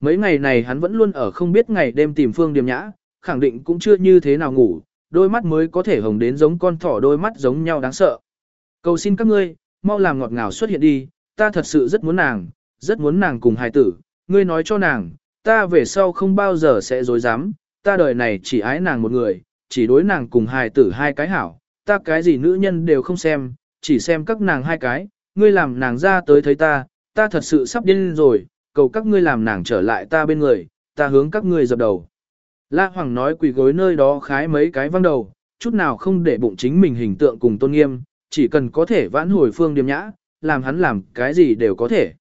mấy ngày này hắn vẫn luôn ở không biết ngày đêm tìm phương điềm nhã, khẳng định cũng chưa như thế nào ngủ, đôi mắt mới có thể hồng đến giống con thỏ đôi mắt giống nhau đáng sợ. Cầu xin các ngươi, mau làm ngọt ngào xuất hiện đi, ta thật sự rất muốn nàng, rất muốn nàng cùng hài tử, ngươi nói cho nàng, ta về sau không bao giờ sẽ dối dám, ta đời này chỉ ái nàng một người, chỉ đối nàng cùng hài tử hai cái hảo, ta cái gì nữ nhân đều không xem, chỉ xem các nàng hai cái, ngươi làm nàng ra tới thấy ta, ta thật sự sắp điên rồi, cầu các ngươi làm nàng trở lại ta bên người, ta hướng các ngươi dập đầu. La Hoàng nói quỳ gối nơi đó khái mấy cái văng đầu, chút nào không để bụng chính mình hình tượng cùng tôn nghiêm, chỉ cần có thể vãn hồi phương điềm nhã, làm hắn làm cái gì đều có thể.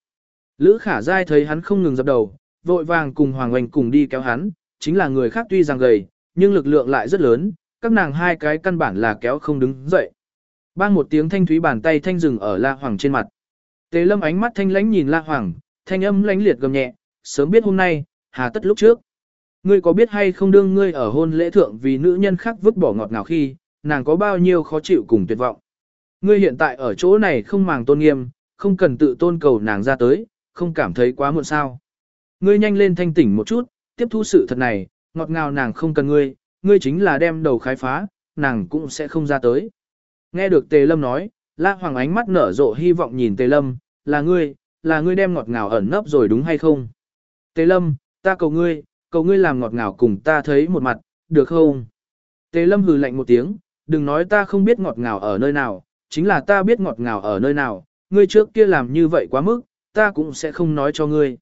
Lữ khả dai thấy hắn không ngừng dập đầu, vội vàng cùng Hoàng Oanh cùng đi kéo hắn, chính là người khác tuy rằng gầy, nhưng lực lượng lại rất lớn, các nàng hai cái căn bản là kéo không đứng dậy. Bang một tiếng thanh thúy bàn tay thanh rừng ở La Hoàng trên mặt. Tế lâm ánh mắt thanh lãnh nhìn La Hoàng, thanh âm lãnh liệt gầm nhẹ, sớm biết hôm nay, hà tất lúc trước. Ngươi có biết hay không đương ngươi ở hôn lễ thượng vì nữ nhân khác vứt bỏ ngọt ngào khi, nàng có bao nhiêu khó chịu cùng tuyệt vọng. Ngươi hiện tại ở chỗ này không màng tôn nghiêm, không cần tự tôn cầu nàng ra tới, không cảm thấy quá muộn sao. Ngươi nhanh lên thanh tỉnh một chút, tiếp thu sự thật này, ngọt ngào nàng không cần ngươi, ngươi chính là đem đầu khái phá, nàng cũng sẽ không ra tới. Nghe được Tề Lâm nói, La Hoàng ánh mắt nở rộ hy vọng nhìn Tề Lâm, là ngươi, là ngươi đem ngọt ngào ẩn nấp rồi đúng hay không? Tề Lâm, ta cầu ngươi, cầu ngươi làm ngọt ngào cùng ta thấy một mặt, được không? Tề Lâm hừ lạnh một tiếng, đừng nói ta không biết ngọt ngào ở nơi nào, chính là ta biết ngọt ngào ở nơi nào, ngươi trước kia làm như vậy quá mức, ta cũng sẽ không nói cho ngươi.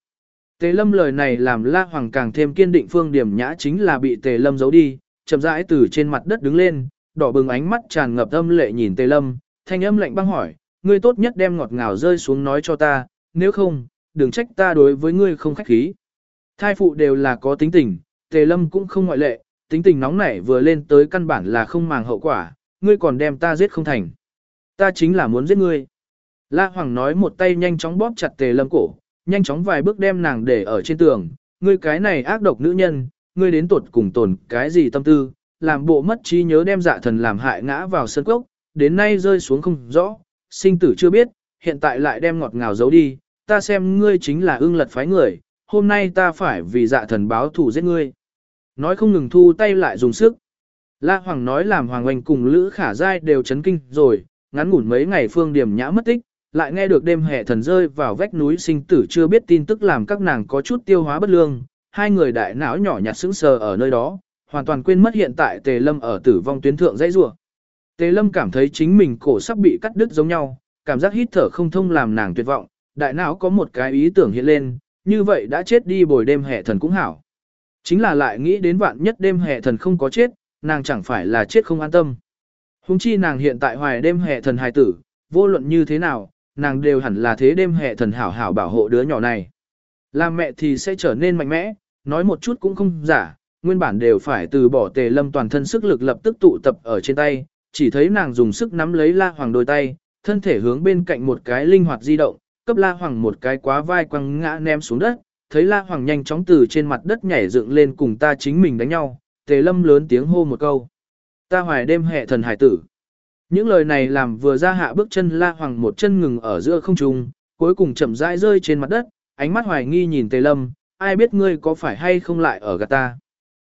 Tề Lâm lời này làm La Hoàng càng thêm kiên định phương điểm nhã chính là bị Tề Lâm giấu đi, chậm rãi từ trên mặt đất đứng lên, đỏ bừng ánh mắt tràn ngập âm lệ nhìn Tề Lâm, thanh âm lạnh băng hỏi, ngươi tốt nhất đem ngọt ngào rơi xuống nói cho ta, nếu không, đừng trách ta đối với ngươi không khách khí. Thai phụ đều là có tính tình, Tề Lâm cũng không ngoại lệ, tính tình nóng nảy vừa lên tới căn bản là không màng hậu quả, ngươi còn đem ta giết không thành. Ta chính là muốn giết ngươi. La Hoàng nói một tay nhanh chóng bóp chặt Tề Lâm cổ, nhanh chóng vài bước đem nàng để ở trên tường, ngươi cái này ác độc nữ nhân, ngươi đến tuột cùng tồn cái gì tâm tư, làm bộ mất trí nhớ đem dạ thần làm hại ngã vào sân cốc, đến nay rơi xuống không rõ, sinh tử chưa biết, hiện tại lại đem ngọt ngào giấu đi, ta xem ngươi chính là ưng lật phái người, hôm nay ta phải vì dạ thần báo thù giết ngươi. Nói không ngừng thu tay lại dùng sức. La Hoàng nói làm Hoàng Oanh cùng Lữ Khả Giai đều chấn kinh rồi, ngắn ngủn mấy ngày phương điểm nhã mất tích, lại nghe được đêm hệ thần rơi vào vách núi sinh tử chưa biết tin tức làm các nàng có chút tiêu hóa bất lương, hai người đại não nhỏ nhặt sững sờ ở nơi đó, hoàn toàn quên mất hiện tại Tề Lâm ở tử vong tuyến thượng dãy rủa. Tề Lâm cảm thấy chính mình cổ sắp bị cắt đứt giống nhau, cảm giác hít thở không thông làm nàng tuyệt vọng, đại não có một cái ý tưởng hiện lên, như vậy đã chết đi bồi đêm hệ thần cũng hảo. Chính là lại nghĩ đến vạn nhất đêm hệ thần không có chết, nàng chẳng phải là chết không an tâm. Hùng chi nàng hiện tại hoài đêm hệ thần hài tử, vô luận như thế nào, nàng đều hẳn là thế đêm hệ thần hảo hảo bảo hộ đứa nhỏ này. Làm mẹ thì sẽ trở nên mạnh mẽ, nói một chút cũng không giả, nguyên bản đều phải từ bỏ tề lâm toàn thân sức lực lập tức tụ tập ở trên tay, chỉ thấy nàng dùng sức nắm lấy la hoàng đôi tay, thân thể hướng bên cạnh một cái linh hoạt di động, cấp la hoàng một cái quá vai quăng ngã ném xuống đất, thấy la hoàng nhanh chóng từ trên mặt đất nhảy dựng lên cùng ta chính mình đánh nhau, tề lâm lớn tiếng hô một câu. Ta hoài đêm hệ thần hải tử. Những lời này làm vừa ra hạ bước chân La Hoàng một chân ngừng ở giữa không trung, cuối cùng chậm rãi rơi trên mặt đất, ánh mắt hoài nghi nhìn Tề Lâm, ai biết ngươi có phải hay không lại ở gạt ta.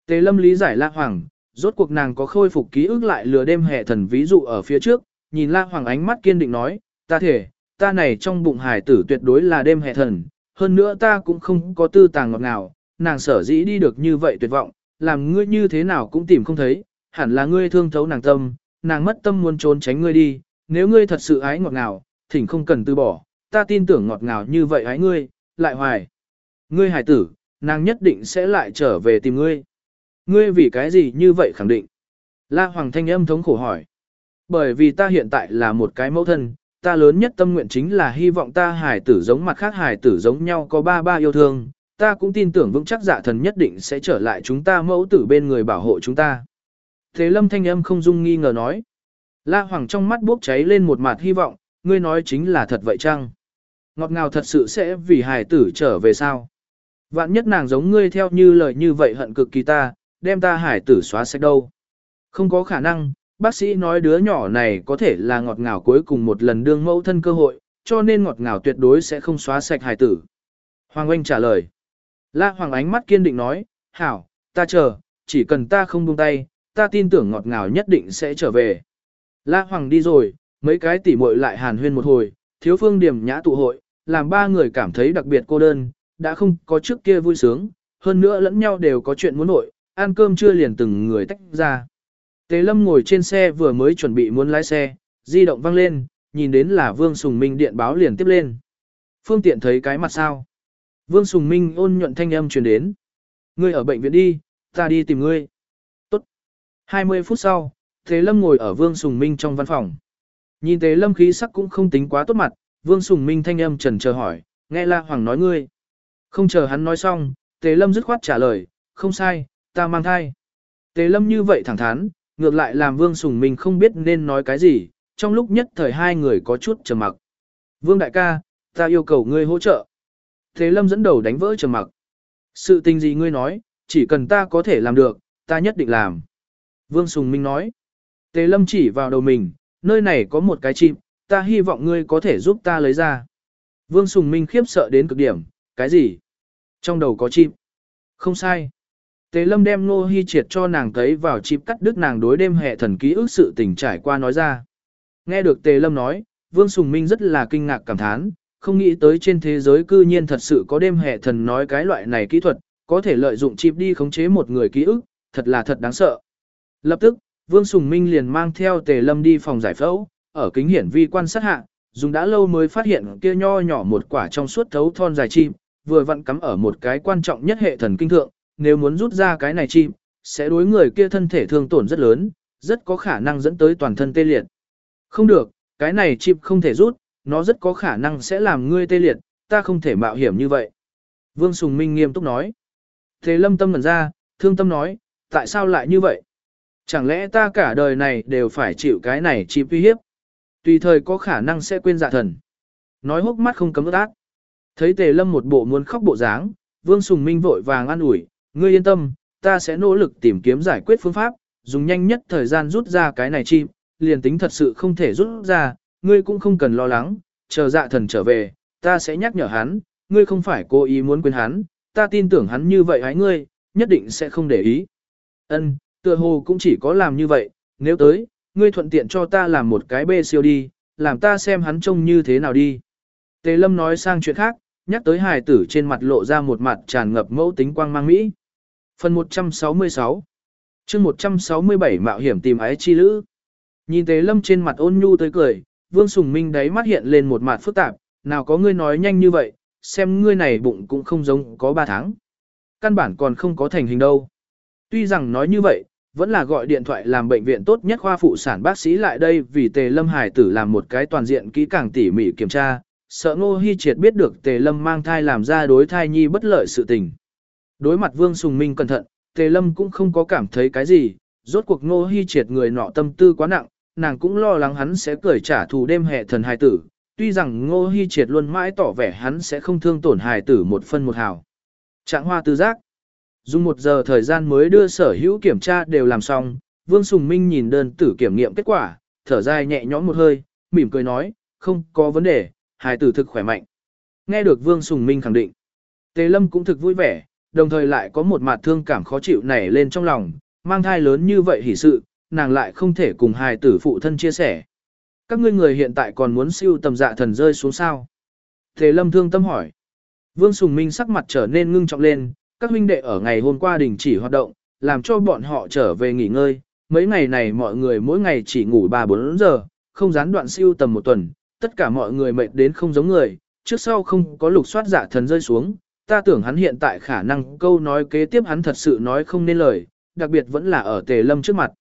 Tề Lâm lý giải La Hoàng, rốt cuộc nàng có khôi phục ký ức lại lừa đêm hệ thần ví dụ ở phía trước, nhìn La Hoàng ánh mắt kiên định nói, ta thể, ta này trong bụng hải tử tuyệt đối là đêm hệ thần, hơn nữa ta cũng không có tư tàng ngọt ngào, nàng sở dĩ đi được như vậy tuyệt vọng, làm ngươi như thế nào cũng tìm không thấy, hẳn là ngươi thương thấu nàng tâm, nàng mất tâm muốn trốn tránh ngươi đi, nếu ngươi thật sự ái ngọt ngào, thỉnh không cần từ bỏ, ta tin tưởng ngọt ngào như vậy ái ngươi, lại hoài. Ngươi hải tử, nàng nhất định sẽ lại trở về tìm ngươi. Ngươi vì cái gì như vậy khẳng định? La Hoàng thanh âm thống khổ hỏi. Bởi vì ta hiện tại là một cái mẫu thân, ta lớn nhất tâm nguyện chính là hy vọng ta hải tử giống mặt khác hải tử giống nhau có ba ba yêu thương, ta cũng tin tưởng vững chắc dạ thần nhất định sẽ trở lại chúng ta mẫu tử bên người bảo hộ chúng ta. Thế lâm thanh âm không dung nghi ngờ nói. La Hoàng trong mắt bốc cháy lên một mặt hy vọng, ngươi nói chính là thật vậy chăng? Ngọt ngào thật sự sẽ vì hài tử trở về sao? Vạn nhất nàng giống ngươi theo như lời như vậy hận cực kỳ ta, đem ta hải tử xóa sạch đâu. Không có khả năng, bác sĩ nói đứa nhỏ này có thể là ngọt ngào cuối cùng một lần đương mẫu thân cơ hội, cho nên ngọt ngào tuyệt đối sẽ không xóa sạch hài tử. Hoàng Anh trả lời. La Hoàng ánh mắt kiên định nói, hảo, ta chờ, chỉ cần ta không buông tay, ta tin tưởng ngọt ngào nhất định sẽ trở về. La Hoàng đi rồi, mấy cái tỉ muội lại hàn huyên một hồi, thiếu phương điểm nhã tụ hội, làm ba người cảm thấy đặc biệt cô đơn, đã không có trước kia vui sướng, hơn nữa lẫn nhau đều có chuyện muốn nội, ăn cơm chưa liền từng người tách ra. Tề Lâm ngồi trên xe vừa mới chuẩn bị muốn lái xe, di động vang lên, nhìn đến là Vương Sùng Minh điện báo liền tiếp lên. Phương tiện thấy cái mặt sao. Vương Sùng Minh ôn nhuận thanh âm truyền đến. Ngươi ở bệnh viện đi, ta đi tìm ngươi. Tốt. 20 phút sau, Tề Lâm ngồi ở Vương Sùng Minh trong văn phòng. Nhìn Tề Lâm khí sắc cũng không tính quá tốt mặt, Vương Sùng Minh thanh âm trần chờ hỏi, nghe La Hoàng nói ngươi. Không chờ hắn nói xong, Tề Lâm dứt khoát trả lời, không sai, ta mang thai. Tề Lâm như vậy thẳng thắn, ngược lại làm Vương Sùng Minh không biết nên nói cái gì, trong lúc nhất thời hai người có chút trầm mặc. Vương đại ca, ta yêu cầu ngươi hỗ trợ. thế Lâm dẫn đầu đánh vỡ trầm mặc. Sự tình gì ngươi nói, chỉ cần ta có thể làm được, ta nhất định làm. Vương Sùng Minh nói. Tế Lâm chỉ vào đầu mình, nơi này có một cái chim, ta hy vọng ngươi có thể giúp ta lấy ra. Vương Sùng Minh khiếp sợ đến cực điểm, cái gì? Trong đầu có chim. Không sai. Tề Lâm đem Ngô Hi Triệt cho nàng thấy vào chip cắt đứt nàng đối đêm hệ thần ký ức sự tình trải qua nói ra. Nghe được Tề Lâm nói, Vương Sùng Minh rất là kinh ngạc cảm thán, không nghĩ tới trên thế giới cư nhiên thật sự có đêm hệ thần nói cái loại này kỹ thuật, có thể lợi dụng chip đi khống chế một người ký ức, thật là thật đáng sợ. Lập tức, Vương Sùng Minh liền mang theo Tề Lâm đi phòng giải phẫu, ở kính hiển vi quan sát hạ, dùng đã lâu mới phát hiện kia nho nhỏ một quả trong suốt thấu thon dài chim, vừa vặn cắm ở một cái quan trọng nhất hệ thần kinh thượng, nếu muốn rút ra cái này chim, sẽ đối người kia thân thể thương tổn rất lớn, rất có khả năng dẫn tới toàn thân tê liệt. Không được, cái này chim không thể rút, nó rất có khả năng sẽ làm ngươi tê liệt, ta không thể mạo hiểm như vậy. Vương Sùng Minh nghiêm túc nói. Thế lâm tâm ngẩn ra, thương tâm nói, tại sao lại như vậy? Chẳng lẽ ta cả đời này đều phải chịu cái này chim uy hiếp? Tùy thời có khả năng sẽ quên dạ thần. Nói hốc mắt không cấm ước ác. Thấy tề lâm một bộ muốn khóc bộ dáng, Vương Sùng Minh vội vàng an ủi, ngươi yên tâm, ta sẽ nỗ lực tìm kiếm giải quyết phương pháp, dùng nhanh nhất thời gian rút ra cái này chim, liền tính thật sự không thể rút ra, ngươi cũng không cần lo lắng, chờ dạ thần trở về, ta sẽ nhắc nhở hắn, ngươi không phải cố ý muốn quên hắn, ta tin tưởng hắn như vậy hãy ngươi, nhất định sẽ không để ý. Ân, tựa hồ cũng chỉ có làm như vậy, nếu tới, ngươi thuận tiện cho ta làm một cái bê siêu đi, làm ta xem hắn trông như thế nào đi. Tề Lâm nói sang chuyện khác, nhắc tới hài tử trên mặt lộ ra một mặt tràn ngập mẫu tính quang mang Mỹ. Phần 166 chương 167 mạo hiểm tìm ái chi lữ. Nhìn Tề Lâm trên mặt ôn nhu tới cười, Vương Sùng Minh đáy mắt hiện lên một mặt phức tạp, nào có ngươi nói nhanh như vậy, xem ngươi này bụng cũng không giống có 3 tháng. Căn bản còn không có thành hình đâu. Tuy rằng nói như vậy, vẫn là gọi điện thoại làm bệnh viện tốt nhất khoa phụ sản bác sĩ lại đây vì Tề Lâm Hải tử làm một cái toàn diện kỹ càng tỉ mỉ kiểm tra, sợ Ngô Hi Triệt biết được Tề Lâm mang thai làm ra đối thai nhi bất lợi sự tình. Đối mặt Vương Sùng Minh cẩn thận, Tề Lâm cũng không có cảm thấy cái gì, rốt cuộc Ngô Hi Triệt người nọ tâm tư quá nặng, nàng cũng lo lắng hắn sẽ cười trả thù đêm hệ thần hài tử, tuy rằng Ngô Hi Triệt luôn mãi tỏ vẻ hắn sẽ không thương tổn hài tử một phân một hào. Trạng hoa tư giác Dùng một giờ thời gian mới đưa sở hữu kiểm tra đều làm xong, Vương Sùng Minh nhìn đơn tử kiểm nghiệm kết quả, thở dài nhẹ nhõm một hơi, mỉm cười nói, không có vấn đề, hài tử thực khỏe mạnh. Nghe được Vương Sùng Minh khẳng định, Tề Lâm cũng thực vui vẻ, đồng thời lại có một mặt thương cảm khó chịu nảy lên trong lòng, mang thai lớn như vậy hỉ sự, nàng lại không thể cùng hài tử phụ thân chia sẻ. Các ngươi người hiện tại còn muốn siêu tầm dạ thần rơi xuống sao? Thế Lâm thương tâm hỏi. Vương Sùng Minh sắc mặt trở nên ngưng trọng lên, các huynh đệ ở ngày hôm qua đình chỉ hoạt động, làm cho bọn họ trở về nghỉ ngơi. Mấy ngày này mọi người mỗi ngày chỉ ngủ 3-4 giờ, không gián đoạn siêu tầm một tuần, tất cả mọi người mệt đến không giống người, trước sau không có lục soát giả thần rơi xuống, ta tưởng hắn hiện tại khả năng câu nói kế tiếp hắn thật sự nói không nên lời, đặc biệt vẫn là ở tề lâm trước mặt.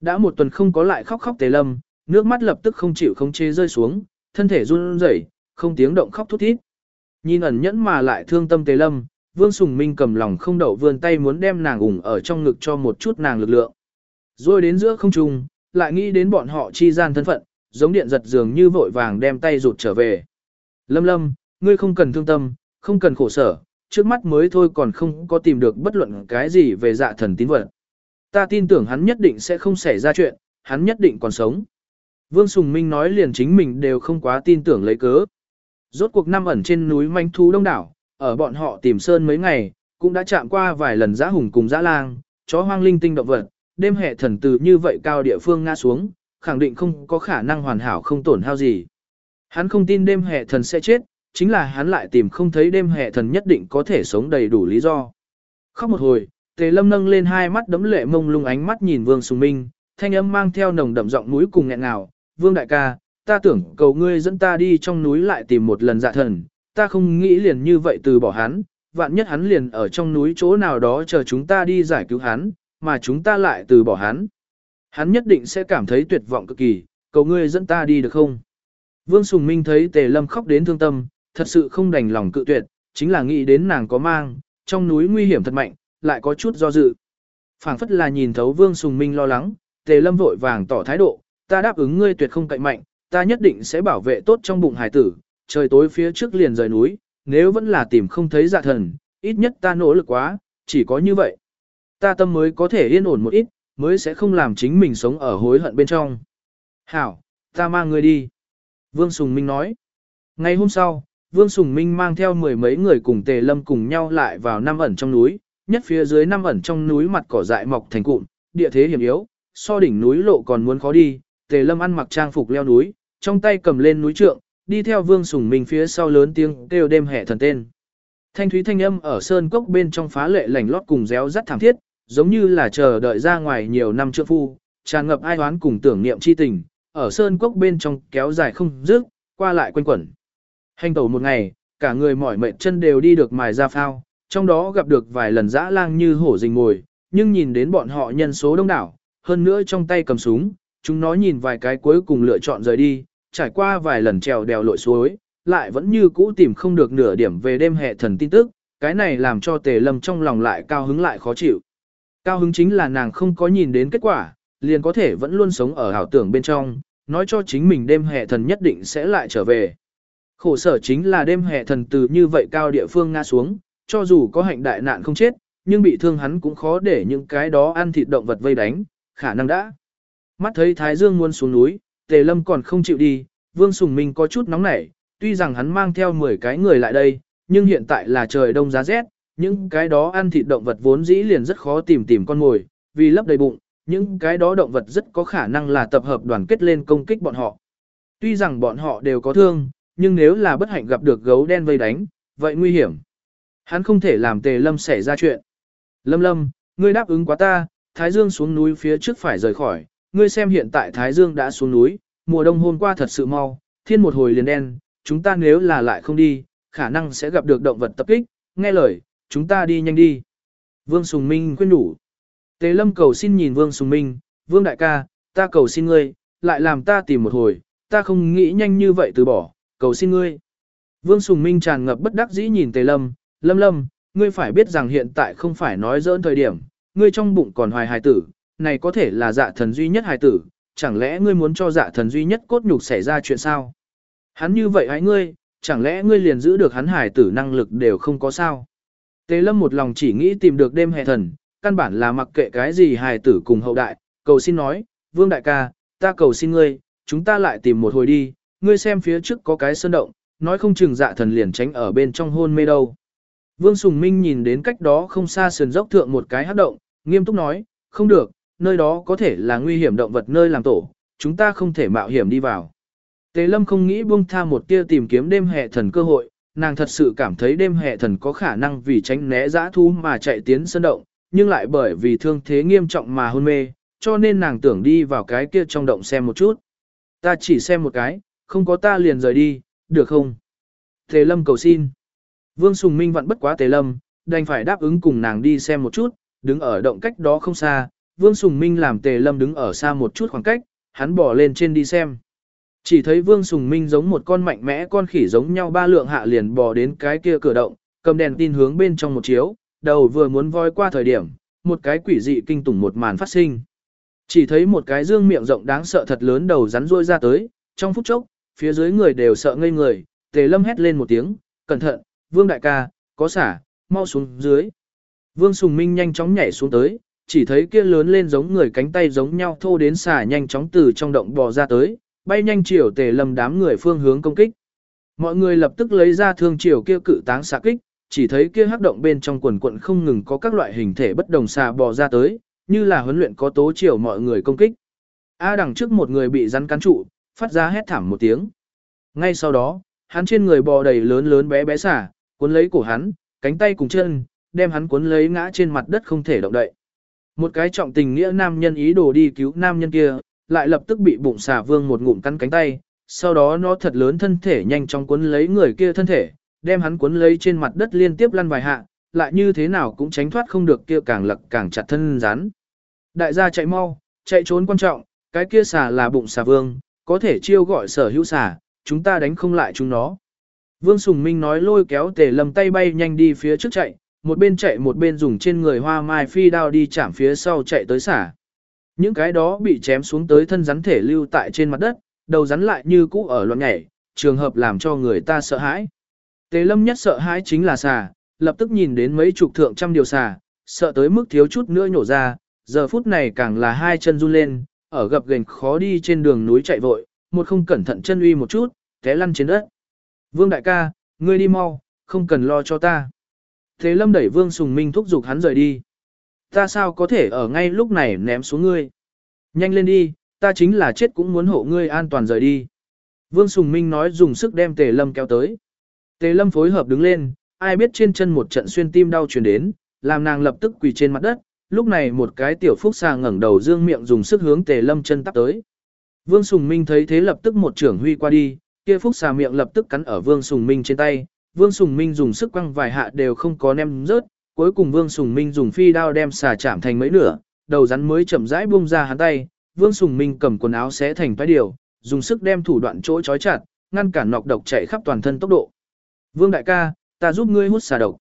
Đã một tuần không có lại khóc khóc tề lâm, nước mắt lập tức không chịu không chế rơi xuống, thân thể run rẩy, không tiếng động khóc thút thít. Nhìn ẩn nhẫn mà lại thương tâm tề lâm, Vương Sùng Minh cầm lòng không đậu vươn tay muốn đem nàng ủng ở trong ngực cho một chút nàng lực lượng. Rồi đến giữa không trung, lại nghĩ đến bọn họ chi gian thân phận, giống điện giật dường như vội vàng đem tay rụt trở về. Lâm lâm, ngươi không cần thương tâm, không cần khổ sở, trước mắt mới thôi còn không có tìm được bất luận cái gì về dạ thần tín vật. Ta tin tưởng hắn nhất định sẽ không xảy ra chuyện, hắn nhất định còn sống. Vương Sùng Minh nói liền chính mình đều không quá tin tưởng lấy cớ. Rốt cuộc năm ẩn trên núi manh thú đông đảo, ở bọn họ tìm sơn mấy ngày, cũng đã chạm qua vài lần giã hùng cùng giã lang, chó hoang linh tinh động vật, đêm hệ thần từ như vậy cao địa phương ngã xuống, khẳng định không có khả năng hoàn hảo không tổn hao gì. Hắn không tin đêm hệ thần sẽ chết, chính là hắn lại tìm không thấy đêm hệ thần nhất định có thể sống đầy đủ lý do. Khóc một hồi, Tề Lâm nâng lên hai mắt đấm lệ mông lung ánh mắt nhìn Vương Sùng Minh, thanh âm mang theo nồng đậm giọng núi cùng nghẹn ngào, "Vương đại ca, ta tưởng cầu ngươi dẫn ta đi trong núi lại tìm một lần dạ thần, ta không nghĩ liền như vậy từ bỏ hắn, vạn nhất hắn liền ở trong núi chỗ nào đó chờ chúng ta đi giải cứu hắn, mà chúng ta lại từ bỏ hắn. Hắn nhất định sẽ cảm thấy tuyệt vọng cực kỳ, cầu ngươi dẫn ta đi được không?" Vương Sùng Minh thấy Tề Lâm khóc đến thương tâm, thật sự không đành lòng cự tuyệt, chính là nghĩ đến nàng có mang, trong núi nguy hiểm thật mạnh, lại có chút do dự. phảng phất là nhìn thấu Vương Sùng Minh lo lắng, Tề Lâm vội vàng tỏ thái độ, ta đáp ứng ngươi tuyệt không cậy mạnh, ta nhất định sẽ bảo vệ tốt trong bụng hải tử, trời tối phía trước liền rời núi, nếu vẫn là tìm không thấy dạ thần, ít nhất ta nỗ lực quá, chỉ có như vậy. Ta tâm mới có thể yên ổn một ít, mới sẽ không làm chính mình sống ở hối hận bên trong. Hảo, ta mang ngươi đi. Vương Sùng Minh nói. Ngày hôm sau, Vương Sùng Minh mang theo mười mấy người cùng Tề Lâm cùng nhau lại vào năm ẩn trong núi, nhất phía dưới năm ẩn trong núi mặt cỏ dại mọc thành cụm, địa thế hiểm yếu, so đỉnh núi lộ còn muốn khó đi, Tề Lâm ăn mặc trang phục leo núi, trong tay cầm lên núi trượng, đi theo Vương Sùng Minh phía sau lớn tiếng kêu đêm hệ thần tên. Thanh thúy thanh âm ở sơn cốc bên trong phá lệ lảnh lót cùng réo rắt thảm thiết, giống như là chờ đợi ra ngoài nhiều năm trượng phu, tràn ngập ai oán cùng tưởng niệm chi tình, ở sơn cốc bên trong kéo dài không dứt, qua lại quanh quẩn. Hành tẩu một ngày, cả người mỏi mệt chân đều đi được mài ra phao, trong đó gặp được vài lần dã lang như hổ rình ngồi, nhưng nhìn đến bọn họ nhân số đông đảo, hơn nữa trong tay cầm súng, chúng nó nhìn vài cái cuối cùng lựa chọn rời đi, trải qua vài lần trèo đèo lội suối, lại vẫn như cũ tìm không được nửa điểm về đêm hệ thần tin tức, cái này làm cho tề lâm trong lòng lại cao hứng lại khó chịu. Cao hứng chính là nàng không có nhìn đến kết quả, liền có thể vẫn luôn sống ở ảo tưởng bên trong, nói cho chính mình đêm hệ thần nhất định sẽ lại trở về. Khổ sở chính là đêm hè thần từ như vậy cao địa phương ngã xuống, cho dù có hạnh đại nạn không chết, nhưng bị thương hắn cũng khó để những cái đó ăn thịt động vật vây đánh, khả năng đã. Mắt thấy Thái Dương muốn xuống núi, Tề Lâm còn không chịu đi, Vương Sùng Minh có chút nóng nảy, tuy rằng hắn mang theo 10 cái người lại đây, nhưng hiện tại là trời đông giá rét, những cái đó ăn thịt động vật vốn dĩ liền rất khó tìm tìm con mồi, vì lấp đầy bụng, những cái đó động vật rất có khả năng là tập hợp đoàn kết lên công kích bọn họ. Tuy rằng bọn họ đều có thương, nhưng nếu là bất hạnh gặp được gấu đen vây đánh, vậy nguy hiểm. Hắn không thể làm tề lâm xảy ra chuyện. Lâm lâm, ngươi đáp ứng quá ta, Thái Dương xuống núi phía trước phải rời khỏi, ngươi xem hiện tại Thái Dương đã xuống núi, mùa đông hôm qua thật sự mau, thiên một hồi liền đen, chúng ta nếu là lại không đi, khả năng sẽ gặp được động vật tập kích, nghe lời, chúng ta đi nhanh đi. Vương Sùng Minh khuyên đủ. Tề lâm cầu xin nhìn Vương Sùng Minh, Vương đại ca, ta cầu xin ngươi, lại làm ta tìm một hồi, ta không nghĩ nhanh như vậy từ bỏ, cầu xin ngươi. Vương Sùng Minh tràn ngập bất đắc dĩ nhìn Tề lâm, lâm lâm, ngươi phải biết rằng hiện tại không phải nói dỡn thời điểm, ngươi trong bụng còn hoài hài tử, này có thể là dạ thần duy nhất hài tử, chẳng lẽ ngươi muốn cho dạ thần duy nhất cốt nhục xảy ra chuyện sao? Hắn như vậy hãy ngươi, chẳng lẽ ngươi liền giữ được hắn hài tử năng lực đều không có sao? Tề lâm một lòng chỉ nghĩ tìm được đêm hệ thần, căn bản là mặc kệ cái gì hài tử cùng hậu đại, cầu xin nói, vương đại ca, ta cầu xin ngươi, chúng ta lại tìm một hồi đi, ngươi xem phía trước có cái sơn động, nói không chừng dạ thần liền tránh ở bên trong hôn mê đâu. Vương Sùng Minh nhìn đến cách đó không xa sườn dốc thượng một cái hát động, nghiêm túc nói, không được, nơi đó có thể là nguy hiểm động vật nơi làm tổ, chúng ta không thể mạo hiểm đi vào. Tề Lâm không nghĩ buông tha một tia tìm kiếm đêm hệ thần cơ hội, nàng thật sự cảm thấy đêm hệ thần có khả năng vì tránh né giã thú mà chạy tiến sân động, nhưng lại bởi vì thương thế nghiêm trọng mà hôn mê, cho nên nàng tưởng đi vào cái kia trong động xem một chút. Ta chỉ xem một cái, không có ta liền rời đi, được không? Tề Lâm cầu xin. Vương Sùng Minh vẫn bất quá Tề Lâm, đành phải đáp ứng cùng nàng đi xem một chút, đứng ở động cách đó không xa. Vương Sùng Minh làm Tề Lâm đứng ở xa một chút khoảng cách, hắn bỏ lên trên đi xem. Chỉ thấy Vương Sùng Minh giống một con mạnh mẽ con khỉ giống nhau ba lượng hạ liền bò đến cái kia cửa động, cầm đèn tin hướng bên trong một chiếu, đầu vừa muốn voi qua thời điểm, một cái quỷ dị kinh tủng một màn phát sinh. Chỉ thấy một cái dương miệng rộng đáng sợ thật lớn đầu rắn rôi ra tới, trong phút chốc, phía dưới người đều sợ ngây người, tề lâm hét lên một tiếng, cẩn thận, vương đại ca, có xả, mau xuống dưới. Vương Sùng Minh nhanh chóng nhảy xuống tới, chỉ thấy kia lớn lên giống người cánh tay giống nhau thô đến xả nhanh chóng từ trong động bò ra tới, bay nhanh chiều tề lâm đám người phương hướng công kích. Mọi người lập tức lấy ra thương chiều kia cự táng xạ kích, chỉ thấy kia hắc động bên trong quần quận không ngừng có các loại hình thể bất đồng xà bò ra tới, như là huấn luyện có tố chiều mọi người công kích. A đằng trước một người bị rắn cắn trụ, phát ra hét thảm một tiếng. Ngay sau đó, hắn trên người bò đầy lớn lớn bé bé xả, cuốn lấy cổ hắn, cánh tay cùng chân, đem hắn cuốn lấy ngã trên mặt đất không thể động đậy. Một cái trọng tình nghĩa nam nhân ý đồ đi cứu nam nhân kia, lại lập tức bị bụng xà vương một ngụm cắn cánh tay, sau đó nó thật lớn thân thể nhanh chóng cuốn lấy người kia thân thể, đem hắn cuốn lấy trên mặt đất liên tiếp lăn vài hạ, lại như thế nào cũng tránh thoát không được kia càng lật càng chặt thân rắn. Đại gia chạy mau, chạy trốn quan trọng, cái kia xà là bụng xà vương, có thể chiêu gọi sở hữu xà, chúng ta đánh không lại chúng nó. Vương Sùng Minh nói lôi kéo tề lâm tay bay nhanh đi phía trước chạy, một bên chạy một bên dùng trên người hoa mai phi đao đi chạm phía sau chạy tới xả. Những cái đó bị chém xuống tới thân rắn thể lưu tại trên mặt đất, đầu rắn lại như cũ ở loạn nhảy, trường hợp làm cho người ta sợ hãi. Tề lâm nhất sợ hãi chính là xà, lập tức nhìn đến mấy chục thượng trăm điều xà, sợ tới mức thiếu chút nữa nhổ ra, giờ phút này càng là hai chân run lên, ở gập gành khó đi trên đường núi chạy vội, một không cẩn thận chân uy một chút, té lăn trên đất. Vương đại ca, ngươi đi mau, không cần lo cho ta. Thế lâm đẩy Vương Sùng Minh thúc giục hắn rời đi. Ta sao có thể ở ngay lúc này ném xuống ngươi? Nhanh lên đi, ta chính là chết cũng muốn hộ ngươi an toàn rời đi. Vương Sùng Minh nói dùng sức đem Tề Lâm kéo tới. Tề Lâm phối hợp đứng lên, ai biết trên chân một trận xuyên tim đau truyền đến, làm nàng lập tức quỳ trên mặt đất. Lúc này một cái tiểu phúc xà ngẩng đầu dương miệng dùng sức hướng Tề Lâm chân tắp tới. Vương Sùng Minh thấy thế lập tức một trưởng huy qua đi, kia phúc xà miệng lập tức cắn ở Vương Sùng Minh trên tay, Vương Sùng Minh dùng sức quăng vài hạ đều không có ném rớt, cuối cùng Vương Sùng Minh dùng phi đao đem xà chạm thành mấy nửa, đầu rắn mới chậm rãi buông ra hắn tay, Vương Sùng Minh cầm quần áo xé thành toái điều, dùng sức đem thủ đoạn chỗ chói chặt, ngăn cản nọc độc chạy khắp toàn thân tốc độ. Vương đại ca, ta giúp ngươi hút xà độc.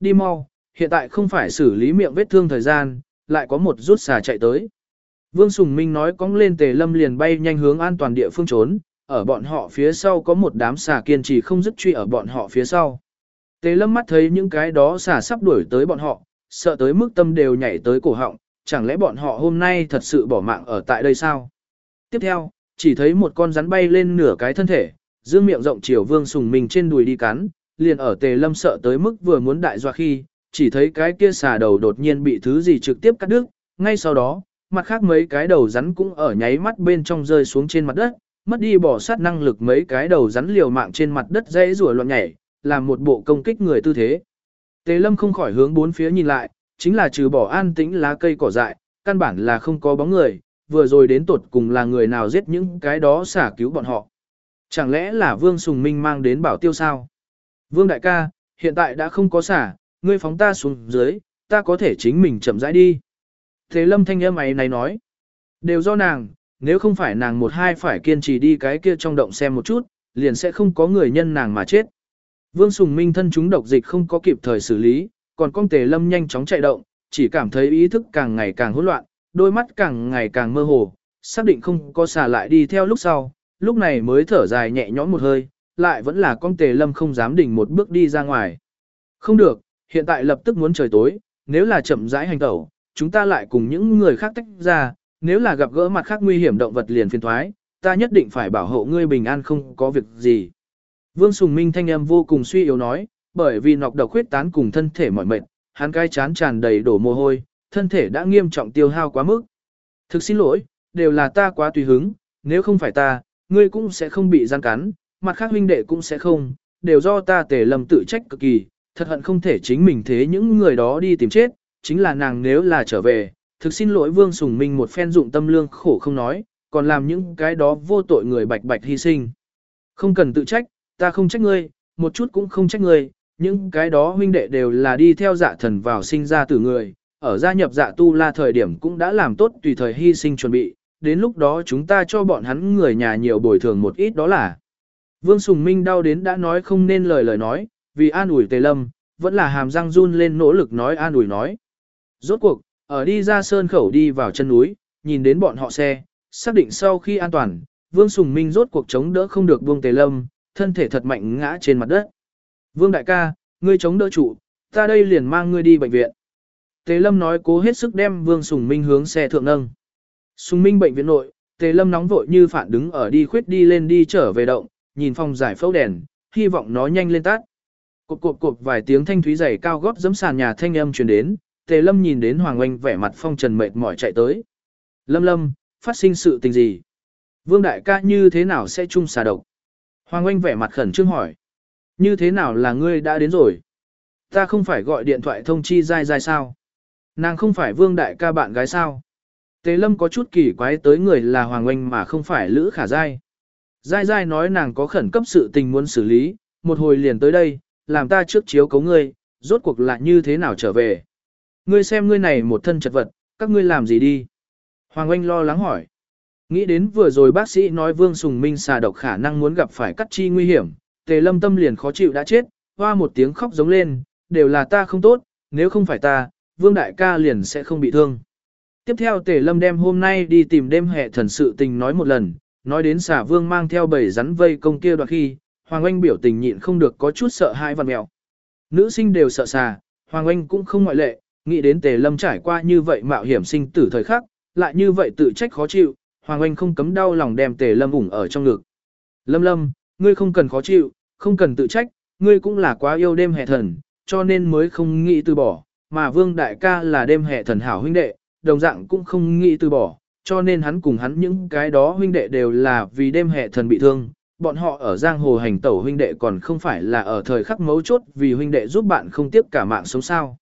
Đi mau, hiện tại không phải xử lý miệng vết thương thời gian, lại có một rút xà chạy tới. Vương Sùng Minh nói cong lên tề lâm liền bay nhanh hướng an toàn địa phương trốn, ở bọn họ phía sau có một đám xà kiên trì không dứt truy ở bọn họ phía sau. Tề lâm mắt thấy những cái đó xà sắp đuổi tới bọn họ, sợ tới mức tâm đều nhảy tới cổ họng, chẳng lẽ bọn họ hôm nay thật sự bỏ mạng ở tại đây sao? Tiếp theo, chỉ thấy một con rắn bay lên nửa cái thân thể, dương miệng rộng chiều vương sùng mình trên đùi đi cắn, liền ở tề lâm sợ tới mức vừa muốn đại doa khi, chỉ thấy cái kia xà đầu đột nhiên bị thứ gì trực tiếp cắt đứt, ngay sau đó, mặt khác mấy cái đầu rắn cũng ở nháy mắt bên trong rơi xuống trên mặt đất, mất đi bỏ sát năng lực mấy cái đầu rắn liều mạng trên mặt đất dễ rủa loạn nhảy, làm một bộ công kích người tư thế. Tề Lâm không khỏi hướng bốn phía nhìn lại, chính là trừ bỏ an tĩnh lá cây cỏ dại, căn bản là không có bóng người, vừa rồi đến tột cùng là người nào giết những cái đó xả cứu bọn họ. Chẳng lẽ là Vương Sùng Minh mang đến bảo tiêu sao? Vương đại ca, hiện tại đã không có xả, ngươi phóng ta xuống dưới, ta có thể chính mình chậm rãi đi. Thế lâm thanh âm ấy này nói, đều do nàng, nếu không phải nàng một hai phải kiên trì đi cái kia trong động xem một chút, liền sẽ không có người nhân nàng mà chết. Vương Sùng Minh thân chúng độc dịch không có kịp thời xử lý, còn con tề lâm nhanh chóng chạy động, chỉ cảm thấy ý thức càng ngày càng hỗn loạn, đôi mắt càng ngày càng mơ hồ, xác định không có xả lại đi theo lúc sau, lúc này mới thở dài nhẹ nhõm một hơi, lại vẫn là con tề lâm không dám đỉnh một bước đi ra ngoài. Không được, hiện tại lập tức muốn trời tối, nếu là chậm rãi hành tẩu, chúng ta lại cùng những người khác tách ra, nếu là gặp gỡ mặt khác nguy hiểm động vật liền phiền thoái, ta nhất định phải bảo hộ ngươi bình an không có việc gì. Vương Sùng Minh thanh em vô cùng suy yếu nói, bởi vì nọc độc huyết tán cùng thân thể mỏi mệt, hắn cái chán tràn đầy đổ mồ hôi, thân thể đã nghiêm trọng tiêu hao quá mức. Thực xin lỗi, đều là ta quá tùy hứng, nếu không phải ta, ngươi cũng sẽ không bị gian cắn, mặt khác huynh đệ cũng sẽ không, đều do ta tề lầm tự trách cực kỳ, thật hận không thể chính mình thế những người đó đi tìm chết, chính là nàng nếu là trở về, thực xin lỗi Vương Sùng Minh một phen dụng tâm lương khổ không nói, còn làm những cái đó vô tội người bạch bạch hy sinh. Không cần tự trách, ta không trách ngươi, một chút cũng không trách ngươi, những cái đó huynh đệ đều là đi theo dạ thần vào sinh ra từ người, ở gia nhập dạ tu la thời điểm cũng đã làm tốt tùy thời hy sinh chuẩn bị, đến lúc đó chúng ta cho bọn hắn người nhà nhiều bồi thường một ít đó là. Vương Sùng Minh đau đến đã nói không nên lời lời nói, vì an ủi Tề Lâm, vẫn là hàm răng run lên nỗ lực nói an ủi nói. Rốt cuộc, ở đi ra sơn khẩu đi vào chân núi, nhìn đến bọn họ xe, xác định sau khi an toàn, Vương Sùng Minh rốt cuộc chống đỡ không được buông Tề Lâm, thân thể thật mạnh ngã trên mặt đất. Vương đại ca, ngươi chống đỡ trụ, ta đây liền mang ngươi đi bệnh viện. Tề Lâm nói cố hết sức đem Vương Sùng Minh hướng xe thượng nâng. Sùng Minh bệnh viện nội, Tề Lâm nóng vội như phản đứng ở đi khuyết đi lên đi trở về động, nhìn phòng giải phẫu đèn, hy vọng nó nhanh lên tắt. Cộp cộp cộp vài tiếng thanh thúy dày cao gót giẫm sàn nhà thanh âm truyền đến, Tề Lâm nhìn đến Hoàng Oanh vẻ mặt phong trần mệt mỏi chạy tới. Lâm Lâm, phát sinh sự tình gì? Vương đại ca như thế nào sẽ chung xà độc? Hoàng Oanh vẻ mặt khẩn trương hỏi. Như thế nào là ngươi đã đến rồi? Ta không phải gọi điện thoại thông chi dai dai sao? Nàng không phải vương đại ca bạn gái sao? Tề Lâm có chút kỳ quái tới người là Hoàng Oanh mà không phải Lữ Khả Giai. Giai Giai nói nàng có khẩn cấp sự tình muốn xử lý, một hồi liền tới đây, làm ta trước chiếu cấu ngươi, rốt cuộc là như thế nào trở về. Ngươi xem ngươi này một thân chật vật, các ngươi làm gì đi? Hoàng anh lo lắng hỏi. Nghĩ đến vừa rồi bác sĩ nói Vương Sùng Minh xà độc khả năng muốn gặp phải cắt chi nguy hiểm, tề lâm tâm liền khó chịu đã chết, hoa một tiếng khóc giống lên, đều là ta không tốt, nếu không phải ta, Vương Đại ca liền sẽ không bị thương. Tiếp theo tề lâm đem hôm nay đi tìm đêm hệ thần sự tình nói một lần, nói đến xà vương mang theo bảy rắn vây công kia đoạt khi, Hoàng Anh biểu tình nhịn không được có chút sợ hãi văn mèo. Nữ sinh đều sợ xà, Hoàng Anh cũng không ngoại lệ, nghĩ đến tề lâm trải qua như vậy mạo hiểm sinh tử thời khắc, lại như vậy tự trách khó chịu, Hoàng Anh không cấm đau lòng đem tề lâm ủng ở trong ngực. Lâm lâm, ngươi không cần khó chịu, không cần tự trách, ngươi cũng là quá yêu đêm hệ thần, cho nên mới không nghĩ từ bỏ, mà vương đại ca là đêm hệ thần hảo huynh đệ, đồng dạng cũng không nghĩ từ bỏ, cho nên hắn cùng hắn những cái đó huynh đệ đều là vì đêm hệ thần bị thương. Bọn họ ở giang hồ hành tẩu huynh đệ còn không phải là ở thời khắc mấu chốt vì huynh đệ giúp bạn không tiếp cả mạng sống sao.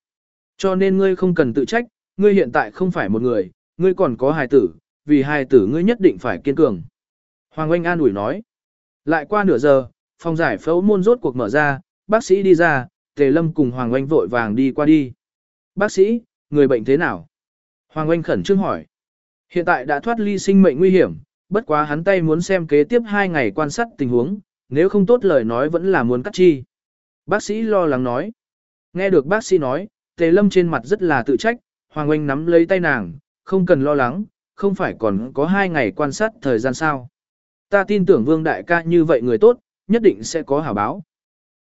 Cho nên ngươi không cần tự trách, ngươi hiện tại không phải một người, ngươi còn có hài tử, vì hài tử ngươi nhất định phải kiên cường. Hoàng Oanh an ủi nói. Lại qua nửa giờ, phòng giải phẫu môn rốt cuộc mở ra, bác sĩ đi ra, Tề Lâm cùng Hoàng Oanh vội vàng đi qua đi. Bác sĩ, người bệnh thế nào? Hoàng Oanh khẩn trương hỏi. Hiện tại đã thoát ly sinh mệnh nguy hiểm, bất quá hắn tay muốn xem kế tiếp hai ngày quan sát tình huống, nếu không tốt lời nói vẫn là muốn cắt chi. Bác sĩ lo lắng nói. Nghe được bác sĩ nói, Tề Lâm trên mặt rất là tự trách, Hoàng Oanh nắm lấy tay nàng, không cần lo lắng, không phải còn có hai ngày quan sát thời gian sao. Ta tin tưởng Vương Đại ca như vậy người tốt, nhất định sẽ có hảo báo.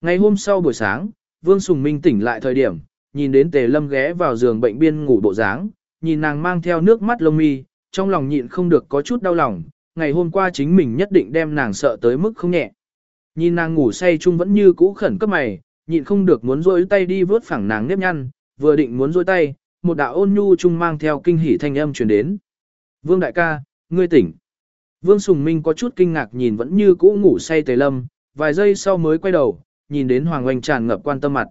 Ngày hôm sau buổi sáng, Vương Sùng Minh tỉnh lại thời điểm, nhìn đến Tề Lâm ghé vào giường bệnh biên ngủ bộ dáng, nhìn nàng mang theo nước mắt lông mi, trong lòng nhịn không được có chút đau lòng, ngày hôm qua chính mình nhất định đem nàng sợ tới mức không nhẹ. Nhìn nàng ngủ say chung vẫn như cũ khẩn cấp mày, nhịn không được muốn rôi tay đi vớt phẳng nàng nếp nhăn, vừa định muốn rôi tay, một đạo ôn nhu chung mang theo kinh hỉ thanh âm truyền đến. Vương đại ca, ngươi tỉnh. Vương Sùng Minh có chút kinh ngạc nhìn vẫn như cũ ngủ say tề lâm, vài giây sau mới quay đầu, nhìn đến Hoàng Oanh tràn ngập quan tâm mặt.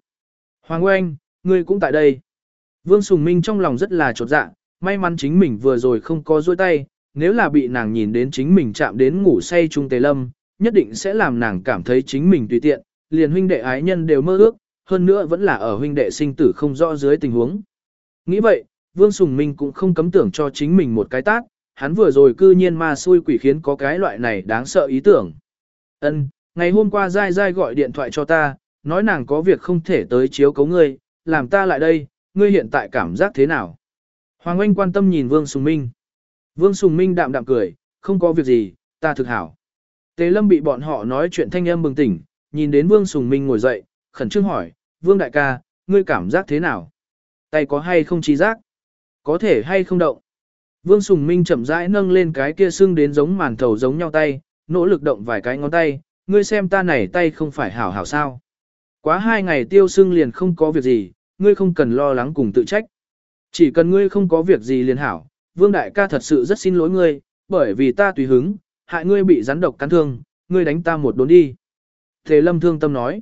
Hoàng Oanh, ngươi cũng tại đây. Vương Sùng Minh trong lòng rất là trột dạ, may mắn chính mình vừa rồi không có dôi tay, nếu là bị nàng nhìn đến chính mình chạm đến ngủ say trung tề lâm, nhất định sẽ làm nàng cảm thấy chính mình tùy tiện, liền huynh đệ ái nhân đều mơ ước, hơn nữa vẫn là ở huynh đệ sinh tử không rõ dưới tình huống. Nghĩ vậy, Vương Sùng Minh cũng không cấm tưởng cho chính mình một cái tác, hắn vừa rồi cư nhiên ma xui quỷ khiến có cái loại này đáng sợ ý tưởng. Ân, ngày hôm qua Dai Dai gọi điện thoại cho ta, nói nàng có việc không thể tới chiếu cấu ngươi, làm ta lại đây, ngươi hiện tại cảm giác thế nào? Hoàng Anh quan tâm nhìn Vương Sùng Minh. Vương Sùng Minh đạm đạm cười, không có việc gì, ta thực hảo. Tế Lâm bị bọn họ nói chuyện thanh âm bừng tỉnh, nhìn đến Vương Sùng Minh ngồi dậy, khẩn trương hỏi, Vương Đại ca, ngươi cảm giác thế nào? Tay có hay không trí giác? Có thể hay không động? Vương Sùng Minh chậm rãi nâng lên cái kia xương đến giống màn thầu giống nhau tay, nỗ lực động vài cái ngón tay, ngươi xem ta này tay không phải hảo hảo sao. Quá hai ngày tiêu xương liền không có việc gì, ngươi không cần lo lắng cùng tự trách. Chỉ cần ngươi không có việc gì liền hảo, Vương Đại ca thật sự rất xin lỗi ngươi, bởi vì ta tùy hứng, hại ngươi bị rắn độc cắn thương, ngươi đánh ta một đốn đi. Thế Lâm thương tâm nói,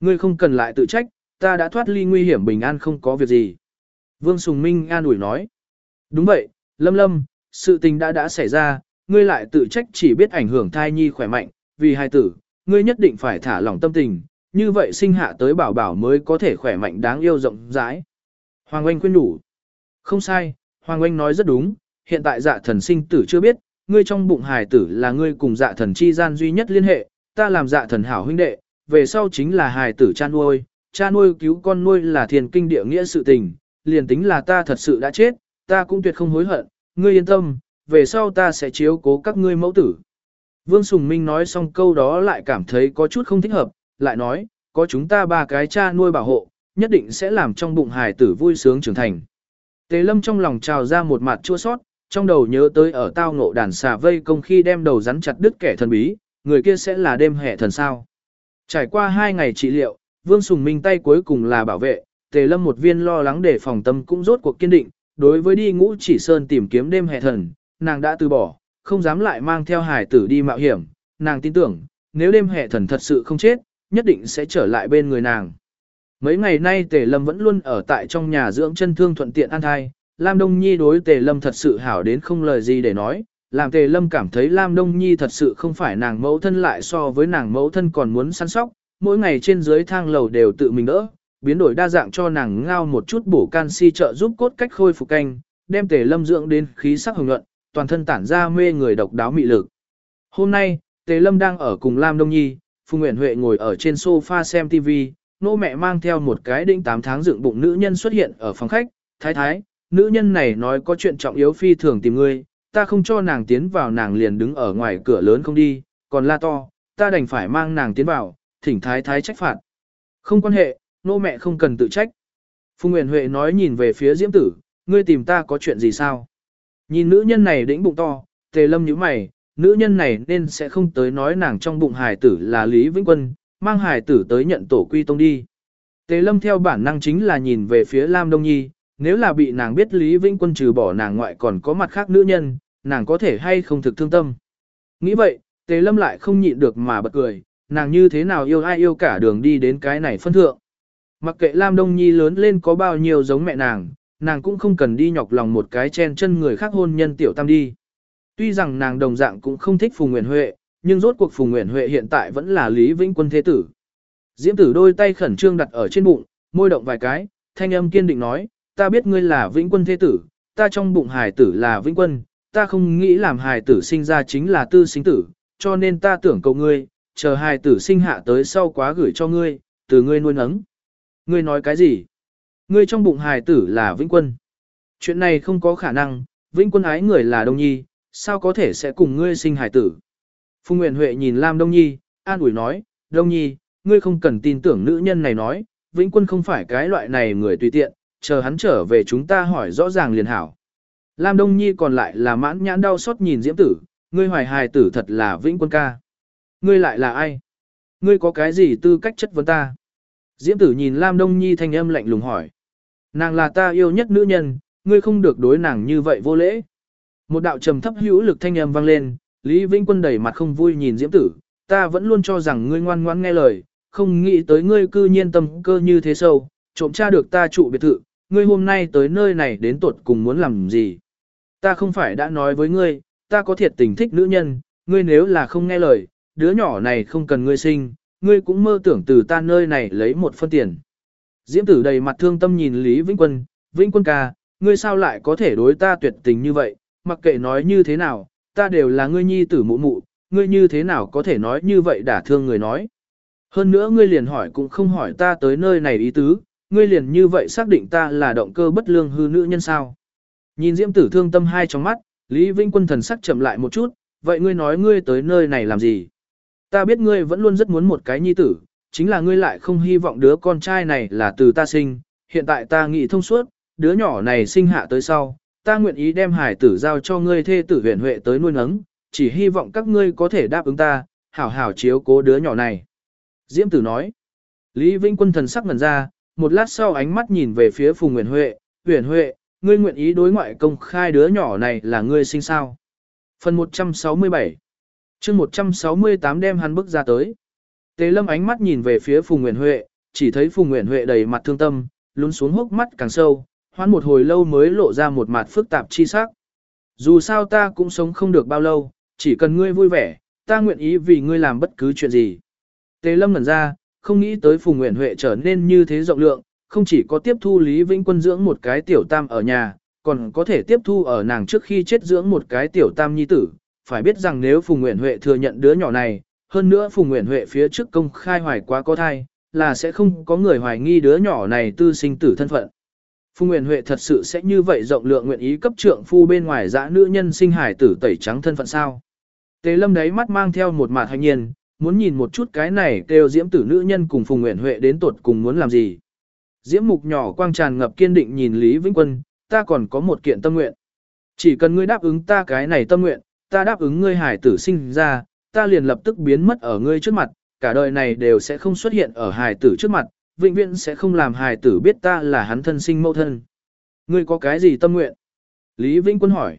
ngươi không cần lại tự trách, ta đã thoát ly nguy hiểm bình an không có việc gì. Vương Sùng Minh an ủi nói, đúng vậy, Lâm Lâm, sự tình đã đã xảy ra, ngươi lại tự trách chỉ biết ảnh hưởng thai nhi khỏe mạnh, vì hai tử, ngươi nhất định phải thả lỏng tâm tình, như vậy sinh hạ tới bảo bảo mới có thể khỏe mạnh đáng yêu rộng rãi. Hoàng Oanh khuyên đủ. Không sai, Hoàng Oanh nói rất đúng, hiện tại dạ thần sinh tử chưa biết, ngươi trong bụng hài tử là ngươi cùng dạ thần chi gian duy nhất liên hệ, ta làm dạ thần hảo huynh đệ, về sau chính là hài tử cha nuôi, cha nuôi cứu con nuôi là thiền kinh địa nghĩa sự tình, liền tính là ta thật sự đã chết, ta cũng tuyệt không hối hận, ngươi yên tâm, về sau ta sẽ chiếu cố các ngươi mẫu tử. Vương Sùng Minh nói xong câu đó lại cảm thấy có chút không thích hợp, lại nói, có chúng ta ba cái cha nuôi bảo hộ, nhất định sẽ làm trong bụng hài tử vui sướng trưởng thành. Tề lâm trong lòng trào ra một mặt chua sót, trong đầu nhớ tới ở tao ngộ đàn xà vây công khi đem đầu rắn chặt đứt kẻ thần bí, người kia sẽ là đêm hệ thần sao. Trải qua hai ngày trị liệu, Vương Sùng Minh tay cuối cùng là bảo vệ, Tề Lâm một viên lo lắng để phòng tâm cũng rốt cuộc kiên định, đối với đi ngũ chỉ sơn tìm kiếm đêm hệ thần, nàng đã từ bỏ, không dám lại mang theo hải tử đi mạo hiểm, nàng tin tưởng, nếu đêm hệ thần thật sự không chết, nhất định sẽ trở lại bên người nàng. Mấy ngày nay Tề Lâm vẫn luôn ở tại trong nhà dưỡng chân thương thuận tiện an thai, Lam Đông Nhi đối Tề Lâm thật sự hảo đến không lời gì để nói, làm Tề Lâm cảm thấy Lam Đông Nhi thật sự không phải nàng mẫu thân lại so với nàng mẫu thân còn muốn săn sóc, mỗi ngày trên dưới thang lầu đều tự mình đỡ, biến đổi đa dạng cho nàng ngao một chút bổ canxi trợ giúp cốt cách khôi phục canh, đem Tề Lâm dưỡng đến khí sắc hồng nhuận, toàn thân tản ra mê người độc đáo mị lực. Hôm nay, Tề Lâm đang ở cùng Lam Đông Nhi, Phùng Nguyễn Huệ ngồi ở trên sofa xem TV, nô mẹ mang theo một cái đĩnh 8 tháng dựng bụng nữ nhân xuất hiện ở phòng khách, thái thái, nữ nhân này nói có chuyện trọng yếu phi thường tìm ngươi, ta không cho nàng tiến vào nàng liền đứng ở ngoài cửa lớn không đi, còn la to, ta đành phải mang nàng tiến vào, thỉnh thái thái trách phạt. Không quan hệ, nô mẹ không cần tự trách. Phùng Nguyễn Huệ nói nhìn về phía Diễm Tử, ngươi tìm ta có chuyện gì sao? Nhìn nữ nhân này đĩnh bụng to, tề lâm nhíu mày, nữ nhân này nên sẽ không tới nói nàng trong bụng hài tử là Lý Vĩnh Quân, mang hài tử tới nhận tổ quy tông đi. Tề lâm theo bản năng chính là nhìn về phía Lam Đông Nhi, nếu là bị nàng biết Lý Vĩnh Quân trừ bỏ nàng ngoại còn có mặt khác nữ nhân, nàng có thể hay không thực thương tâm. Nghĩ vậy, Tề lâm lại không nhịn được mà bật cười, nàng như thế nào yêu ai yêu cả đường đi đến cái này phân thượng. Mặc kệ Lam Đông Nhi lớn lên có bao nhiêu giống mẹ nàng, nàng cũng không cần đi nhọc lòng một cái chen chân người khác hôn nhân tiểu tam đi. Tuy rằng nàng đồng dạng cũng không thích Phùng Nguyễn Huệ, nhưng rốt cuộc Phùng Nguyễn Huệ hiện tại vẫn là Lý Vĩnh Quân thế tử. Diễm tử đôi tay khẩn trương đặt ở trên bụng, môi động vài cái, thanh âm kiên định nói, ta biết ngươi là Vĩnh Quân thế tử, ta trong bụng hài tử là Vĩnh Quân, ta không nghĩ làm hài tử sinh ra chính là tư sinh tử, cho nên ta tưởng cầu ngươi, chờ hài tử sinh hạ tới sau quá gửi cho ngươi, từ ngươi nuôi nấng. Ngươi nói cái gì? Ngươi trong bụng hài tử là Vĩnh Quân. Chuyện này không có khả năng, Vĩnh Quân ái người là Đông Nhi, sao có thể sẽ cùng ngươi sinh hài tử? Phùng Nguyễn Huệ nhìn Lam Đông Nhi, an ủi nói, Đông Nhi, ngươi không cần tin tưởng nữ nhân này nói, Vĩnh Quân không phải cái loại này người tùy tiện, chờ hắn trở về chúng ta hỏi rõ ràng liền hảo. Lam Đông Nhi còn lại là mãn nhãn đau xót nhìn Diễm Tử, ngươi hoài hài tử thật là Vĩnh Quân ca. Ngươi lại là ai? Ngươi có cái gì tư cách chất vấn ta? Diễm Tử nhìn Lam Đông Nhi thanh âm lạnh lùng hỏi. Nàng là ta yêu nhất nữ nhân, ngươi không được đối nàng như vậy vô lễ. Một đạo trầm thấp hữu lực thanh âm vang lên, Lý Vĩnh Quân đầy mặt không vui nhìn Diễm Tử, ta vẫn luôn cho rằng ngươi ngoan ngoãn nghe lời, không nghĩ tới ngươi cư nhiên tâm cơ như thế sâu, trộm tra được ta trụ biệt thự, ngươi hôm nay tới nơi này đến tuột cùng muốn làm gì. Ta không phải đã nói với ngươi, ta có thiệt tình thích nữ nhân, ngươi nếu là không nghe lời, đứa nhỏ này không cần ngươi sinh, ngươi cũng mơ tưởng từ ta nơi này lấy một phân tiền. Diễm tử đầy mặt thương tâm nhìn Lý Vĩnh Quân, Vĩnh Quân ca, ngươi sao lại có thể đối ta tuyệt tình như vậy, mặc kệ nói như thế nào, ta đều là ngươi nhi tử mụ mụ, ngươi như thế nào có thể nói như vậy đả thương người nói. Hơn nữa ngươi liền hỏi cũng không hỏi ta tới nơi này ý tứ, ngươi liền như vậy xác định ta là động cơ bất lương hư nữ nhân sao. Nhìn Diễm tử thương tâm hai trong mắt, Lý Vĩnh Quân thần sắc chậm lại một chút, vậy ngươi nói ngươi tới nơi này làm gì? Ta biết ngươi vẫn luôn rất muốn một cái nhi tử, chính là ngươi lại không hy vọng đứa con trai này là từ ta sinh, hiện tại ta nghĩ thông suốt, đứa nhỏ này sinh hạ tới sau, ta nguyện ý đem hải tử giao cho ngươi thê tử huyền huệ tới nuôi nấng, chỉ hy vọng các ngươi có thể đáp ứng ta, hảo hảo chiếu cố đứa nhỏ này. Diễm tử nói, Lý vinh Quân thần sắc ngần ra, một lát sau ánh mắt nhìn về phía Phùng Nguyễn Huệ, Huyền Huệ, ngươi nguyện ý đối ngoại công khai đứa nhỏ này là ngươi sinh sao. Phần 167 chương 168 đem hắn bước ra tới. Tề lâm ánh mắt nhìn về phía Phùng Nguyễn Huệ, chỉ thấy Phùng Nguyễn Huệ đầy mặt thương tâm, lún xuống hốc mắt càng sâu, hoán một hồi lâu mới lộ ra một mặt phức tạp chi sắc. Dù sao ta cũng sống không được bao lâu, chỉ cần ngươi vui vẻ, ta nguyện ý vì ngươi làm bất cứ chuyện gì. Tề lâm ngẩn ra, không nghĩ tới Phùng Nguyễn Huệ trở nên như thế rộng lượng, không chỉ có tiếp thu Lý Vĩnh Quân dưỡng một cái tiểu tam ở nhà, còn có thể tiếp thu ở nàng trước khi chết dưỡng một cái tiểu tam nhi tử, phải biết rằng nếu Phùng Nguyễn Huệ thừa nhận đứa nhỏ này, hơn nữa Phùng Nguyễn Huệ phía trước công khai hoài quá có thai, là sẽ không có người hoài nghi đứa nhỏ này tư sinh tử thân phận. Phùng Nguyên Huệ thật sự sẽ như vậy rộng lượng nguyện ý cấp trượng phu bên ngoài dã nữ nhân sinh hải tử tẩy trắng thân phận sao. Tề lâm đấy mắt mang theo một mạt hạnh nhiên, muốn nhìn một chút cái này kêu diễm tử nữ nhân cùng Phùng Nguyễn Huệ đến tột cùng muốn làm gì. Diễm mục nhỏ quang tràn ngập kiên định nhìn Lý Vĩnh Quân, ta còn có một kiện tâm nguyện. Chỉ cần ngươi đáp ứng ta cái này tâm nguyện, ta đáp ứng ngươi hải tử sinh ra, ta liền lập tức biến mất ở ngươi trước mặt, cả đời này đều sẽ không xuất hiện ở hải tử trước mặt, vĩnh viễn sẽ không làm hài tử biết ta là hắn thân sinh mẫu thân. Ngươi có cái gì tâm nguyện? Lý Vĩnh Quân hỏi.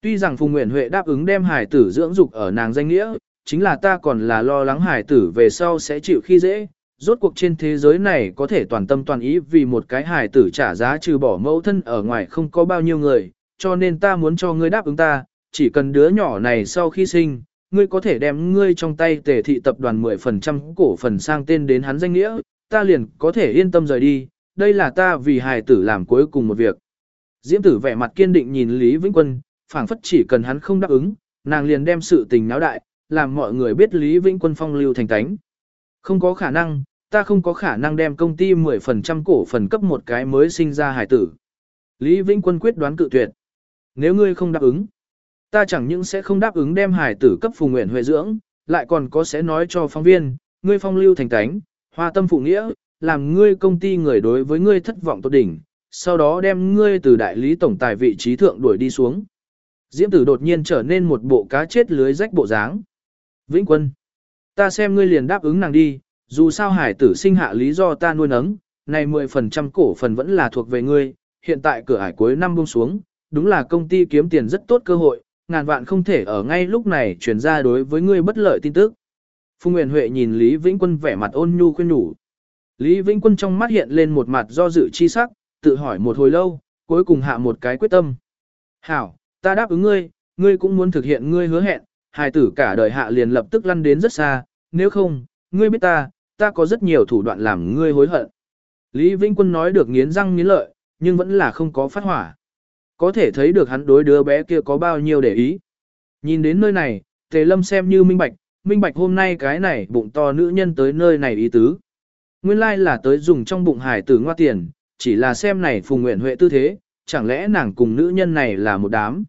Tuy rằng Phùng Nguyễn Huệ đáp ứng đem hài tử dưỡng dục ở nàng danh nghĩa, chính là ta còn là lo lắng hài tử về sau sẽ chịu khi dễ. Rốt cuộc trên thế giới này có thể toàn tâm toàn ý vì một cái hài tử trả giá trừ bỏ mẫu thân ở ngoài không có bao nhiêu người, cho nên ta muốn cho ngươi đáp ứng ta, chỉ cần đứa nhỏ này sau khi sinh, ngươi có thể đem ngươi trong tay tề thị tập đoàn 10% cổ phần sang tên đến hắn danh nghĩa, ta liền có thể yên tâm rời đi, đây là ta vì hài tử làm cuối cùng một việc. Diễm tử vẻ mặt kiên định nhìn Lý Vĩnh Quân, phảng phất chỉ cần hắn không đáp ứng, nàng liền đem sự tình náo đại, làm mọi người biết Lý Vĩnh Quân phong lưu thành tánh. Không có khả năng, ta không có khả năng đem công ty 10% cổ phần cấp một cái mới sinh ra hài tử. Lý Vĩnh Quân quyết đoán cự tuyệt. Nếu ngươi không đáp ứng, ta chẳng những sẽ không đáp ứng đem hài tử cấp phù nguyện huệ dưỡng, lại còn có sẽ nói cho phóng viên, ngươi phong lưu thành tánh, hoa tâm phụ nghĩa, làm ngươi công ty người đối với ngươi thất vọng tốt đỉnh, sau đó đem ngươi từ đại lý tổng tài vị trí thượng đuổi đi xuống. Diễm tử đột nhiên trở nên một bộ cá chết lưới rách bộ dáng. Vĩnh quân, ta xem ngươi liền đáp ứng nàng đi, dù sao hải tử sinh hạ lý do ta nuôi nấng, này 10% cổ phần vẫn là thuộc về ngươi, hiện tại cửa hải cuối năm buông xuống, đúng là công ty kiếm tiền rất tốt cơ hội, ngàn vạn không thể ở ngay lúc này truyền ra đối với ngươi bất lợi tin tức. Phùng Nguyên Huệ nhìn Lý Vĩnh Quân vẻ mặt ôn nhu khuyên nhủ. Lý Vĩnh Quân trong mắt hiện lên một mặt do dự chi sắc, tự hỏi một hồi lâu, cuối cùng hạ một cái quyết tâm. Hảo, ta đáp ứng ngươi, ngươi cũng muốn thực hiện ngươi hứa hẹn, hài tử cả đời hạ liền lập tức lăn đến rất xa, nếu không, ngươi biết ta, ta có rất nhiều thủ đoạn làm ngươi hối hận. Lý Vĩnh Quân nói được nghiến răng nghiến lợi, nhưng vẫn là không có phát hỏa. Có thể thấy được hắn đối đứa bé kia có bao nhiêu để ý. Nhìn đến nơi này, Tề Lâm xem như minh bạch, minh bạch hôm nay cái này bụng to nữ nhân tới nơi này ý tứ. Nguyên lai là tới dùng trong bụng hải tử ngoa tiền, chỉ là xem này Phùng Nguyễn Huệ tư thế, chẳng lẽ nàng cùng nữ nhân này là một đám.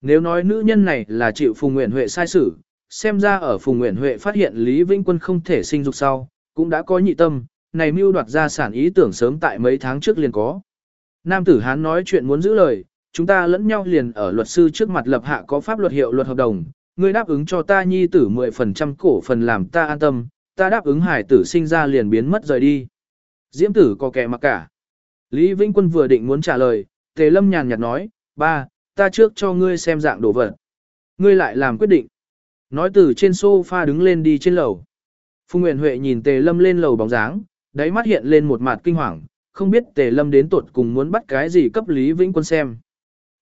Nếu nói nữ nhân này là chịu Phùng Nguyễn Huệ sai xử, xem ra ở Phùng Nguyễn Huệ phát hiện Lý Vĩnh Quân không thể sinh dục sau, cũng đã có nhị tâm, này mưu đoạt ra sản ý tưởng sớm tại mấy tháng trước liền có. Nam tử Hán nói chuyện muốn giữ lời, chúng ta lẫn nhau liền ở luật sư trước mặt lập hạ có pháp luật hiệu luật hợp đồng, ngươi đáp ứng cho ta nhi tử 10% cổ phần làm ta an tâm, ta đáp ứng hải tử sinh ra liền biến mất rời đi. Diễm tử có kẻ mặc cả. Lý Vĩnh Quân vừa định muốn trả lời, Tề Lâm nhàn nhạt nói, ba, ta trước cho ngươi xem dạng đồ vật. Ngươi lại làm quyết định. Nói từ trên sofa đứng lên đi trên lầu. Phùng Nguyễn Huệ nhìn Tề Lâm lên lầu bóng dáng, đáy mắt hiện lên một mặt kinh hoàng, không biết Tề Lâm đến tuột cùng muốn bắt cái gì cấp Lý Vĩnh Quân xem.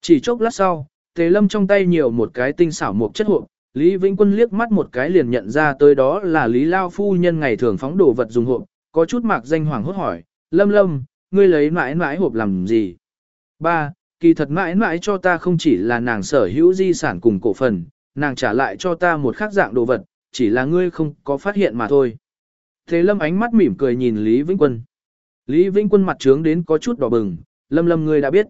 Chỉ chốc lát sau, Tề Lâm trong tay nhiều một cái tinh xảo một chất hộp, Lý Vĩnh Quân liếc mắt một cái liền nhận ra tới đó là Lý Lao Phu Nhân ngày thường phóng đồ vật dùng hộp, có chút mạc danh hoàng hốt hỏi, Lâm Lâm, ngươi lấy mãi mãi hộp làm gì? Ba, kỳ thật mãi mãi cho ta không chỉ là nàng sở hữu di sản cùng cổ phần, nàng trả lại cho ta một khác dạng đồ vật, chỉ là ngươi không có phát hiện mà thôi. Thế Lâm ánh mắt mỉm cười nhìn Lý Vĩnh Quân. Lý Vĩnh Quân mặt trướng đến có chút đỏ bừng, Lâm Lâm ngươi đã biết.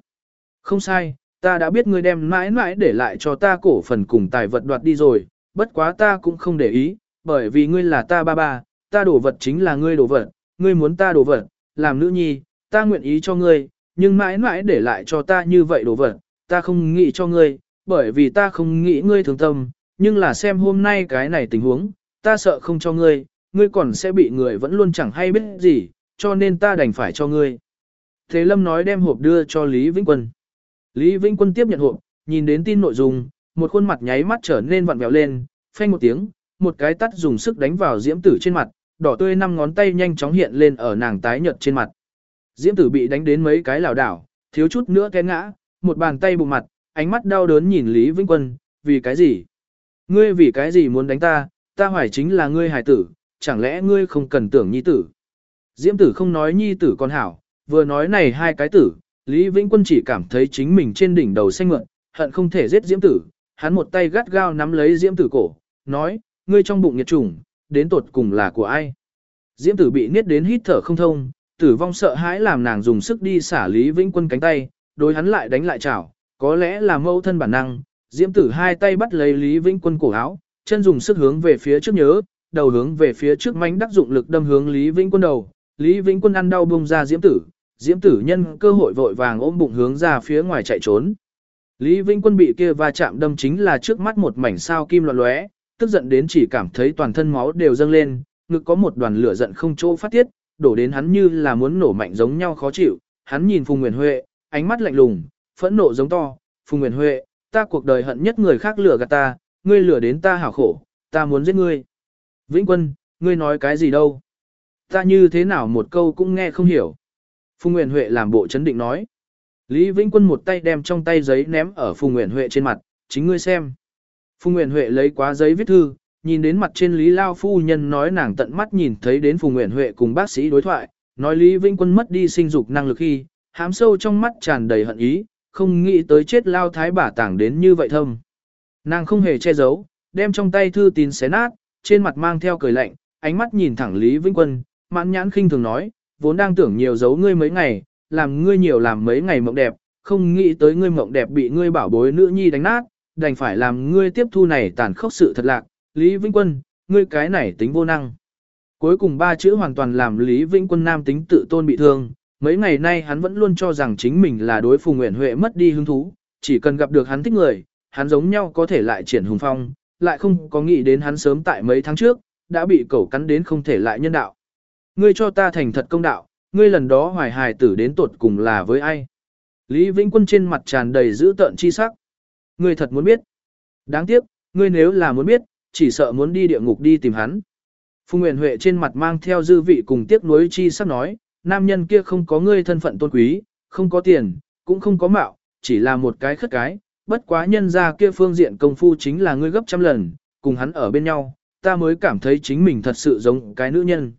Không sai, ta đã biết ngươi đem mãi mãi để lại cho ta cổ phần cùng tài vật đoạt đi rồi, bất quá ta cũng không để ý, bởi vì ngươi là ta ba ba, ta đổ vật chính là ngươi đổ vật, ngươi muốn ta đổ vật, làm nữ nhi, ta nguyện ý cho ngươi, nhưng mãi mãi để lại cho ta như vậy đổ vật, ta không nghĩ cho ngươi, bởi vì ta không nghĩ ngươi thương tâm, nhưng là xem hôm nay cái này tình huống, ta sợ không cho ngươi, ngươi còn sẽ bị người vẫn luôn chẳng hay biết gì, cho nên ta đành phải cho ngươi. Thế Lâm nói đem hộp đưa cho Lý Vĩnh Quân. Lý Vĩnh Quân tiếp nhận hộp, nhìn đến tin nội dung, một khuôn mặt nháy mắt trở nên vặn vẹo lên, phanh một tiếng, một cái tắt dùng sức đánh vào diễm tử trên mặt, đỏ tươi năm ngón tay nhanh chóng hiện lên ở nàng tái nhợt trên mặt. Diễm tử bị đánh đến mấy cái lảo đảo, thiếu chút nữa té ngã, một bàn tay bụng mặt, ánh mắt đau đớn nhìn Lý Vĩnh Quân, vì cái gì? Ngươi vì cái gì muốn đánh ta, ta hoài chính là ngươi hài tử, chẳng lẽ ngươi không cần tưởng nhi tử? Diễm tử không nói nhi tử con hảo, vừa nói này hai cái tử, Lý Vĩnh Quân chỉ cảm thấy chính mình trên đỉnh đầu xanh mượn, hận không thể giết Diễm Tử, hắn một tay gắt gao nắm lấy Diễm Tử cổ, nói, ngươi trong bụng nhiệt trùng, đến tột cùng là của ai? Diễm Tử bị niết đến hít thở không thông, tử vong sợ hãi làm nàng dùng sức đi xả Lý Vĩnh Quân cánh tay, đối hắn lại đánh lại chảo, có lẽ là mâu thân bản năng, Diễm Tử hai tay bắt lấy Lý Vĩnh Quân cổ áo, chân dùng sức hướng về phía trước nhớ, đầu hướng về phía trước mánh đắc dụng lực đâm hướng Lý Vĩnh Quân đầu, Lý Vĩnh Quân ăn đau bung ra Diễm Tử, Diễm tử nhân cơ hội vội vàng ôm bụng hướng ra phía ngoài chạy trốn. Lý Vĩnh Quân bị kia va chạm đâm chính là trước mắt một mảnh sao kim loạn lóe, tức giận đến chỉ cảm thấy toàn thân máu đều dâng lên, ngực có một đoàn lửa giận không chỗ phát tiết, đổ đến hắn như là muốn nổ mạnh giống nhau khó chịu. Hắn nhìn Phùng Nguyễn Huệ, ánh mắt lạnh lùng, phẫn nộ giống to, Phùng Nguyễn Huệ, ta cuộc đời hận nhất người khác lừa gạt ta, ngươi lừa đến ta hảo khổ, ta muốn giết ngươi. Vĩnh Quân, ngươi nói cái gì đâu? Ta như thế nào một câu cũng nghe không hiểu. Phùng Nguyễn Huệ làm bộ chấn định nói. Lý Vĩnh Quân một tay đem trong tay giấy ném ở Phùng Nguyễn Huệ trên mặt, chính ngươi xem. Phùng Nguyễn Huệ lấy quá giấy viết thư, nhìn đến mặt trên Lý Lao Phu Nhân nói nàng tận mắt nhìn thấy đến Phùng Nguyễn Huệ cùng bác sĩ đối thoại, nói Lý Vĩnh Quân mất đi sinh dục năng lực khi, hám sâu trong mắt tràn đầy hận ý, không nghĩ tới chết Lao Thái bà tảng đến như vậy thâm. Nàng không hề che giấu, đem trong tay thư tín xé nát, trên mặt mang theo cười lạnh, ánh mắt nhìn thẳng Lý Vĩnh Quân, mãn nhãn khinh thường nói, vốn đang tưởng nhiều giấu ngươi mấy ngày, làm ngươi nhiều làm mấy ngày mộng đẹp, không nghĩ tới ngươi mộng đẹp bị ngươi bảo bối nữ nhi đánh nát, đành phải làm ngươi tiếp thu này tàn khốc sự thật lạc, Lý Vĩnh Quân, ngươi cái này tính vô năng. Cuối cùng ba chữ hoàn toàn làm Lý Vĩnh Quân nam tính tự tôn bị thương, mấy ngày nay hắn vẫn luôn cho rằng chính mình là đối phùng nguyện huệ mất đi hứng thú, chỉ cần gặp được hắn thích người, hắn giống nhau có thể lại triển hùng phong, lại không có nghĩ đến hắn sớm tại mấy tháng trước, đã bị cẩu cắn đến không thể lại nhân đạo. Ngươi cho ta thành thật công đạo, ngươi lần đó hoài hài tử đến tột cùng là với ai? Lý Vĩnh Quân trên mặt tràn đầy dữ tợn chi sắc. Ngươi thật muốn biết. Đáng tiếc, ngươi nếu là muốn biết, chỉ sợ muốn đi địa ngục đi tìm hắn. Phùng Nguyễn Huệ trên mặt mang theo dư vị cùng tiếc nuối chi sắc nói, nam nhân kia không có ngươi thân phận tôn quý, không có tiền, cũng không có mạo, chỉ là một cái khất cái, bất quá nhân ra kia phương diện công phu chính là ngươi gấp trăm lần, cùng hắn ở bên nhau, ta mới cảm thấy chính mình thật sự giống cái nữ nhân.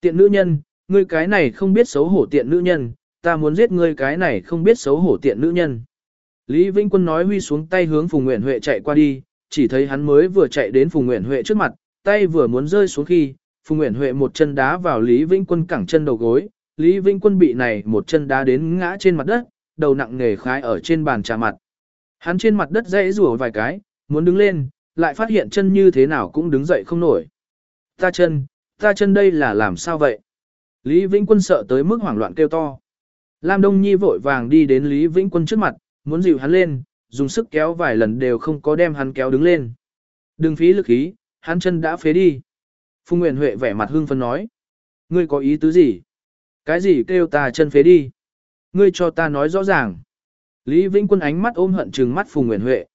Tiện nữ nhân, ngươi cái này không biết xấu hổ tiện nữ nhân, ta muốn giết ngươi cái này không biết xấu hổ tiện nữ nhân. Lý Vĩnh Quân nói huy xuống tay hướng Phùng Nguyễn Huệ chạy qua đi, chỉ thấy hắn mới vừa chạy đến Phùng Nguyễn Huệ trước mặt, tay vừa muốn rơi xuống khi, Phùng Nguyễn Huệ một chân đá vào Lý Vĩnh Quân cẳng chân đầu gối, Lý Vĩnh Quân bị này một chân đá đến ngã trên mặt đất, đầu nặng nề khái ở trên bàn trà mặt. Hắn trên mặt đất dãy rủa vài cái, muốn đứng lên, lại phát hiện chân như thế nào cũng đứng dậy không nổi. Ta chân, ta chân đây là làm sao vậy? Lý Vĩnh Quân sợ tới mức hoảng loạn kêu to. Lam Đông Nhi vội vàng đi đến Lý Vĩnh Quân trước mặt, muốn dịu hắn lên, dùng sức kéo vài lần đều không có đem hắn kéo đứng lên. Đừng phí lực khí, hắn chân đã phế đi. Phùng Nguyễn Huệ vẻ mặt hưng phấn nói. Ngươi có ý tứ gì? Cái gì kêu ta chân phế đi? Ngươi cho ta nói rõ ràng. Lý Vĩnh Quân ánh mắt ôm hận trừng mắt Phùng Nguyễn Huệ.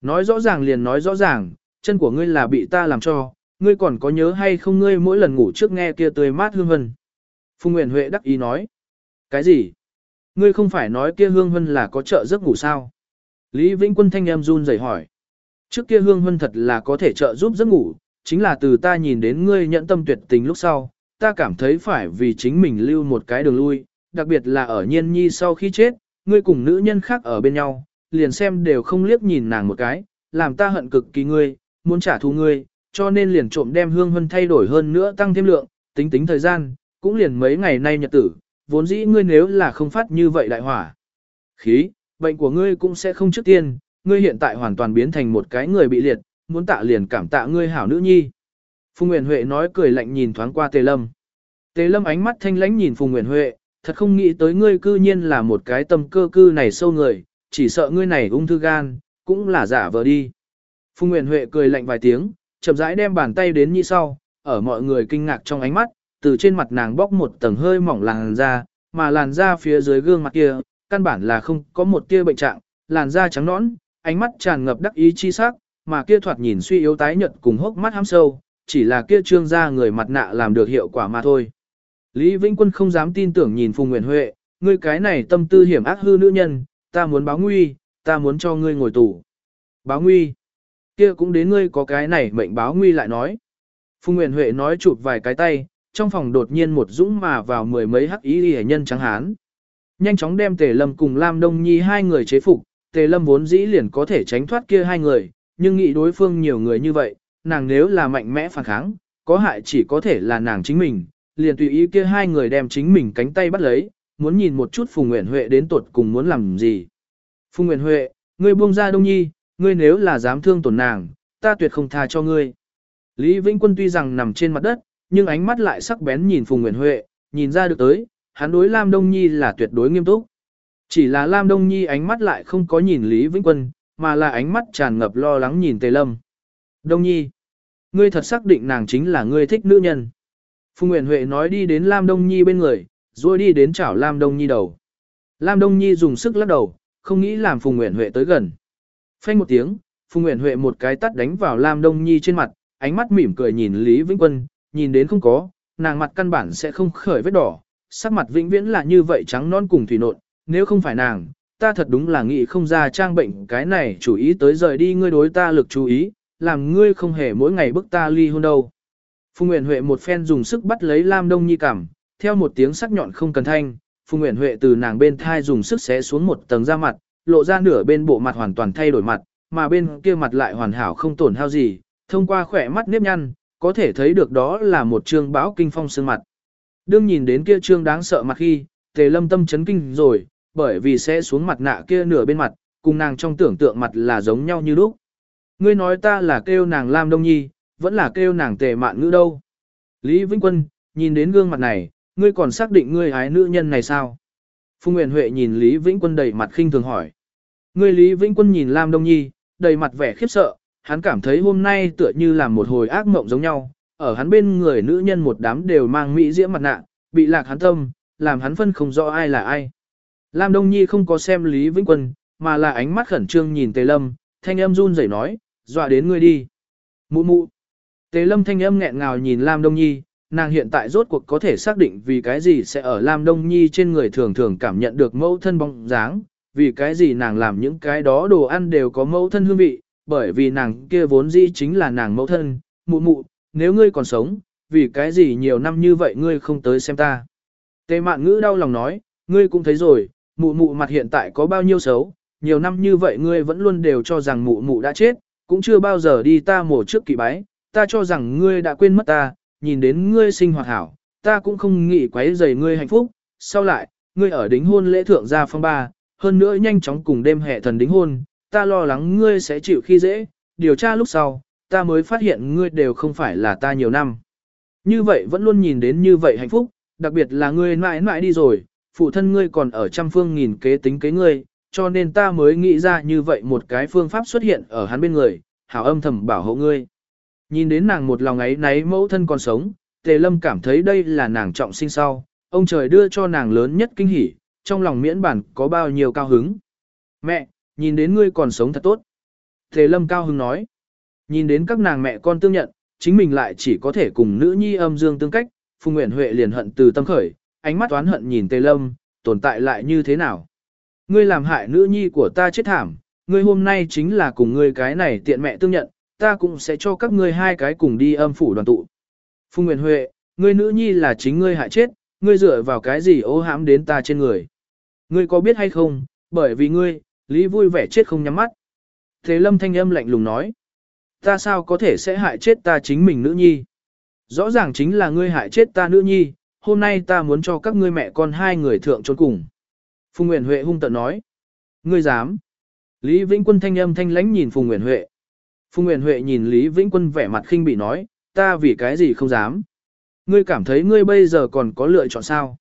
Nói rõ ràng liền nói rõ ràng, chân của ngươi là bị ta làm cho, ngươi còn có nhớ hay không ngươi mỗi lần ngủ trước nghe kia tươi mát hương hân. Phùng Nguyễn Huệ đắc ý nói. Cái gì? Ngươi không phải nói kia hương hân là có trợ giấc ngủ sao? Lý Vĩnh Quân thanh em run rẩy hỏi. Trước kia hương hân thật là có thể trợ giúp giấc ngủ, chính là từ ta nhìn đến ngươi nhận tâm tuyệt tình lúc sau, ta cảm thấy phải vì chính mình lưu một cái đường lui, đặc biệt là ở nhiên nhi sau khi chết, ngươi cùng nữ nhân khác ở bên nhau, liền xem đều không liếc nhìn nàng một cái, làm ta hận cực kỳ ngươi, muốn trả thù ngươi, cho nên liền trộm đem hương hân thay đổi hơn nữa tăng thêm lượng, tính tính thời gian, cũng liền mấy ngày nay nhật tử, vốn dĩ ngươi nếu là không phát như vậy đại hỏa. Khí, bệnh của ngươi cũng sẽ không trước tiên, ngươi hiện tại hoàn toàn biến thành một cái người bị liệt, muốn tạ liền cảm tạ ngươi hảo nữ nhi. Phùng Nguyễn Huệ nói cười lạnh nhìn thoáng qua Tề Lâm. Tề Lâm ánh mắt thanh lãnh nhìn Phùng Nguyễn Huệ, thật không nghĩ tới ngươi cư nhiên là một cái tâm cơ cư này sâu người, chỉ sợ ngươi này ung thư gan, cũng là giả vờ đi. Phùng Nguyễn Huệ cười lạnh vài tiếng, chậm rãi đem bàn tay đến như sau, ở mọi người kinh ngạc trong ánh mắt, từ trên mặt nàng bóc một tầng hơi mỏng làn da, mà làn da phía dưới gương mặt kia, căn bản là không có một tia bệnh trạng, làn da trắng nõn, ánh mắt tràn ngập đắc ý chi sắc, mà kia thoạt nhìn suy yếu tái nhợt cùng hốc mắt hăm sâu, chỉ là kia trương da người mặt nạ làm được hiệu quả mà thôi. Lý Vĩnh Quân không dám tin tưởng nhìn Phùng Nguyễn Huệ, ngươi cái này tâm tư hiểm ác hư nữ nhân, ta muốn báo nguy, ta muốn cho ngươi ngồi tù. Báo nguy? Kia cũng đến ngươi có cái này mệnh báo nguy lại nói. Phùng Nguyễn Huệ nói chụp vài cái tay, trong phòng đột nhiên một dũng mà vào mười mấy hắc ý hệ nhân trắng hán. Nhanh chóng đem Tề Lâm cùng Lam Đông Nhi hai người chế phục, Tề Lâm vốn dĩ liền có thể tránh thoát kia hai người, nhưng nghĩ đối phương nhiều người như vậy, nàng nếu là mạnh mẽ phản kháng, có hại chỉ có thể là nàng chính mình, liền tùy ý kia hai người đem chính mình cánh tay bắt lấy, muốn nhìn một chút Phùng Nguyễn Huệ đến tuột cùng muốn làm gì. Phùng Nguyễn Huệ, ngươi buông ra Đông Nhi, ngươi nếu là dám thương tổn nàng, ta tuyệt không tha cho ngươi. Lý Vĩnh Quân tuy rằng nằm trên mặt đất, nhưng ánh mắt lại sắc bén nhìn Phùng Nguyễn Huệ, nhìn ra được tới, hắn đối Lam Đông Nhi là tuyệt đối nghiêm túc. Chỉ là Lam Đông Nhi ánh mắt lại không có nhìn Lý Vĩnh Quân, mà là ánh mắt tràn ngập lo lắng nhìn Tề Lâm. Đông Nhi, ngươi thật xác định nàng chính là ngươi thích nữ nhân. Phùng Nguyễn Huệ nói đi đến Lam Đông Nhi bên người, rồi đi đến chảo Lam Đông Nhi đầu. Lam Đông Nhi dùng sức lắc đầu, không nghĩ làm Phùng Nguyễn Huệ tới gần. Phanh một tiếng, Phùng Nguyễn Huệ một cái tắt đánh vào Lam Đông Nhi trên mặt, ánh mắt mỉm cười nhìn Lý Vĩnh Quân, nhìn đến không có, nàng mặt căn bản sẽ không khởi vết đỏ, sắc mặt vĩnh viễn là như vậy trắng non cùng thủy nộn, nếu không phải nàng, ta thật đúng là nghĩ không ra trang bệnh cái này chủ ý tới rời đi ngươi đối ta lực chú ý, làm ngươi không hề mỗi ngày bức ta ly hôn đâu. Phùng Nguyễn Huệ một phen dùng sức bắt lấy Lam Đông Nhi cảm, theo một tiếng sắc nhọn không cần thanh, Phùng Nguyễn Huệ từ nàng bên thai dùng sức xé xuống một tầng da mặt, lộ ra nửa bên bộ mặt hoàn toàn thay đổi mặt, mà bên kia mặt lại hoàn hảo không tổn hao gì, thông qua khỏe mắt nếp nhăn, có thể thấy được đó là một trương bão kinh phong sương mặt. Đương nhìn đến kia trương đáng sợ mặt khi, tề lâm tâm chấn kinh rồi, bởi vì sẽ xuống mặt nạ kia nửa bên mặt, cùng nàng trong tưởng tượng mặt là giống nhau như lúc. Ngươi nói ta là kêu nàng Lam Đông Nhi, vẫn là kêu nàng tề mạn ngữ đâu. Lý Vĩnh Quân, nhìn đến gương mặt này, ngươi còn xác định ngươi ái nữ nhân này sao? Phùng Nguyễn Huệ nhìn Lý Vĩnh Quân đầy mặt khinh thường hỏi. Ngươi Lý Vĩnh Quân nhìn Lam Đông Nhi, đầy mặt vẻ khiếp sợ, hắn cảm thấy hôm nay tựa như là một hồi ác mộng giống nhau, ở hắn bên người nữ nhân một đám đều mang mỹ diễm mặt nạ, bị lạc hắn tâm, làm hắn phân không rõ ai là ai. Lam Đông Nhi không có xem Lý Vĩnh Quân, mà là ánh mắt khẩn trương nhìn Tề Lâm, thanh âm run rẩy nói, dọa đến ngươi đi. Mụ mụ. Tề Lâm thanh âm nghẹn ngào nhìn Lam Đông Nhi, nàng hiện tại rốt cuộc có thể xác định vì cái gì sẽ ở Lam Đông Nhi trên người thường thường cảm nhận được mẫu thân bóng dáng, vì cái gì nàng làm những cái đó đồ ăn đều có mẫu thân hương vị, bởi vì nàng kia vốn dĩ chính là nàng mẫu thân, mụ mụ, nếu ngươi còn sống, vì cái gì nhiều năm như vậy ngươi không tới xem ta. Tề mạn ngữ đau lòng nói, ngươi cũng thấy rồi, mụ mụ mặt hiện tại có bao nhiêu xấu, nhiều năm như vậy ngươi vẫn luôn đều cho rằng mụ mụ đã chết, cũng chưa bao giờ đi ta mổ trước kỳ bái, ta cho rằng ngươi đã quên mất ta, nhìn đến ngươi sinh hoạt hảo, ta cũng không nghĩ quấy rầy ngươi hạnh phúc, sau lại, ngươi ở đính hôn lễ thượng gia phong ba, hơn nữa nhanh chóng cùng đêm hệ thần đính hôn, ta lo lắng ngươi sẽ chịu khi dễ, điều tra lúc sau, ta mới phát hiện ngươi đều không phải là ta nhiều năm. Như vậy vẫn luôn nhìn đến như vậy hạnh phúc, đặc biệt là ngươi mãi mãi đi rồi, phụ thân ngươi còn ở trăm phương nghìn kế tính kế ngươi, cho nên ta mới nghĩ ra như vậy một cái phương pháp xuất hiện ở hắn bên người, hảo âm thầm bảo hộ ngươi. Nhìn đến nàng một lòng ấy náy mẫu thân còn sống, Tề Lâm cảm thấy đây là nàng trọng sinh sau, ông trời đưa cho nàng lớn nhất kinh hỉ, trong lòng miễn bản có bao nhiêu cao hứng. Mẹ, nhìn đến ngươi còn sống thật tốt. Tề Lâm cao hứng nói. Nhìn đến các nàng mẹ con tương nhận, chính mình lại chỉ có thể cùng nữ nhi âm dương tương cách, Phùng Nguyễn Huệ liền hận từ tâm khởi, ánh mắt toán hận nhìn Tề Lâm, tồn tại lại như thế nào. Ngươi làm hại nữ nhi của ta chết thảm, ngươi hôm nay chính là cùng ngươi cái này tiện mẹ tương nhận, ta cũng sẽ cho các ngươi hai cái cùng đi âm phủ đoàn tụ. Phùng Nguyễn Huệ, ngươi nữ nhi là chính ngươi hại chết, ngươi dựa vào cái gì ô hãm đến ta trên người. Ngươi có biết hay không, bởi vì ngươi, Lý vui vẻ chết không nhắm mắt. Thế lâm thanh âm lạnh lùng nói. Ta sao có thể sẽ hại chết ta chính mình nữ nhi? Rõ ràng chính là ngươi hại chết ta nữ nhi, hôm nay ta muốn cho các ngươi mẹ con hai người thượng trốn cùng. Phùng Nguyễn Huệ hung tợn nói. Ngươi dám. Lý Vĩnh Quân thanh âm thanh lãnh nhìn Phùng Nguyễn Huệ. Phùng Nguyễn Huệ nhìn Lý Vĩnh Quân vẻ mặt khinh bị nói, ta vì cái gì không dám. Ngươi cảm thấy ngươi bây giờ còn có lựa chọn sao?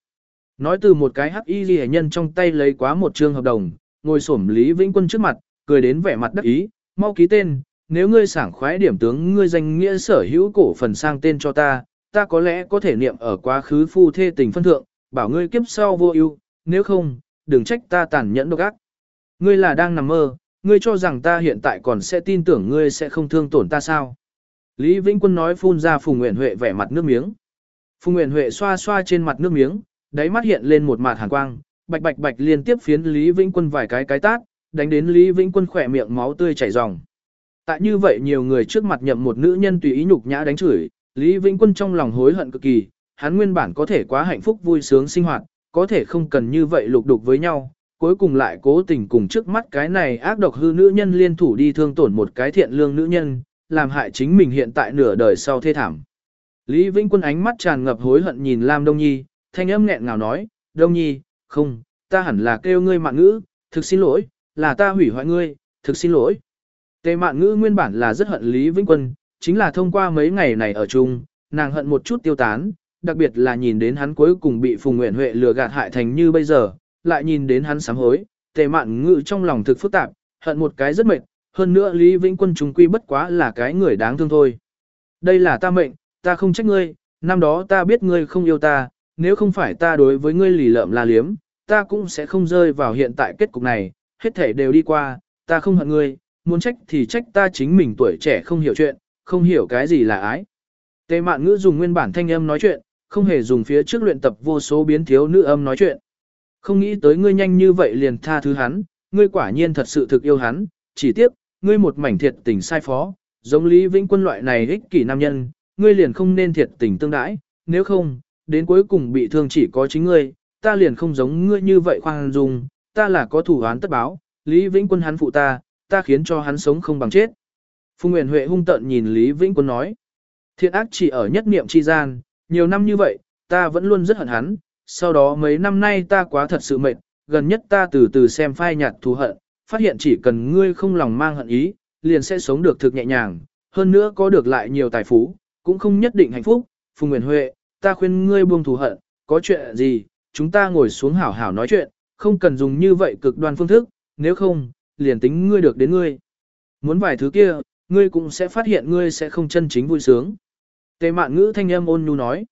Nói từ một cái hắc y ghi nhân trong tay lấy quá một trương hợp đồng, ngồi xổm Lý Vĩnh Quân trước mặt, cười đến vẻ mặt đắc ý, mau ký tên, nếu ngươi sảng khoái điểm tướng ngươi danh nghĩa sở hữu cổ phần sang tên cho ta, ta có lẽ có thể niệm ở quá khứ phu thê tình phân thượng, bảo ngươi kiếp sau vô ưu, nếu không, đừng trách ta tàn nhẫn độc ác. Ngươi là đang nằm mơ, ngươi cho rằng ta hiện tại còn sẽ tin tưởng ngươi sẽ không thương tổn ta sao? Lý Vĩnh Quân nói phun ra Phùng Nguyễn Huệ vẻ mặt nước miếng. Phùng Nguyễn Huệ xoa xoa trên mặt nước miếng, đáy mắt hiện lên một mặt hàn quang, bạch bạch bạch liên tiếp phiến Lý Vĩnh Quân vài cái cái tát, đánh đến Lý Vĩnh Quân khỏe miệng máu tươi chảy ròng. Tại như vậy nhiều người trước mặt nhậm một nữ nhân tùy ý nhục nhã đánh chửi, Lý Vĩnh Quân trong lòng hối hận cực kỳ, hắn nguyên bản có thể quá hạnh phúc vui sướng sinh hoạt, có thể không cần như vậy lục đục với nhau, cuối cùng lại cố tình cùng trước mắt cái này ác độc hư nữ nhân liên thủ đi thương tổn một cái thiện lương nữ nhân, làm hại chính mình hiện tại nửa đời sau thê thảm. Lý Vĩnh Quân ánh mắt tràn ngập hối hận nhìn Lam Đông Nhi, thanh âm nghẹn ngào nói, Đông Nhi, không, ta hẳn là kêu ngươi mạng ngữ, thực xin lỗi, là ta hủy hoại ngươi, thực xin lỗi. Tề mạn ngữ nguyên bản là rất hận Lý Vĩnh Quân, chính là thông qua mấy ngày này ở chung, nàng hận một chút tiêu tán, đặc biệt là nhìn đến hắn cuối cùng bị Phùng Nguyễn Huệ lừa gạt hại thành như bây giờ, lại nhìn đến hắn sám hối, tề mạn ngữ trong lòng thực phức tạp, hận một cái rất mệt, hơn nữa Lý Vĩnh Quân chúng quy bất quá là cái người đáng thương thôi. Đây là ta mệnh, ta không trách ngươi, năm đó ta biết ngươi không yêu ta, nếu không phải ta đối với ngươi lì lợm la liếm, ta cũng sẽ không rơi vào hiện tại kết cục này, hết thể đều đi qua, ta không hận ngươi, muốn trách thì trách ta chính mình tuổi trẻ không hiểu chuyện, không hiểu cái gì là ái. Tề mạn ngữ dùng nguyên bản thanh âm nói chuyện, không hề dùng phía trước luyện tập vô số biến thiếu nữ âm nói chuyện. Không nghĩ tới ngươi nhanh như vậy liền tha thứ hắn, ngươi quả nhiên thật sự thực yêu hắn, chỉ tiếc, ngươi một mảnh thiệt tình sai phó, giống Lý Vĩnh Quân loại này ích kỷ nam nhân, ngươi liền không nên thiệt tình tương đãi, nếu không, đến cuối cùng bị thương chỉ có chính ngươi, ta liền không giống ngươi như vậy khoan dung, ta là có thủ án tất báo, Lý Vĩnh Quân hắn phụ ta, ta khiến cho hắn sống không bằng chết. Phùng Nguyễn Huệ hung tợn nhìn Lý Vĩnh Quân nói, thiện ác chỉ ở nhất niệm chi gian, nhiều năm như vậy, ta vẫn luôn rất hận hắn, sau đó mấy năm nay ta quá thật sự mệt, gần nhất ta từ từ xem phai nhạt thù hận, phát hiện chỉ cần ngươi không lòng mang hận ý, liền sẽ sống được thực nhẹ nhàng, hơn nữa có được lại nhiều tài phú, cũng không nhất định hạnh phúc. Phùng Nguyễn Huệ, ta khuyên ngươi buông thù hận, có chuyện gì, chúng ta ngồi xuống hảo hảo nói chuyện, không cần dùng như vậy cực đoan phương thức, nếu không, liền tính ngươi được đến ngươi. Muốn vài thứ kia, ngươi cũng sẽ phát hiện ngươi sẽ không chân chính vui sướng. Tề mạn ngữ thanh âm ôn nhu nói.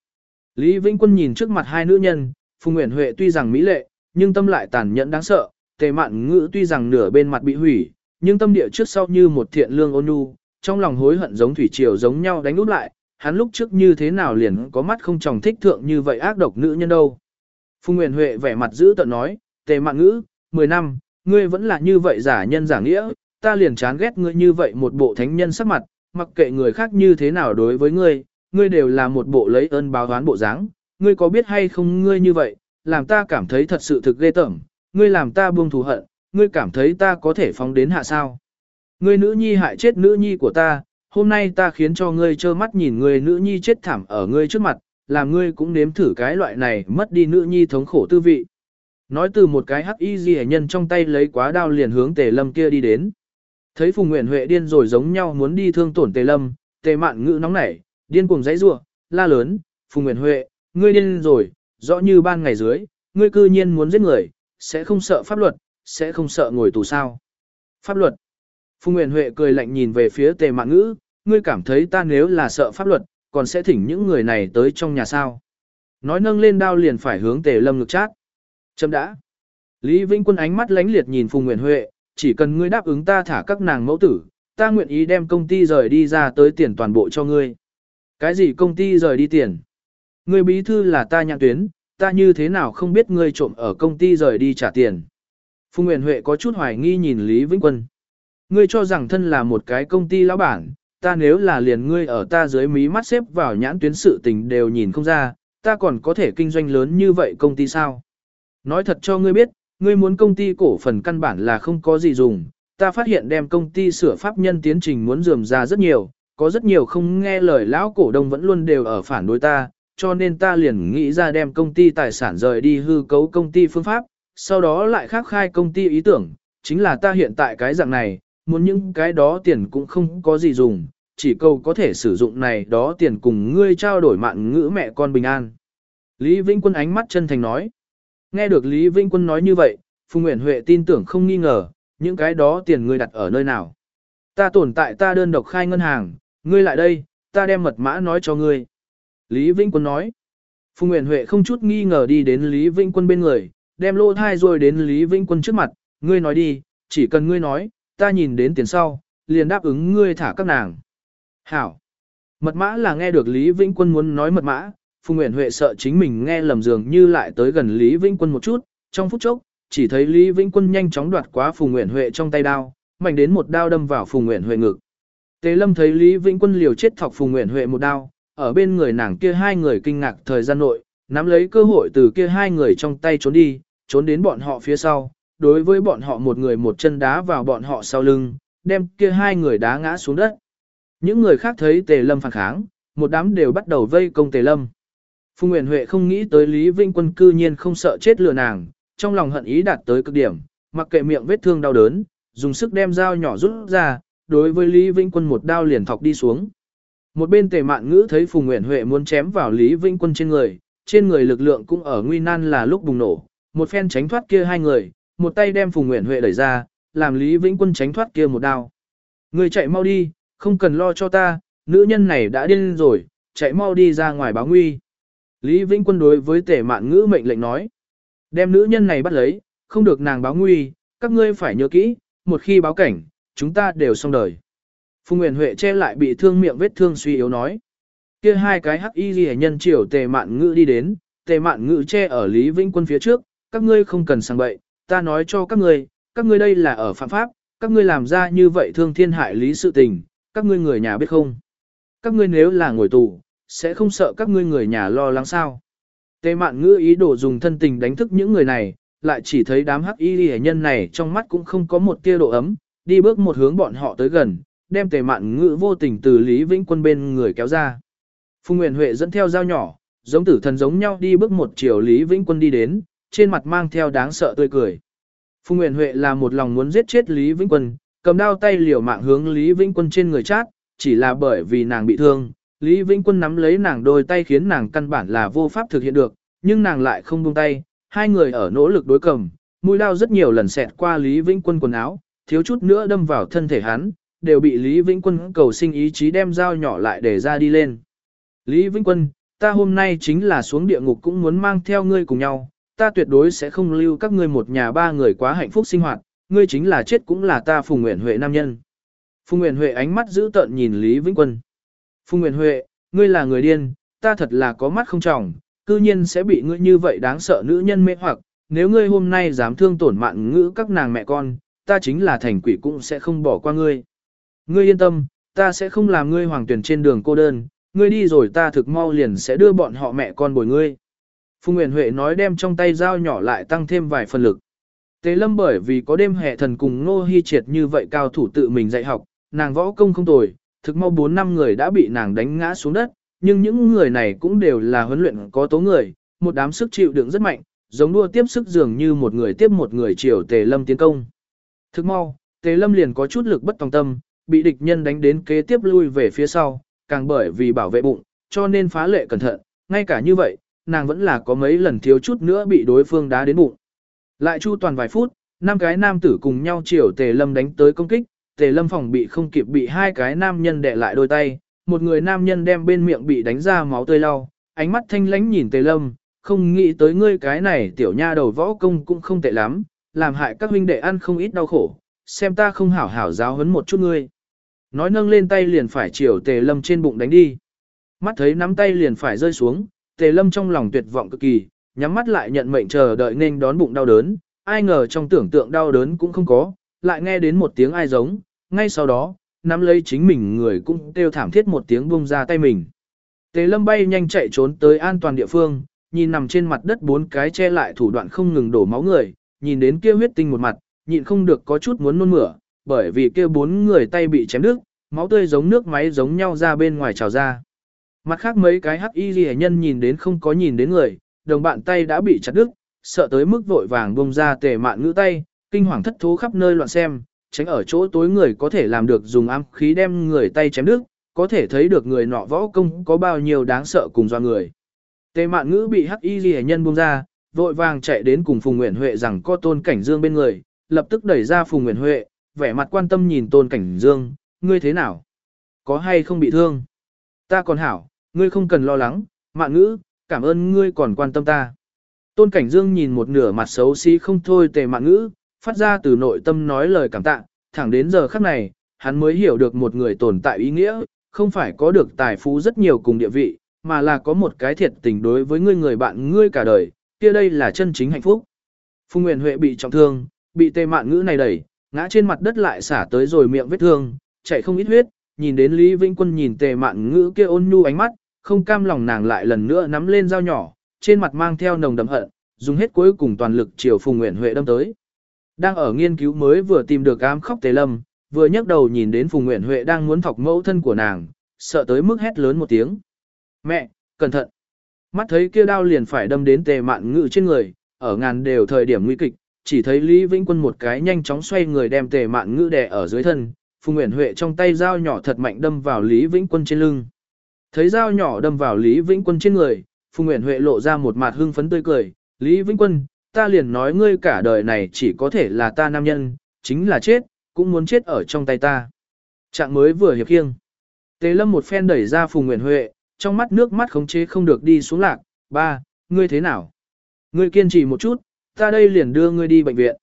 Lý Vĩnh Quân nhìn trước mặt hai nữ nhân, Phùng Nguyễn Huệ tuy rằng mỹ lệ, nhưng tâm lại tàn nhẫn đáng sợ, tề mạn ngữ tuy rằng nửa bên mặt bị hủy, nhưng tâm địa trước sau như một thiện lương ôn nhu, trong lòng hối hận giống thủy triều giống nhau đánh úp lại, hắn lúc trước như thế nào liền có mắt không tròng thích thượng như vậy ác độc nữ nhân đâu. Phùng Nguyễn Huệ vẻ mặt giữ tận nói, tề mạn ngữ, 10 năm, ngươi vẫn là như vậy giả nhân giả nghĩa, ta liền chán ghét ngươi như vậy một bộ thánh nhân sắc mặt, mặc kệ người khác như thế nào đối với ngươi, ngươi đều là một bộ lấy ơn báo oán bộ dáng, ngươi có biết hay không ngươi như vậy, làm ta cảm thấy thật sự thực ghê tởm, ngươi làm ta buông thù hận, ngươi cảm thấy ta có thể phóng đến hạ sao. Ngươi nữ nhi hại chết nữ nhi của ta, hôm nay ta khiến cho ngươi trơ mắt nhìn ngươi nữ nhi chết thảm ở ngươi trước mặt, làm ngươi cũng nếm thử cái loại này mất đi nữ nhi thống khổ tư vị. Nói từ một cái hắc y gì nhân trong tay lấy quá đao liền hướng tề lâm kia đi đến. Thấy Phùng Nguyễn Huệ điên rồi giống nhau muốn đi thương tổn tề lâm, tề mạn ngữ nóng nảy, điên cuồng dãy rủa, la lớn, Phùng Nguyễn Huệ, ngươi điên rồi, rõ như ban ngày dưới, ngươi cư nhiên muốn giết người, sẽ không sợ pháp luật, sẽ không sợ ngồi tù sao. Pháp luật. Phùng Nguyễn Huệ cười lạnh nhìn về phía tề Mạn ngữ, ngươi cảm thấy ta nếu là sợ pháp luật, còn sẽ thỉnh những người này tới trong nhà sao. Nói nâng lên đao liền phải hướng tề lâm ngực chát. Chấm đã. Lý Vĩnh Quân ánh mắt lánh liệt nhìn Phùng Nguyễn Huệ, chỉ cần ngươi đáp ứng ta thả các nàng mẫu tử, ta nguyện ý đem công ty rời đi ra tới tiền toàn bộ cho ngươi. Cái gì công ty rời đi tiền? Ngươi bí thư là ta nhạc tuyến, ta như thế nào không biết ngươi trộm ở công ty rời đi trả tiền. Phùng Nguyễn Huệ có chút hoài nghi nhìn Lý Vĩnh Quân. Ngươi cho rằng thân là một cái công ty lão bản, ta nếu là liền ngươi ở ta dưới mí mắt xếp vào nhãn tuyến sự tình đều nhìn không ra, ta còn có thể kinh doanh lớn như vậy công ty sao? Nói thật cho ngươi biết, ngươi muốn công ty cổ phần căn bản là không có gì dùng, ta phát hiện đem công ty sửa pháp nhân tiến trình muốn dườm ra rất nhiều, có rất nhiều không nghe lời lão cổ đông vẫn luôn đều ở phản đối ta, cho nên ta liền nghĩ ra đem công ty tài sản rời đi hư cấu công ty phương pháp, sau đó lại khác khai công ty ý tưởng, chính là ta hiện tại cái dạng này, muốn những cái đó tiền cũng không có gì dùng, chỉ cầu có thể sử dụng này đó tiền cùng ngươi trao đổi mạng ngữ mẹ con bình an. Lý Vĩnh Quân ánh mắt chân thành nói. Nghe được Lý Vĩnh Quân nói như vậy, Phùng Nguyễn Huệ tin tưởng không nghi ngờ, những cái đó tiền ngươi đặt ở nơi nào. Ta tồn tại ta đơn độc khai ngân hàng, ngươi lại đây, ta đem mật mã nói cho ngươi. Lý Vĩnh Quân nói. Phùng Nguyễn Huệ không chút nghi ngờ đi đến Lý Vĩnh Quân bên người, đem lô thai rồi đến Lý Vĩnh Quân trước mặt, ngươi nói đi, chỉ cần ngươi nói, ta nhìn đến tiền sau, liền đáp ứng ngươi thả các nàng. Hảo. Mật mã là nghe được Lý Vĩnh Quân muốn nói mật mã, Phùng Nguyễn Huệ sợ chính mình nghe lầm dường như lại tới gần Lý Vĩnh Quân một chút, trong phút chốc, chỉ thấy Lý Vĩnh Quân nhanh chóng đoạt quá Phùng Nguyễn Huệ trong tay đao, mạnh đến một đao đâm vào Phùng Nguyễn Huệ ngực. Tế Lâm thấy Lý Vĩnh Quân liều chết thọc Phùng Nguyễn Huệ một đao, ở bên người nàng kia hai người kinh ngạc thời gian nội, nắm lấy cơ hội từ kia hai người trong tay trốn đi, trốn đến bọn họ phía sau, đối với bọn họ một người một chân đá vào bọn họ sau lưng, đem kia hai người đá ngã xuống đất. Những người khác thấy Tề Lâm phản kháng, một đám đều bắt đầu vây công Tề Lâm. Phùng Nguyễn Huệ không nghĩ tới Lý Vinh Quân cư nhiên không sợ chết lừa nàng, trong lòng hận ý đạt tới cực điểm, mặc kệ miệng vết thương đau đớn, dùng sức đem dao nhỏ rút ra, đối với Lý Vĩnh Quân một đao liền thọc đi xuống. Một bên Tề Mạn Ngữ thấy Phùng Nguyễn Huệ muốn chém vào Lý Vĩnh Quân trên người, trên người lực lượng cũng ở nguy nan là lúc bùng nổ, một phen tránh thoát kia hai người, một tay đem Phùng Nguyễn Huệ đẩy ra, làm Lý Vĩnh Quân tránh thoát kia một đao. Người chạy mau đi, không cần lo cho ta, nữ nhân này đã điên rồi, chạy mau đi ra ngoài báo nguy. Lý Vĩnh Quân đối với tề mạn ngữ mệnh lệnh nói. Đem nữ nhân này bắt lấy, không được nàng báo nguy, các ngươi phải nhớ kỹ, một khi báo cảnh, chúng ta đều xong đời. Phùng Nguyễn Huệ che lại bị thương miệng vết thương suy yếu nói. Kia hai cái hắc y ghi nhân triều tề mạn ngữ đi đến, tề mạn ngữ che ở Lý Vĩnh Quân phía trước, các ngươi không cần sang bậy, ta nói cho các ngươi, các ngươi đây là ở phạm pháp, các ngươi làm ra như vậy thương thiên hại lý sự tình, các ngươi người nhà biết không? Các ngươi nếu là ngồi tù, sẽ không sợ các ngươi người nhà lo lắng sao? Tề mạn ngữ ý đồ dùng thân tình đánh thức những người này, lại chỉ thấy đám hắc y ghi nhân này trong mắt cũng không có một tia độ ấm, đi bước một hướng bọn họ tới gần, đem tề mạn ngữ vô tình từ Lý Vĩnh Quân bên người kéo ra. Phùng Nguyễn Huệ dẫn theo dao nhỏ, giống tử thần giống nhau đi bước một chiều Lý Vĩnh Quân đi đến, trên mặt mang theo đáng sợ tươi cười. Phùng Nguyễn Huệ là một lòng muốn giết chết Lý Vĩnh Quân, cầm đao tay liều mạng hướng Lý Vĩnh Quân trên người chát, chỉ là bởi vì nàng bị thương, Lý Vĩnh Quân nắm lấy nàng đôi tay khiến nàng căn bản là vô pháp thực hiện được, nhưng nàng lại không buông tay, hai người ở nỗ lực đối cầm, mũi đao rất nhiều lần xẹt qua Lý Vĩnh Quân quần áo, thiếu chút nữa đâm vào thân thể hắn, đều bị Lý Vĩnh Quân cầu sinh ý chí đem dao nhỏ lại để ra đi lên. Lý Vĩnh Quân, ta hôm nay chính là xuống địa ngục cũng muốn mang theo ngươi cùng nhau, ta tuyệt đối sẽ không lưu các ngươi một nhà ba người quá hạnh phúc sinh hoạt, ngươi chính là chết cũng là ta Phùng Nguyễn Huệ nam nhân. Phùng Nguyễn Huệ ánh mắt giữ tợn nhìn Lý Vĩnh Quân. Phùng Nguyễn Huệ, ngươi là người điên, ta thật là có mắt không trọng, cư nhiên sẽ bị ngươi như vậy đáng sợ nữ nhân mê hoặc, nếu ngươi hôm nay dám thương tổn mạng ngữ các nàng mẹ con, ta chính là thành quỷ cũng sẽ không bỏ qua ngươi. Ngươi yên tâm, ta sẽ không làm ngươi hoàng tuyển trên đường cô đơn, ngươi đi rồi ta thực mau liền sẽ đưa bọn họ mẹ con bồi ngươi. Phùng Nguyễn Huệ nói đem trong tay dao nhỏ lại tăng thêm vài phần lực. Tế lâm bởi vì có đêm hệ thần cùng Ngô Hi Triệt như vậy cao thủ tự mình dạy học, nàng võ công không tồi, thực mau 4 năm người đã bị nàng đánh ngã xuống đất, nhưng những người này cũng đều là huấn luyện có tố người, một đám sức chịu đựng rất mạnh, giống đua tiếp sức dường như một người tiếp một người chiều Tề Lâm tiến công. Thức mau, Tề Lâm liền có chút lực bất tòng tâm, bị địch nhân đánh đến kế tiếp lui về phía sau, càng bởi vì bảo vệ bụng, cho nên phá lệ cẩn thận, ngay cả như vậy, nàng vẫn là có mấy lần thiếu chút nữa bị đối phương đá đến bụng. Lại chu toàn vài phút, năm cái nam tử cùng nhau chiều Tề Lâm đánh tới công kích, Tề Lâm phòng bị không kịp bị hai cái nam nhân đè lại đôi tay, một người nam nhân đem bên miệng bị đánh ra máu tươi lau, ánh mắt thanh lãnh nhìn Tề Lâm, không nghĩ tới ngươi cái này tiểu nha đầu võ công cũng không tệ lắm, làm hại các huynh đệ ăn không ít đau khổ, xem ta không hảo hảo giáo huấn một chút ngươi. Nói nâng lên tay liền phải chiều Tề Lâm trên bụng đánh đi. Mắt thấy nắm tay liền phải rơi xuống, Tề Lâm trong lòng tuyệt vọng cực kỳ, nhắm mắt lại nhận mệnh chờ đợi nên đón bụng đau đớn, ai ngờ trong tưởng tượng đau đớn cũng không có, lại nghe đến một tiếng ai giống, ngay sau đó, nắm lấy chính mình người cũng kêu thảm thiết một tiếng buông ra tay mình. Tề lâm bay nhanh chạy trốn tới an toàn địa phương, nhìn nằm trên mặt đất bốn cái che lại thủ đoạn không ngừng đổ máu người, nhìn đến kia huyết tinh một mặt, nhịn không được có chút muốn nôn mửa, bởi vì kia bốn người tay bị chém đứt, máu tươi giống nước máy giống nhau ra bên ngoài trào ra. Mặt khác mấy cái hắc y ghi nhân nhìn đến không có nhìn đến người, đồng bạn tay đã bị chặt đứt, sợ tới mức vội vàng bông ra tề mạn ngữ tay, kinh hoàng thất thố khắp nơi loạn xem, tránh ở chỗ tối người có thể làm được dùng ám khí đem người tay chém đứt, có thể thấy được người nọ võ công có bao nhiêu đáng sợ cùng do người. Tề mạn ngữ bị hắc y ghi nhân buông ra, vội vàng chạy đến cùng Phùng Nguyễn Huệ rằng có tôn cảnh dương bên người, lập tức đẩy ra Phùng Nguyễn Huệ, vẻ mặt quan tâm nhìn tôn cảnh dương, ngươi thế nào? Có hay không bị thương? Ta còn hảo, ngươi không cần lo lắng, mạng ngữ, cảm ơn ngươi còn quan tâm ta. Tôn cảnh dương nhìn một nửa mặt xấu xí không thôi tề mạng ngữ, phát ra từ nội tâm nói lời cảm tạ, thẳng đến giờ khắc này, hắn mới hiểu được một người tồn tại ý nghĩa, không phải có được tài phú rất nhiều cùng địa vị, mà là có một cái thiệt tình đối với ngươi người bạn ngươi cả đời, kia đây là chân chính hạnh phúc. Phùng Nguyên Huệ bị trọng thương, bị tê mạn ngữ này đẩy, ngã trên mặt đất lại xả tới rồi miệng vết thương, chảy không ít huyết, nhìn đến Lý Vĩnh Quân nhìn tề mạn ngữ kia ôn nhu ánh mắt, không cam lòng nàng lại lần nữa nắm lên dao nhỏ, trên mặt mang theo nồng đậm hận, dùng hết cuối cùng toàn lực chiều Phùng Nguyễn Huệ đâm tới. Đang ở nghiên cứu mới vừa tìm được ám khóc tề lâm, vừa nhấc đầu nhìn đến Phùng Nguyễn Huệ đang muốn thọc mẫu thân của nàng, sợ tới mức hét lớn một tiếng. Mẹ, cẩn thận! Mắt thấy kia đao liền phải đâm đến tề mạn ngự trên người, ở ngàn đều thời điểm nguy kịch, chỉ thấy Lý Vĩnh Quân một cái nhanh chóng xoay người đem tề mạn ngự đè ở dưới thân, Phùng Nguyễn Huệ trong tay dao nhỏ thật mạnh đâm vào Lý Vĩnh Quân trên lưng. Thấy dao nhỏ đâm vào Lý Vĩnh Quân trên người, Phùng Nguyễn Huệ lộ ra một mặt hưng phấn tươi cười, Lý Vĩnh Quân, ta liền nói ngươi cả đời này chỉ có thể là ta nam nhân, chính là chết, cũng muốn chết ở trong tay ta. Trạng mới vừa hiệp khiêng. Tề lâm một phen đẩy ra Phùng Nguyễn Huệ, trong mắt nước mắt khống chế không được đi xuống lạc, ba, ngươi thế nào? Ngươi kiên trì một chút, ta đây liền đưa ngươi đi bệnh viện.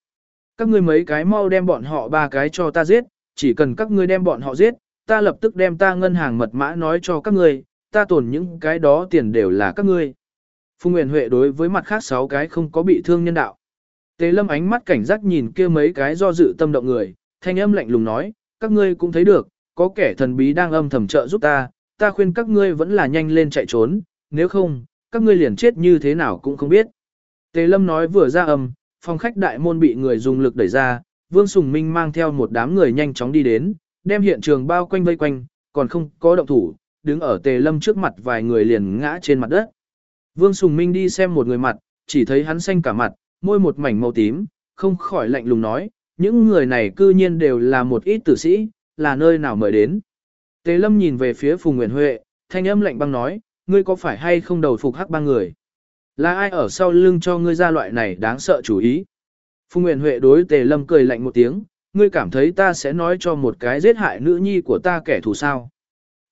Các ngươi mấy cái mau đem bọn họ ba cái cho ta giết, chỉ cần các ngươi đem bọn họ giết, ta lập tức đem ta ngân hàng mật mã nói cho các ngươi, ta tổn những cái đó tiền đều là các ngươi. Phùng Nguyên Huệ đối với mặt khác sáu cái không có bị thương nhân đạo. Tề Lâm ánh mắt cảnh giác nhìn kia mấy cái do dự tâm động người, thanh âm lạnh lùng nói, các ngươi cũng thấy được, có kẻ thần bí đang âm thầm trợ giúp ta, ta khuyên các ngươi vẫn là nhanh lên chạy trốn, nếu không, các ngươi liền chết như thế nào cũng không biết. Tề Lâm nói vừa ra âm, phòng khách đại môn bị người dùng lực đẩy ra, Vương Sùng Minh mang theo một đám người nhanh chóng đi đến, đem hiện trường bao quanh vây quanh, còn không có động thủ, đứng ở Tề Lâm trước mặt vài người liền ngã trên mặt đất. Vương Sùng Minh đi xem một người mặt, chỉ thấy hắn xanh cả mặt, môi một mảnh màu tím, không khỏi lạnh lùng nói, những người này cư nhiên đều là một ít tử sĩ, là nơi nào mời đến. Tề Lâm nhìn về phía Phùng Nguyễn Huệ, thanh âm lạnh băng nói, ngươi có phải hay không đầu phục hắc ba người? Là ai ở sau lưng cho ngươi ra loại này đáng sợ chủ ý? Phùng Nguyễn Huệ đối Tề Lâm cười lạnh một tiếng, ngươi cảm thấy ta sẽ nói cho một cái giết hại nữ nhi của ta kẻ thù sao?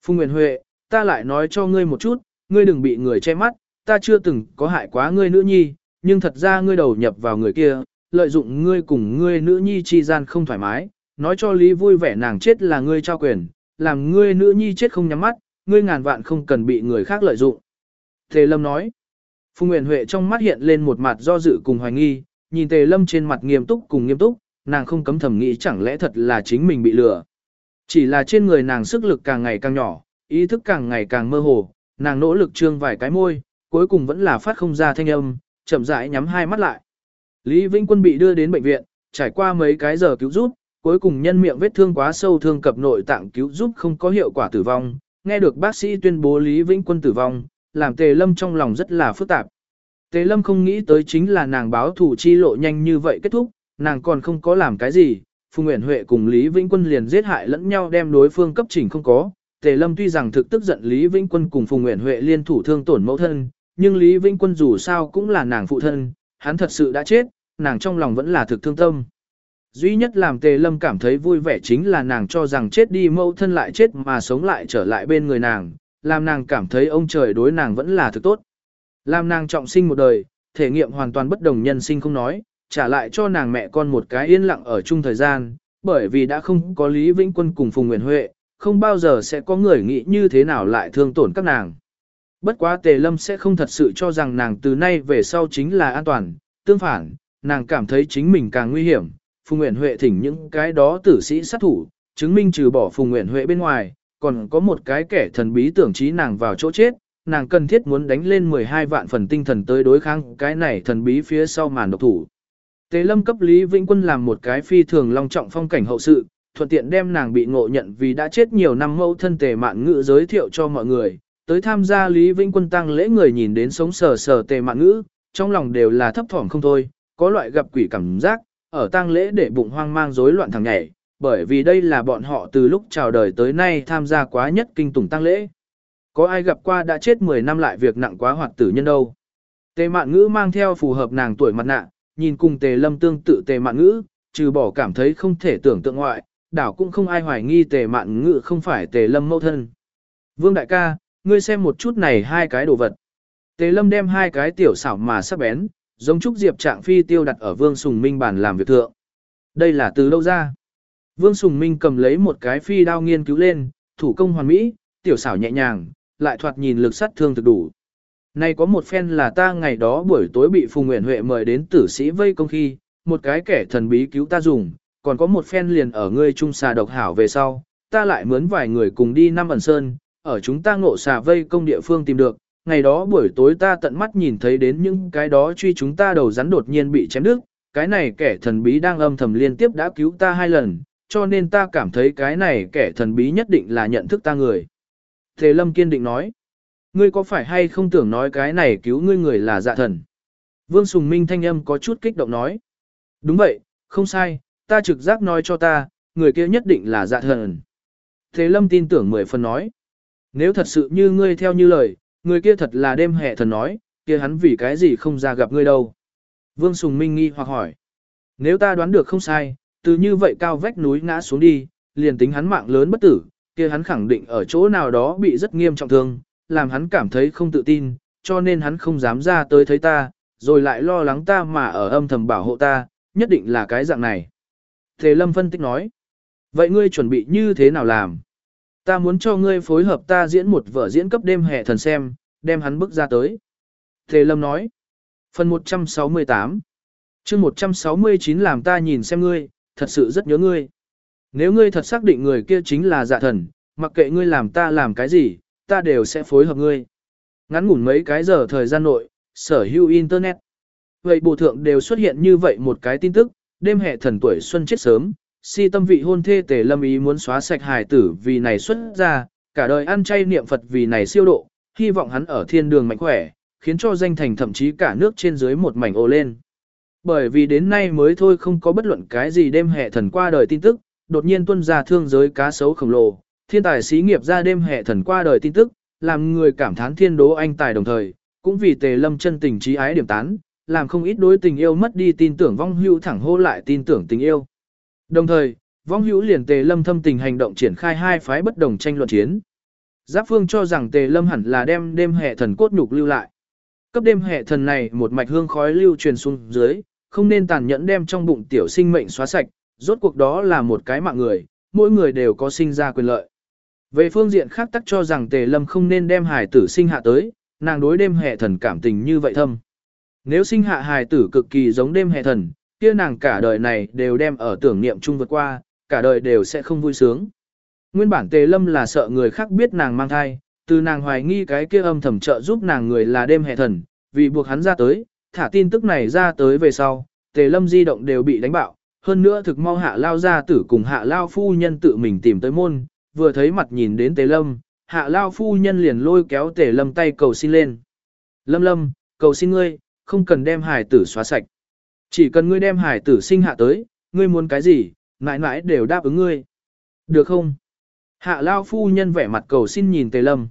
Phùng Nguyễn Huệ, ta lại nói cho ngươi một chút, ngươi đừng bị người che mắt, ta chưa từng có hại quá ngươi nữ nhi, nhưng thật ra ngươi đầu nhập vào người kia, lợi dụng ngươi cùng ngươi nữ nhi chi gian không thoải mái, nói cho Lý vui vẻ nàng chết là ngươi trao quyền, làm ngươi nữ nhi chết không nhắm mắt, ngươi ngàn vạn không cần bị người khác lợi dụng. Tề Lâm nói, Phùng Nguyễn Huệ trong mắt hiện lên một mặt do dự cùng hoài nghi, nhìn Tề Lâm trên mặt nghiêm túc cùng nghiêm túc, nàng không cấm thầm nghĩ chẳng lẽ thật là chính mình bị lừa. Chỉ là trên người nàng sức lực càng ngày càng nhỏ, ý thức càng ngày càng mơ hồ, nàng nỗ lực trương vài cái môi, cuối cùng vẫn là phát không ra thanh âm, chậm rãi nhắm hai mắt lại. Lý Vĩnh Quân bị đưa đến bệnh viện, trải qua mấy cái giờ cứu giúp, cuối cùng nhân miệng vết thương quá sâu thương cập nội tạng cứu giúp không có hiệu quả tử vong, nghe được bác sĩ tuyên bố Lý Vĩnh Quân tử vong, làm Tề Lâm trong lòng rất là phức tạp. Tề Lâm không nghĩ tới chính là nàng báo thủ chi lộ nhanh như vậy kết thúc, nàng còn không có làm cái gì, Phùng Nguyễn Huệ cùng Lý Vĩnh Quân liền giết hại lẫn nhau đem đối phương cấp chỉnh không có. Tề Lâm tuy rằng thực tức giận Lý Vĩnh Quân cùng Phùng Nguyễn Huệ liên thủ thương tổn mẫu thân, nhưng Lý Vĩnh Quân dù sao cũng là nàng phụ thân, hắn thật sự đã chết, nàng trong lòng vẫn là thực thương tâm. Duy nhất làm Tề Lâm cảm thấy vui vẻ chính là nàng cho rằng chết đi mẫu thân lại chết mà sống lại trở lại bên người nàng, làm nàng cảm thấy ông trời đối nàng vẫn là thực tốt. Làm nàng trọng sinh một đời, thể nghiệm hoàn toàn bất đồng nhân sinh không nói, trả lại cho nàng mẹ con một cái yên lặng ở chung thời gian, bởi vì đã không có Lý Vĩnh Quân cùng Phùng Nguyễn Huệ, không bao giờ sẽ có người nghĩ như thế nào lại thương tổn các nàng. Bất quá Tề Lâm sẽ không thật sự cho rằng nàng từ nay về sau chính là an toàn, tương phản, nàng cảm thấy chính mình càng nguy hiểm. Phùng Nguyễn Huệ thỉnh những cái đó tử sĩ sát thủ, chứng minh trừ bỏ Phùng Nguyễn Huệ bên ngoài, còn có một cái kẻ thần bí tưởng trí nàng vào chỗ chết, nàng cần thiết muốn đánh lên 12 vạn phần tinh thần tới đối kháng cái này thần bí phía sau màn độc thủ. Tề Lâm cấp Lý Vĩnh Quân làm một cái phi thường long trọng phong cảnh hậu sự, thuận tiện đem nàng bị ngộ nhận vì đã chết nhiều năm mẫu thân tề mạn ngữ giới thiệu cho mọi người, tới tham gia Lý Vĩnh Quân tăng lễ người nhìn đến sống sờ sờ tề mạn ngữ, trong lòng đều là thấp thỏm không thôi, có loại gặp quỷ cảm giác, ở tang lễ để bụng hoang mang rối loạn thằng nhảy, bởi vì đây là bọn họ từ lúc chào đời tới nay tham gia quá nhất kinh tủng tang lễ. Có ai gặp qua đã chết 10 năm lại việc nặng quá hoạt tử nhân đâu. Tề mạn ngữ mang theo phù hợp nàng tuổi mặt nạ, nhìn cùng tề lâm tương tự tề mạn ngữ, trừ bỏ cảm thấy không thể tưởng tượng ngoại, đảo cũng không ai hoài nghi tề mạn ngữ không phải tề lâm mẫu thân. Vương đại ca, ngươi xem một chút này hai cái đồ vật. Tề lâm đem hai cái tiểu xảo mà sắc bén, giống trúc diệp trạng phi tiêu đặt ở vương sùng minh bàn làm việc thượng. Đây là từ đâu ra? Vương Sùng Minh cầm lấy một cái phi đao nghiên cứu lên, thủ công hoàn mỹ, tiểu xảo nhẹ nhàng, lại thoạt nhìn lực sát thương thực đủ. Này có một phen là ta ngày đó buổi tối bị Phùng Nguyễn Huệ mời đến tử sĩ vây công khi, một cái kẻ thần bí cứu ta dùng, còn có một phen liền ở ngươi trung xà độc hảo về sau, ta lại mướn vài người cùng đi năm ẩn sơn, ở chúng ta ngộ xà vây công địa phương tìm được, ngày đó buổi tối ta tận mắt nhìn thấy đến những cái đó truy chúng ta đầu rắn đột nhiên bị chém đứt, cái này kẻ thần bí đang âm thầm liên tiếp đã cứu ta hai lần, cho nên ta cảm thấy cái này kẻ thần bí nhất định là nhận thức ta người. Thế Lâm kiên định nói, ngươi có phải hay không tưởng nói cái này cứu ngươi người là dạ thần? Vương Sùng Minh thanh âm có chút kích động nói, đúng vậy, không sai, ta trực giác nói cho ta, người kia nhất định là dạ thần. Thế Lâm tin tưởng mười phần nói, nếu thật sự như ngươi theo như lời, người kia thật là đêm hệ thần nói, kia hắn vì cái gì không ra gặp ngươi đâu. Vương Sùng Minh nghi hoặc hỏi, nếu ta đoán được không sai, từ như vậy cao vách núi ngã xuống đi, liền tính hắn mạng lớn bất tử, kia hắn khẳng định ở chỗ nào đó bị rất nghiêm trọng thương, làm hắn cảm thấy không tự tin, cho nên hắn không dám ra tới thấy ta, rồi lại lo lắng ta mà ở âm thầm bảo hộ ta, nhất định là cái dạng này. Thế Lâm phân tích nói, vậy ngươi chuẩn bị như thế nào làm? Ta muốn cho ngươi phối hợp ta diễn một vở diễn cấp đêm hè thần xem, đem hắn bước ra tới. Tề Lâm nói, phần 168 chương 169 làm ta nhìn xem ngươi, thật sự rất nhớ ngươi. Nếu ngươi thật xác định người kia chính là dạ thần, mặc kệ ngươi làm ta làm cái gì, ta đều sẽ phối hợp ngươi. Ngắn ngủn mấy cái giờ thời gian nội, sở hữu Internet. Vậy bộ thượng đều xuất hiện như vậy một cái tin tức, đêm hè thần tuổi xuân chết sớm, si tâm vị hôn thê tề lâm ý muốn xóa sạch hài tử vì này xuất ra, cả đời ăn chay niệm Phật vì này siêu độ, hy vọng hắn ở thiên đường mạnh khỏe, khiến cho danh thành thậm chí cả nước trên dưới một mảnh ồ lên. Bởi vì đến nay mới thôi không có bất luận cái gì đêm hệ thần qua đời tin tức, đột nhiên tuân ra thương giới cá sấu khổng lồ, thiên tài xí nghiệp ra đêm hệ thần qua đời tin tức, làm người cảm thán thiên đố anh tài đồng thời, cũng vì tề lâm chân tình trí ái điểm tán, làm không ít đối tình yêu mất đi tin tưởng vong hưu thẳng hô lại tin tưởng tình yêu. Đồng thời, vong hữu liền tề lâm thâm tình hành động triển khai hai phái bất đồng tranh luận chiến. Giáp phương cho rằng tề lâm hẳn là đem đêm hệ thần cốt nhục lưu lại. Cấp đêm hệ thần này một mạch hương khói lưu truyền xuống dưới, không nên tàn nhẫn đem trong bụng tiểu sinh mệnh xóa sạch, rốt cuộc đó là một cái mạng người, mỗi người đều có sinh ra quyền lợi. Về phương diện khác tắc cho rằng tề lâm không nên đem hài tử sinh hạ tới, nàng đối đêm hệ thần cảm tình như vậy thâm. Nếu sinh hạ hài tử cực kỳ giống đêm hệ thần, kia nàng cả đời này đều đem ở tưởng niệm chung vượt qua, cả đời đều sẽ không vui sướng. Nguyên bản tề lâm là sợ người khác biết nàng mang thai, từ nàng hoài nghi cái kia âm thầm trợ giúp nàng người là đêm hệ thần, vì buộc hắn ra tới, thả tin tức này ra tới về sau, tề lâm di động đều bị đánh bạo, hơn nữa thực mau hạ lao ra tử cùng hạ lao phu nhân tự mình tìm tới môn, vừa thấy mặt nhìn đến tề lâm, hạ lao phu nhân liền lôi kéo tề lâm tay cầu xin lên. Lâm lâm, cầu xin ngươi, không cần đem hải tử xóa sạch. Chỉ cần ngươi đem hải tử sinh hạ tới, ngươi muốn cái gì, mãi mãi đều đáp ứng ngươi. Được không? Hạ lao phu nhân vẻ mặt cầu xin nhìn tề lâm.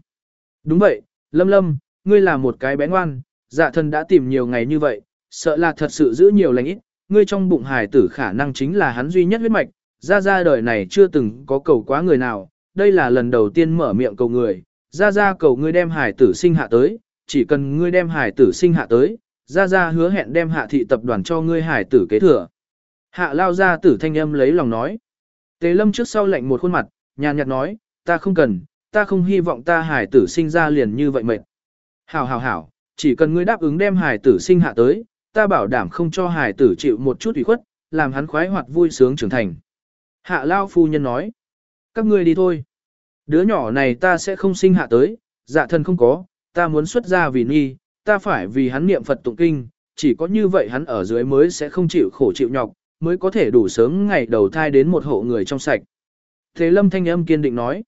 Đúng vậy, lâm lâm, ngươi là một cái bé ngoan, dạ thần đã tìm nhiều ngày như vậy, sợ là thật sự giữ nhiều lành ít, ngươi trong bụng hải tử khả năng chính là hắn duy nhất huyết mạch, ra ra đời này chưa từng có cầu quá người nào, đây là lần đầu tiên mở miệng cầu người, ra ra cầu ngươi đem hải tử sinh hạ tới, chỉ cần ngươi đem hải tử sinh hạ tới, ra ra hứa hẹn đem hạ thị tập đoàn cho ngươi hải tử kế thừa. Hạ lao ra tử thanh âm lấy lòng nói. Tế lâm trước sau lạnh một khuôn mặt, nhàn nhạt nói, ta không cần, ta không hy vọng ta hải tử sinh ra liền như vậy mệt. Hảo hảo hảo, chỉ cần ngươi đáp ứng đem hải tử sinh hạ tới, ta bảo đảm không cho hải tử chịu một chút ủy khuất, làm hắn khoái hoạt vui sướng trưởng thành. Hạ lao phu nhân nói, các ngươi đi thôi. Đứa nhỏ này ta sẽ không sinh hạ tới, dạ thân không có, ta muốn xuất ra vì nghi, ta phải vì hắn niệm Phật tụng kinh, chỉ có như vậy hắn ở dưới mới sẽ không chịu khổ chịu nhọc, mới có thể đủ sớm ngày đầu thai đến một hộ người trong sạch. Thế lâm thanh âm kiên định nói,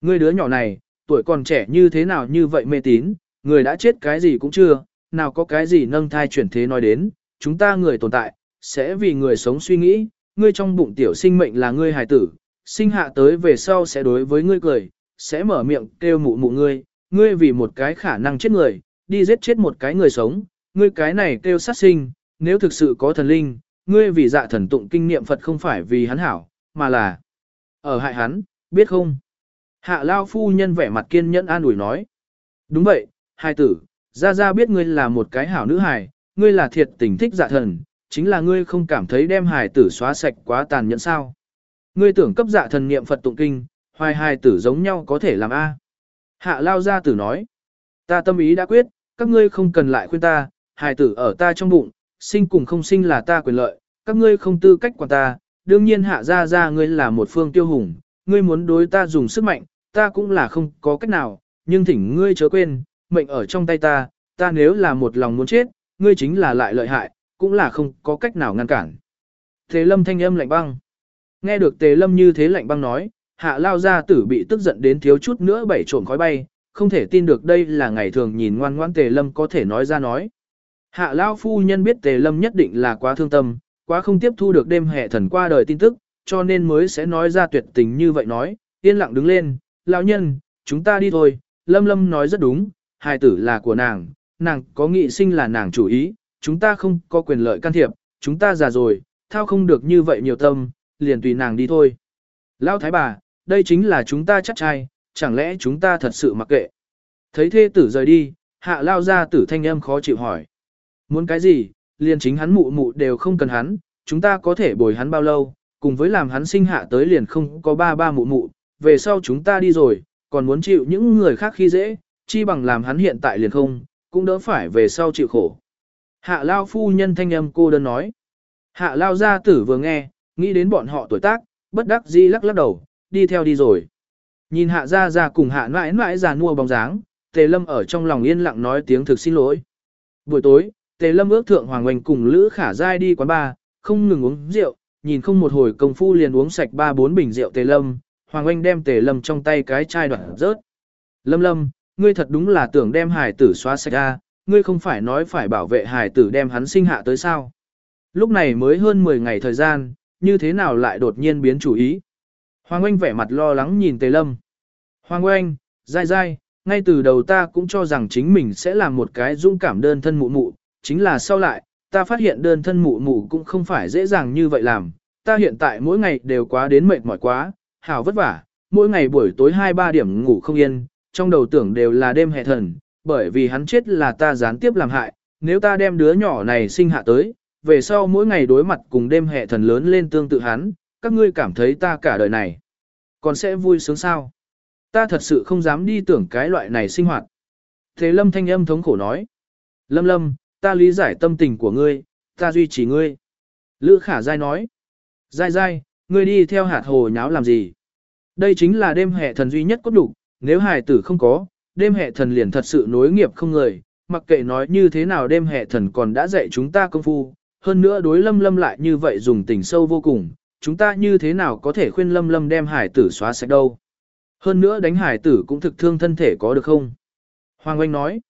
ngươi đứa nhỏ này, tuổi còn trẻ như thế nào như vậy mê tín, người đã chết cái gì cũng chưa, nào có cái gì nâng thai chuyển thế nói đến, chúng ta người tồn tại, sẽ vì người sống suy nghĩ, ngươi trong bụng tiểu sinh mệnh là ngươi hài tử, sinh hạ tới về sau sẽ đối với ngươi cười, sẽ mở miệng kêu mụ mụ ngươi, ngươi vì một cái khả năng chết người, đi giết chết một cái người sống, ngươi cái này kêu sát sinh, nếu thực sự có thần linh, ngươi vì dạ thần tụng kinh niệm Phật không phải vì hắn hảo, mà là ở hại hắn, biết không? Hạ Lao phu nhân vẻ mặt kiên nhẫn an ủi nói. Đúng vậy, hai tử, ra ra biết ngươi là một cái hảo nữ hài, ngươi là thiệt tình thích dạ thần, chính là ngươi không cảm thấy đem hài tử xóa sạch quá tàn nhẫn sao. Ngươi tưởng cấp dạ thần niệm Phật tụng kinh, hoài hài tử giống nhau có thể làm A. Hạ Lao gia tử nói, ta tâm ý đã quyết, các ngươi không cần lại khuyên ta, hài tử ở ta trong bụng, sinh cùng không sinh là ta quyền lợi, các ngươi không tư cách quản ta, đương nhiên hạ ra ra ngươi là một phương tiêu hùng, ngươi muốn đối ta dùng sức mạnh, ta cũng là không có cách nào, nhưng thỉnh ngươi chớ quên, mệnh ở trong tay ta, ta nếu là một lòng muốn chết, ngươi chính là lại lợi hại, cũng là không có cách nào ngăn cản. Thế lâm thanh âm lạnh băng. Nghe được tề lâm như thế lạnh băng nói, hạ lao gia tử bị tức giận đến thiếu chút nữa bảy trộm khói bay, không thể tin được đây là ngày thường nhìn ngoan ngoãn tề lâm có thể nói ra nói. Hạ lao phu nhân biết tề lâm nhất định là quá thương tâm, quá không tiếp thu được đêm hệ thần qua đời tin tức, cho nên mới sẽ nói ra tuyệt tình như vậy nói, yên lặng đứng lên, lão nhân, chúng ta đi thôi, lâm lâm nói rất đúng, hài tử là của nàng, nàng có nghị sinh là nàng chủ ý, chúng ta không có quyền lợi can thiệp, chúng ta già rồi, thao không được như vậy nhiều tâm, liền tùy nàng đi thôi. Lão thái bà, đây chính là chúng ta chắc trai, chẳng lẽ chúng ta thật sự mặc kệ. Thấy thê tử rời đi, hạ lao ra tử thanh âm khó chịu hỏi. Muốn cái gì, liền chính hắn mụ mụ đều không cần hắn, chúng ta có thể bồi hắn bao lâu, cùng với làm hắn sinh hạ tới liền không có ba ba mụ mụ, về sau chúng ta đi rồi, còn muốn chịu những người khác khi dễ, chi bằng làm hắn hiện tại liền không, cũng đỡ phải về sau chịu khổ. Hạ lao phu nhân thanh âm cô đơn nói. Hạ lao gia tử vừa nghe, nghĩ đến bọn họ tuổi tác, bất đắc dĩ lắc lắc đầu, đi theo đi rồi. Nhìn hạ ra ra cùng hạ mãi mãi già nua bóng dáng, tề lâm ở trong lòng yên lặng nói tiếng thực xin lỗi. Buổi tối, tề lâm ước thượng hoàng oanh cùng lữ khả giai đi quán bar, không ngừng uống rượu, nhìn không một hồi công phu liền uống sạch ba bốn bình rượu tề lâm, hoàng oanh đem tề lâm trong tay cái chai đoạn rớt. Lâm lâm, ngươi thật đúng là tưởng đem hải tử xóa sạch ra, ngươi không phải nói phải bảo vệ hải tử đem hắn sinh hạ tới sao. Lúc này mới hơn 10 ngày thời gian, như thế nào lại đột nhiên biến chủ ý. Hoàng Oanh vẻ mặt lo lắng nhìn Tề Lâm. Hoàng Oanh, dai dai, ngay từ đầu ta cũng cho rằng chính mình sẽ làm một cái dũng cảm đơn thân mụ mụ, chính là sau lại, ta phát hiện đơn thân mụ mụ cũng không phải dễ dàng như vậy làm. Ta hiện tại mỗi ngày đều quá đến mệt mỏi quá, hào vất vả, mỗi ngày buổi tối 2-3 điểm ngủ không yên, trong đầu tưởng đều là đêm hệ thần, bởi vì hắn chết là ta gián tiếp làm hại, nếu ta đem đứa nhỏ này sinh hạ tới, về sau mỗi ngày đối mặt cùng đêm hệ thần lớn lên tương tự hắn, các ngươi cảm thấy ta cả đời này, còn sẽ vui sướng sao? Ta thật sự không dám đi tưởng cái loại này sinh hoạt. Thế lâm thanh âm thống khổ nói. Lâm lâm, ta lý giải tâm tình của ngươi, ta duy trì ngươi. Lữ khả dai nói. Dai dai, ngươi đi theo hạt hồ nháo làm gì? Đây chính là đêm hệ thần duy nhất có đủ, nếu hài tử không có, đêm hệ thần liền thật sự nối nghiệp không người, mặc kệ nói như thế nào đêm hệ thần còn đã dạy chúng ta công phu, hơn nữa đối lâm lâm lại như vậy dùng tình sâu vô cùng, chúng ta như thế nào có thể khuyên lâm lâm đem hải tử xóa sạch đâu. Hơn nữa đánh hải tử cũng thực thương thân thể có được không? Hoàng Anh nói,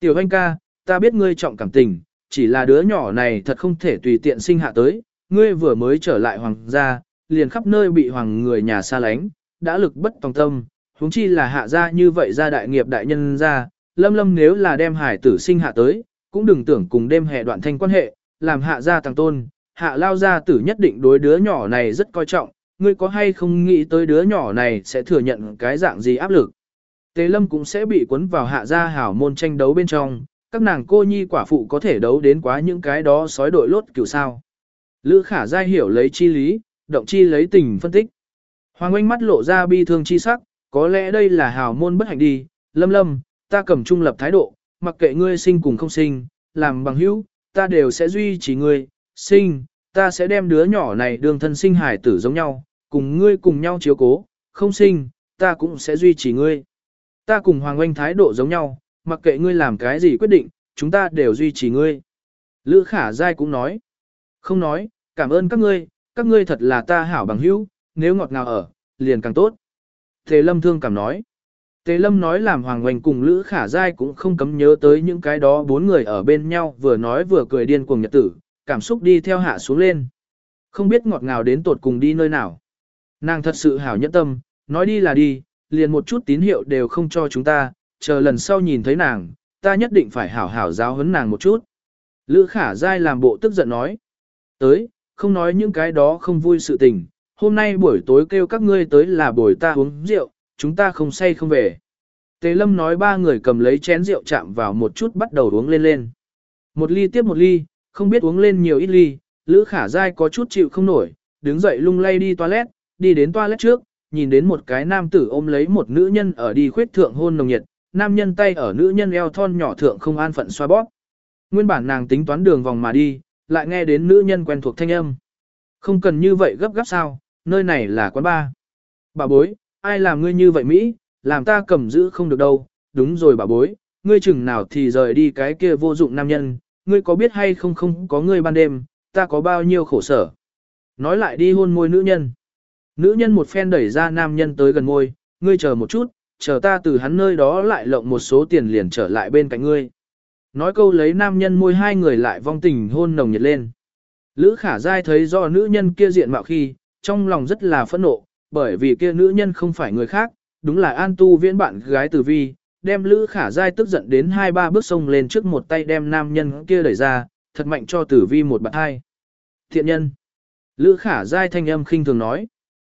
tiểu anh ca, ta biết ngươi trọng cảm tình, chỉ là đứa nhỏ này thật không thể tùy tiện sinh hạ tới, ngươi vừa mới trở lại hoàng gia, liền khắp nơi bị hoàng người nhà xa lánh, đã lực bất tòng tâm, huống chi là hạ gia như vậy ra đại nghiệp đại nhân ra, lâm lâm nếu là đem hải tử sinh hạ tới, cũng đừng tưởng cùng đêm hệ đoạn thanh quan hệ, làm hạ gia tăng tôn, hạ lao gia tử nhất định đối đứa nhỏ này rất coi trọng, ngươi có hay không nghĩ tới đứa nhỏ này sẽ thừa nhận cái dạng gì áp lực. Tế lâm cũng sẽ bị cuốn vào hạ gia hảo môn tranh đấu bên trong, các nàng cô nhi quả phụ có thể đấu đến quá những cái đó sói đội lốt cửu sao. Lữ khả gia hiểu lấy chi lý, động chi lấy tình phân tích. Hoàng oanh mắt lộ ra bi thương chi sắc, có lẽ đây là hào môn bất hạnh đi, lâm lâm, ta cầm trung lập thái độ, mặc kệ ngươi sinh cùng không sinh, làm bằng hữu, ta đều sẽ duy trì ngươi, sinh, ta sẽ đem đứa nhỏ này đường thân sinh hải tử giống nhau, cùng ngươi cùng nhau chiếu cố, không sinh, ta cũng sẽ duy trì ngươi. Ta cùng Hoàng Oanh thái độ giống nhau, mặc kệ ngươi làm cái gì quyết định, chúng ta đều duy trì ngươi. Lữ Khả Giai cũng nói, không nói, cảm ơn các ngươi, các ngươi thật là ta hảo bằng hữu, nếu ngọt ngào ở, liền càng tốt. Tề Lâm thương cảm nói. Tề Lâm nói làm Hoàng Oanh cùng Lữ Khả Giai cũng không cấm nhớ tới những cái đó bốn người ở bên nhau vừa nói vừa cười điên cuồng nhật tử, cảm xúc đi theo hạ xuống lên. Không biết ngọt ngào đến tột cùng đi nơi nào. Nàng thật sự hảo nhẫn tâm, nói đi là đi, liền một chút tín hiệu đều không cho chúng ta, chờ lần sau nhìn thấy nàng, ta nhất định phải hảo hảo giáo huấn nàng một chút. Lữ Khả dai làm bộ tức giận nói. Tới, không nói những cái đó không vui sự tình, hôm nay buổi tối kêu các ngươi tới là buổi ta uống rượu, chúng ta không say không về. Tề Lâm nói ba người cầm lấy chén rượu chạm vào một chút bắt đầu uống lên lên. Một ly tiếp một ly, không biết uống lên nhiều ít ly, Lữ Khả Giai có chút chịu không nổi, đứng dậy lung lay đi toilet, đi đến toilet trước, nhìn đến một cái nam tử ôm lấy một nữ nhân ở đi khuyết thượng hôn nồng nhiệt, nam nhân tay ở nữ nhân eo thon nhỏ thượng không an phận xoa bóp. Nguyên bản nàng tính toán đường vòng mà đi, lại nghe đến nữ nhân quen thuộc thanh âm. Không cần như vậy gấp gáp sao, nơi này là quán bar. Bà bối, ai làm ngươi như vậy Mỹ, làm ta cầm giữ không được đâu, đúng rồi bà bối, ngươi chừng nào thì rời đi cái kia vô dụng nam nhân, ngươi có biết hay không không có ngươi ban đêm, ta có bao nhiêu khổ sở. Nói lại đi hôn môi nữ nhân. Nữ nhân một phen đẩy ra nam nhân tới gần môi, ngươi chờ một chút, chờ ta từ hắn nơi đó lại lộng một số tiền liền trở lại bên cạnh ngươi. Nói câu lấy nam nhân môi hai người lại vong tình hôn nồng nhiệt lên. Lữ khả dai thấy do nữ nhân kia diện mạo khi, trong lòng rất là phẫn nộ, bởi vì kia nữ nhân không phải người khác, đúng là An Tu viễn bạn gái Tử Vi, đem Lữ Khả Giai tức giận đến hai ba bước sông lên trước một tay đem nam nhân kia đẩy ra, thật mạnh cho Tử Vi một bạt hai. Thiện nhân. Lữ Khả Giai thanh âm khinh thường nói.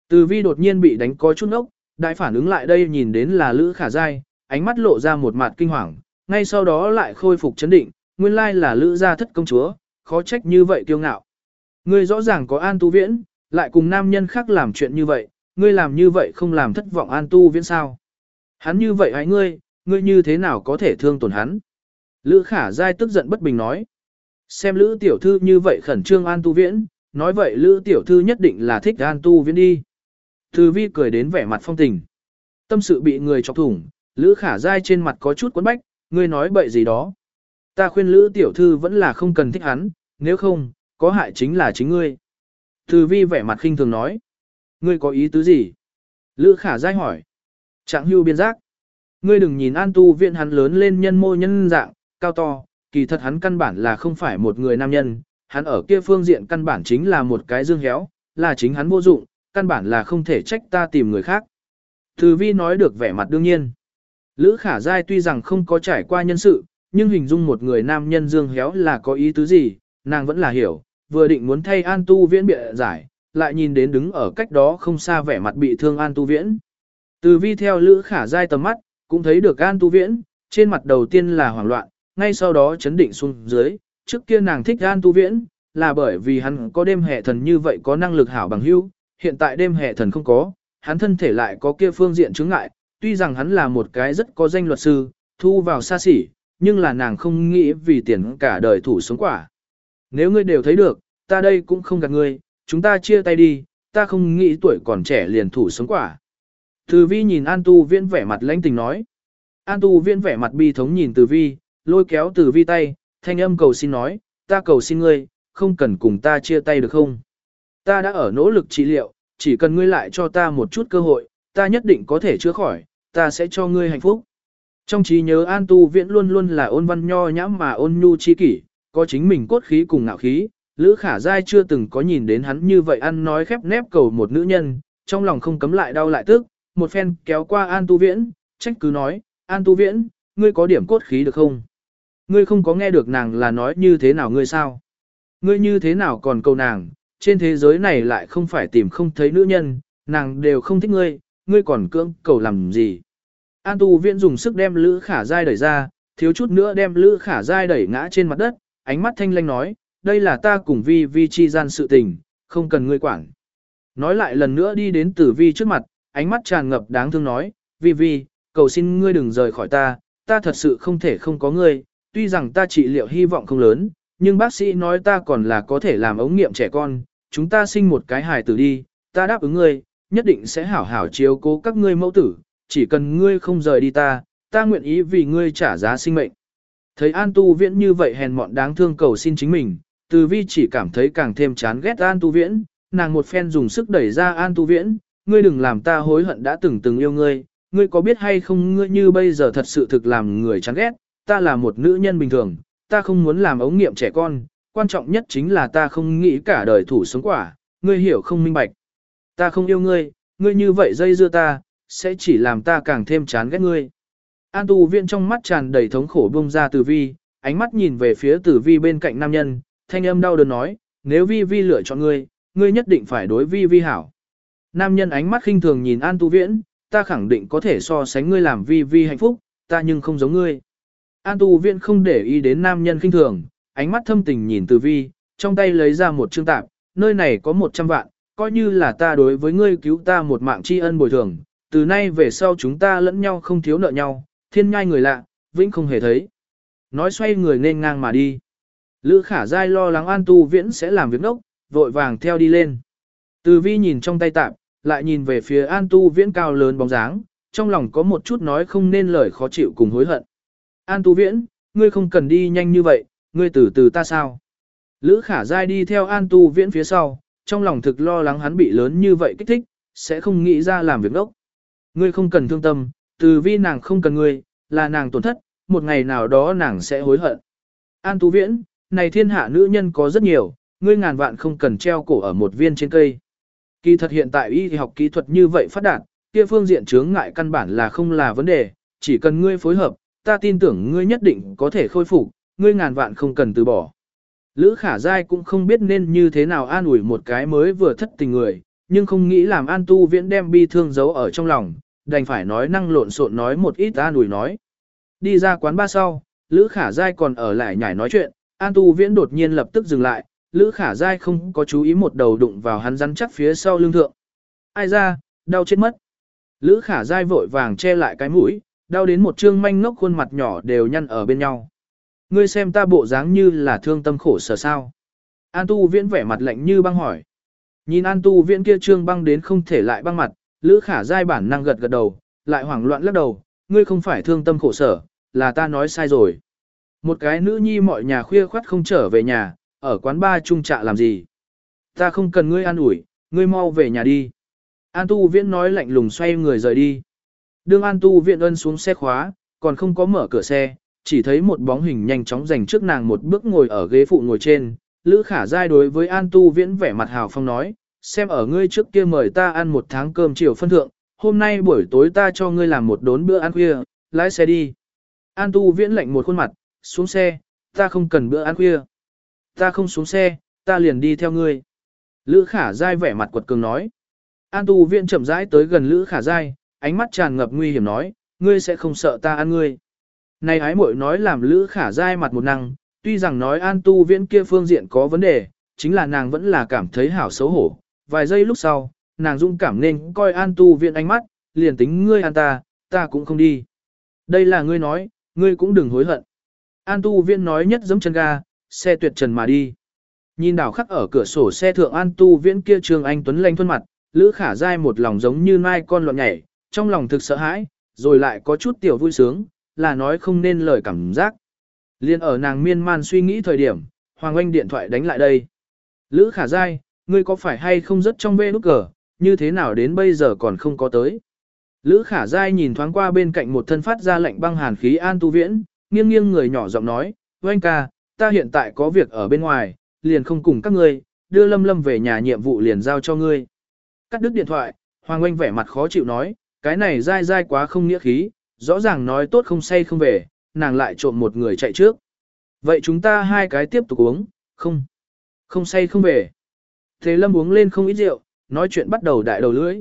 Tử Vi đột nhiên bị đánh có chút ốc, đại phản ứng lại đây nhìn đến là Lữ Khả Giai, ánh mắt lộ ra một mặt kinh hoàng, ngay sau đó lại khôi phục chấn định, nguyên lai là lữ gia thất công chúa, khó trách như vậy kiêu ngạo. Ngươi rõ ràng có an tu viễn, lại cùng nam nhân khác làm chuyện như vậy, ngươi làm như vậy không làm thất vọng an tu viễn sao. Hắn như vậy hãy ngươi, ngươi như thế nào có thể thương tổn hắn. Lữ khả dai tức giận bất bình nói. Xem lữ tiểu thư như vậy khẩn trương an tu viễn, nói vậy lữ tiểu thư nhất định là thích an tu viễn đi. Thư vi cười đến vẻ mặt phong tình. Tâm sự bị người chọc thủng, lữ khả dai trên mặt có chút quấn bách, ngươi nói bậy gì đó. Ta khuyên lữ tiểu thư vẫn là không cần thích hắn, nếu không, có hại chính là chính ngươi. Thư vi vẻ mặt khinh thường nói. Ngươi có ý tứ gì? Lữ khả dai hỏi. Trạng hưu biên giác. Ngươi đừng nhìn an tu viện hắn lớn lên nhân mô nhân dạng, cao to, kỳ thật hắn căn bản là không phải một người nam nhân, hắn ở kia phương diện căn bản chính là một cái dương héo, là chính hắn vô dụng, căn bản là không thể trách ta tìm người khác. Từ vi nói được vẻ mặt đương nhiên. Lữ khả giai tuy rằng không có trải qua nhân sự, nhưng hình dung một người nam nhân dương héo là có ý tứ gì, nàng vẫn là hiểu, vừa định muốn thay An Tu Viễn bịa giải, lại nhìn đến đứng ở cách đó không xa vẻ mặt bị thương An Tu Viễn. Từ vi theo Lữ khả giai tầm mắt, cũng thấy được An Tu Viễn, trên mặt đầu tiên là hoảng loạn, ngay sau đó chấn định xuống dưới, trước kia nàng thích An Tu Viễn, là bởi vì hắn có đêm hệ thần như vậy có năng lực hảo bằng hữu, hiện tại đêm hệ thần không có, hắn thân thể lại có kia phương diện chứng ngại, tuy rằng hắn là một cái rất có danh luật sư, thu vào xa xỉ, nhưng là nàng không nghĩ vì tiền cả đời thủ sống quả. Nếu ngươi đều thấy được, ta đây cũng không gạt ngươi, chúng ta chia tay đi, ta không nghĩ tuổi còn trẻ liền thủ sống quả. Từ vi nhìn An Tu Viễn vẻ mặt lãnh tình nói. An Tu Viễn vẻ mặt bi thống nhìn Từ vi, lôi kéo Từ vi tay, thanh âm cầu xin nói, ta cầu xin ngươi, không cần cùng ta chia tay được không? Ta đã ở nỗ lực trị liệu, chỉ cần ngươi lại cho ta một chút cơ hội, ta nhất định có thể chữa khỏi, ta sẽ cho ngươi hạnh phúc. Trong trí nhớ An Tu Viễn luôn luôn là ôn văn nho nhãm mà ôn nhu chi kỷ, có chính mình cốt khí cùng ngạo khí, Lữ Khả Giai chưa từng có nhìn đến hắn như vậy ăn nói khép nép cầu một nữ nhân, trong lòng không cấm lại đau lại tức, một phen kéo qua An Tu Viễn, trách cứ nói, An Tu Viễn, ngươi có điểm cốt khí được không? Ngươi không có nghe được nàng là nói như thế nào ngươi sao? Ngươi như thế nào còn cầu nàng, trên thế giới này lại không phải tìm không thấy nữ nhân, nàng đều không thích ngươi, ngươi còn cưỡng cầu làm gì. An tu viễn dùng sức đem Lữ Khả Giai đẩy ra, thiếu chút nữa đem Lữ Khả Giai đẩy ngã trên mặt đất, ánh mắt thanh lanh nói, đây là ta cùng vi vi chi gian sự tình, không cần ngươi quản. Nói lại lần nữa đi đến tử vi trước mặt, ánh mắt tràn ngập đáng thương nói, vi vi, cầu xin ngươi đừng rời khỏi ta, ta thật sự không thể không có ngươi, tuy rằng ta trị liệu hy vọng không lớn, nhưng bác sĩ nói ta còn là có thể làm ống nghiệm trẻ con, chúng ta sinh một cái hài tử đi, ta đáp ứng ngươi, nhất định sẽ hảo hảo chiếu cố các ngươi mẫu tử, chỉ cần ngươi không rời đi ta, ta nguyện ý vì ngươi trả giá sinh mệnh. Thấy An Tu Viễn như vậy hèn mọn đáng thương cầu xin chính mình, Từ Vi chỉ cảm thấy càng thêm chán ghét An Tu Viễn, nàng một phen dùng sức đẩy ra An Tu Viễn, ngươi đừng làm ta hối hận đã từng từng yêu ngươi, ngươi có biết hay không ngươi như bây giờ thật sự thực làm người chán ghét, ta là một nữ nhân bình thường, ta không muốn làm ống nghiệm trẻ con, quan trọng nhất chính là ta không nghĩ cả đời thủ sống quả, ngươi hiểu không minh bạch. Ta không yêu ngươi, ngươi như vậy dây dưa ta, sẽ chỉ làm ta càng thêm chán ghét ngươi. An tu viện trong mắt tràn đầy thống khổ bông ra tử vi, ánh mắt nhìn về phía tử vi bên cạnh nam nhân, thanh âm đau đớn nói, nếu vi vi lựa chọn ngươi, ngươi nhất định phải đối vi vi hảo. Nam nhân ánh mắt khinh thường nhìn An tu viễn, ta khẳng định có thể so sánh ngươi làm vi vi hạnh phúc, ta nhưng không giống ngươi. An tu viễn không để ý đến nam nhân khinh thường, ánh mắt thâm tình nhìn Từ vi, trong tay lấy ra một trương tạp, nơi này có 100 vạn, coi như là ta đối với ngươi cứu ta một mạng tri ân bồi thường, từ nay về sau chúng ta lẫn nhau không thiếu nợ nhau, thiên nhai người lạ, vĩnh không hề thấy. Nói xoay người nên ngang mà đi. Lữ khả dai lo lắng an tu viễn sẽ làm việc nốc, vội vàng theo đi lên. Từ vi nhìn trong tay tạm, lại nhìn về phía an tu viễn cao lớn bóng dáng, trong lòng có một chút nói không nên lời khó chịu cùng hối hận. An tu viễn, ngươi không cần đi nhanh như vậy, ngươi từ từ ta sao? Lữ khả Giai đi theo an tu viễn phía sau, trong lòng thực lo lắng hắn bị lớn như vậy kích thích, sẽ không nghĩ ra làm việc đốc. Ngươi không cần thương tâm, từ vi nàng không cần ngươi, là nàng tổn thất, một ngày nào đó nàng sẽ hối hận. An tu viễn, này thiên hạ nữ nhân có rất nhiều, ngươi ngàn vạn không cần treo cổ ở một viên trên cây. Kỳ thật hiện tại y học kỹ thuật như vậy phát đạt, kia phương diện chướng ngại căn bản là không là vấn đề, chỉ cần ngươi phối hợp, ta tin tưởng ngươi nhất định có thể khôi phục, ngươi ngàn vạn không cần từ bỏ. Lữ khả dai cũng không biết nên như thế nào an ủi một cái mới vừa thất tình người, nhưng không nghĩ làm an tu viễn đem bi thương giấu ở trong lòng, đành phải nói năng lộn xộn nói một ít an ủi nói. Đi ra quán ba sau, Lữ Khả Giai còn ở lại nhảy nói chuyện, An Tu Viễn đột nhiên lập tức dừng lại, Lữ Khả Giai không có chú ý một đầu đụng vào hắn rắn chắc phía sau lưng thượng. Ai ra, đau chết mất. Lữ Khả Giai vội vàng che lại cái mũi, đau đến một trương manh ngốc khuôn mặt nhỏ đều nhăn ở bên nhau. Ngươi xem ta bộ dáng như là thương tâm khổ sở sao. An Tu Viễn vẻ mặt lạnh như băng hỏi. Nhìn An Tu Viễn kia trương băng đến không thể lại băng mặt, Lữ Khả Giai bản năng gật gật đầu, lại hoảng loạn lắc đầu, ngươi không phải thương tâm khổ sở, là ta nói sai rồi. Một cái nữ nhi mọi nhà khuya khoắt không trở về nhà, ở quán ba trung trạ làm gì. Ta không cần ngươi an ủi, ngươi mau về nhà đi. An Tu Viễn nói lạnh lùng xoay người rời đi. Đương An Tu Viễn ân xuống xe khóa, còn không có mở cửa xe, chỉ thấy một bóng hình nhanh chóng dành trước nàng một bước ngồi ở ghế phụ ngồi trên. Lữ Khả Giai đối với An Tu Viễn vẻ mặt hào phong nói, xem ở ngươi trước kia mời ta ăn một tháng cơm chiều phân thượng, hôm nay buổi tối ta cho ngươi làm một đốn bữa ăn khuya, lái xe đi. An Tu Viễn lạnh một khuôn mặt, xuống xe, ta không cần bữa ăn khuya. Ta không xuống xe, ta liền đi theo ngươi. Lữ Khả dai vẻ mặt quật cường nói. An Tu Viễn chậm rãi tới gần Lữ Khả dai, ánh mắt tràn ngập nguy hiểm nói, ngươi sẽ không sợ ta ăn ngươi. Này ái muội nói làm Lữ Khả dai mặt một năng, tuy rằng nói An Tu Viễn kia phương diện có vấn đề, chính là nàng vẫn là cảm thấy hảo xấu hổ. Vài giây lúc sau, nàng dung cảm nên coi An Tu Viễn ánh mắt, liền tính ngươi ăn ta, ta cũng không đi. Đây là ngươi nói, ngươi cũng đừng hối hận. An Tu Viễn nói nhất giấm chân ga, xe tuyệt trần mà đi. Nhìn đảo khắc ở cửa sổ xe thượng An Tu Viễn kia trường anh tuấn lanh thuân mặt, Lữ Khả Giai một lòng giống như mai con loạn nhảy, trong lòng thực sợ hãi, rồi lại có chút tiểu vui sướng, là nói không nên lời cảm giác. Liên ở nàng miên man suy nghĩ thời điểm, Hoàng Anh điện thoại đánh lại đây. Lữ Khả Giai, ngươi có phải hay không rất trong bê nút cờ, như thế nào đến bây giờ còn không có tới. Lữ Khả Giai nhìn thoáng qua bên cạnh một thân phát ra lạnh băng hàn khí An Tu Viễn, nghiêng nghiêng người nhỏ giọng nói, Oanh ca, ta hiện tại có việc ở bên ngoài, liền không cùng các ngươi, đưa Lâm Lâm về nhà nhiệm vụ liền giao cho ngươi. Cắt đứt điện thoại, Hoàng Oanh vẻ mặt khó chịu nói, cái này dai dai quá không nghĩa khí, rõ ràng nói tốt không say không về, nàng lại trộm một người chạy trước. Vậy chúng ta hai cái tiếp tục uống, không, không say không về. Thế Lâm uống lên không ít rượu, nói chuyện bắt đầu đại đầu lưỡi.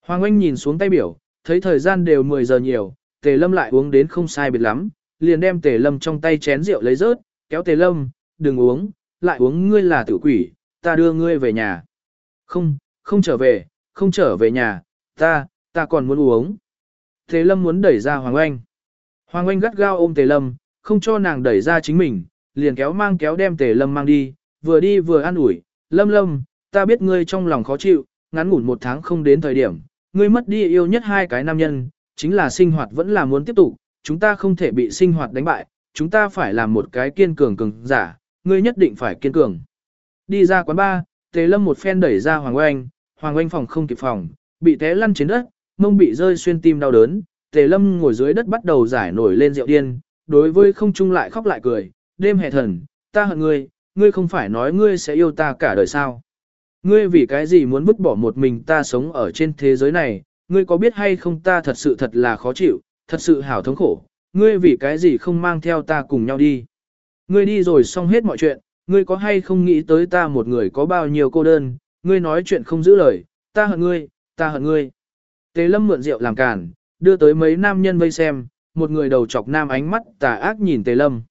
Hoàng Oanh nhìn xuống tay biểu, thấy thời gian đều 10 giờ nhiều, Tề Lâm lại uống đến không sai biệt lắm, liền đem Tề Lâm trong tay chén rượu lấy rớt, kéo Tề Lâm, đừng uống, lại uống ngươi là tử quỷ, ta đưa ngươi về nhà. Không, không trở về, không trở về nhà, ta, ta còn muốn uống. Tề Lâm muốn đẩy ra Hoàng Oanh. Hoàng Oanh gắt gao ôm Tề Lâm, không cho nàng đẩy ra chính mình, liền kéo mang kéo đem Tề Lâm mang đi, vừa đi vừa an ủi, Lâm Lâm, ta biết ngươi trong lòng khó chịu, ngắn ngủn một tháng không đến thời điểm, ngươi mất đi yêu nhất hai cái nam nhân, chính là sinh hoạt vẫn là muốn tiếp tục, chúng ta không thể bị sinh hoạt đánh bại, chúng ta phải làm một cái kiên cường cường giả, ngươi nhất định phải kiên cường. Đi ra quán ba, Tề Lâm một phen đẩy ra Hoàng Oanh, Hoàng Oanh phòng không kịp phòng, bị té lăn trên đất, mông bị rơi xuyên tim đau đớn, Tề Lâm ngồi dưới đất bắt đầu giải nổi lên rượu điên, đối với không trung lại khóc lại cười, đêm hè thần, ta hận ngươi, ngươi không phải nói ngươi sẽ yêu ta cả đời sao. Ngươi vì cái gì muốn vứt bỏ một mình ta sống ở trên thế giới này, ngươi có biết hay không ta thật sự thật là khó chịu, thật sự hảo thống khổ, ngươi vì cái gì không mang theo ta cùng nhau đi. Ngươi đi rồi xong hết mọi chuyện, ngươi có hay không nghĩ tới ta một người có bao nhiêu cô đơn, ngươi nói chuyện không giữ lời, ta hận ngươi, ta hận ngươi. Tề lâm mượn rượu làm cản, đưa tới mấy nam nhân vây xem, một người đầu chọc nam ánh mắt tà ác nhìn tề lâm.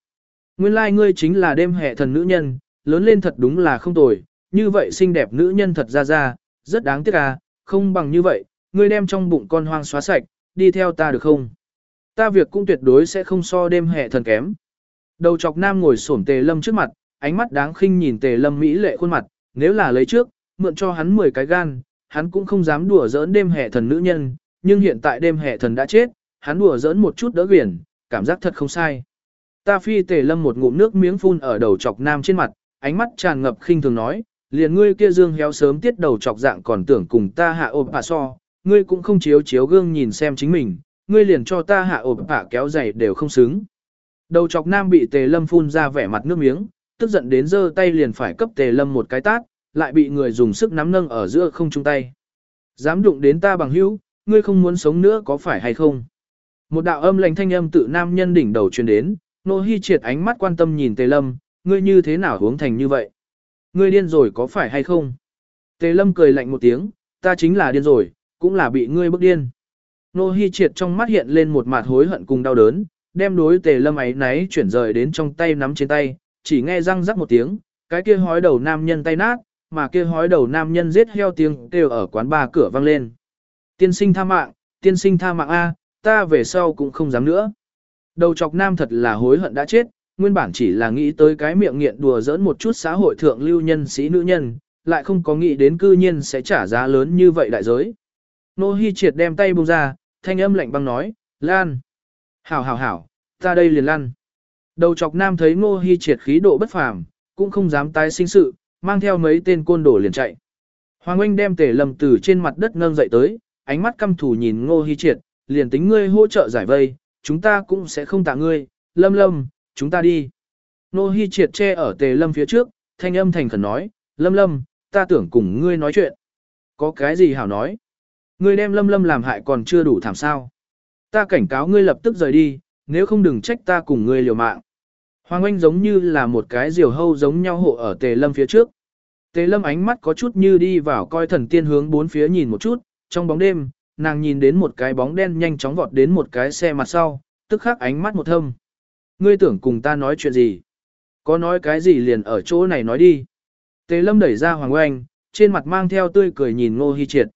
Nguyên lai like ngươi chính là đêm hệ thần nữ nhân, lớn lên thật đúng là không tồi, như vậy xinh đẹp nữ nhân thật ra ra, rất đáng tiếc à, không bằng như vậy, ngươi đem trong bụng con hoang xóa sạch, đi theo ta được không? Ta việc cũng tuyệt đối sẽ không so đêm hệ thần kém. Đầu chọc nam ngồi xổm tề lâm trước mặt, ánh mắt đáng khinh nhìn tề lâm mỹ lệ khuôn mặt, nếu là lấy trước, mượn cho hắn 10 cái gan, hắn cũng không dám đùa giỡn đêm hệ thần nữ nhân, nhưng hiện tại đêm hệ thần đã chết, hắn đùa giỡn một chút đỡ quyển, cảm giác thật không sai. Ta phi tề lâm một ngụm nước miếng phun ở đầu chọc nam trên mặt, ánh mắt tràn ngập khinh thường nói, liền ngươi kia dương héo sớm tiết đầu chọc dạng còn tưởng cùng ta hạ ôm bà so, ngươi cũng không chiếu chiếu gương nhìn xem chính mình, ngươi liền cho ta hạ ộp bà kéo dày đều không xứng. Đầu chọc nam bị tề lâm phun ra vẻ mặt nước miếng, tức giận đến giơ tay liền phải cấp tề lâm một cái tát, lại bị người dùng sức nắm nâng ở giữa không chung tay. Dám đụng đến ta bằng hữu, ngươi không muốn sống nữa có phải hay không? Một đạo âm lành thanh âm tự nam nhân đỉnh đầu truyền đến, nô hy triệt ánh mắt quan tâm nhìn tề lâm, ngươi như thế nào hướng thành như vậy? Ngươi điên rồi có phải hay không? Tề lâm cười lạnh một tiếng, ta chính là điên rồi, cũng là bị ngươi bức điên. Nô Hi Triệt trong mắt hiện lên một mặt hối hận cùng đau đớn, đem đối tề lâm ấy náy chuyển rời đến trong tay nắm trên tay, chỉ nghe răng rắc một tiếng, cái kia hói đầu nam nhân tay nát, mà kia hói đầu nam nhân giết heo tiếng kêu ở quán ba cửa vang lên. Tiên sinh tha mạng, tiên sinh tha mạng A, ta về sau cũng không dám nữa. Đầu chọc nam thật là hối hận đã chết, nguyên bản chỉ là nghĩ tới cái miệng nghiện đùa giỡn một chút xã hội thượng lưu nhân sĩ nữ nhân, lại không có nghĩ đến cư nhiên sẽ trả giá lớn như vậy đại giới. Nô Hi triệt đem tay buông ra, thanh âm lạnh băng nói, Lan. Hảo hảo hảo, ta đây liền lăn. Đầu chọc nam thấy ngô Hi triệt khí độ bất phàm, cũng không dám tái sinh sự, mang theo mấy tên côn đồ liền chạy. Hoàng Anh đem tề lầm từ trên mặt đất nâng dậy tới, ánh mắt căm thù nhìn Ngô Hi Triệt, liền tính ngươi hỗ trợ giải vây, chúng ta cũng sẽ không tạ ngươi, lâm lâm, chúng ta đi. Ngô Hi Triệt che ở tề lâm phía trước, thanh âm thành khẩn nói, lâm lâm, ta tưởng cùng ngươi nói chuyện. Có cái gì hảo nói? Ngươi đem lâm lâm làm hại còn chưa đủ thảm sao. Ta cảnh cáo ngươi lập tức rời đi, nếu không đừng trách ta cùng ngươi liều mạng. Hoàng Anh giống như là một cái diều hâu giống nhau hộ ở tề lâm phía trước. Tề lâm ánh mắt có chút như đi vào coi thần tiên hướng bốn phía nhìn một chút, trong bóng đêm, nàng nhìn đến một cái bóng đen nhanh chóng vọt đến một cái xe mặt sau, tức khắc ánh mắt một thâm. Ngươi tưởng cùng ta nói chuyện gì? Có nói cái gì liền ở chỗ này nói đi. Tề lâm đẩy ra Hoàng Oanh, trên mặt mang theo tươi cười nhìn Ngô Hi Triệt.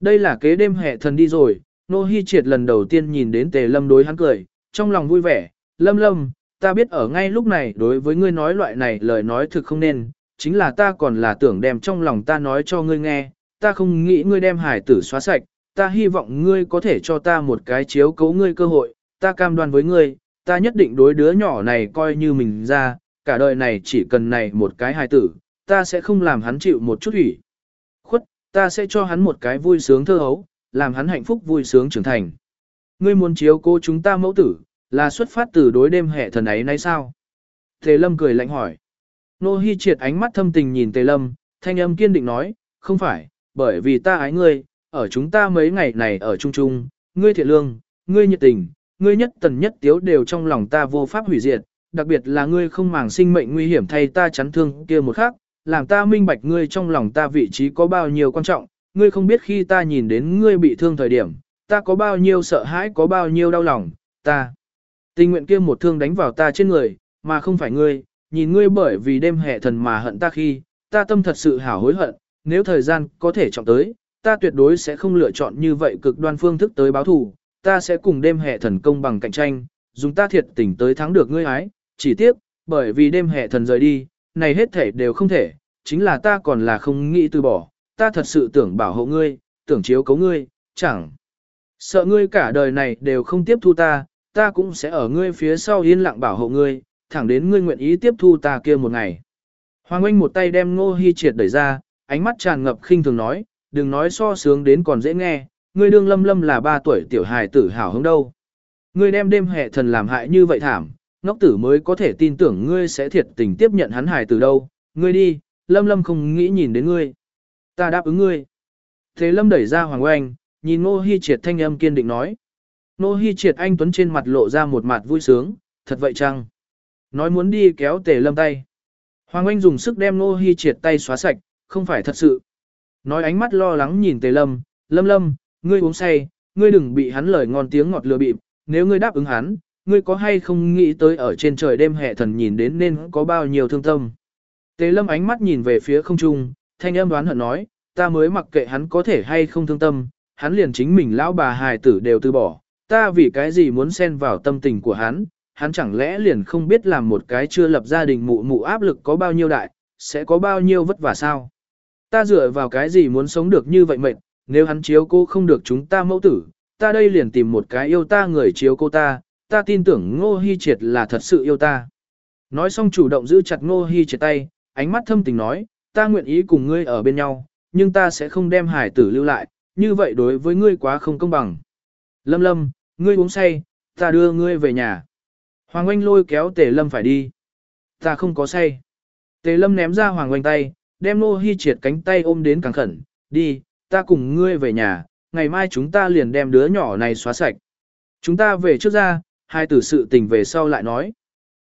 Đây là kế đêm hệ thần đi rồi, Nô Hi Triệt lần đầu tiên nhìn đến Tề lâm đối hắn cười, trong lòng vui vẻ, lâm lâm, ta biết ở ngay lúc này đối với ngươi nói loại này lời nói thực không nên, chính là ta còn là tưởng đem trong lòng ta nói cho ngươi nghe, ta không nghĩ ngươi đem hải tử xóa sạch, ta hy vọng ngươi có thể cho ta một cái chiếu cấu ngươi cơ hội, ta cam đoan với ngươi, ta nhất định đối đứa nhỏ này coi như mình ra, cả đời này chỉ cần này một cái hài tử, ta sẽ không làm hắn chịu một chút ủy. Ta sẽ cho hắn một cái vui sướng thơ hấu, làm hắn hạnh phúc vui sướng trưởng thành. Ngươi muốn chiếu cố chúng ta mẫu tử, là xuất phát từ đối đêm hệ thần ấy nay sao? Tề Lâm cười lạnh hỏi. Nô Hi triệt ánh mắt thâm tình nhìn Tề Lâm, thanh âm kiên định nói, không phải, bởi vì ta ái ngươi, ở chúng ta mấy ngày này ở chung chung, ngươi thiện lương, ngươi nhiệt tình, ngươi nhất tần nhất tiếu đều trong lòng ta vô pháp hủy diệt, đặc biệt là ngươi không màng sinh mệnh nguy hiểm thay ta chắn thương kia một khắc, làm ta minh bạch ngươi trong lòng ta vị trí có bao nhiêu quan trọng, ngươi không biết khi ta nhìn đến ngươi bị thương thời điểm, ta có bao nhiêu sợ hãi có bao nhiêu đau lòng, ta. Tình nguyện kia một thương đánh vào ta trên người, mà không phải ngươi, nhìn ngươi bởi vì đêm hệ thần mà hận ta khi, ta tâm thật sự hảo hối hận, nếu thời gian có thể trọng tới, ta tuyệt đối sẽ không lựa chọn như vậy cực đoan phương thức tới báo thù, ta sẽ cùng đêm hệ thần công bằng cạnh tranh, dùng ta thiệt tình tới thắng được ngươi ái, chỉ tiếc, bởi vì đêm hệ thần rời đi, này hết thể đều không thể, chính là ta còn là không nghĩ từ bỏ, ta thật sự tưởng bảo hộ ngươi, tưởng chiếu cấu ngươi, chẳng sợ ngươi cả đời này đều không tiếp thu ta, ta cũng sẽ ở ngươi phía sau yên lặng bảo hộ ngươi, thẳng đến ngươi nguyện ý tiếp thu ta kia một ngày. Hoàng Anh một tay đem Ngô Hi Triệt đẩy ra, ánh mắt tràn ngập khinh thường nói, đừng nói so sướng đến còn dễ nghe, ngươi đương lâm lâm là ba tuổi tiểu hài tử hảo hứng đâu. Ngươi đem đêm hệ thần làm hại như vậy thảm, ngốc tử mới có thể tin tưởng ngươi sẽ thiệt tình tiếp nhận hắn hài từ đâu, ngươi đi, lâm lâm không nghĩ nhìn đến ngươi. Ta đáp ứng ngươi. Thế lâm đẩy ra Hoàng Oanh, nhìn Ngô Hi Triệt thanh âm kiên định nói. Ngô Hi Triệt anh Tuấn trên mặt lộ ra một mặt vui sướng, thật vậy chăng? Nói muốn đi kéo tề lâm tay. Hoàng Oanh dùng sức đem Ngô Hi Triệt tay xóa sạch, không phải thật sự. Nói ánh mắt lo lắng nhìn Tề Lâm, Lâm Lâm, ngươi uống say, ngươi đừng bị hắn lời ngon tiếng ngọt lừa bịp, nếu ngươi đáp ứng hắn, ngươi có hay không nghĩ tới ở trên trời đêm hệ thần nhìn đến nên có bao nhiêu thương tâm. Tề Lâm ánh mắt nhìn về phía không trung, thanh âm đoán hận nói, ta mới mặc kệ hắn có thể hay không thương tâm, hắn liền chính mình lão bà hài tử đều từ bỏ, ta vì cái gì muốn xen vào tâm tình của hắn, hắn chẳng lẽ liền không biết làm một cái chưa lập gia đình mụ mụ áp lực có bao nhiêu đại, sẽ có bao nhiêu vất vả sao? Ta dựa vào cái gì muốn sống được như vậy mệt, nếu hắn chiếu cô không được chúng ta mẫu tử, ta đây liền tìm một cái yêu ta người chiếu cô ta, ta tin tưởng Ngô Hi Triệt là thật sự yêu ta. Nói xong chủ động giữ chặt Ngô Hi Triệt tay, ánh mắt thâm tình nói, ta nguyện ý cùng ngươi ở bên nhau, nhưng ta sẽ không đem hải tử lưu lại, như vậy đối với ngươi quá không công bằng. Lâm lâm, ngươi uống say, ta đưa ngươi về nhà. Hoàng Oanh lôi kéo Tề Lâm phải đi. Ta không có say. Tề Lâm ném ra Hoàng Oanh tay, đem Ngô Hi triệt cánh tay ôm đến càng khẩn, đi, ta cùng ngươi về nhà, ngày mai chúng ta liền đem đứa nhỏ này xóa sạch. Chúng ta về trước ra, hai tử sự tình về sau lại nói.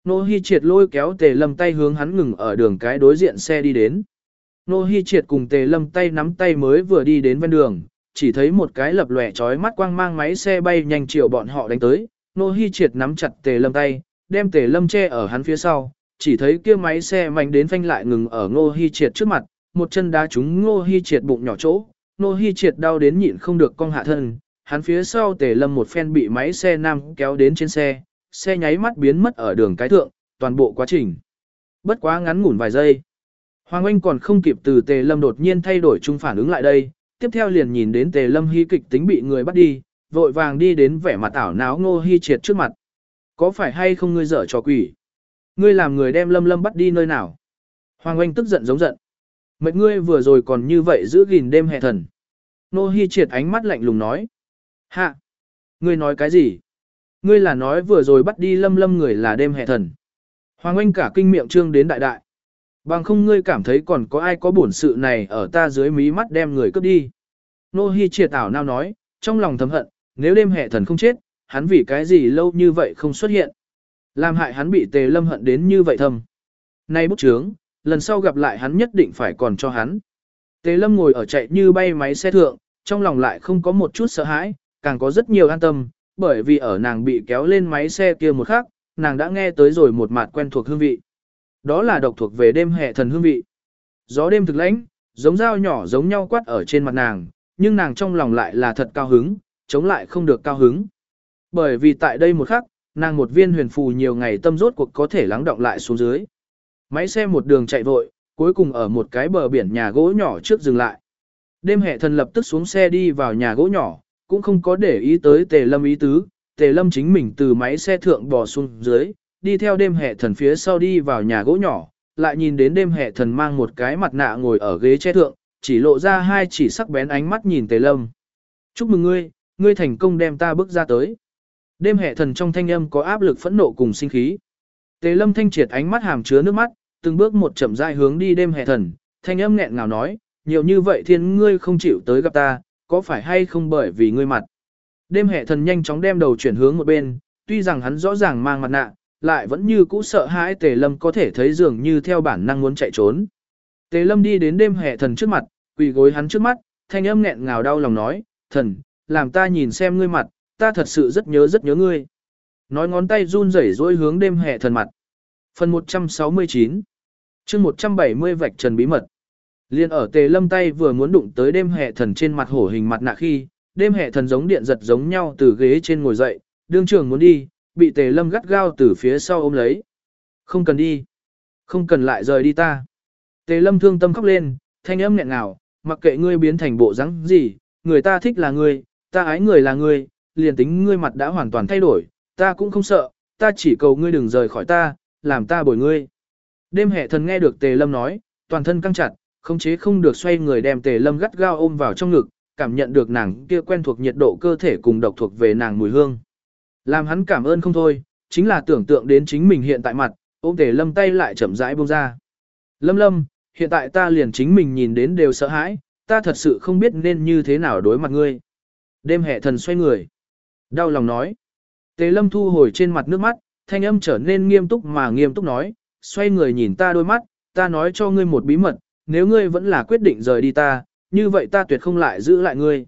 Nô Hi triệt lôi kéo Tề Lâm tay hướng hắn ngừng ở đường cái đối diện xe đi đến. Nô Hi triệt cùng Tề Lâm tay nắm tay mới vừa đi đến ven đường, chỉ thấy một cái lập lòe chói mắt quang mang máy xe bay nhanh chiều bọn họ đánh tới, Nô Hi Triệt nắm chặt Tề Lâm tay, đem Tề Lâm che ở hắn phía sau, chỉ thấy kia máy xe mạnh đến phanh lại ngừng ở Nô Hi Triệt trước mặt, một chân đá trúng Nô Hi Triệt bụng nhỏ chỗ, Nô Hi Triệt đau đến nhịn không được cong hạ thân, hắn phía sau Tề Lâm một phen bị máy xe nam kéo đến trên xe, xe nháy mắt biến mất ở đường cái thượng, toàn bộ quá trình. Bất quá ngắn ngủn vài giây. Hoàng Anh còn không kịp từ Tề Lâm đột nhiên thay đổi chung phản ứng lại đây, tiếp theo liền nhìn đến Tề Lâm hy kịch tính bị người bắt đi, vội vàng đi đến vẻ mặt ảo náo Ngô Hi Triệt trước mặt. Có phải hay không ngươi dở trò quỷ? Ngươi làm người đem Lâm Lâm bắt đi nơi nào? Hoàng Anh tức giận giống giận. Mệt ngươi vừa rồi còn như vậy giữ gìn đêm hè thần. Nô Hi triệt ánh mắt lạnh lùng nói. Hạ! Ngươi nói cái gì? Ngươi là nói vừa rồi bắt đi lâm lâm người là đêm hệ thần. Hoàng Anh cả kinh miệng trương đến đại đại. Bằng không ngươi cảm thấy còn có ai có bổn sự này ở ta dưới mí mắt đem người cướp đi. Nô Hi triệt ảo nào nói, trong lòng thầm hận, nếu đêm hệ thần không chết, hắn vì cái gì lâu như vậy không xuất hiện. Làm hại hắn bị tề lâm hận đến như vậy thầm. Nay bút chướng, lần sau gặp lại hắn nhất định phải còn cho hắn. Tề lâm ngồi ở chạy như bay máy xe thượng, trong lòng lại không có một chút sợ hãi, càng có rất nhiều an tâm, bởi vì ở nàng bị kéo lên máy xe kia một khắc, nàng đã nghe tới rồi một mạt quen thuộc hương vị. Đó là độc thuộc về đêm hè thần hương vị. Gió đêm thực lãnh, giống dao nhỏ giống nhau quát ở trên mặt nàng, nhưng nàng trong lòng lại là thật cao hứng, chống lại không được cao hứng. Bởi vì tại đây một khắc, nàng một viên huyền phù nhiều ngày tâm rốt cuộc có thể lắng động lại xuống dưới. Máy xe một đường chạy vội, cuối cùng ở một cái bờ biển nhà gỗ nhỏ trước dừng lại. Đêm hệ thần lập tức xuống xe đi vào nhà gỗ nhỏ, cũng không có để ý tới tề lâm ý tứ, tề lâm chính mình từ máy xe thượng bò xuống dưới, đi theo đêm hệ thần phía sau đi vào nhà gỗ nhỏ, lại nhìn đến đêm hệ thần mang một cái mặt nạ ngồi ở ghế che thượng, chỉ lộ ra hai chỉ sắc bén ánh mắt nhìn tề lâm. Chúc mừng ngươi, ngươi thành công đem ta bước ra tới. Đêm hệ thần trong thanh âm có áp lực phẫn nộ cùng sinh khí. Tề lâm thanh triệt ánh mắt hàm chứa nước mắt, từng bước một chậm rãi hướng đi đêm hệ thần, thanh âm nghẹn ngào nói, nhiều như vậy thiên ngươi không chịu tới gặp ta, có phải hay không bởi vì ngươi mặt. Đêm hệ thần nhanh chóng đem đầu chuyển hướng một bên, tuy rằng hắn rõ ràng mang mặt nạ, lại vẫn như cũ sợ hãi tề lâm có thể thấy dường như theo bản năng muốn chạy trốn. Tề lâm đi đến đêm hệ thần trước mặt, quỳ gối hắn trước mắt, thanh âm nghẹn ngào đau lòng nói, thần, làm ta nhìn xem ngươi mặt, ta thật sự rất nhớ rất nhớ ngươi. Nói ngón tay run rẩy dối hướng đêm hệ thần mặt. Phần 169 chương 170 vạch trần bí mật. Liên ở tề lâm tay vừa muốn đụng tới đêm hệ thần trên mặt hổ hình mặt nạ khi, đêm hệ thần giống điện giật giống nhau từ ghế trên ngồi dậy, đương trường muốn đi, bị tề lâm gắt gao từ phía sau ôm lấy. Không cần đi. Không cần lại rời đi ta. Tề lâm thương tâm khóc lên, thanh âm nghẹn ngào, mặc kệ ngươi biến thành bộ dáng gì, người ta thích là ngươi, ta ái người là ngươi, liền tính ngươi mặt đã hoàn toàn thay đổi, ta cũng không sợ, ta chỉ cầu ngươi đừng rời khỏi ta, làm ta bồi ngươi. Đêm hệ thần nghe được tề lâm nói, toàn thân căng chặt, không chế không được xoay người đem tề lâm gắt gao ôm vào trong ngực, cảm nhận được nàng kia quen thuộc nhiệt độ cơ thể cùng độc thuộc về nàng mùi hương. Làm hắn cảm ơn không thôi, chính là tưởng tượng đến chính mình hiện tại mặt, ôm tề lâm tay lại chậm rãi buông ra. Lâm lâm, hiện tại ta liền chính mình nhìn đến đều sợ hãi, ta thật sự không biết nên như thế nào đối mặt ngươi. Đêm hệ thần xoay người. Đau lòng nói. Tề lâm thu hồi trên mặt nước mắt, thanh âm trở nên nghiêm túc mà nghiêm túc nói, xoay người nhìn ta đôi mắt, ta nói cho ngươi một bí mật, nếu ngươi vẫn là quyết định rời đi ta, như vậy ta tuyệt không lại giữ lại ngươi.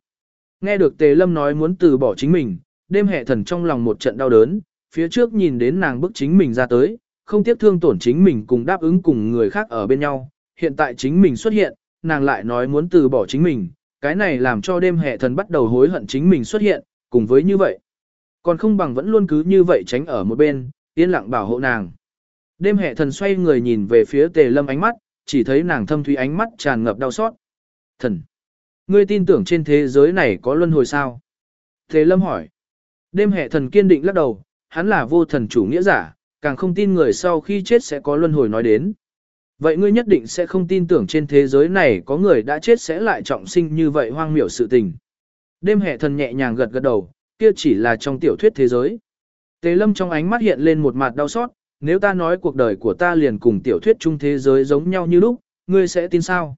Nghe được Tề Lâm nói muốn từ bỏ chính mình, đêm hệ thần trong lòng một trận đau đớn, phía trước nhìn đến nàng bức chính mình ra tới, không tiếc thương tổn chính mình cùng đáp ứng cùng người khác ở bên nhau, hiện tại chính mình xuất hiện, nàng lại nói muốn từ bỏ chính mình, cái này làm cho đêm hệ thần bắt đầu hối hận chính mình xuất hiện, cùng với như vậy. Còn không bằng vẫn luôn cứ như vậy tránh ở một bên, yên lặng bảo hộ nàng. Đêm hệ thần xoay người nhìn về phía tề lâm ánh mắt, chỉ thấy nàng thâm thúy ánh mắt tràn ngập đau xót. Thần! Ngươi tin tưởng trên thế giới này có luân hồi sao? thế lâm hỏi. Đêm hệ thần kiên định lắc đầu, hắn là vô thần chủ nghĩa giả, càng không tin người sau khi chết sẽ có luân hồi nói đến. Vậy ngươi nhất định sẽ không tin tưởng trên thế giới này có người đã chết sẽ lại trọng sinh như vậy hoang miểu sự tình. Đêm hệ thần nhẹ nhàng gật gật đầu, kia chỉ là trong tiểu thuyết thế giới. Tế lâm trong ánh mắt hiện lên một mặt đau xót, nếu ta nói cuộc đời của ta liền cùng tiểu thuyết chung thế giới giống nhau như lúc, ngươi sẽ tin sao?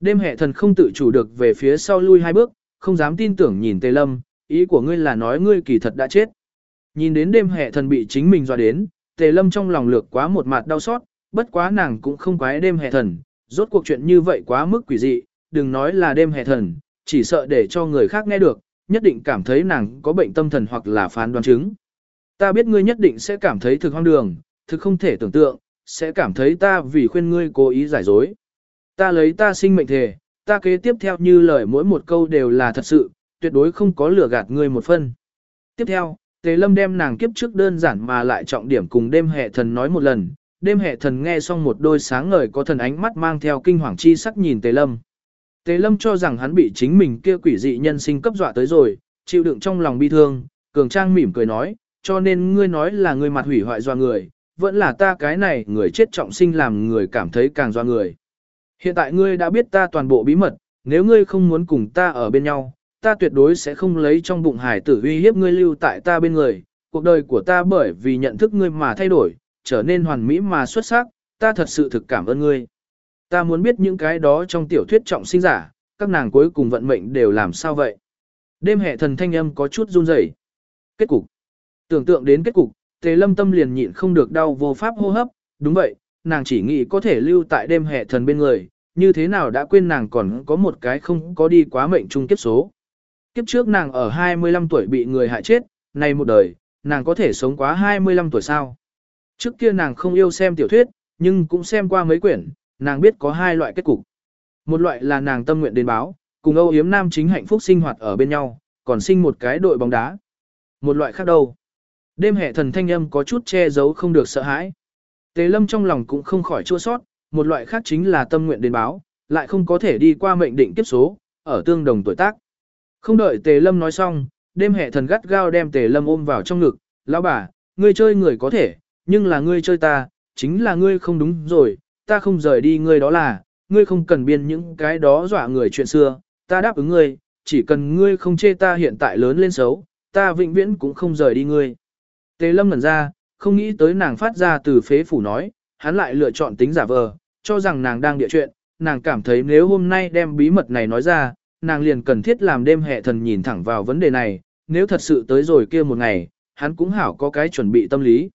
Đêm hệ thần không tự chủ được về phía sau lui hai bước, không dám tin tưởng nhìn Tề Lâm, ý của ngươi là nói ngươi kỳ thật đã chết. Nhìn đến đêm hệ thần bị chính mình dọa đến, Tề Lâm trong lòng lược quá một mặt đau xót, bất quá nàng cũng không quái đêm hệ thần, rốt cuộc chuyện như vậy quá mức quỷ dị, đừng nói là đêm hệ thần, chỉ sợ để cho người khác nghe được, nhất định cảm thấy nàng có bệnh tâm thần hoặc là phán đoán chứng. Ta biết ngươi nhất định sẽ cảm thấy thực hoang đường, thực không thể tưởng tượng, sẽ cảm thấy ta vì khuyên ngươi cố ý giải dối. Ta lấy ta sinh mệnh thể, ta kế tiếp theo như lời mỗi một câu đều là thật sự, tuyệt đối không có lừa gạt ngươi một phân. Tiếp theo, Tề Lâm đem nàng kiếp trước đơn giản mà lại trọng điểm cùng đêm hệ thần nói một lần, đêm hệ thần nghe xong một đôi sáng ngời có thần ánh mắt mang theo kinh hoàng chi sắc nhìn Tề Lâm. Tề Lâm cho rằng hắn bị chính mình kia quỷ dị nhân sinh cấp dọa tới rồi, chịu đựng trong lòng bi thương, cường trang mỉm cười nói, cho nên ngươi nói là ngươi mặt hủy hoại dọa người, vẫn là ta cái này người chết trọng sinh làm người cảm thấy càng doa người. Hiện tại ngươi đã biết ta toàn bộ bí mật, nếu ngươi không muốn cùng ta ở bên nhau, ta tuyệt đối sẽ không lấy trong bụng hải tử uy hiếp ngươi lưu tại ta bên người. Cuộc đời của ta bởi vì nhận thức ngươi mà thay đổi, trở nên hoàn mỹ mà xuất sắc, ta thật sự thực cảm ơn ngươi. Ta muốn biết những cái đó trong tiểu thuyết trọng sinh giả, các nàng cuối cùng vận mệnh đều làm sao vậy. Đêm hệ thần thanh âm có chút run rẩy. Kết cục. Tưởng tượng đến kết cục, tề lâm tâm liền nhịn không được đau vô pháp hô hấp, đúng vậy, nàng chỉ nghĩ có thể lưu tại đêm hệ thần bên người, như thế nào đã quên nàng còn có một cái không có đi quá mệnh trung kiếp số. Kiếp trước nàng ở 25 tuổi bị người hại chết, nay một đời, nàng có thể sống quá 25 tuổi sao. Trước kia nàng không yêu xem tiểu thuyết, nhưng cũng xem qua mấy quyển, nàng biết có hai loại kết cục. Một loại là nàng tâm nguyện đến báo, cùng Âu Yếm Nam chính hạnh phúc sinh hoạt ở bên nhau, còn sinh một cái đội bóng đá. Một loại khác đâu. Đêm hệ thần thanh âm có chút che giấu không được sợ hãi. Tề lâm trong lòng cũng không khỏi chua sót, một loại khác chính là tâm nguyện đến báo, lại không có thể đi qua mệnh định kiếp số, ở tương đồng tuổi tác. Không đợi tề lâm nói xong, đêm hệ thần gắt gao đem tề lâm ôm vào trong ngực, lão bà, ngươi chơi người có thể, nhưng là ngươi chơi ta, chính là ngươi không đúng rồi, ta không rời đi ngươi đó là, ngươi không cần biên những cái đó dọa người chuyện xưa, ta đáp ứng ngươi, chỉ cần ngươi không chê ta hiện tại lớn lên xấu, ta vĩnh viễn cũng không rời đi ngươi. Tề lâm ngẩn ra, không nghĩ tới nàng phát ra từ phế phủ nói, hắn lại lựa chọn tính giả vờ, cho rằng nàng đang địa chuyện, nàng cảm thấy nếu hôm nay đem bí mật này nói ra, nàng liền cần thiết làm đêm hệ thần nhìn thẳng vào vấn đề này, nếu thật sự tới rồi kia một ngày, hắn cũng hảo có cái chuẩn bị tâm lý.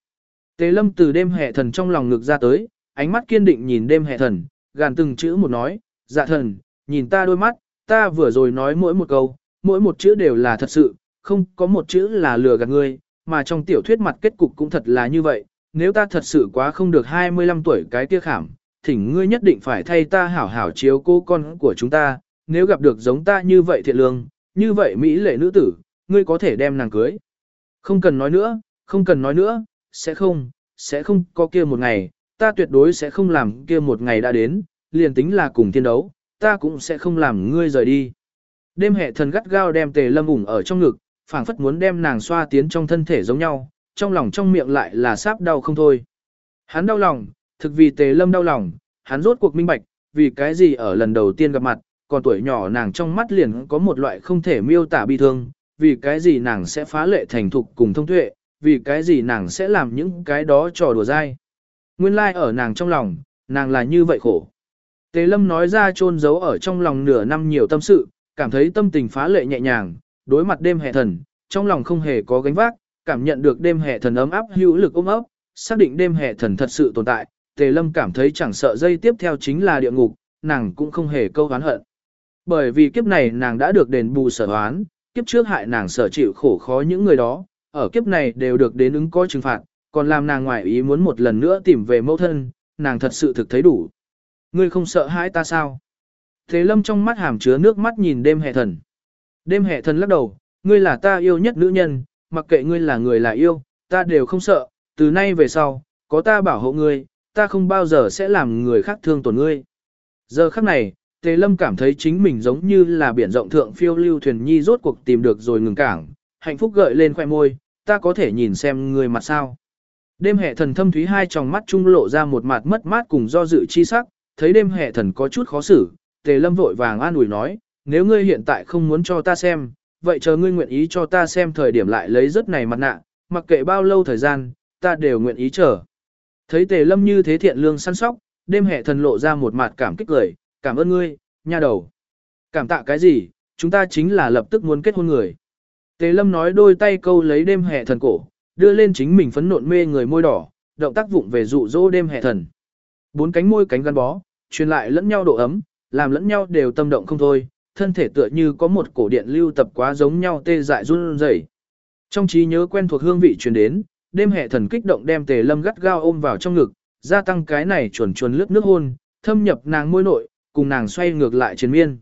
Tề lâm từ đêm hệ thần trong lòng ngực ra tới, ánh mắt kiên định nhìn đêm hệ thần, gàn từng chữ một nói, dạ thần, nhìn ta đôi mắt, ta vừa rồi nói mỗi một câu, mỗi một chữ đều là thật sự, không có một chữ là lừa gạt ngươi, mà trong tiểu thuyết mặt kết cục cũng thật là như vậy, nếu ta thật sự quá không được 25 tuổi cái kia khảm, thỉnh ngươi nhất định phải thay ta hảo hảo chiếu cô con của chúng ta, nếu gặp được giống ta như vậy thiện lương, như vậy Mỹ lệ nữ tử, ngươi có thể đem nàng cưới. Không cần nói nữa, không cần nói nữa, sẽ không, sẽ không có kia một ngày, ta tuyệt đối sẽ không làm kia một ngày đã đến, liền tính là cùng thiên đấu, ta cũng sẽ không làm ngươi rời đi. Đêm hệ thần gắt gao đem tề lâm ủng ở trong ngực, phảng phất muốn đem nàng xoa tiến trong thân thể giống nhau, trong lòng trong miệng lại là sáp đau không thôi. Hắn đau lòng, thực vì tề lâm đau lòng, hắn rốt cuộc minh bạch, vì cái gì ở lần đầu tiên gặp mặt, còn tuổi nhỏ nàng trong mắt liền có một loại không thể miêu tả bi thương, vì cái gì nàng sẽ phá lệ thành thục cùng thông tuệ, vì cái gì nàng sẽ làm những cái đó trò đùa dai. Nguyên lai like ở nàng trong lòng, nàng là như vậy khổ. Tề lâm nói ra chôn giấu ở trong lòng nửa năm nhiều tâm sự, cảm thấy tâm tình phá lệ nhẹ nhàng, đối mặt đêm hệ thần, trong lòng không hề có gánh vác, cảm nhận được đêm hệ thần ấm áp hữu lực ôm ấp, xác định đêm hệ thần thật sự tồn tại, Tề Lâm cảm thấy chẳng sợ dây tiếp theo chính là địa ngục, nàng cũng không hề câu oán hận. Bởi vì kiếp này nàng đã được đền bù sở oán, kiếp trước hại nàng sở chịu khổ khó những người đó, ở kiếp này đều được đến ứng coi trừng phạt, còn làm nàng ngoại ý muốn một lần nữa tìm về mẫu thân, nàng thật sự thực thấy đủ. Ngươi không sợ hãi ta sao? Thế lâm trong mắt hàm chứa nước mắt nhìn đêm hệ thần. Đêm hệ thần lắc đầu, ngươi là ta yêu nhất nữ nhân, mặc kệ ngươi là người là yêu, ta đều không sợ, từ nay về sau, có ta bảo hộ ngươi, ta không bao giờ sẽ làm người khác thương tổn ngươi. Giờ khắc này, Tề Lâm cảm thấy chính mình giống như là biển rộng thượng phiêu lưu thuyền nhi rốt cuộc tìm được rồi ngừng cảng, hạnh phúc gợi lên khoẻ môi, ta có thể nhìn xem người mặt sao. Đêm hệ thần thâm thúy hai tròng mắt trung lộ ra một mặt mất mát cùng do dự chi sắc, thấy đêm hệ thần có chút khó xử, Tề Lâm vội vàng an ủi nói, nếu ngươi hiện tại không muốn cho ta xem, vậy chờ ngươi nguyện ý cho ta xem thời điểm lại lấy rất này mặt nạ, mặc kệ bao lâu thời gian, ta đều nguyện ý chờ. Thấy Tề Lâm như thế thiện lương săn sóc, đêm hệ thần lộ ra một mặt cảm kích cười, cảm ơn ngươi, nha đầu. Cảm tạ cái gì, chúng ta chính là lập tức muốn kết hôn người. Tề Lâm nói đôi tay câu lấy đêm hệ thần cổ, đưa lên chính mình phấn nộn mê người môi đỏ, động tác vụng về dụ dỗ đêm hệ thần. Bốn cánh môi cánh gắn bó, truyền lại lẫn nhau độ ấm, làm lẫn nhau đều tâm động không thôi, thân thể tựa như có một cổ điện lưu tập quá giống nhau tê dại run rẩy. Trong trí nhớ quen thuộc hương vị truyền đến, đêm hệ thần kích động đem Tề Lâm gắt gao ôm vào trong ngực, gia tăng cái này chuẩn chuẩn lướt nước hôn, thâm nhập nàng môi nội, cùng nàng xoay ngược lại trên miên.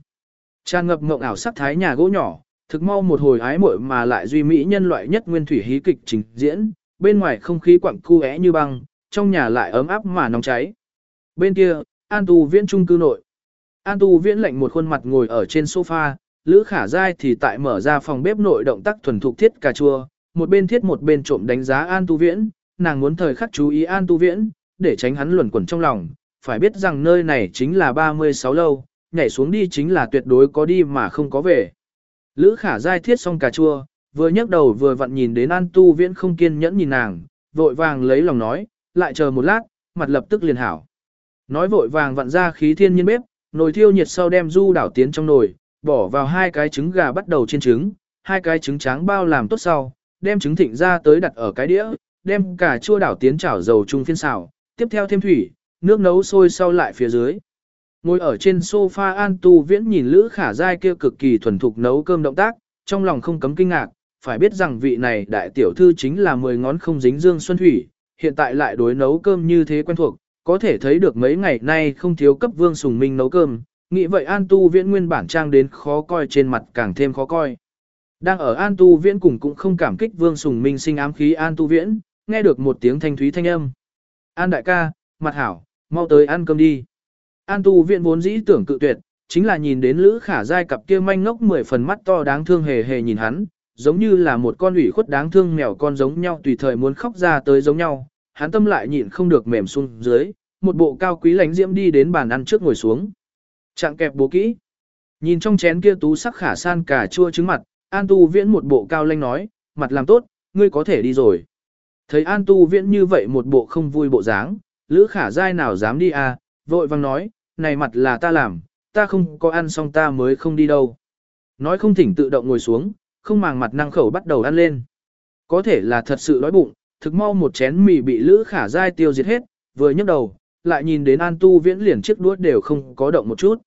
Tràn ngập ngộng ảo sắc thái nhà gỗ nhỏ, thực mau một hồi ái muội mà lại duy mỹ nhân loại nhất nguyên thủy hí kịch trình diễn, bên ngoài không khí quặng cu é như băng, trong nhà lại ấm áp mà nóng cháy. Bên kia, An Tu Viễn trung cư nội. An Tu Viễn lạnh một khuôn mặt ngồi ở trên sofa, Lữ Khả Giai thì tại mở ra phòng bếp nội động tác thuần thục thiết cà chua, một bên thiết một bên trộm đánh giá An Tu Viễn, nàng muốn thời khắc chú ý An Tu Viễn, để tránh hắn luẩn quẩn trong lòng, phải biết rằng nơi này chính là 36 lâu, nhảy xuống đi chính là tuyệt đối có đi mà không có về. Lữ Khả Giai thiết xong cà chua, vừa nhấc đầu vừa vặn nhìn đến An Tu Viễn không kiên nhẫn nhìn nàng, vội vàng lấy lòng nói, lại chờ một lát, mặt lập tức liền hảo. Nói vội vàng vặn ra khí thiên nhiên bếp, nồi thiêu nhiệt sau đem du đảo tiến trong nồi, bỏ vào hai cái trứng gà bắt đầu trên trứng, hai cái trứng trắng bao làm tốt sau, đem trứng thịnh ra tới đặt ở cái đĩa, đem cả chua đảo tiến chảo dầu chung phiên xào, tiếp theo thêm thủy, nước nấu sôi sau lại phía dưới. Ngồi ở trên sofa An Tu Viễn nhìn Lữ Khả Giai kia cực kỳ thuần thục nấu cơm động tác, trong lòng không cấm kinh ngạc, phải biết rằng vị này đại tiểu thư chính là mười ngón không dính dương xuân thủy, hiện tại lại đối nấu cơm như thế quen thuộc, có thể thấy được mấy ngày nay không thiếu cấp Vương Sùng Minh nấu cơm, nghĩ vậy An Tu Viễn nguyên bản trang đến khó coi trên mặt càng thêm khó coi. Đang ở An Tu Viễn cùng cũng không cảm kích Vương Sùng Minh sinh ám khí An Tu Viễn, nghe được một tiếng thanh thúy thanh âm. An đại ca, mặt hảo, mau tới ăn cơm đi. An Tu Viễn vốn dĩ tưởng cự tuyệt, chính là nhìn đến Lữ Khả Giai cặp kia manh ngốc mười phần mắt to đáng thương hề hề nhìn hắn, giống như là một con ủy khuất đáng thương mèo con giống nhau tùy thời muốn khóc ra tới giống nhau, hắn tâm lại nhịn không được mềm xuống dưới, một bộ cao quý lánh diễm đi đến bàn ăn trước ngồi xuống. Trạng kẹp bố kỹ. Nhìn trong chén kia tú sắc khả san cà chua trứng mặt, An Tu Viễn một bộ cao lanh nói, mặt làm tốt, ngươi có thể đi rồi. Thấy An Tu Viễn như vậy một bộ không vui bộ dáng, Lữ Khả Giai nào dám đi à, vội vang nói, này mặt là ta làm, ta không có ăn xong ta mới không đi đâu. Nói không thỉnh tự động ngồi xuống, không màng mặt năng khẩu bắt đầu ăn lên. Có thể là thật sự đói bụng, thực mau một chén mì bị Lữ Khả Giai tiêu diệt hết, vừa nhấc đầu, lại nhìn đến An Tu Viễn liền chiếc đuốt đều không có động một chút.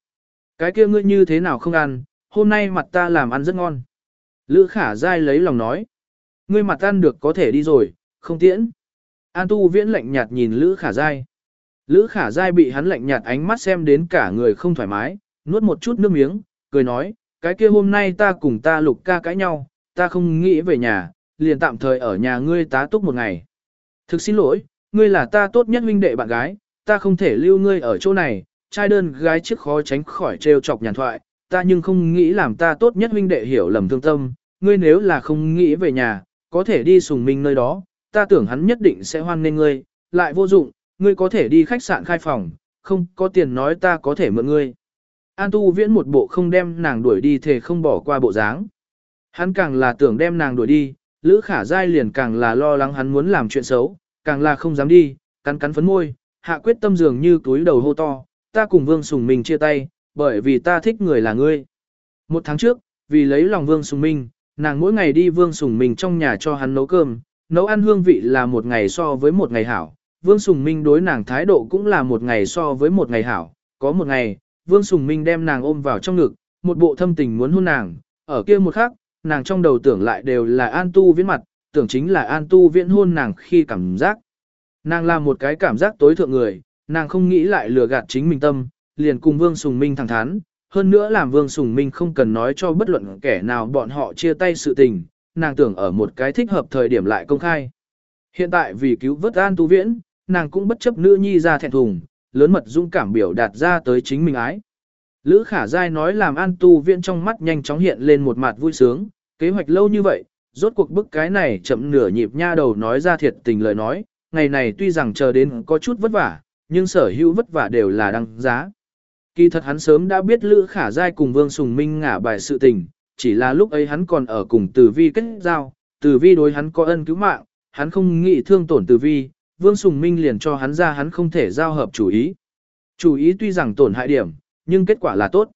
Cái kia ngươi như thế nào không ăn, hôm nay mặt ta làm ăn rất ngon. Lữ Khả Giai lấy lòng nói. Ngươi mặt ăn được có thể đi rồi, không tiễn. An Tu Viễn lạnh nhạt nhìn Lữ Khả Giai. Lữ Khả Giai bị hắn lạnh nhạt ánh mắt xem đến cả người không thoải mái, nuốt một chút nước miếng, cười nói, cái kia hôm nay ta cùng ta lục ca cãi nhau, ta không nghĩ về nhà, liền tạm thời ở nhà ngươi tá túc một ngày. Thực xin lỗi, ngươi là ta tốt nhất huynh đệ bạn gái, ta không thể lưu ngươi ở chỗ này, trai đơn gái chiếc khó tránh khỏi trêu chọc nhàn thoại, ta nhưng không nghĩ làm ta tốt nhất huynh đệ hiểu lầm thương tâm, ngươi nếu là không nghĩ về nhà, có thể đi sùng minh nơi đó, ta tưởng hắn nhất định sẽ hoan nghênh ngươi, lại vô dụng, ngươi có thể đi khách sạn khai phòng, không có tiền nói ta có thể mượn ngươi. An tu viễn một bộ không đem nàng đuổi đi thề không bỏ qua bộ dáng. Hắn càng là tưởng đem nàng đuổi đi, Lữ Khả Giai liền càng là lo lắng hắn muốn làm chuyện xấu, càng là không dám đi, cắn cắn phấn môi, hạ quyết tâm dường như túi đầu hô to, ta cùng Vương Sùng Minh chia tay, bởi vì ta thích người là ngươi. Một tháng trước, vì lấy lòng Vương Sùng Minh, nàng mỗi ngày đi Vương Sùng Minh trong nhà cho hắn nấu cơm, nấu ăn hương vị là một ngày so với một ngày hảo. Vương Sùng Minh đối nàng thái độ cũng là một ngày so với một ngày hảo. Có một ngày, Vương Sùng Minh đem nàng ôm vào trong ngực, một bộ thâm tình muốn hôn nàng, ở kia một khắc, nàng trong đầu tưởng lại đều là An Tu Viễn mặt, tưởng chính là An Tu Viễn hôn nàng khi cảm giác. Nàng là một cái cảm giác tối thượng người, nàng không nghĩ lại lừa gạt chính mình tâm, liền cùng Vương Sùng Minh thẳng thắn, hơn nữa làm Vương Sùng Minh không cần nói cho bất luận kẻ nào bọn họ chia tay sự tình, nàng tưởng ở một cái thích hợp thời điểm lại công khai. Hiện tại vì cứu vớt An Tu Viễn, nàng cũng bất chấp nữ nhi ra thẹn thùng, lớn mật dũng cảm biểu đạt ra tới chính mình ái. Lữ Khả dai nói làm An Tu Viễn trong mắt nhanh chóng hiện lên một mặt vui sướng, kế hoạch lâu như vậy, rốt cuộc bức cái này chậm nửa nhịp nha đầu nói ra thiệt tình lời nói, ngày này tuy rằng chờ đến có chút vất vả, nhưng sở hữu vất vả đều là đăng giá. Kỳ thật hắn sớm đã biết Lữ Khả Giai cùng Vương Sùng Minh ngả bài sự tình, chỉ là lúc ấy hắn còn ở cùng Tử Vi kết giao, Tử Vi đối hắn có ân cứu mạng, hắn không nghĩ thương tổn Tử Vi, Vương Sùng Minh liền cho hắn ra hắn không thể giao hợp chủ ý. Chủ ý tuy rằng tổn hại điểm, nhưng kết quả là tốt.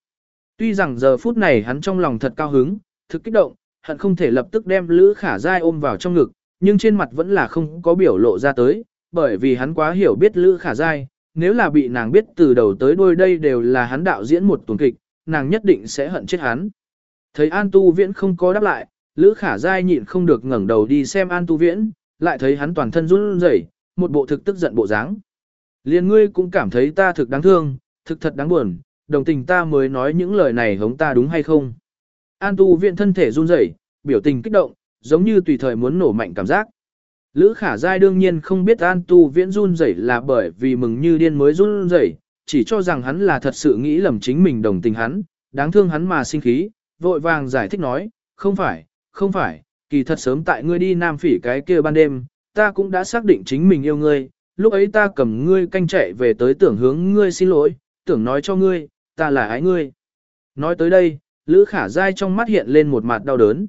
Tuy rằng giờ phút này hắn trong lòng thật cao hứng, thực kích động, hận không thể lập tức đem Lữ Khả Giai ôm vào trong ngực, nhưng trên mặt vẫn là không có biểu lộ ra tới, bởi vì hắn quá hiểu biết Lữ Khả Giai, nếu là bị nàng biết từ đầu tới đuôi đây đều là hắn đạo diễn một tuần kịch, nàng nhất định sẽ hận chết hắn. Thấy An Tu Viễn không có đáp lại, Lữ Khả Giai nhịn không được ngẩng đầu đi xem An Tu Viễn, lại thấy hắn toàn thân run rẩy, một bộ thực tức giận bộ dáng. Liên ngươi cũng cảm thấy ta thực đáng thương, thực thật đáng buồn, đồng tình ta mới nói những lời này hống ta đúng hay không. An Tu Viễn thân thể run rẩy, biểu tình kích động, giống như tùy thời muốn nổ mạnh cảm giác. Lữ Khả Giai đương nhiên không biết An Tu Viễn run rẩy là bởi vì mừng như điên mới run rẩy, chỉ cho rằng hắn là thật sự nghĩ lầm chính mình đồng tình hắn, đáng thương hắn mà sinh khí, vội vàng giải thích nói, không phải, không phải, kỳ thật sớm tại ngươi đi Nam Phỉ cái kia ban đêm, ta cũng đã xác định chính mình yêu ngươi, lúc ấy ta cầm ngươi canh chạy về tới tưởng hướng ngươi xin lỗi, tưởng nói cho ngươi, ta là ái ngươi. Nói tới đây, Lữ Khả Giai trong mắt hiện lên một mặt đau đớn.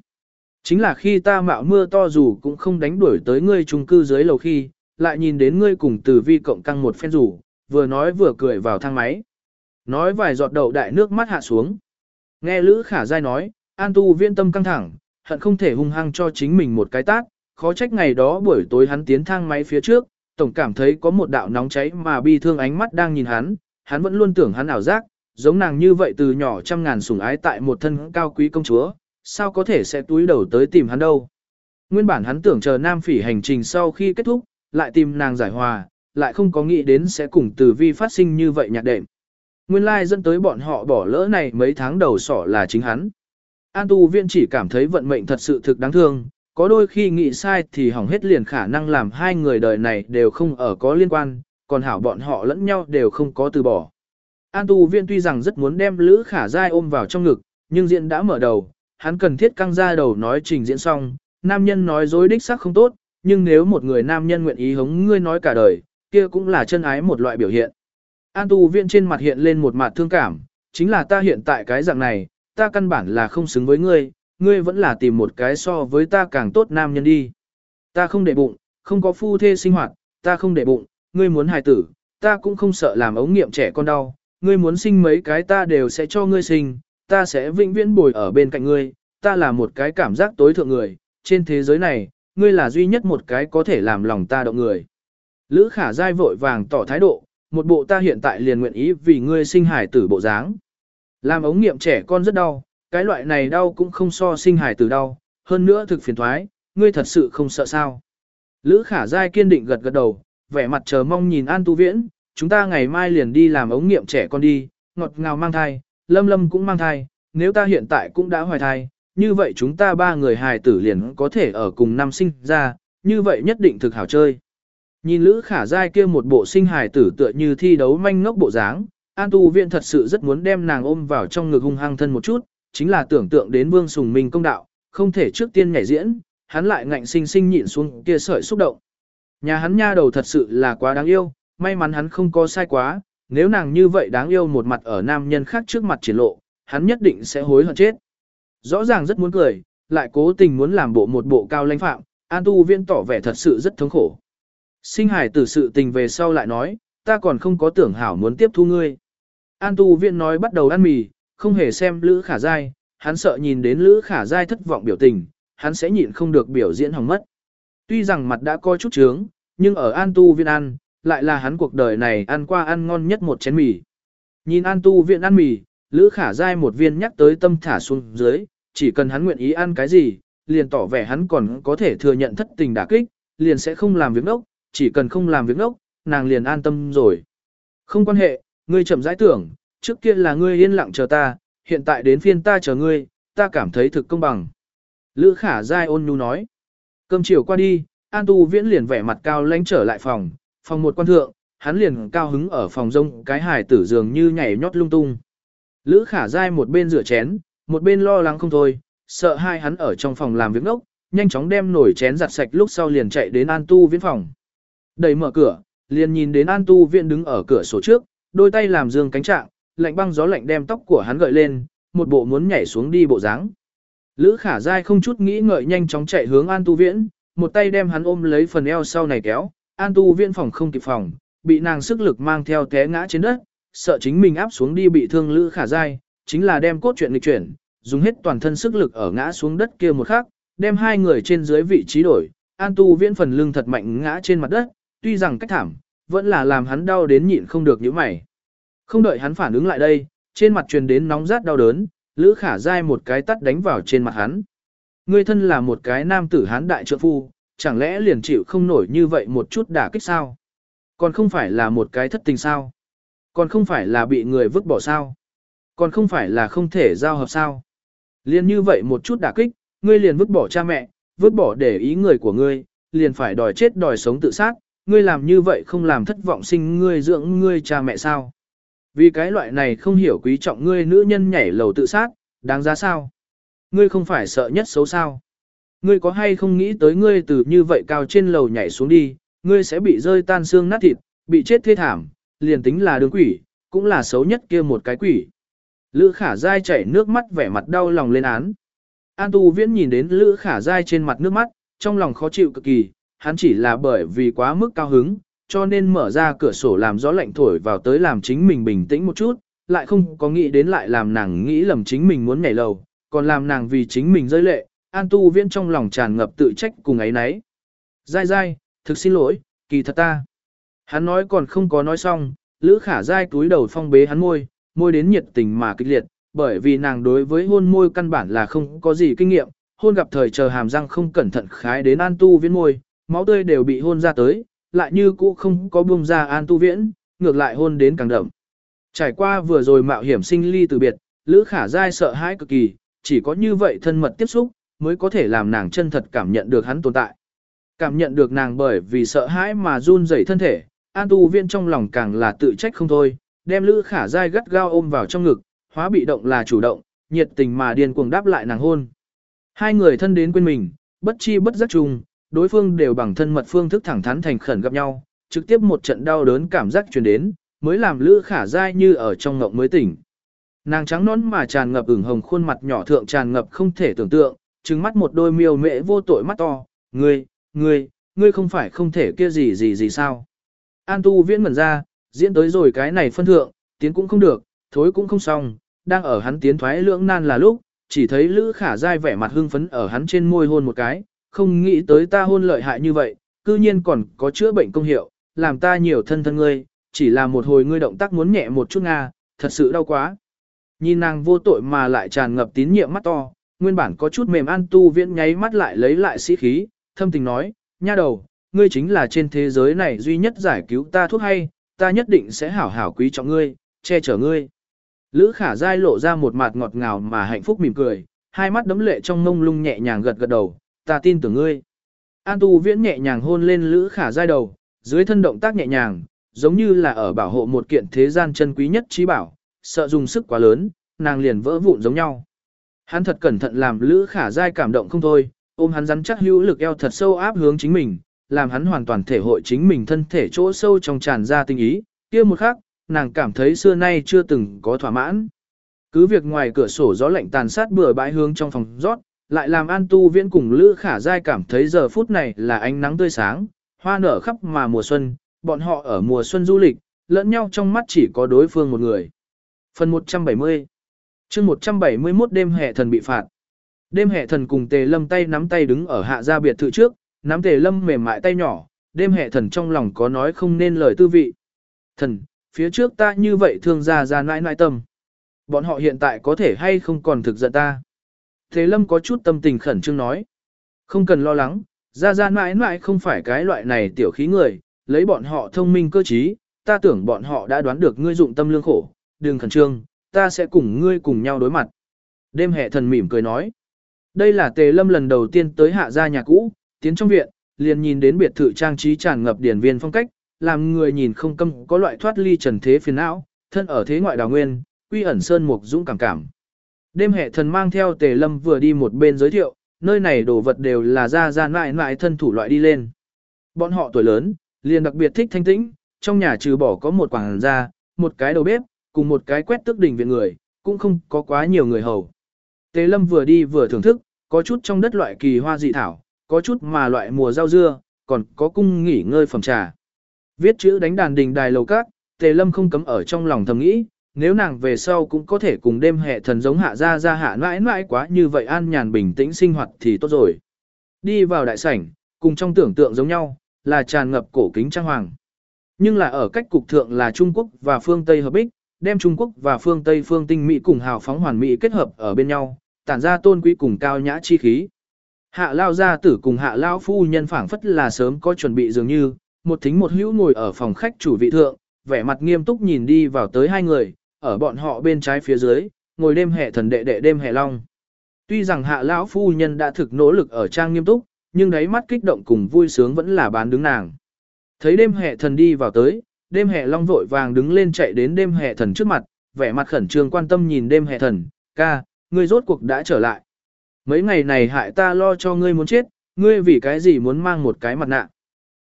Chính là khi ta mạo mưa to dù cũng không đánh đuổi tới ngươi trung cư dưới lầu khi, lại nhìn đến ngươi cùng từ vi cộng căng một phen rủ, vừa nói vừa cười vào thang máy. Nói vài giọt đậu đại nước mắt hạ xuống. Nghe Lữ Khả Giai nói, An Tu viên tâm căng thẳng, hận không thể hung hăng cho chính mình một cái tát, khó trách ngày đó buổi tối hắn tiến thang máy phía trước, tổng cảm thấy có một đạo nóng cháy mà bi thương ánh mắt đang nhìn hắn, hắn vẫn luôn tưởng hắn ảo giác, giống nàng như vậy từ nhỏ trăm ngàn sủng ái tại một thân cao quý công chúa, sao có thể sẽ túi đầu tới tìm hắn đâu. Nguyên bản hắn tưởng chờ nam phỉ hành trình sau khi kết thúc, lại tìm nàng giải hòa, lại không có nghĩ đến sẽ cùng từ vi phát sinh như vậy nhạc đệm. Nguyên lai dẫn tới bọn họ bỏ lỡ này mấy tháng đầu sỏ là chính hắn. An tu viên chỉ cảm thấy vận mệnh thật sự thực đáng thương, có đôi khi nghĩ sai thì hỏng hết liền khả năng làm hai người đời này đều không ở có liên quan, còn hảo bọn họ lẫn nhau đều không có từ bỏ. An tu viên tuy rằng rất muốn đem Lữ Khả Giai ôm vào trong ngực, nhưng diễn đã mở đầu, hắn cần thiết căng ra đầu nói trình diễn xong, nam nhân nói dối đích xác không tốt, nhưng nếu một người nam nhân nguyện ý hống ngươi nói cả đời, kia cũng là chân ái một loại biểu hiện. An tu viên trên mặt hiện lên một mặt thương cảm, chính là ta hiện tại cái dạng này, ta căn bản là không xứng với ngươi, ngươi vẫn là tìm một cái so với ta càng tốt nam nhân đi. Ta không để bụng, không có phu thê sinh hoạt, ta không để bụng, ngươi muốn hài tử, ta cũng không sợ làm ống nghiệm trẻ con đau, ngươi muốn sinh mấy cái ta đều sẽ cho ngươi sinh, ta sẽ vĩnh viễn bồi ở bên cạnh ngươi, ta là một cái cảm giác tối thượng người, trên thế giới này, ngươi là duy nhất một cái có thể làm lòng ta động người. Lữ khả dai vội vàng tỏ thái độ, một bộ ta hiện tại liền nguyện ý vì ngươi sinh hải tử bộ dáng. Làm ống nghiệm trẻ con rất đau, cái loại này đau cũng không so sinh hải tử đau, hơn nữa thực phiền thoái, ngươi thật sự không sợ sao. Lữ khả dai kiên định gật gật đầu, vẻ mặt chờ mong nhìn An Tu Viễn, chúng ta ngày mai liền đi làm ống nghiệm trẻ con đi, ngọt ngào mang thai, lâm lâm cũng mang thai, nếu ta hiện tại cũng đã hoài thai, như vậy chúng ta ba người hài tử liền có thể ở cùng năm sinh ra, như vậy nhất định thực hảo chơi. Nhìn Lữ Khả Giai kia một bộ sinh hài tử tựa như thi đấu manh ngốc bộ dáng, An Tu Viện thật sự rất muốn đem nàng ôm vào trong ngực hung hăng thân một chút, chính là tưởng tượng đến Vương Sùng Minh công đạo, không thể trước tiên nhảy diễn, hắn lại ngạnh sinh sinh nhịn xuống kia sợi xúc động. Nhà hắn nha đầu thật sự là quá đáng yêu, may mắn hắn không có sai quá, nếu nàng như vậy đáng yêu một mặt ở nam nhân khác trước mặt triển lộ, hắn nhất định sẽ hối hận chết. Rõ ràng rất muốn cười, lại cố tình muốn làm bộ một bộ cao lãnh phạm, An Tu Viễn tỏ vẻ thật sự rất thống khổ. Sinh hải tử sự tình về sau lại nói, ta còn không có tưởng hảo muốn tiếp thu ngươi. An Tu Viễn nói bắt đầu ăn mì, không hề xem Lữ Khả Giai, hắn sợ nhìn đến Lữ Khả Giai thất vọng biểu tình, hắn sẽ nhịn không được biểu diễn hỏng mất. Tuy rằng mặt đã coi chút trướng, nhưng ở An Tu Viễn ăn, lại là hắn cuộc đời này ăn qua ăn ngon nhất một chén mì. Nhìn An Tu Viện ăn mì, Lữ Khả Giai một viên nhắc tới tâm thả xuống dưới, chỉ cần hắn nguyện ý ăn cái gì, liền tỏ vẻ hắn còn có thể thừa nhận thất tình đả kích, liền sẽ không làm việc nốc, chỉ cần không làm việc nốc, nàng liền an tâm rồi. Không quan hệ, ngươi chậm rãi tưởng, trước kia là ngươi yên lặng chờ ta, hiện tại đến phiên ta chờ ngươi, ta cảm thấy thực công bằng. Lữ khả Giai ôn nhu nói. Cơm chiều qua đi, An Tu Viễn liền vẻ mặt cao lánh trở lại phòng, phòng một quan thượng, hắn liền cao hứng ở phòng rông cái hải tử dường như nhảy nhót lung tung. Lữ khả dai một bên rửa chén, một bên lo lắng không thôi, sợ hai hắn ở trong phòng làm việc ngốc, nhanh chóng đem nổi chén giặt sạch lúc sau liền chạy đến An Tu Viễn phòng. Đẩy mở cửa, liền nhìn đến An Tu Viễn đứng ở cửa sổ trước, đôi tay làm dương cánh trạng, lạnh băng gió lạnh đem tóc của hắn gợi lên, một bộ muốn nhảy xuống đi bộ dáng. Lữ Khả Giai không chút nghĩ ngợi nhanh chóng chạy hướng An Tu Viễn, một tay đem hắn ôm lấy phần eo sau này kéo, An Tu Viễn phòng không kịp phòng, bị nàng sức lực mang theo té ngã trên đất, sợ chính mình áp xuống đi bị thương Lữ Khả Giai, chính là đem cốt truyện lịch chuyển, dùng hết toàn thân sức lực ở ngã xuống đất kia một khắc, đem hai người trên dưới vị trí đổi, An Tu Viễn phần lưng thật mạnh ngã trên mặt đất, tuy rằng cách thảm, vẫn là làm hắn đau đến nhịn không được những mày. Không đợi hắn phản ứng lại đây, trên mặt truyền đến nóng rát đau đớn, Lữ Khả Giai một cái tắt đánh vào trên mặt hắn. Ngươi thân là một cái nam tử hán đại trượng phu, chẳng lẽ liền chịu không nổi như vậy một chút đả kích sao? Còn không phải là một cái thất tình sao? Còn không phải là bị người vứt bỏ sao? Còn không phải là không thể giao hợp sao? Liền như vậy một chút đả kích, ngươi liền vứt bỏ cha mẹ, vứt bỏ để ý người của ngươi, liền phải đòi chết đòi sống tự sát, ngươi làm như vậy không làm thất vọng sinh ngươi dưỡng ngươi cha mẹ sao? Vì cái loại này không hiểu quý trọng ngươi nữ nhân nhảy lầu tự sát, đáng giá sao? Ngươi không phải sợ nhất xấu sao? Ngươi có hay không nghĩ tới ngươi từ như vậy cao trên lầu nhảy xuống đi, ngươi sẽ bị rơi tan xương nát thịt, bị chết thê thảm, liền tính là đường quỷ, cũng là xấu nhất kia một cái quỷ. Lữ khả dai chảy nước mắt vẻ mặt đau lòng lên án. An tu viễn nhìn đến lữ khả dai trên mặt nước mắt, trong lòng khó chịu cực kỳ, hắn chỉ là bởi vì quá mức cao hứng, cho nên mở ra cửa sổ làm gió lạnh thổi vào tới làm chính mình bình tĩnh một chút, lại không có nghĩ đến lại làm nàng nghĩ lầm chính mình muốn nhảy lầu, còn làm nàng vì chính mình rơi lệ, an tu viễn trong lòng tràn ngập tự trách cùng ấy nấy. Dai dai, thực xin lỗi, kỳ thật ta. Hắn nói còn không có nói xong, Lữ Khả dai túi đầu phong bế hắn môi, môi đến nhiệt tình mà kịch liệt, bởi vì nàng đối với hôn môi căn bản là không có gì kinh nghiệm, hôn gặp thời chờ hàm răng không cẩn thận khái đến an tu viễn môi, máu tươi đều bị hôn ra tới, lại như cũ không có buông ra an tu viễn, ngược lại hôn đến càng đậm. Trải qua vừa rồi mạo hiểm sinh ly từ biệt, Lữ Khả Giai sợ hãi cực kỳ, chỉ có như vậy thân mật tiếp xúc, mới có thể làm nàng chân thật cảm nhận được hắn tồn tại. Cảm nhận được nàng bởi vì sợ hãi mà run rẩy thân thể, An Tu Viên trong lòng càng là tự trách không thôi, đem Lữ Khả dai gắt gao ôm vào trong ngực, hóa bị động là chủ động, nhiệt tình mà điên cuồng đáp lại nàng hôn. Hai người thân đến quên mình, bất chi bất giác chung, đối phương đều bằng thân mật phương thức thẳng thắn thành khẩn gặp nhau, trực tiếp một trận đau đớn cảm giác truyền đến, mới làm Lữ Khả dai như ở trong ngộng mới tỉnh. Nàng trắng nón mà tràn ngập ửng hồng khuôn mặt nhỏ thượng tràn ngập không thể tưởng tượng, trừng mắt một đôi miêu mễ vô tội mắt to, ngươi, ngươi, ngươi không phải không thể kia gì gì gì sao. An tu viễn ngẩn ra, diễn tới rồi cái này phân thượng, tiến cũng không được, thối cũng không xong, đang ở hắn tiến thoái lưỡng nan là lúc, chỉ thấy Lữ Khả dai vẻ mặt hưng phấn ở hắn trên môi hôn một cái, không nghĩ tới ta hôn lợi hại như vậy, cư nhiên còn có chữa bệnh công hiệu, làm ta nhiều thân thân ngươi, chỉ là một hồi ngươi động tác muốn nhẹ một chút nga, thật sự đau quá. Nhìn nàng vô tội mà lại tràn ngập tín nhiệm mắt to, nguyên bản có chút mềm an tu viễn nháy mắt lại lấy lại sĩ khí, thâm tình nói, nha đầu, ngươi chính là trên thế giới này duy nhất giải cứu ta thuốc hay, ta nhất định sẽ hảo hảo quý trọng ngươi, che chở ngươi. Lữ khả dai lộ ra một mặt ngọt ngào mà hạnh phúc mỉm cười, hai mắt đấm lệ trong mông lung nhẹ nhàng gật gật đầu, ta tin tưởng ngươi. An tu viễn nhẹ nhàng hôn lên lữ khả dai đầu, dưới thân động tác nhẹ nhàng, giống như là ở bảo hộ một kiện thế gian chân quý nhất trí bảo, sợ dùng sức quá lớn, nàng liền vỡ vụn giống nhau. Hắn thật cẩn thận làm Lữ Khả Giai cảm động không thôi, ôm hắn rắn chắc hữu lực eo thật sâu áp hướng chính mình, làm hắn hoàn toàn thể hội chính mình thân thể chỗ sâu trong tràn ra tình ý, kia một khắc, nàng cảm thấy xưa nay chưa từng có thỏa mãn. Cứ việc ngoài cửa sổ gió lạnh tàn sát bừa bãi hướng trong phòng rót, lại làm An Tu Viễn cùng Lữ Khả Giai cảm thấy giờ phút này là ánh nắng tươi sáng, hoa nở khắp mà mùa xuân, bọn họ ở mùa xuân du lịch, lẫn nhau trong mắt chỉ có đối phương một người. Phần 170 chương 171 đêm hệ thần bị phạt. Đêm hệ thần cùng tề lâm tay nắm tay đứng ở hạ gia biệt thự trước, nắm tề lâm mềm mại tay nhỏ, đêm hệ thần trong lòng có nói không nên lời tư vị. Thần, phía trước ta như vậy thương ra ra nãi nãi tâm. Bọn họ hiện tại có thể hay không còn thực giận ta. Tề lâm có chút tâm tình khẩn trương nói. Không cần lo lắng, ra ra nãi nãi không phải cái loại này tiểu khí người, lấy bọn họ thông minh cơ trí, ta tưởng bọn họ đã đoán được ngươi dụng tâm lương khổ, đừng khẩn trương, ta sẽ cùng ngươi cùng nhau đối mặt. Đêm hệ thần mỉm cười nói. Đây là tề lâm lần đầu tiên tới hạ gia nhà cũ, tiến trong viện, liền nhìn đến biệt thự trang trí tràn ngập điển viên phong cách, làm người nhìn không câm có loại thoát ly trần thế phiền não, thân ở thế ngoại đào nguyên, quy ẩn sơn mục dũng cảm cảm. Đêm hệ thần mang theo tề lâm vừa đi một bên giới thiệu, nơi này đồ vật đều là ra ra mãi mãi thân thủ loại đi lên. Bọn họ tuổi lớn, liền đặc biệt thích thanh tĩnh, trong nhà trừ bỏ có một quảng gia, một cái đầu bếp, cùng một cái quét tước đỉnh viện người, cũng không có quá nhiều người hầu. Tề Lâm vừa đi vừa thưởng thức, có chút trong đất loại kỳ hoa dị thảo, có chút mà loại mùa rau dưa, còn có cung nghỉ ngơi phẩm trà. Viết chữ đánh đàn đình đài lầu các, Tề Lâm không cấm ở trong lòng thầm nghĩ, nếu nàng về sau cũng có thể cùng đêm hệ thần giống hạ ra ra hạ mãi mãi quá như vậy an nhàn bình tĩnh sinh hoạt thì tốt rồi. Đi vào đại sảnh, cùng trong tưởng tượng giống nhau, là tràn ngập cổ kính trang hoàng. Nhưng là ở cách cục thượng là Trung Quốc và phương Tây hợp bích, đem Trung Quốc và phương Tây phương tinh Mỹ cùng hào phóng hoàn mỹ kết hợp ở bên nhau, tản ra tôn quý cùng cao nhã chi khí. Hạ lao gia tử cùng hạ lao phu nhân phảng phất là sớm có chuẩn bị dường như, một thính một hữu ngồi ở phòng khách chủ vị thượng, vẻ mặt nghiêm túc nhìn đi vào tới hai người, ở bọn họ bên trái phía dưới, ngồi đêm hệ thần đệ đệ đêm hệ long. Tuy rằng hạ lão phu nhân đã thực nỗ lực ở trang nghiêm túc, nhưng đáy mắt kích động cùng vui sướng vẫn là bán đứng nàng. Thấy đêm hệ thần đi vào tới, đêm hệ long vội vàng đứng lên chạy đến đêm hệ thần trước mặt, vẻ mặt khẩn trương quan tâm nhìn đêm hệ thần, ca, ngươi rốt cuộc đã trở lại. Mấy ngày này hại ta lo cho ngươi muốn chết, ngươi vì cái gì muốn mang một cái mặt nạ.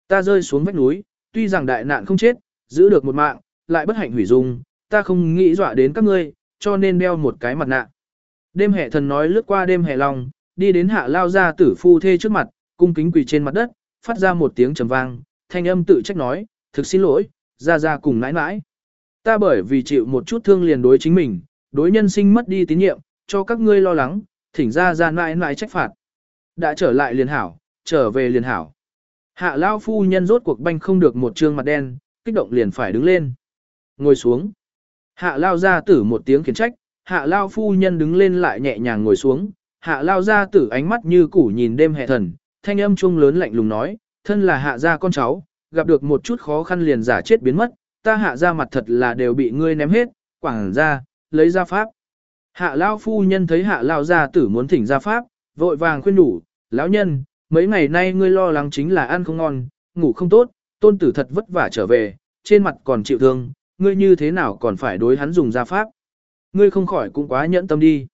Ta rơi xuống vách núi, tuy rằng đại nạn không chết, giữ được một mạng, lại bất hạnh hủy dung, ta không nghĩ dọa đến các ngươi, cho nên đeo một cái mặt nạ. Đêm hệ thần nói lướt qua đêm hệ long, đi đến hạ lao ra tử phu thê trước mặt, cung kính quỳ trên mặt đất, phát ra một tiếng trầm vang, thanh âm tự trách nói, thực xin lỗi, ra ra cùng nãi nãi. Ta bởi vì chịu một chút thương liền đối chính mình, đối nhân sinh mất đi tín nhiệm, cho các ngươi lo lắng, thỉnh ra ra nãi nãi trách phạt. Đã trở lại liền hảo, trở về liền hảo. Hạ lao phu nhân rốt cuộc banh không được một trương mặt đen, kích động liền phải đứng lên. Ngồi xuống. Hạ lao ra tử một tiếng khiển trách, hạ lao phu nhân đứng lên lại nhẹ nhàng ngồi xuống. Hạ lao ra tử ánh mắt như củ nhìn đêm hệ thần, thanh âm chuông lớn lạnh lùng nói, thân là hạ gia con cháu, gặp được một chút khó khăn liền giả chết biến mất, ta hạ ra mặt thật là đều bị ngươi ném hết, quảng ra, lấy ra pháp. Hạ lao phu nhân thấy hạ lao gia tử muốn thỉnh ra pháp, vội vàng khuyên đủ, lão nhân, mấy ngày nay ngươi lo lắng chính là ăn không ngon, ngủ không tốt, tôn tử thật vất vả trở về, trên mặt còn chịu thương, ngươi như thế nào còn phải đối hắn dùng ra pháp. Ngươi không khỏi cũng quá nhẫn tâm đi.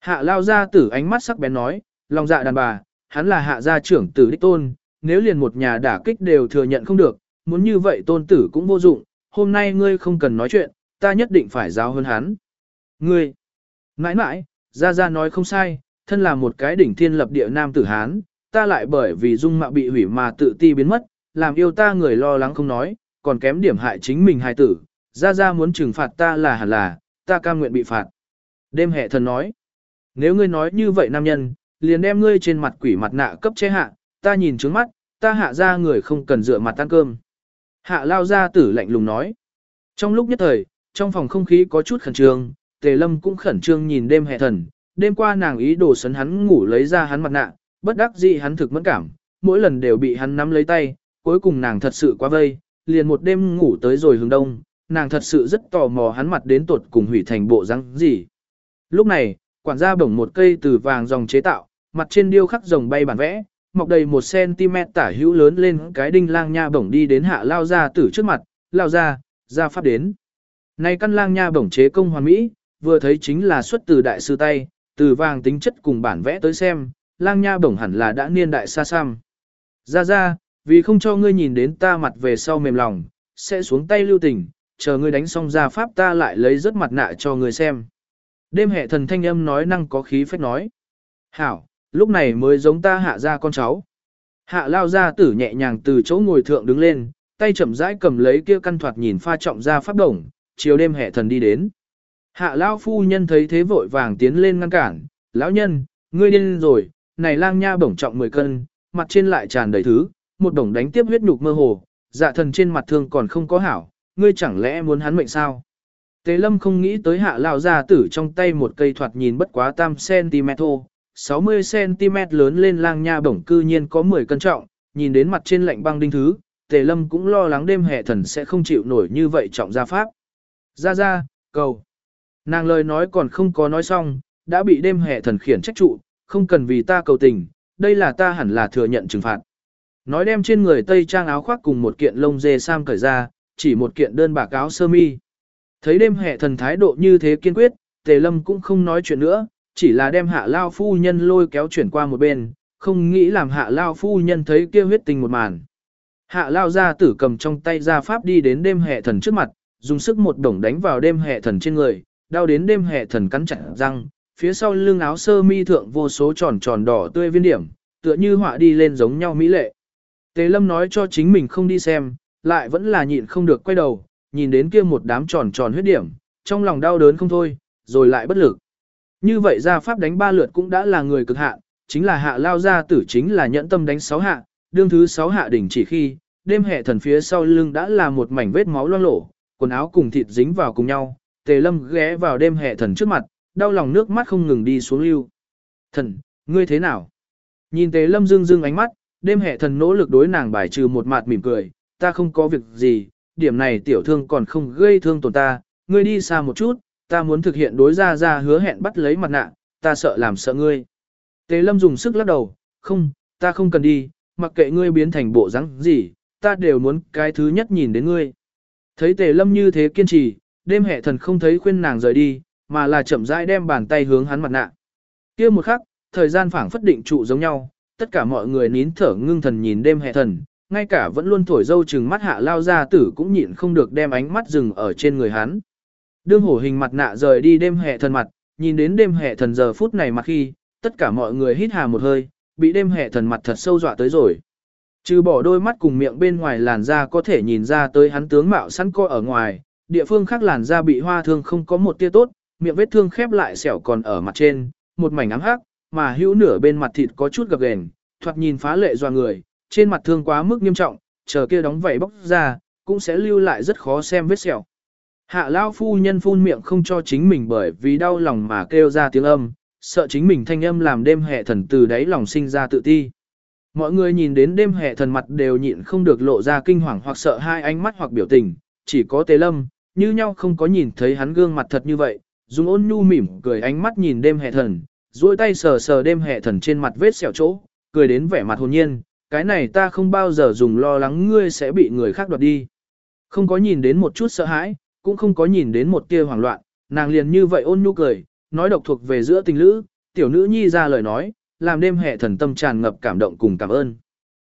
Hạ lao gia tử ánh mắt sắc bén nói, lòng dạ đàn bà, hắn là hạ gia trưởng tử đích tôn, nếu liền một nhà đả kích đều thừa nhận không được, muốn như vậy tôn tử cũng vô dụng, hôm nay ngươi không cần nói chuyện, ta nhất định phải giáo hơn hắn. Ngươi, mãi mãi, Gia Gia nói không sai, thân là một cái đỉnh thiên lập địa nam tử Hán, ta lại bởi vì dung mạo bị hủy mà tự ti biến mất, làm yêu ta người lo lắng không nói, còn kém điểm hại chính mình hài tử, Gia Gia muốn trừng phạt ta là hẳn là, ta cam nguyện bị phạt. Đêm hệ thần nói, nếu ngươi nói như vậy nam nhân, liền đem ngươi trên mặt quỷ mặt nạ cấp chế hạ, ta nhìn trướng mắt, ta hạ ra người không cần dựa mặt ăn cơm. Hạ lao ra tử lạnh lùng nói. Trong lúc nhất thời, trong phòng không khí có chút khẩn trương, tề lâm cũng khẩn trương nhìn đêm hệ thần, đêm qua nàng ý đồ sấn hắn ngủ lấy ra hắn mặt nạ, bất đắc dĩ hắn thực mẫn cảm, mỗi lần đều bị hắn nắm lấy tay, cuối cùng nàng thật sự quá vây, liền một đêm ngủ tới rồi hướng đông, nàng thật sự rất tò mò hắn mặt đến tột cùng hủy thành bộ răng gì. Lúc này, quản gia bổng một cây từ vàng dòng chế tạo, mặt trên điêu khắc rồng bay bản vẽ, mọc đầy một cm tả hữu lớn lên cái đinh lang nha bổng đi đến hạ lao ra tử trước mặt, lao ra, ra pháp đến. Này căn lang nha bổng chế công hoàn mỹ, vừa thấy chính là xuất từ đại sư tay, từ vàng tính chất cùng bản vẽ tới xem, lang nha bổng hẳn là đã niên đại xa xăm. Ra ra, vì không cho ngươi nhìn đến ta mặt về sau mềm lòng, sẽ xuống tay lưu tình, chờ ngươi đánh xong ra pháp ta lại lấy rất mặt nạ cho ngươi xem. Đêm hệ thần thanh âm nói năng có khí phách nói. Hảo, lúc này mới giống ta hạ ra con cháu. Hạ lao ra tử nhẹ nhàng từ chỗ ngồi thượng đứng lên, tay chậm rãi cầm lấy kia căn thoạt nhìn pha trọng ra pháp đồng, chiều đêm hệ thần đi đến. Hạ lao phu nhân thấy thế vội vàng tiến lên ngăn cản, lão nhân, ngươi điên rồi, này lang nha bổng trọng 10 cân, mặt trên lại tràn đầy thứ, một đồng đánh tiếp huyết nhục mơ hồ, dạ thần trên mặt thương còn không có hảo, ngươi chẳng lẽ muốn hắn mệnh sao? Tế lâm không nghĩ tới hạ lao ra tử trong tay một cây thoạt nhìn bất quá tam cm thô, 60cm lớn lên lang nha bổng cư nhiên có 10 cân trọng, nhìn đến mặt trên lạnh băng đinh thứ, tề lâm cũng lo lắng đêm hệ thần sẽ không chịu nổi như vậy trọng gia pháp. Ra ra, cầu. Nàng lời nói còn không có nói xong, đã bị đêm hệ thần khiển trách trụ, không cần vì ta cầu tình, đây là ta hẳn là thừa nhận trừng phạt. Nói đem trên người tây trang áo khoác cùng một kiện lông dê sam cởi ra, chỉ một kiện đơn bạc áo sơ mi. Thấy đêm hệ thần thái độ như thế kiên quyết, tề lâm cũng không nói chuyện nữa, chỉ là đem hạ lao phu nhân lôi kéo chuyển qua một bên, không nghĩ làm hạ lao phu nhân thấy kia huyết tình một màn. Hạ lao ra tử cầm trong tay ra pháp đi đến đêm hệ thần trước mặt, dùng sức một đổng đánh vào đêm hệ thần trên người, đau đến đêm hệ thần cắn chặt răng, phía sau lưng áo sơ mi thượng vô số tròn tròn đỏ tươi viên điểm, tựa như họa đi lên giống nhau mỹ lệ. Tề lâm nói cho chính mình không đi xem, lại vẫn là nhịn không được quay đầu, nhìn đến kia một đám tròn tròn huyết điểm, trong lòng đau đớn không thôi, rồi lại bất lực. Như vậy ra pháp đánh ba lượt cũng đã là người cực hạn, chính là hạ lao ra tử chính là nhẫn tâm đánh sáu hạ, đương thứ sáu hạ đỉnh chỉ khi, đêm hệ thần phía sau lưng đã là một mảnh vết máu loang lổ, quần áo cùng thịt dính vào cùng nhau, tề lâm ghé vào đêm hệ thần trước mặt, đau lòng nước mắt không ngừng đi xuống lưu. Thần, ngươi thế nào? Nhìn tề lâm dương dương ánh mắt, đêm hệ thần nỗ lực đối nàng bài trừ một mặt mỉm cười, ta không có việc gì, điểm này tiểu thương còn không gây thương tổn ta, ngươi đi xa một chút, ta muốn thực hiện đối ra ra hứa hẹn bắt lấy mặt nạ, ta sợ làm sợ ngươi. Tề lâm dùng sức lắc đầu, không, ta không cần đi, mặc kệ ngươi biến thành bộ dáng gì, ta đều muốn cái thứ nhất nhìn đến ngươi. Thấy tề lâm như thế kiên trì, đêm hệ thần không thấy khuyên nàng rời đi, mà là chậm rãi đem bàn tay hướng hắn mặt nạ. kia một khắc, thời gian phảng phất định trụ giống nhau, tất cả mọi người nín thở ngưng thần nhìn đêm hệ thần, ngay cả vẫn luôn thổi dâu chừng mắt hạ lao ra tử cũng nhịn không được đem ánh mắt dừng ở trên người hắn. Đương hổ hình mặt nạ rời đi đêm hệ thần mặt, nhìn đến đêm hệ thần giờ phút này mặt khi, tất cả mọi người hít hà một hơi, bị đêm hệ thần mặt thật sâu dọa tới rồi. Trừ bỏ đôi mắt cùng miệng bên ngoài làn da có thể nhìn ra tới hắn tướng mạo sẵn coi ở ngoài, địa phương khác làn da bị hoa thương không có một tia tốt, miệng vết thương khép lại sẹo còn ở mặt trên, một mảnh ám hắc, mà hữu nửa bên mặt thịt có chút gập ghềnh, thoạt nhìn phá lệ doa người, trên mặt thương quá mức nghiêm trọng, chờ kia đóng vảy bóc ra, cũng sẽ lưu lại rất khó xem vết sẹo. Hạ lao phu nhân phun miệng không cho chính mình bởi vì đau lòng mà kêu ra tiếng âm, sợ chính mình thanh âm làm đêm hệ thần từ đáy lòng sinh ra tự ti. Mọi người nhìn đến đêm hệ thần mặt đều nhịn không được lộ ra kinh hoàng hoặc sợ hai ánh mắt hoặc biểu tình, chỉ có tế lâm, như nhau không có nhìn thấy hắn gương mặt thật như vậy, dùng ôn nhu mỉm cười ánh mắt nhìn đêm hệ thần, duỗi tay sờ sờ đêm hệ thần trên mặt vết sẹo chỗ, cười đến vẻ mặt hồn nhiên, cái này ta không bao giờ dùng lo lắng ngươi sẽ bị người khác đoạt đi. Không có nhìn đến một chút sợ hãi, cũng không có nhìn đến một tia hoảng loạn, nàng liền như vậy ôn nhu cười, nói độc thuộc về giữa tình lữ, tiểu nữ nhi ra lời nói, làm đêm hệ thần tâm tràn ngập cảm động cùng cảm ơn.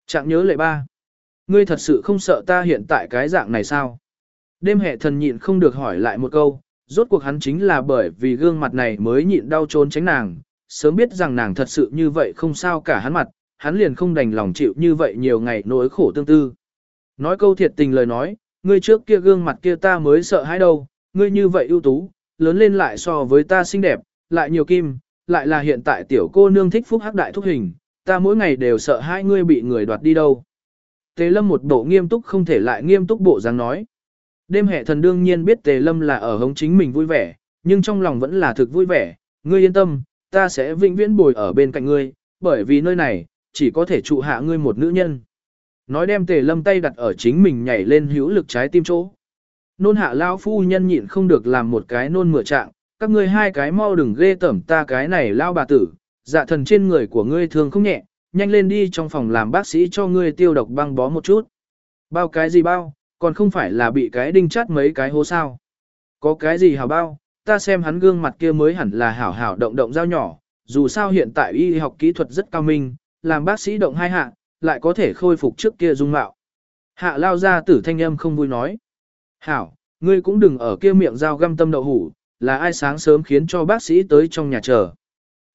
Trạng nhớ lệ ba. Ngươi thật sự không sợ ta hiện tại cái dạng này sao? Đêm hệ thần nhịn không được hỏi lại một câu, rốt cuộc hắn chính là bởi vì gương mặt này mới nhịn đau trốn tránh nàng, sớm biết rằng nàng thật sự như vậy không sao cả hắn mặt, hắn liền không đành lòng chịu như vậy nhiều ngày nỗi khổ tương tư. Nói câu thiệt tình lời nói, ngươi trước kia gương mặt kia ta mới sợ hãi đâu, ngươi như vậy ưu tú, lớn lên lại so với ta xinh đẹp, lại nhiều kim, lại là hiện tại tiểu cô nương thích phúc hắc đại thúc hình, ta mỗi ngày đều sợ hai ngươi bị người đoạt đi đâu. Tề lâm một bộ nghiêm túc không thể lại nghiêm túc bộ dáng nói. Đêm hệ thần đương nhiên biết tề lâm là ở hống chính mình vui vẻ, nhưng trong lòng vẫn là thực vui vẻ, ngươi yên tâm, ta sẽ vĩnh viễn bồi ở bên cạnh ngươi, bởi vì nơi này, chỉ có thể trụ hạ ngươi một nữ nhân. Nói đem tề lâm tay đặt ở chính mình nhảy lên hữu lực trái tim chỗ. Nôn hạ lao phu nhân nhịn không được làm một cái nôn mửa trạng, các ngươi hai cái mau đừng ghê tẩm ta cái này lao bà tử, dạ thần trên người của ngươi thường không nhẹ, nhanh lên đi trong phòng làm bác sĩ cho ngươi tiêu độc băng bó một chút. Bao cái gì bao, còn không phải là bị cái đinh chát mấy cái hố sao. Có cái gì hảo bao, ta xem hắn gương mặt kia mới hẳn là hảo hảo động động dao nhỏ, dù sao hiện tại y học kỹ thuật rất cao minh, làm bác sĩ động hai hạ, lại có thể khôi phục trước kia dung mạo. Hạ lao ra tử thanh âm không vui nói. Hảo, ngươi cũng đừng ở kia miệng dao găm tâm đậu hủ, là ai sáng sớm khiến cho bác sĩ tới trong nhà chờ.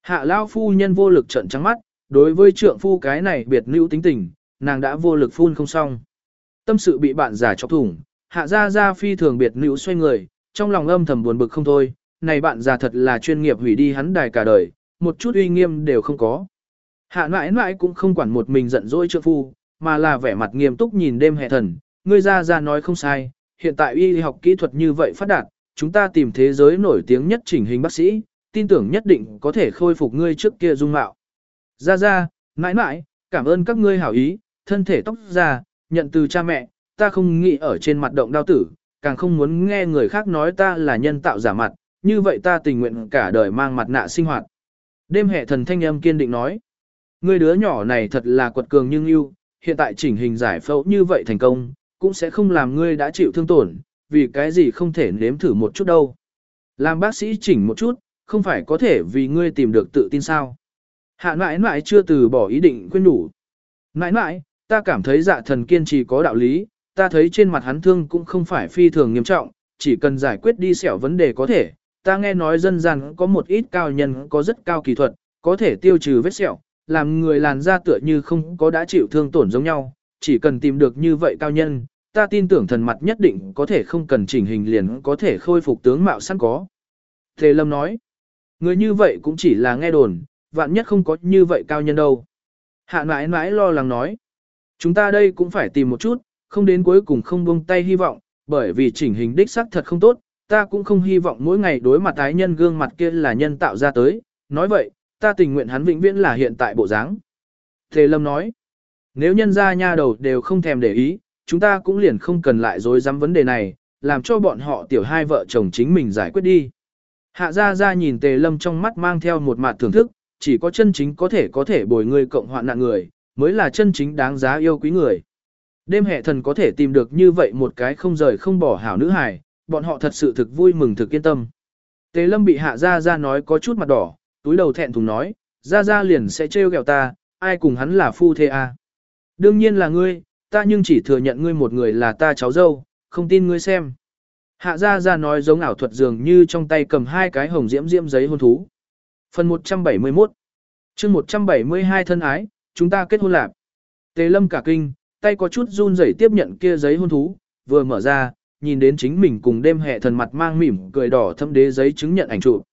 Hạ lao phu nhân vô lực trận trắng mắt, đối với trượng phu cái này biệt nữ tính tình, nàng đã vô lực phun không xong. Tâm sự bị bạn giả chọc thủng, hạ ra ra phi thường biệt nữ xoay người, trong lòng âm thầm buồn bực không thôi, này bạn già thật là chuyên nghiệp hủy đi hắn đài cả đời, một chút uy nghiêm đều không có. Hạ mãi mãi cũng không quản một mình giận dỗi trượng phu, mà là vẻ mặt nghiêm túc nhìn đêm hệ thần, ngươi ra ra nói không sai, hiện tại y học kỹ thuật như vậy phát đạt, chúng ta tìm thế giới nổi tiếng nhất chỉnh hình bác sĩ, tin tưởng nhất định có thể khôi phục ngươi trước kia dung mạo. Ra ra, mãi mãi, cảm ơn các ngươi hảo ý, thân thể tóc ra, nhận từ cha mẹ, ta không nghĩ ở trên mặt động đao tử, càng không muốn nghe người khác nói ta là nhân tạo giả mặt, như vậy ta tình nguyện cả đời mang mặt nạ sinh hoạt. Đêm hệ thần thanh âm kiên định nói, ngươi đứa nhỏ này thật là quật cường nhưng yêu, hiện tại chỉnh hình giải phẫu như vậy thành công, cũng sẽ không làm ngươi đã chịu thương tổn, vì cái gì không thể nếm thử một chút đâu. Làm bác sĩ chỉnh một chút, không phải có thể vì ngươi tìm được tự tin sao. Hạ mãi mãi chưa từ bỏ ý định khuyên đủ. Mãi mãi, ta cảm thấy dạ thần kiên trì có đạo lý, ta thấy trên mặt hắn thương cũng không phải phi thường nghiêm trọng, chỉ cần giải quyết đi sẹo vấn đề có thể. Ta nghe nói dân gian có một ít cao nhân có rất cao kỳ thuật, có thể tiêu trừ vết sẹo, làm người làn da tựa như không có đã chịu thương tổn giống nhau, chỉ cần tìm được như vậy cao nhân, ta tin tưởng thần mặt nhất định có thể không cần chỉnh hình liền có thể khôi phục tướng mạo sẵn có. Tề Lâm nói, người như vậy cũng chỉ là nghe đồn, vạn nhất không có như vậy cao nhân đâu. Hạ mãi mãi lo lắng nói, chúng ta đây cũng phải tìm một chút, không đến cuối cùng không buông tay hy vọng, bởi vì chỉnh hình đích xác thật không tốt, ta cũng không hy vọng mỗi ngày đối mặt tái nhân gương mặt kia là nhân tạo ra tới, nói vậy, ta tình nguyện hắn vĩnh viễn là hiện tại bộ dáng. Tề Lâm nói, nếu nhân gia nha đầu đều không thèm để ý, chúng ta cũng liền không cần lại dối dám vấn đề này, làm cho bọn họ tiểu hai vợ chồng chính mình giải quyết đi. Hạ gia gia nhìn Tề Lâm trong mắt mang theo một mặt thưởng thức, chỉ có chân chính có thể có thể bồi người cộng hoạn nạn người, mới là chân chính đáng giá yêu quý người. Đêm hệ thần có thể tìm được như vậy một cái không rời không bỏ hảo nữ hài, bọn họ thật sự thực vui mừng thực yên tâm. Tề Lâm bị hạ gia gia nói có chút mặt đỏ, túi đầu thẹn thùng nói, gia gia liền sẽ trêu ghẹo ta, ai cùng hắn là phu thê à. Đương nhiên là ngươi, ta nhưng chỉ thừa nhận ngươi một người là ta cháu dâu, không tin ngươi xem. Hạ gia gia nói giống ảo thuật dường như trong tay cầm hai cái hồng diễm diễm giấy hôn thú. Phần 171 chương 172 thân ái, chúng ta kết hôn lạc. Tề lâm cả kinh, tay có chút run rẩy tiếp nhận kia giấy hôn thú, vừa mở ra, nhìn đến chính mình cùng đêm hệ thần mặt mang mỉm cười đỏ thâm đế giấy chứng nhận ảnh chụp.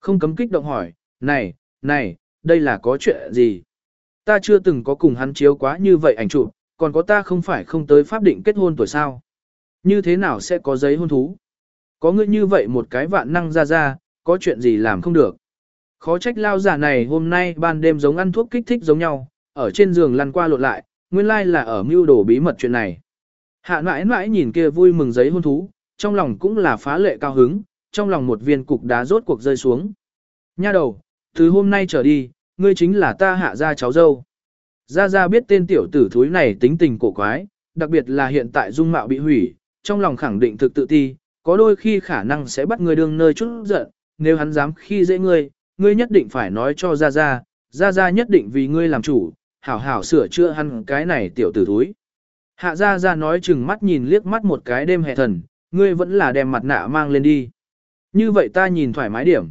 Không cấm kích động hỏi, này, này, đây là có chuyện gì? Ta chưa từng có cùng hắn chiếu quá như vậy ảnh chụp, còn có ta không phải không tới pháp định kết hôn tuổi sao? Như thế nào sẽ có giấy hôn thú? Có ngươi như vậy một cái vạn năng ra ra, có chuyện gì làm không được? Khó trách lao giả này hôm nay ban đêm giống ăn thuốc kích thích giống nhau, ở trên giường lăn qua lộn lại, nguyên lai là ở mưu đồ bí mật chuyện này. Hạ mãi mãi nhìn kia vui mừng giấy hôn thú, trong lòng cũng là phá lệ cao hứng, trong lòng một viên cục đá rốt cuộc rơi xuống. Nha đầu, từ hôm nay trở đi, ngươi chính là ta hạ gia cháu dâu. Gia Gia biết tên tiểu tử thúi này tính tình cổ quái, đặc biệt là hiện tại dung mạo bị hủy, trong lòng khẳng định thực tự ti, có đôi khi khả năng sẽ bắt ngươi đương nơi chút giận, nếu hắn dám khi dễ ngươi, ngươi nhất định phải nói cho Gia Gia, Gia Gia nhất định vì ngươi làm chủ, hảo hảo sửa chữa hắn cái này tiểu tử thúi. Hạ Gia Gia nói chừng mắt nhìn liếc mắt một cái đêm hè thần, ngươi vẫn là đem mặt nạ mang lên đi. Như vậy ta nhìn thoải mái điểm.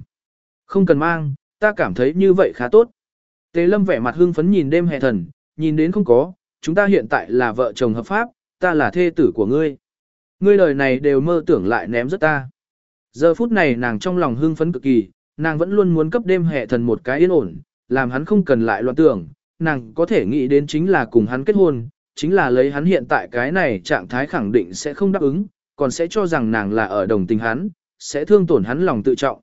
Không cần mang, ta cảm thấy như vậy khá tốt. Tề Lâm vẻ mặt hưng phấn nhìn đêm hè thần, nhìn đến không có, chúng ta hiện tại là vợ chồng hợp pháp, ta là thê tử của ngươi. Ngươi đời này đều mơ tưởng lại ném rất ta. Giờ phút này nàng trong lòng hưng phấn cực kỳ, nàng vẫn luôn muốn cấp đêm hệ thần một cái yên ổn, làm hắn không cần lại loạn tưởng, nàng có thể nghĩ đến chính là cùng hắn kết hôn, chính là lấy hắn hiện tại cái này trạng thái khẳng định sẽ không đáp ứng, còn sẽ cho rằng nàng là ở đồng tình hắn, sẽ thương tổn hắn lòng tự trọng.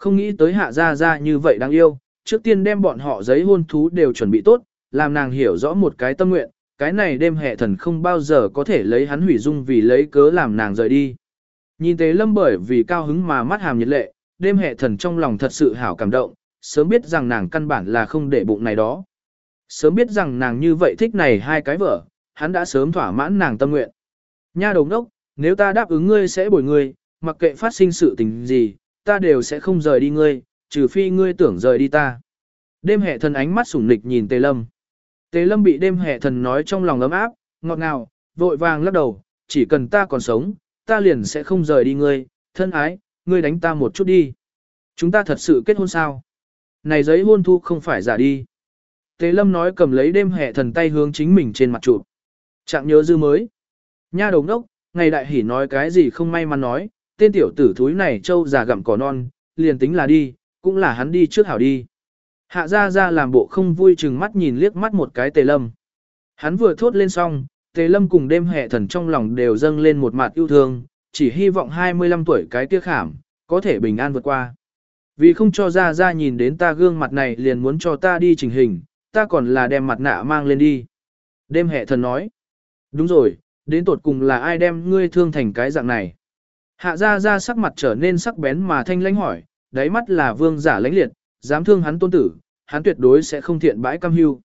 Không nghĩ tới hạ gia gia như vậy đáng yêu, trước tiên đem bọn họ giấy hôn thú đều chuẩn bị tốt, làm nàng hiểu rõ một cái tâm nguyện, cái này đêm hệ thần không bao giờ có thể lấy hắn hủy dung vì lấy cớ làm nàng rời đi. Nhìn tế lâm bởi vì cao hứng mà mắt hàm nhiệt lệ, đêm hệ thần trong lòng thật sự hảo cảm động, sớm biết rằng nàng căn bản là không để bụng này đó. Sớm biết rằng nàng như vậy thích này hai cái vợ, hắn đã sớm thỏa mãn nàng tâm nguyện. Nha đồng đốc, nếu ta đáp ứng ngươi sẽ bồi ngươi, mặc kệ phát sinh sự tình gì, ta đều sẽ không rời đi ngươi, trừ phi ngươi tưởng rời đi ta. Đêm hệ thần ánh mắt sủng nịch nhìn Tề Lâm. Tề Lâm bị đêm hệ thần nói trong lòng ấm áp, ngọt ngào, vội vàng lắc đầu, chỉ cần ta còn sống, ta liền sẽ không rời đi ngươi, thân ái, ngươi đánh ta một chút đi. Chúng ta thật sự kết hôn sao? Này giấy hôn thu không phải giả đi. Tề Lâm nói cầm lấy đêm hệ thần tay hướng chính mình trên mặt chụp. Trạng nhớ dư mới. Nha đồng đốc, ngày đại hỉ nói cái gì không may mắn nói, tên tiểu tử thúi này trâu già gặm cỏ non, liền tính là đi, cũng là hắn đi trước hảo đi. Hạ ra ra làm bộ không vui chừng mắt nhìn liếc mắt một cái tề lâm. Hắn vừa thốt lên xong, tề lâm cùng đêm hệ thần trong lòng đều dâng lên một mặt yêu thương, chỉ hy vọng 25 tuổi cái tiếc khảm, có thể bình an vượt qua. Vì không cho ra ra nhìn đến ta gương mặt này liền muốn cho ta đi trình hình, ta còn là đem mặt nạ mang lên đi. Đêm hệ thần nói. Đúng rồi, đến tột cùng là ai đem ngươi thương thành cái dạng này. Hạ ra ra sắc mặt trở nên sắc bén mà thanh lãnh hỏi, đáy mắt là vương giả lãnh liệt, dám thương hắn tôn tử, hắn tuyệt đối sẽ không thiện bãi cam hưu.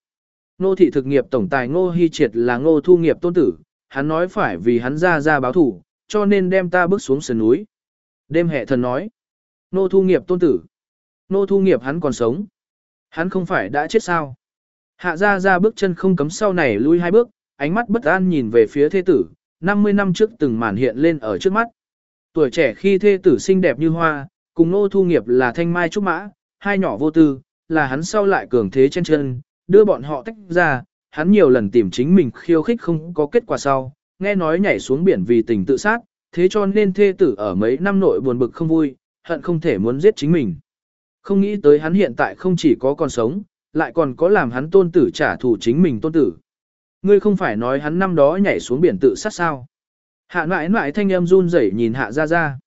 Nô thị thực nghiệp tổng tài Ngô Hy Triệt là Ngô Thu nghiệp tôn tử, hắn nói phải vì hắn ra ra báo thủ, cho nên đem ta bước xuống sườn núi. Đêm hệ thần nói, Nô Thu nghiệp tôn tử, Nô Thu nghiệp hắn còn sống, hắn không phải đã chết sao? Hạ ra ra bước chân không cấm sau này lui hai bước, ánh mắt bất an nhìn về phía thế tử, 50 năm trước từng màn hiện lên ở trước mắt. Tuổi trẻ khi thê tử xinh đẹp như hoa, cùng nô thu nghiệp là thanh mai trúc mã, hai nhỏ vô tư, là hắn sau lại cường thế trên chân, đưa bọn họ tách ra, hắn nhiều lần tìm chính mình khiêu khích không có kết quả sau, nghe nói nhảy xuống biển vì tình tự sát, thế cho nên thê tử ở mấy năm nội buồn bực không vui, hận không thể muốn giết chính mình. Không nghĩ tới hắn hiện tại không chỉ có còn sống, lại còn có làm hắn tôn tử trả thù chính mình tôn tử. Ngươi không phải nói hắn năm đó nhảy xuống biển tự sát sao? Hạ mãi mãi thanh âm run rẩy nhìn hạ ra ra.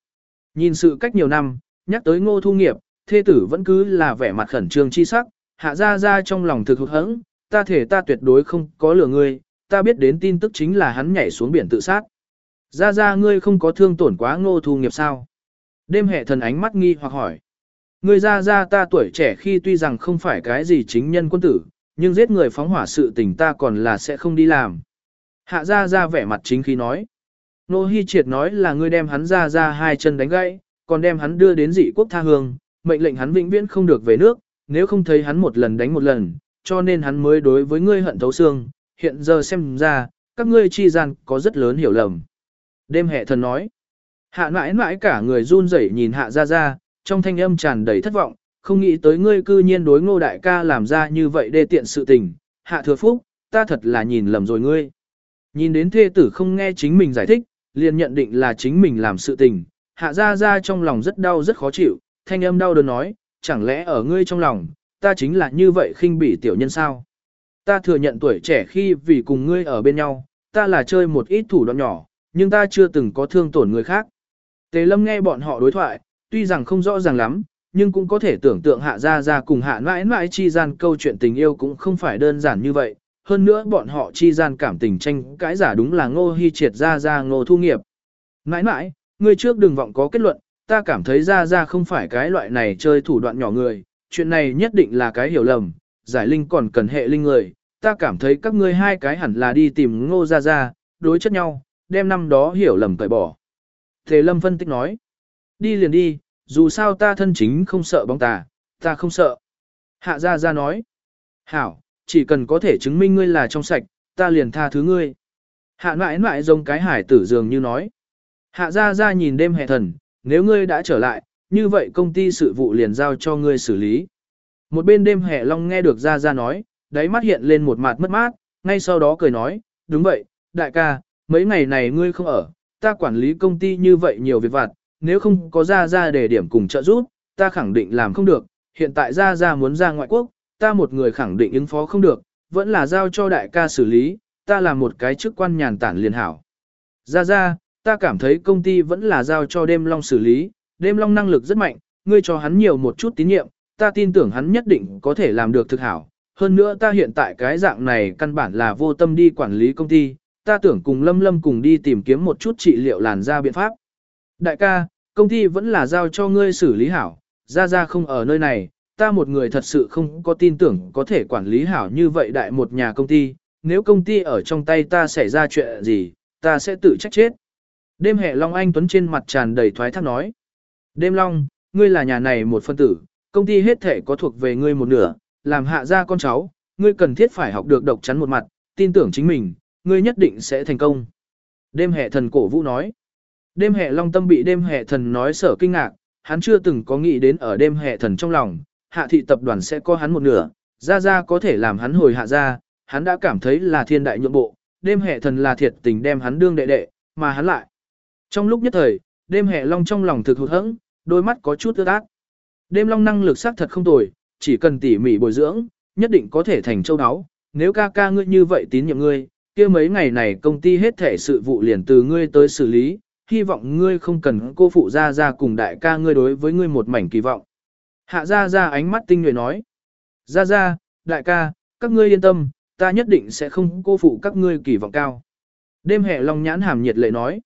Nhìn sự cách nhiều năm, nhắc tới ngô thu nghiệp, thê tử vẫn cứ là vẻ mặt khẩn trương chi sắc, hạ ra ra trong lòng thực hụt hẫng, ta thể ta tuyệt đối không có lừa ngươi, ta biết đến tin tức chính là hắn nhảy xuống biển tự sát. Ra ra ngươi không có thương tổn quá ngô thu nghiệp sao? Đêm hệ thần ánh mắt nghi hoặc hỏi. Ngươi ra ra ta tuổi trẻ khi tuy rằng không phải cái gì chính nhân quân tử, nhưng giết người phóng hỏa sự tình ta còn là sẽ không đi làm. Hạ ra ra vẻ mặt chính khí nói. Nô Hi Triệt nói là ngươi đem hắn ra ra hai chân đánh gãy, còn đem hắn đưa đến dị quốc tha hương, mệnh lệnh hắn vĩnh viễn không được về nước, nếu không thấy hắn một lần đánh một lần, cho nên hắn mới đối với ngươi hận thấu xương, hiện giờ xem ra, các ngươi chi gian có rất lớn hiểu lầm. Đêm hệ thần nói, hạ mãi mãi cả người run rẩy nhìn hạ ra ra, trong thanh âm tràn đầy thất vọng, không nghĩ tới ngươi cư nhiên đối ngô đại ca làm ra như vậy đê tiện sự tình, hạ thừa phúc, ta thật là nhìn lầm rồi ngươi. Nhìn đến thê tử không nghe chính mình giải thích, liền nhận định là chính mình làm sự tình, hạ ra ra trong lòng rất đau rất khó chịu, thanh âm đau đớn nói, chẳng lẽ ở ngươi trong lòng, ta chính là như vậy khinh bỉ tiểu nhân sao? Ta thừa nhận tuổi trẻ khi vì cùng ngươi ở bên nhau, ta là chơi một ít thủ đoạn nhỏ, nhưng ta chưa từng có thương tổn người khác. Tề lâm nghe bọn họ đối thoại, tuy rằng không rõ ràng lắm, nhưng cũng có thể tưởng tượng hạ ra ra cùng hạ mãi mãi chi gian câu chuyện tình yêu cũng không phải đơn giản như vậy. Hơn nữa bọn họ chi gian cảm tình tranh cãi giả đúng là ngô hy triệt ra ra ngô thu nghiệp. Mãi mãi, ngươi trước đừng vọng có kết luận, ta cảm thấy ra ra không phải cái loại này chơi thủ đoạn nhỏ người, chuyện này nhất định là cái hiểu lầm, giải linh còn cần hệ linh người, ta cảm thấy các ngươi hai cái hẳn là đi tìm ngô ra ra, đối chất nhau, đem năm đó hiểu lầm cởi bỏ. Thế Lâm phân tích nói, đi liền đi, dù sao ta thân chính không sợ bóng tà, ta không sợ. Hạ ra ra nói, hảo, chỉ cần có thể chứng minh ngươi là trong sạch, ta liền tha thứ ngươi. Hạ mãi mãi giống cái hải tử dường như nói. Hạ ra ra nhìn đêm hè thần, nếu ngươi đã trở lại, như vậy công ty sự vụ liền giao cho ngươi xử lý. Một bên đêm hè long nghe được ra ra nói, đáy mắt hiện lên một mặt mất mát, ngay sau đó cười nói, đúng vậy, đại ca, mấy ngày này ngươi không ở, ta quản lý công ty như vậy nhiều việc vặt, nếu không có ra ra để điểm cùng trợ giúp, ta khẳng định làm không được, hiện tại ra ra muốn ra ngoại quốc, ta một người khẳng định ứng phó không được, vẫn là giao cho đại ca xử lý, ta là một cái chức quan nhàn tản liền hảo. Ra ra, ta cảm thấy công ty vẫn là giao cho đêm long xử lý, đêm long năng lực rất mạnh, ngươi cho hắn nhiều một chút tín nhiệm, ta tin tưởng hắn nhất định có thể làm được thực hảo. Hơn nữa ta hiện tại cái dạng này căn bản là vô tâm đi quản lý công ty, ta tưởng cùng Lâm Lâm cùng đi tìm kiếm một chút trị liệu làn da biện pháp. Đại ca, công ty vẫn là giao cho ngươi xử lý hảo, ra ra không ở nơi này, ta một người thật sự không có tin tưởng có thể quản lý hảo như vậy đại một nhà công ty, nếu công ty ở trong tay ta xảy ra chuyện gì, ta sẽ tự trách chết. Đêm hệ Long Anh Tuấn trên mặt tràn đầy thoái thác nói. Đêm Long, ngươi là nhà này một phân tử, công ty hết thể có thuộc về ngươi một nửa, làm hạ ra con cháu, ngươi cần thiết phải học được độc chắn một mặt, tin tưởng chính mình, ngươi nhất định sẽ thành công. Đêm hệ thần cổ vũ nói. Đêm hệ Long Tâm bị đêm hệ thần nói sở kinh ngạc, hắn chưa từng có nghĩ đến ở đêm hệ thần trong lòng, hạ thị tập đoàn sẽ có hắn một nửa, ra ra có thể làm hắn hồi hạ ra, hắn đã cảm thấy là thiên đại nhượng bộ, đêm hệ thần là thiệt tình đem hắn đương đệ đệ, mà hắn lại. Trong lúc nhất thời, đêm hệ long trong lòng thực hụt hẫng, đôi mắt có chút ướt át. Đêm long năng lực xác thật không tồi, chỉ cần tỉ mỉ bồi dưỡng, nhất định có thể thành châu áo. Nếu ca ca ngươi như vậy tín nhiệm ngươi, kia mấy ngày này công ty hết thể sự vụ liền từ ngươi tới xử lý, hy vọng ngươi không cần cô phụ ra ra cùng đại ca ngươi đối với ngươi một mảnh kỳ vọng. Hạ ra ra ánh mắt tinh nhuệ nói. Ra ra, đại ca, các ngươi yên tâm, ta nhất định sẽ không cô phụ các ngươi kỳ vọng cao. Đêm Hè long nhãn hàm nhiệt lệ nói.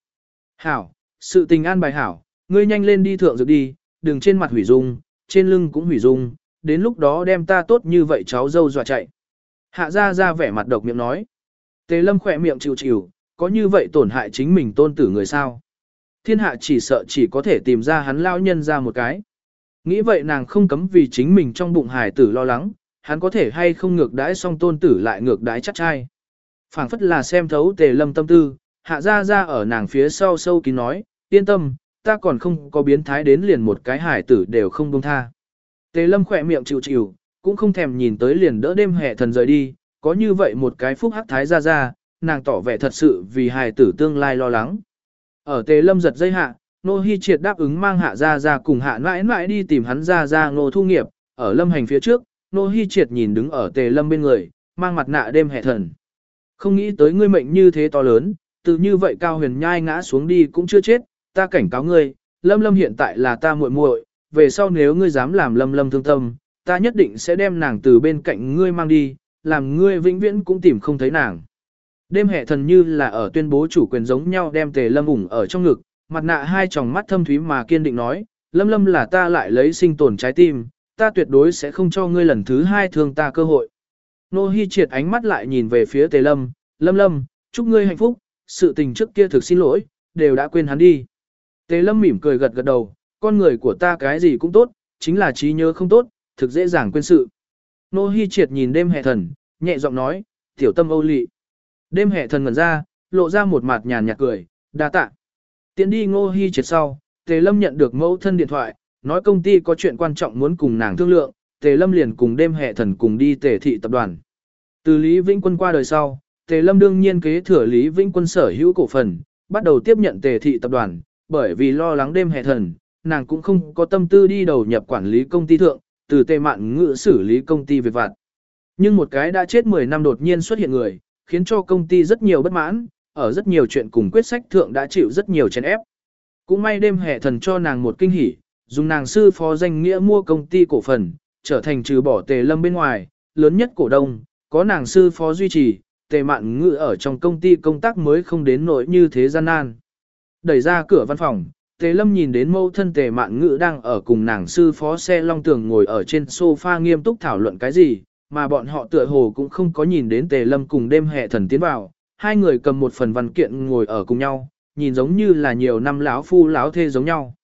Hảo, sự tình an bài hảo, ngươi nhanh lên đi thượng dược đi, đừng trên mặt hủy dung, trên lưng cũng hủy dung, đến lúc đó đem ta tốt như vậy cháu dâu dọa chạy. Hạ ra ra vẻ mặt độc miệng nói. Tề lâm khỏe miệng chịu chịu, có như vậy tổn hại chính mình tôn tử người sao. Thiên hạ chỉ sợ chỉ có thể tìm ra hắn lao nhân ra một cái. Nghĩ vậy nàng không cấm vì chính mình trong bụng hài tử lo lắng, hắn có thể hay không ngược đãi song tôn tử lại ngược đãi chắc trai. phảng phất là xem thấu tề lâm tâm tư, hạ ra ra ở nàng phía sau sâu kín nói, yên tâm, ta còn không có biến thái đến liền một cái hải tử đều không buông tha. Tề lâm khỏe miệng chịu chịu, cũng không thèm nhìn tới liền đỡ đêm hệ thần rời đi, có như vậy một cái phúc hắc thái ra ra, nàng tỏ vẻ thật sự vì hài tử tương lai lo lắng. Ở tề lâm giật dây hạ, nô Hi triệt đáp ứng mang hạ ra ra cùng hạ mãi mãi đi tìm hắn ra ra Nô thu nghiệp, ở lâm hành phía trước, nô Hi triệt nhìn đứng ở tề lâm bên người, mang mặt nạ đêm hệ thần. Không nghĩ tới ngươi mệnh như thế to lớn, từ như vậy cao huyền nhai ngã xuống đi cũng chưa chết, ta cảnh cáo ngươi, Lâm Lâm hiện tại là ta muội muội, về sau nếu ngươi dám làm Lâm Lâm thương tâm, ta nhất định sẽ đem nàng từ bên cạnh ngươi mang đi, làm ngươi vĩnh viễn cũng tìm không thấy nàng. Đêm hệ thần như là ở tuyên bố chủ quyền giống nhau đem tề lâm ủng ở trong ngực, mặt nạ hai tròng mắt thâm thúy mà kiên định nói, lâm lâm là ta lại lấy sinh tồn trái tim, ta tuyệt đối sẽ không cho ngươi lần thứ hai thương ta cơ hội. Nô Hi triệt ánh mắt lại nhìn về phía tề lâm, lâm lâm, chúc ngươi hạnh phúc, sự tình trước kia thực xin lỗi, đều đã quên hắn đi. Tề lâm mỉm cười gật gật đầu, con người của ta cái gì cũng tốt, chính là trí nhớ không tốt, thực dễ dàng quên sự. Nô Hi triệt nhìn đêm hệ thần, nhẹ giọng nói, tiểu tâm âu lị. Đêm hệ thần ngẩn ra, lộ ra một mặt nhàn nhạt cười, đa tạ. Tiến đi ngô hy triệt sau, Tề Lâm nhận được mẫu thân điện thoại, nói công ty có chuyện quan trọng muốn cùng nàng thương lượng, Tề Lâm liền cùng đêm hệ thần cùng đi tề thị tập đoàn. Từ Lý Vĩnh Quân qua đời sau, Tề Lâm đương nhiên kế thừa Lý Vĩnh Quân sở hữu cổ phần, bắt đầu tiếp nhận tề thị tập đoàn, bởi vì lo lắng đêm hệ thần, nàng cũng không có tâm tư đi đầu nhập quản lý công ty thượng, từ tề mạn ngự xử lý công ty việc vặt. Nhưng một cái đã chết 10 năm đột nhiên xuất hiện người, khiến cho công ty rất nhiều bất mãn, ở rất nhiều chuyện cùng quyết sách thượng đã chịu rất nhiều chèn ép. Cũng may đêm hệ thần cho nàng một kinh hỉ, dùng nàng sư phó danh nghĩa mua công ty cổ phần, trở thành trừ bỏ tề lâm bên ngoài, lớn nhất cổ đông, có nàng sư phó duy trì, tề mạn ngự ở trong công ty công tác mới không đến nỗi như thế gian nan. Đẩy ra cửa văn phòng, tề lâm nhìn đến mâu thân tề mạn ngự đang ở cùng nàng sư phó xe long tường ngồi ở trên sofa nghiêm túc thảo luận cái gì, mà bọn họ tựa hồ cũng không có nhìn đến tề lâm cùng đêm hệ thần tiến vào, hai người cầm một phần văn kiện ngồi ở cùng nhau, nhìn giống như là nhiều năm lão phu lão thê giống nhau.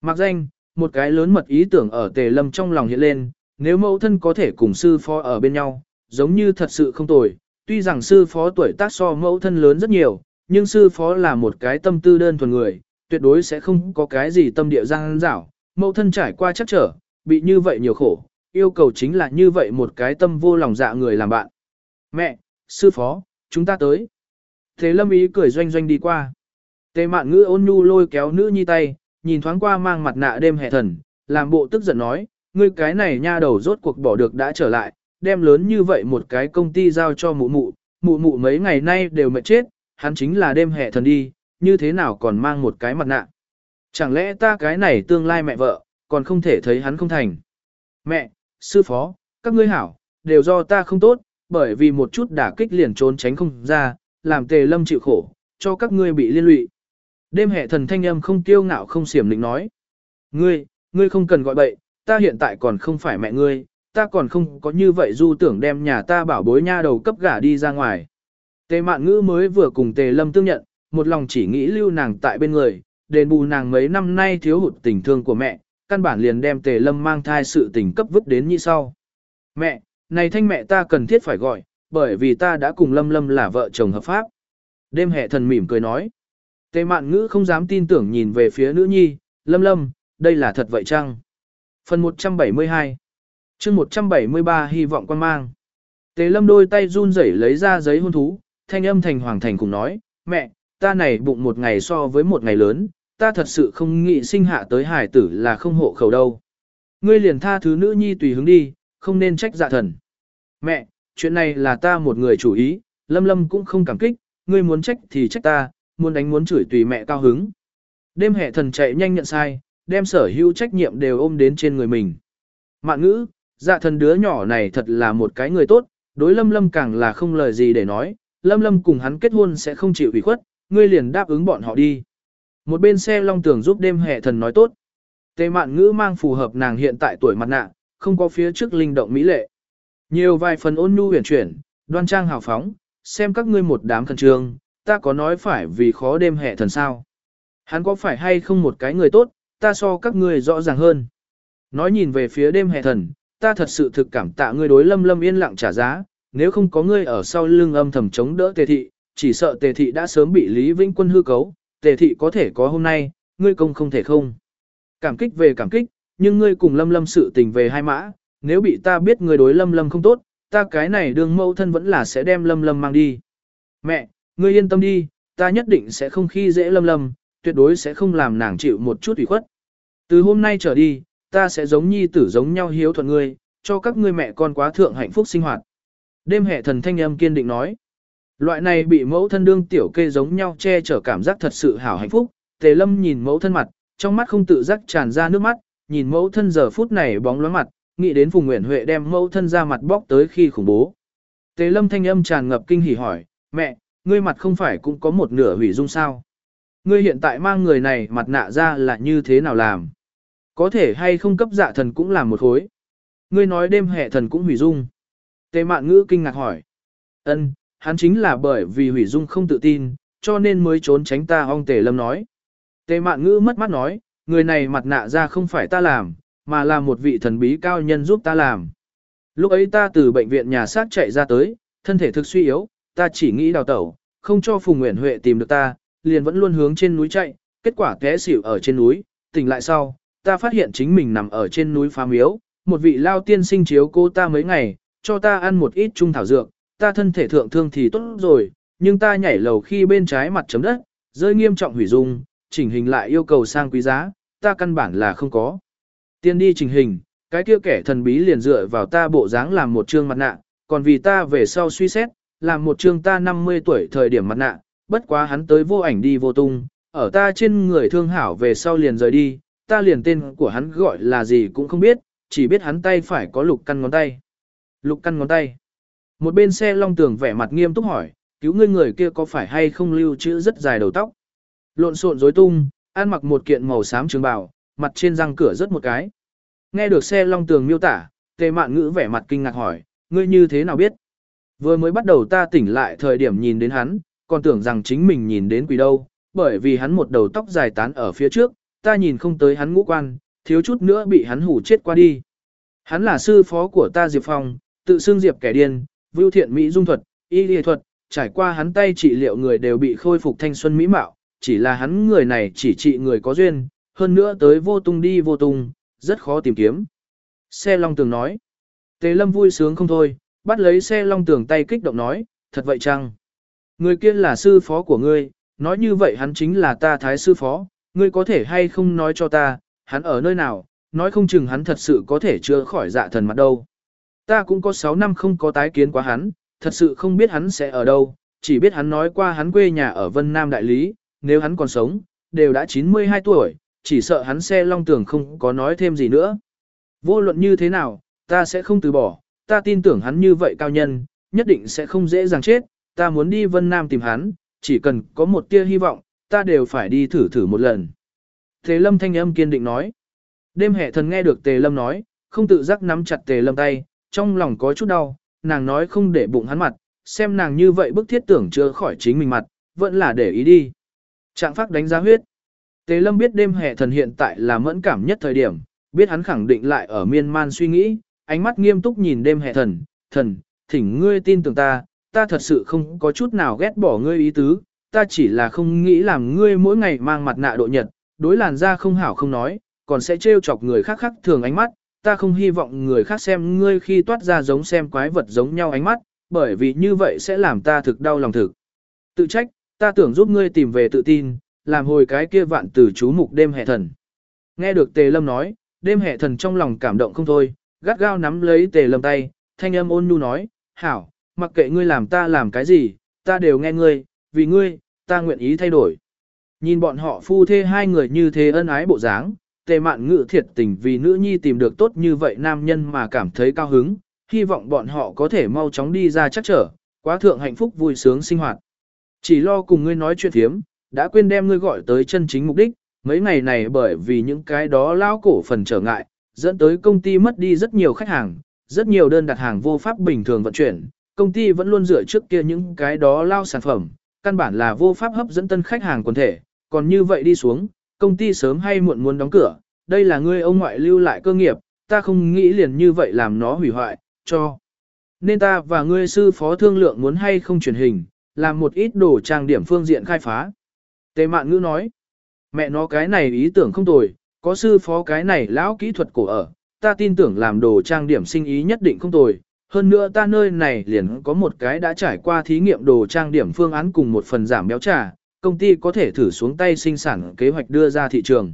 Mặc danh, một cái lớn mật ý tưởng ở tề lâm trong lòng hiện lên, nếu mẫu thân có thể cùng sư phó ở bên nhau, giống như thật sự không tồi, tuy rằng sư phó tuổi tác so mẫu thân lớn rất nhiều, nhưng sư phó là một cái tâm tư đơn thuần người, tuyệt đối sẽ không có cái gì tâm địa giang dảo, mẫu thân trải qua chắc trở, bị như vậy nhiều khổ, yêu cầu chính là như vậy một cái tâm vô lòng dạ người làm bạn. Mẹ, sư phó, chúng ta tới. Thế lâm ý cười doanh doanh đi qua. Tề mạn ngữ ôn nhu lôi kéo nữ nhi tay, nhìn thoáng qua mang mặt nạ đêm hệ thần, làm bộ tức giận nói, ngươi cái này nha đầu rốt cuộc bỏ được đã trở lại, đem lớn như vậy một cái công ty giao cho mụ mụ, mụ mụ mấy ngày nay đều mệt chết, hắn chính là đêm hệ thần đi, như thế nào còn mang một cái mặt nạ. Chẳng lẽ ta cái này tương lai mẹ vợ, còn không thể thấy hắn không thành. Mẹ, sư phó, các ngươi hảo, đều do ta không tốt, bởi vì một chút đả kích liền trốn tránh không ra, làm tề lâm chịu khổ, cho các ngươi bị liên lụy. Đêm hệ thần thanh âm không tiêu ngạo không xiểm định nói. Ngươi, ngươi không cần gọi bậy, ta hiện tại còn không phải mẹ ngươi, ta còn không có như vậy du tưởng đem nhà ta bảo bối nha đầu cấp gả đi ra ngoài. Tề mạn ngữ mới vừa cùng tề lâm tương nhận, một lòng chỉ nghĩ lưu nàng tại bên người, đền bù nàng mấy năm nay thiếu hụt tình thương của mẹ, căn bản liền đem tề lâm mang thai sự tình cấp vứt đến như sau. Mẹ, này thanh mẹ ta cần thiết phải gọi, bởi vì ta đã cùng lâm lâm là vợ chồng hợp pháp. Đêm hệ thần mỉm cười nói. Tề mạn ngữ không dám tin tưởng nhìn về phía nữ nhi, lâm lâm, đây là thật vậy chăng? Phần 172 chương 173 hy vọng quan mang. Tề lâm đôi tay run rẩy lấy ra giấy hôn thú, thanh âm thành hoàng thành cùng nói, mẹ, ta này bụng một ngày so với một ngày lớn, ta thật sự không nghĩ sinh hạ tới hải tử là không hộ khẩu đâu. Ngươi liền tha thứ nữ nhi tùy hứng đi, không nên trách dạ thần. Mẹ, chuyện này là ta một người chủ ý, lâm lâm cũng không cảm kích, ngươi muốn trách thì trách ta, muốn đánh muốn chửi tùy mẹ cao hứng. Đêm hệ thần chạy nhanh nhận sai, đem sở hữu trách nhiệm đều ôm đến trên người mình. Mạn ngữ, dạ thần đứa nhỏ này thật là một cái người tốt, đối lâm lâm càng là không lời gì để nói, lâm lâm cùng hắn kết hôn sẽ không chịu ủy khuất, ngươi liền đáp ứng bọn họ đi. Một bên xe long tưởng giúp đêm hệ thần nói tốt. Tề mạn ngữ mang phù hợp nàng hiện tại tuổi mặt nạ, không có phía trước linh động mỹ lệ. Nhiều vài phần ôn nhu huyền chuyển, đoan trang hào phóng, xem các ngươi một đám khẩn trương, ta có nói phải vì khó đêm hệ thần sao. Hắn có phải hay không một cái người tốt, ta so các ngươi rõ ràng hơn. Nói nhìn về phía đêm hệ thần, ta thật sự thực cảm tạ ngươi đối lâm lâm yên lặng trả giá, nếu không có ngươi ở sau lưng âm thầm chống đỡ tề thị, chỉ sợ tề thị đã sớm bị Lý Vĩnh Quân hư cấu, tề thị có thể có hôm nay, ngươi công không thể không. Cảm kích về cảm kích, nhưng ngươi cùng lâm lâm sự tình về hai mã, nếu bị ta biết ngươi đối lâm lâm không tốt, ta cái này đương mẫu thân vẫn là sẽ đem lâm lâm mang đi. Mẹ, ngươi yên tâm đi, ta nhất định sẽ không khi dễ lâm lâm, tuyệt đối sẽ không làm nàng chịu một chút ủy khuất. Từ hôm nay trở đi, ta sẽ giống nhi tử giống nhau hiếu thuận ngươi, cho các ngươi mẹ con quá thượng hạnh phúc sinh hoạt. Đêm hệ thần thanh âm kiên định nói. Loại này bị mẫu thân đương tiểu kê giống nhau che chở cảm giác thật sự hảo hạnh phúc, tề lâm nhìn mẫu thân mặt, trong mắt không tự giác tràn ra nước mắt, nhìn mẫu thân giờ phút này bóng loáng mặt, nghĩ đến Phùng Nguyễn Huệ đem mẫu thân ra mặt bóc tới khi khủng bố. Tề lâm thanh âm tràn ngập kinh hỉ hỏi, mẹ, ngươi mặt không phải cũng có một nửa hủy dung sao? Ngươi hiện tại mang người này mặt nạ ra là như thế nào làm? Có thể hay không cấp dạ thần cũng làm một khối? Ngươi nói đêm hệ thần cũng hủy dung. Tề mạn ngữ kinh ngạc hỏi. ân hắn chính là bởi vì hủy dung không tự tin, cho nên mới trốn tránh ta ông tề lâm nói. Tề mạn ngữ mất mắt nói, người này mặt nạ ra không phải ta làm, mà là một vị thần bí cao nhân giúp ta làm. Lúc ấy ta từ bệnh viện nhà xác chạy ra tới, thân thể thực suy yếu, ta chỉ nghĩ đào tẩu, không cho Phùng Nguyễn Huệ tìm được ta, liền vẫn luôn hướng trên núi chạy, kết quả té xỉu ở trên núi, tỉnh lại sau, ta phát hiện chính mình nằm ở trên núi phá miếu, một vị lao tiên sinh chiếu cô ta mấy ngày, cho ta ăn một ít trung thảo dược, ta thân thể thượng thương thì tốt rồi, nhưng ta nhảy lầu khi bên trái mặt chấm đất, rơi nghiêm trọng hủy dung, chỉnh hình lại yêu cầu sang quý giá, ta căn bản là không có. Tiên đi trình hình, cái kia kẻ thần bí liền dựa vào ta bộ dáng làm một trương mặt nạ, còn vì ta về sau suy xét, làm một trương ta 50 tuổi thời điểm mặt nạ, bất quá hắn tới vô ảnh đi vô tung, ở ta trên người thương hảo về sau liền rời đi, ta liền tên của hắn gọi là gì cũng không biết, chỉ biết hắn tay phải có lục căn ngón tay. Lục căn ngón tay. Một bên xe long tường vẻ mặt nghiêm túc hỏi, cứu ngươi người kia có phải hay không lưu trữ rất dài đầu tóc. Lộn xộn rối tung, ăn mặc một kiện màu xám trường bào, mặt trên răng cửa rất một cái. Nghe được xe long tường miêu tả, tề mạn ngữ vẻ mặt kinh ngạc hỏi, ngươi như thế nào biết? Vừa mới bắt đầu ta tỉnh lại thời điểm nhìn đến hắn, còn tưởng rằng chính mình nhìn đến quỷ đâu, bởi vì hắn một đầu tóc dài tán ở phía trước, ta nhìn không tới hắn ngũ quan, thiếu chút nữa bị hắn hủ chết qua đi. Hắn là sư phó của ta Diệp Phong, tự xưng Diệp kẻ điên, vưu thiện mỹ dung thuật, y lý thuật, trải qua hắn tay trị liệu người đều bị khôi phục thanh xuân mỹ mạo, chỉ là hắn người này chỉ trị người có duyên, hơn nữa tới vô tung đi vô tung, rất khó tìm kiếm. Xe Long Tường nói. Tề Lâm vui sướng không thôi, bắt lấy xe Long Tường tay kích động nói, thật vậy chăng? Người kia là sư phó của ngươi, nói như vậy hắn chính là ta thái sư phó, ngươi có thể hay không nói cho ta, hắn ở nơi nào, nói không chừng hắn thật sự có thể chữa khỏi dạ thần mặt đâu. Ta cũng có 6 năm không có tái kiến quá hắn, thật sự không biết hắn sẽ ở đâu, chỉ biết hắn nói qua hắn quê nhà ở Vân Nam Đại Lý, nếu hắn còn sống, đều đã 92 tuổi, chỉ sợ hắn xe long tường không có nói thêm gì nữa. Vô luận như thế nào, ta sẽ không từ bỏ, ta tin tưởng hắn như vậy cao nhân, nhất định sẽ không dễ dàng chết, ta muốn đi Vân Nam tìm hắn, chỉ cần có một tia hy vọng, ta đều phải đi thử thử một lần. Tề lâm thanh âm kiên định nói. Đêm hệ thần nghe được tề lâm nói, không tự giác nắm chặt tề lâm tay, trong lòng có chút đau, nàng nói không để bụng hắn mặt, xem nàng như vậy bức thiết tưởng chưa khỏi chính mình mặt, vẫn là để ý đi. Trạng phát đánh giá huyết. Tề lâm biết đêm hệ thần hiện tại là mẫn cảm nhất thời điểm, biết hắn khẳng định lại ở miên man suy nghĩ, ánh mắt nghiêm túc nhìn đêm hệ thần, thần, thỉnh ngươi tin tưởng ta, ta thật sự không có chút nào ghét bỏ ngươi ý tứ, ta chỉ là không nghĩ làm ngươi mỗi ngày mang mặt nạ độ nhật, đối làn da không hảo không nói, còn sẽ trêu chọc người khác khác thường ánh mắt, ta không hy vọng người khác xem ngươi khi toát ra giống xem quái vật giống nhau ánh mắt, bởi vì như vậy sẽ làm ta thực đau lòng thực. Tự trách, ta tưởng giúp ngươi tìm về tự tin, làm hồi cái kia vạn tử chú mục đêm hệ thần. Nghe được Tề Lâm nói, đêm hệ thần trong lòng cảm động không thôi, gắt gao nắm lấy Tề Lâm tay, thanh âm ôn nhu nói, hảo, mặc kệ ngươi làm ta làm cái gì, ta đều nghe ngươi, vì ngươi, ta nguyện ý thay đổi. Nhìn bọn họ phu thê hai người như thế ân ái bộ dáng, tề mạn ngự thiệt tình vì nữ nhi tìm được tốt như vậy nam nhân mà cảm thấy cao hứng, hy vọng bọn họ có thể mau chóng đi ra chắc trở, quá thượng hạnh phúc vui sướng sinh hoạt. Chỉ lo cùng ngươi nói chuyện thiếm, đã quên đem ngươi gọi tới chân chính mục đích, mấy ngày này bởi vì những cái đó lao cổ phần trở ngại, dẫn tới công ty mất đi rất nhiều khách hàng, rất nhiều đơn đặt hàng vô pháp bình thường vận chuyển, công ty vẫn luôn dựa trước kia những cái đó lao sản phẩm, căn bản là vô pháp hấp dẫn tân khách hàng quần thể, còn như vậy đi xuống, công ty sớm hay muộn muốn đóng cửa, đây là ngươi ông ngoại lưu lại cơ nghiệp, ta không nghĩ liền như vậy làm nó hủy hoại, cho. Nên ta và ngươi sư phó thương lượng muốn hay không truyền hình, làm một ít đồ trang điểm phương diện khai phá. Tề mạn ngữ nói, mẹ nó cái này ý tưởng không tồi, có sư phó cái này lão kỹ thuật cổ ở, ta tin tưởng làm đồ trang điểm sinh ý nhất định không tồi. Hơn nữa ta nơi này liền có một cái đã trải qua thí nghiệm đồ trang điểm phương án cùng một phần giảm béo trà, công ty có thể thử xuống tay sinh sản kế hoạch đưa ra thị trường.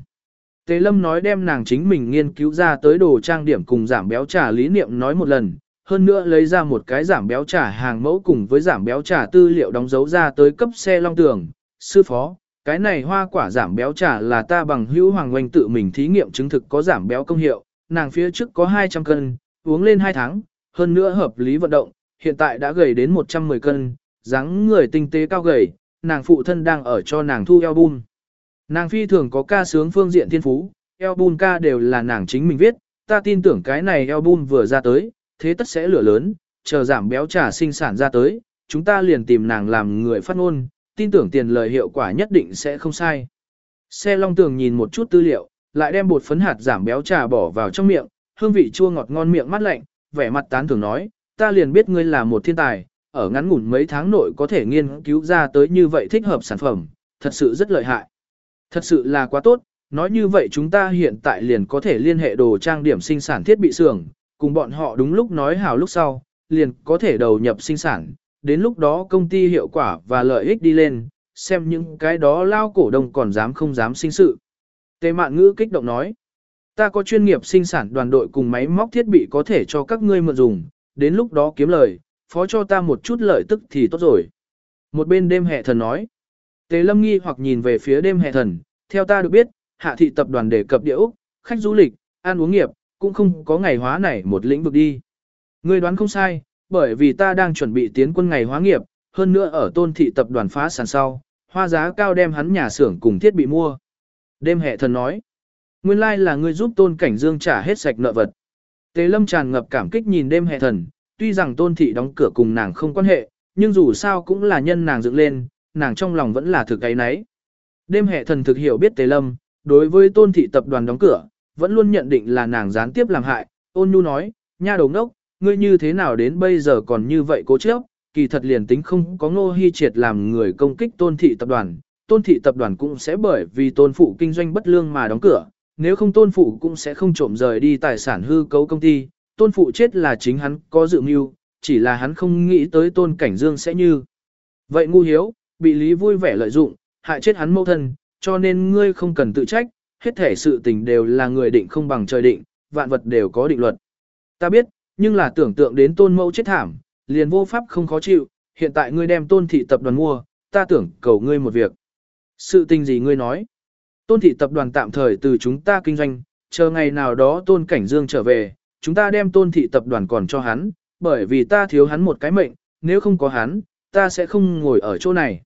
Tề Lâm nói đem nàng chính mình nghiên cứu ra tới đồ trang điểm cùng giảm béo trà lý niệm nói một lần, hơn nữa lấy ra một cái giảm béo trà hàng mẫu cùng với giảm béo trà tư liệu đóng dấu ra tới cấp xe long tường. Sư phó, cái này hoa quả giảm béo trà là ta bằng hữu hoàng oanh tự mình thí nghiệm chứng thực có giảm béo công hiệu, nàng phía trước có 200 cân, uống lên 2 tháng, hơn nữa hợp lý vận động, hiện tại đã gầy đến 110 cân, dáng người tinh tế cao gầy, nàng phụ thân đang ở cho nàng thu album. Nàng phi thường có ca sướng phương diện thiên phú, album ca đều là nàng chính mình viết, ta tin tưởng cái này album vừa ra tới, thế tất sẽ lửa lớn, chờ giảm béo trà sinh sản ra tới, chúng ta liền tìm nàng làm người phát ngôn, tin tưởng tiền lời hiệu quả nhất định sẽ không sai. Xe Long Tường nhìn một chút tư liệu, lại đem bột phấn hạt giảm béo trà bỏ vào trong miệng, hương vị chua ngọt ngon miệng mắt lạnh, vẻ mặt tán thưởng nói, ta liền biết ngươi là một thiên tài, ở ngắn ngủn mấy tháng nội có thể nghiên cứu ra tới như vậy thích hợp sản phẩm, thật sự rất lợi hại. Thật sự là quá tốt, nói như vậy chúng ta hiện tại liền có thể liên hệ đồ trang điểm sinh sản thiết bị xưởng, cùng bọn họ đúng lúc nói hào lúc sau, liền có thể đầu nhập sinh sản, đến lúc đó công ty hiệu quả và lợi ích đi lên, xem những cái đó lao cổ đông còn dám không dám sinh sự. Tề mạn ngữ kích động nói, ta có chuyên nghiệp sinh sản đoàn đội cùng máy móc thiết bị có thể cho các ngươi mượn dùng, đến lúc đó kiếm lời, phó cho ta một chút lợi tức thì tốt rồi. Một bên đêm hệ thần nói, Tề lâm nghi hoặc nhìn về phía đêm hệ thần, theo ta được biết, hạ thị tập đoàn đề cập địa Úc, khách du lịch, ăn uống nghiệp, cũng không có ngày hóa này một lĩnh vực đi. Ngươi đoán không sai, bởi vì ta đang chuẩn bị tiến quân ngày hóa nghiệp, hơn nữa ở tôn thị tập đoàn phá sản sau, hoa giá cao đem hắn nhà xưởng cùng thiết bị mua. Đêm hệ thần nói, nguyên lai là ngươi giúp tôn cảnh dương trả hết sạch nợ vật. Tề lâm tràn ngập cảm kích nhìn đêm hệ thần, tuy rằng tôn thị đóng cửa cùng nàng không quan hệ, nhưng dù sao cũng là nhân nàng dựng lên, nàng trong lòng vẫn là thực cái nấy. Đêm hệ thần thực hiểu biết tề lâm, đối với tôn thị tập đoàn đóng cửa, vẫn luôn nhận định là nàng gián tiếp làm hại, ôn nhu nói, nha đầu ngốc, ngươi như thế nào đến bây giờ còn như vậy cố chấp, kỳ thật liền tính không có ngô hy triệt làm người công kích tôn thị tập đoàn, tôn thị tập đoàn cũng sẽ bởi vì tôn phụ kinh doanh bất lương mà đóng cửa, nếu không tôn phụ cũng sẽ không trộm rời đi tài sản hư cấu công ty, tôn phụ chết là chính hắn có dự mưu, chỉ là hắn không nghĩ tới tôn cảnh dương sẽ như. Vậy ngu hiếu, bị lý vui vẻ lợi dụng, hại chết hắn mâu thân, cho nên ngươi không cần tự trách, hết thể sự tình đều là người định không bằng trời định, vạn vật đều có định luật. Ta biết, nhưng là tưởng tượng đến tôn mẫu chết thảm, liền vô pháp không khó chịu, hiện tại ngươi đem tôn thị tập đoàn mua, ta tưởng cầu ngươi một việc. Sự tình gì ngươi nói? Tôn thị tập đoàn tạm thời từ chúng ta kinh doanh, chờ ngày nào đó tôn cảnh dương trở về, chúng ta đem tôn thị tập đoàn còn cho hắn, bởi vì ta thiếu hắn một cái mệnh, nếu không có hắn, ta sẽ không ngồi ở chỗ này.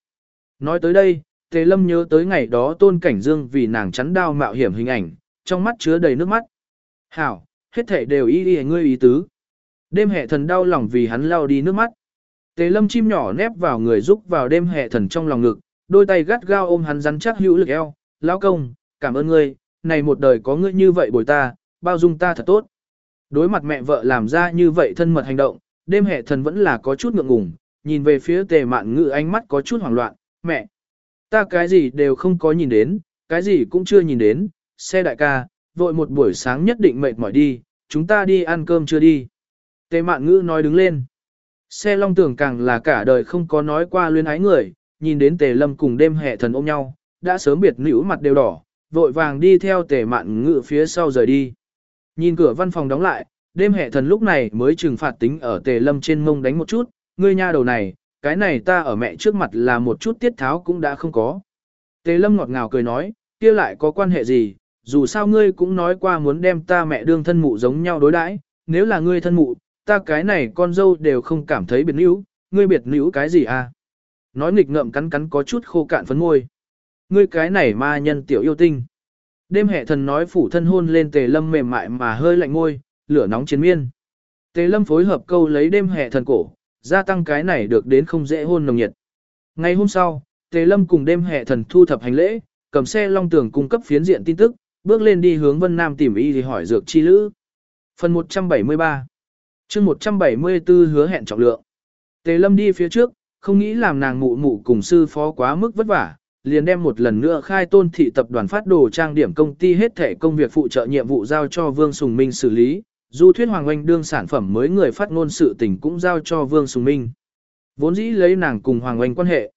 Nói tới đây, Tề Lâm nhớ tới ngày đó tôn cảnh dương vì nàng chắn đao mạo hiểm hình ảnh, trong mắt chứa đầy nước mắt. Hảo, hết thể đều y ý ngươi ý tứ. Đêm hệ thần đau lòng vì hắn lao đi nước mắt. Tề lâm chim nhỏ nép vào người giúp vào đêm hệ thần trong lòng ngực, đôi tay gắt gao ôm hắn rắn chắc hữu lực eo. Lão công, cảm ơn ngươi, này một đời có ngươi như vậy bồi ta, bao dung ta thật tốt. Đối mặt mẹ vợ làm ra như vậy thân mật hành động, đêm hệ thần vẫn là có chút ngượng ngùng, nhìn về phía tề mạn ngự ánh mắt có chút hoảng loạn, mẹ. Ta cái gì đều không có nhìn đến, cái gì cũng chưa nhìn đến, xe đại ca, vội một buổi sáng nhất định mệt mỏi đi, chúng ta đi ăn cơm chưa đi. Tề mạn ngữ nói đứng lên. Xe long tưởng càng là cả đời không có nói qua luyến ái người, nhìn đến tề lâm cùng đêm hệ thần ôm nhau, đã sớm biệt nữ mặt đều đỏ, vội vàng đi theo tề mạn ngữ phía sau rời đi. Nhìn cửa văn phòng đóng lại, đêm hệ thần lúc này mới trừng phạt tính ở tề lâm trên mông đánh một chút, ngươi nha đầu này, cái này ta ở mẹ trước mặt là một chút tiết tháo cũng đã không có. Tề lâm ngọt ngào cười nói, kia lại có quan hệ gì, dù sao ngươi cũng nói qua muốn đem ta mẹ đương thân mụ giống nhau đối đãi, nếu là ngươi thân mụ, ta cái này con dâu đều không cảm thấy biệt níu, ngươi biệt níu cái gì à? Nói nghịch ngợm cắn cắn có chút khô cạn phấn môi. Ngươi cái này ma nhân tiểu yêu tinh. Đêm hệ thần nói phủ thân hôn lên tề lâm mềm mại mà hơi lạnh môi, lửa nóng chiến miên. Tề lâm phối hợp câu lấy đêm hệ thần cổ, gia tăng cái này được đến không dễ hôn nồng nhiệt. Ngày hôm sau, tề lâm cùng đêm hệ thần thu thập hành lễ, cầm xe long tường cung cấp phiến diện tin tức, bước lên đi hướng Vân Nam tìm y thì hỏi dược chi lữ. Phần 173 chương 174 hứa hẹn trọng lượng. Tề Lâm đi phía trước, không nghĩ làm nàng mụ mụ cùng sư phó quá mức vất vả, liền đem một lần nữa khai tôn thị tập đoàn phát đồ trang điểm công ty hết thể công việc phụ trợ nhiệm vụ giao cho Vương Sùng Minh xử lý, du thuyết Hoàng Oanh đương sản phẩm mới người phát ngôn sự tình cũng giao cho Vương Sùng Minh. Vốn dĩ lấy nàng cùng Hoàng Oanh quan hệ.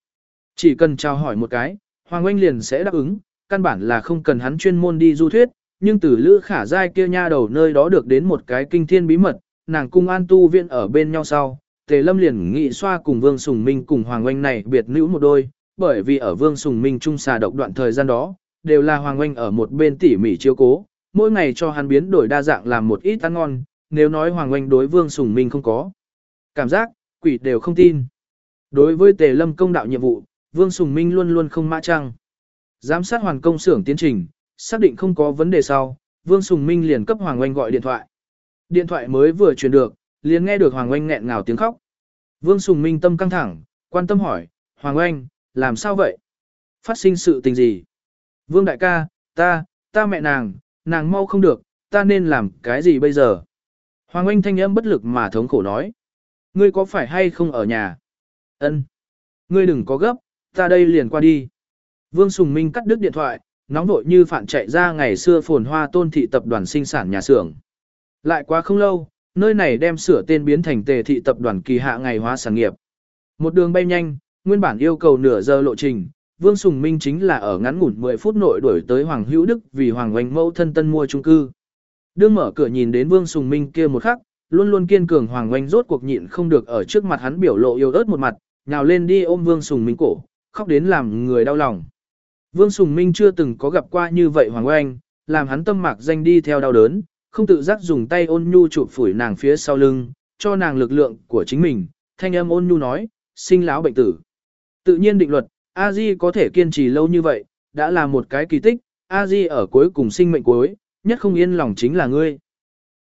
Chỉ cần trao hỏi một cái, Hoàng Oanh liền sẽ đáp ứng, căn bản là không cần hắn chuyên môn đi du thuyết, nhưng từ lữ khả giai kia nha đầu nơi đó được đến một cái kinh thiên bí mật, nàng cung an tu viện ở bên nhau sau, tề lâm liền nghị xoa cùng vương sùng minh cùng hoàng oanh này biệt nữ một đôi, bởi vì ở Vương Sùng Minh trung xà độc đoạn thời gian đó, đều là Hoàng Oanh ở một bên tỉ mỉ chiếu cố, mỗi ngày cho hắn biến đổi đa dạng làm một ít ăn ngon, nếu nói Hoàng Oanh đối Vương Sùng Minh không có. Cảm giác, quỷ đều không tin. Đối với Tề Lâm công đạo nhiệm vụ, Vương Sùng Minh luôn luôn không mã trăng. Giám sát hoàn công xưởng tiến trình, xác định không có vấn đề sau, Vương Sùng Minh liền cấp Hoàng Oanh gọi điện thoại. Điện thoại mới vừa truyền được, liền nghe được Hoàng Oanh nghẹn ngào tiếng khóc. Vương Sùng Minh tâm căng thẳng, quan tâm hỏi, Hoàng Oanh, làm sao vậy? Phát sinh sự tình gì? Vương đại ca, ta, ta mẹ nàng, nàng mau không được, ta nên làm cái gì bây giờ? Hoàng Oanh thanh âm bất lực mà thống khổ nói. Ngươi có phải hay không ở nhà? Ân, Ngươi đừng có gấp, ta đây liền qua đi. Vương Sùng Minh cắt đứt điện thoại, nóng vội như phản chạy ra ngày xưa phồn hoa tôn thị tập đoàn sinh sản nhà xưởng. Lại quá không lâu, nơi này đem sửa tên biến thành tề thị tập đoàn kỳ hạ ngày hóa sản nghiệp. Một đường bay nhanh, nguyên bản yêu cầu nửa giờ lộ trình, Vương Sùng Minh chính là ở ngắn ngủn 10 phút nội đuổi tới Hoàng Hữu Đức vì Hoàng Oanh mẫu thân tân mua chung cư. Đương mở cửa nhìn đến Vương Sùng Minh kia một khắc, luôn luôn kiên cường Hoàng Oanh rốt cuộc nhịn không được ở trước mặt hắn biểu lộ yêu ớt một mặt, nhào lên đi ôm Vương Sùng Minh cổ, khóc đến làm người đau lòng. Vương Sùng Minh chưa từng có gặp qua như vậy Hoàng Oanh, làm hắn tâm mạc danh đi theo đau đớn, không tự giác dùng tay ôn nhu chụp phủi nàng phía sau lưng, cho nàng lực lượng của chính mình, thanh âm ôn nhu nói, sinh lão bệnh tử. Tự nhiên định luật, a di có thể kiên trì lâu như vậy, đã là một cái kỳ tích, a di ở cuối cùng sinh mệnh cuối, nhất không yên lòng chính là ngươi.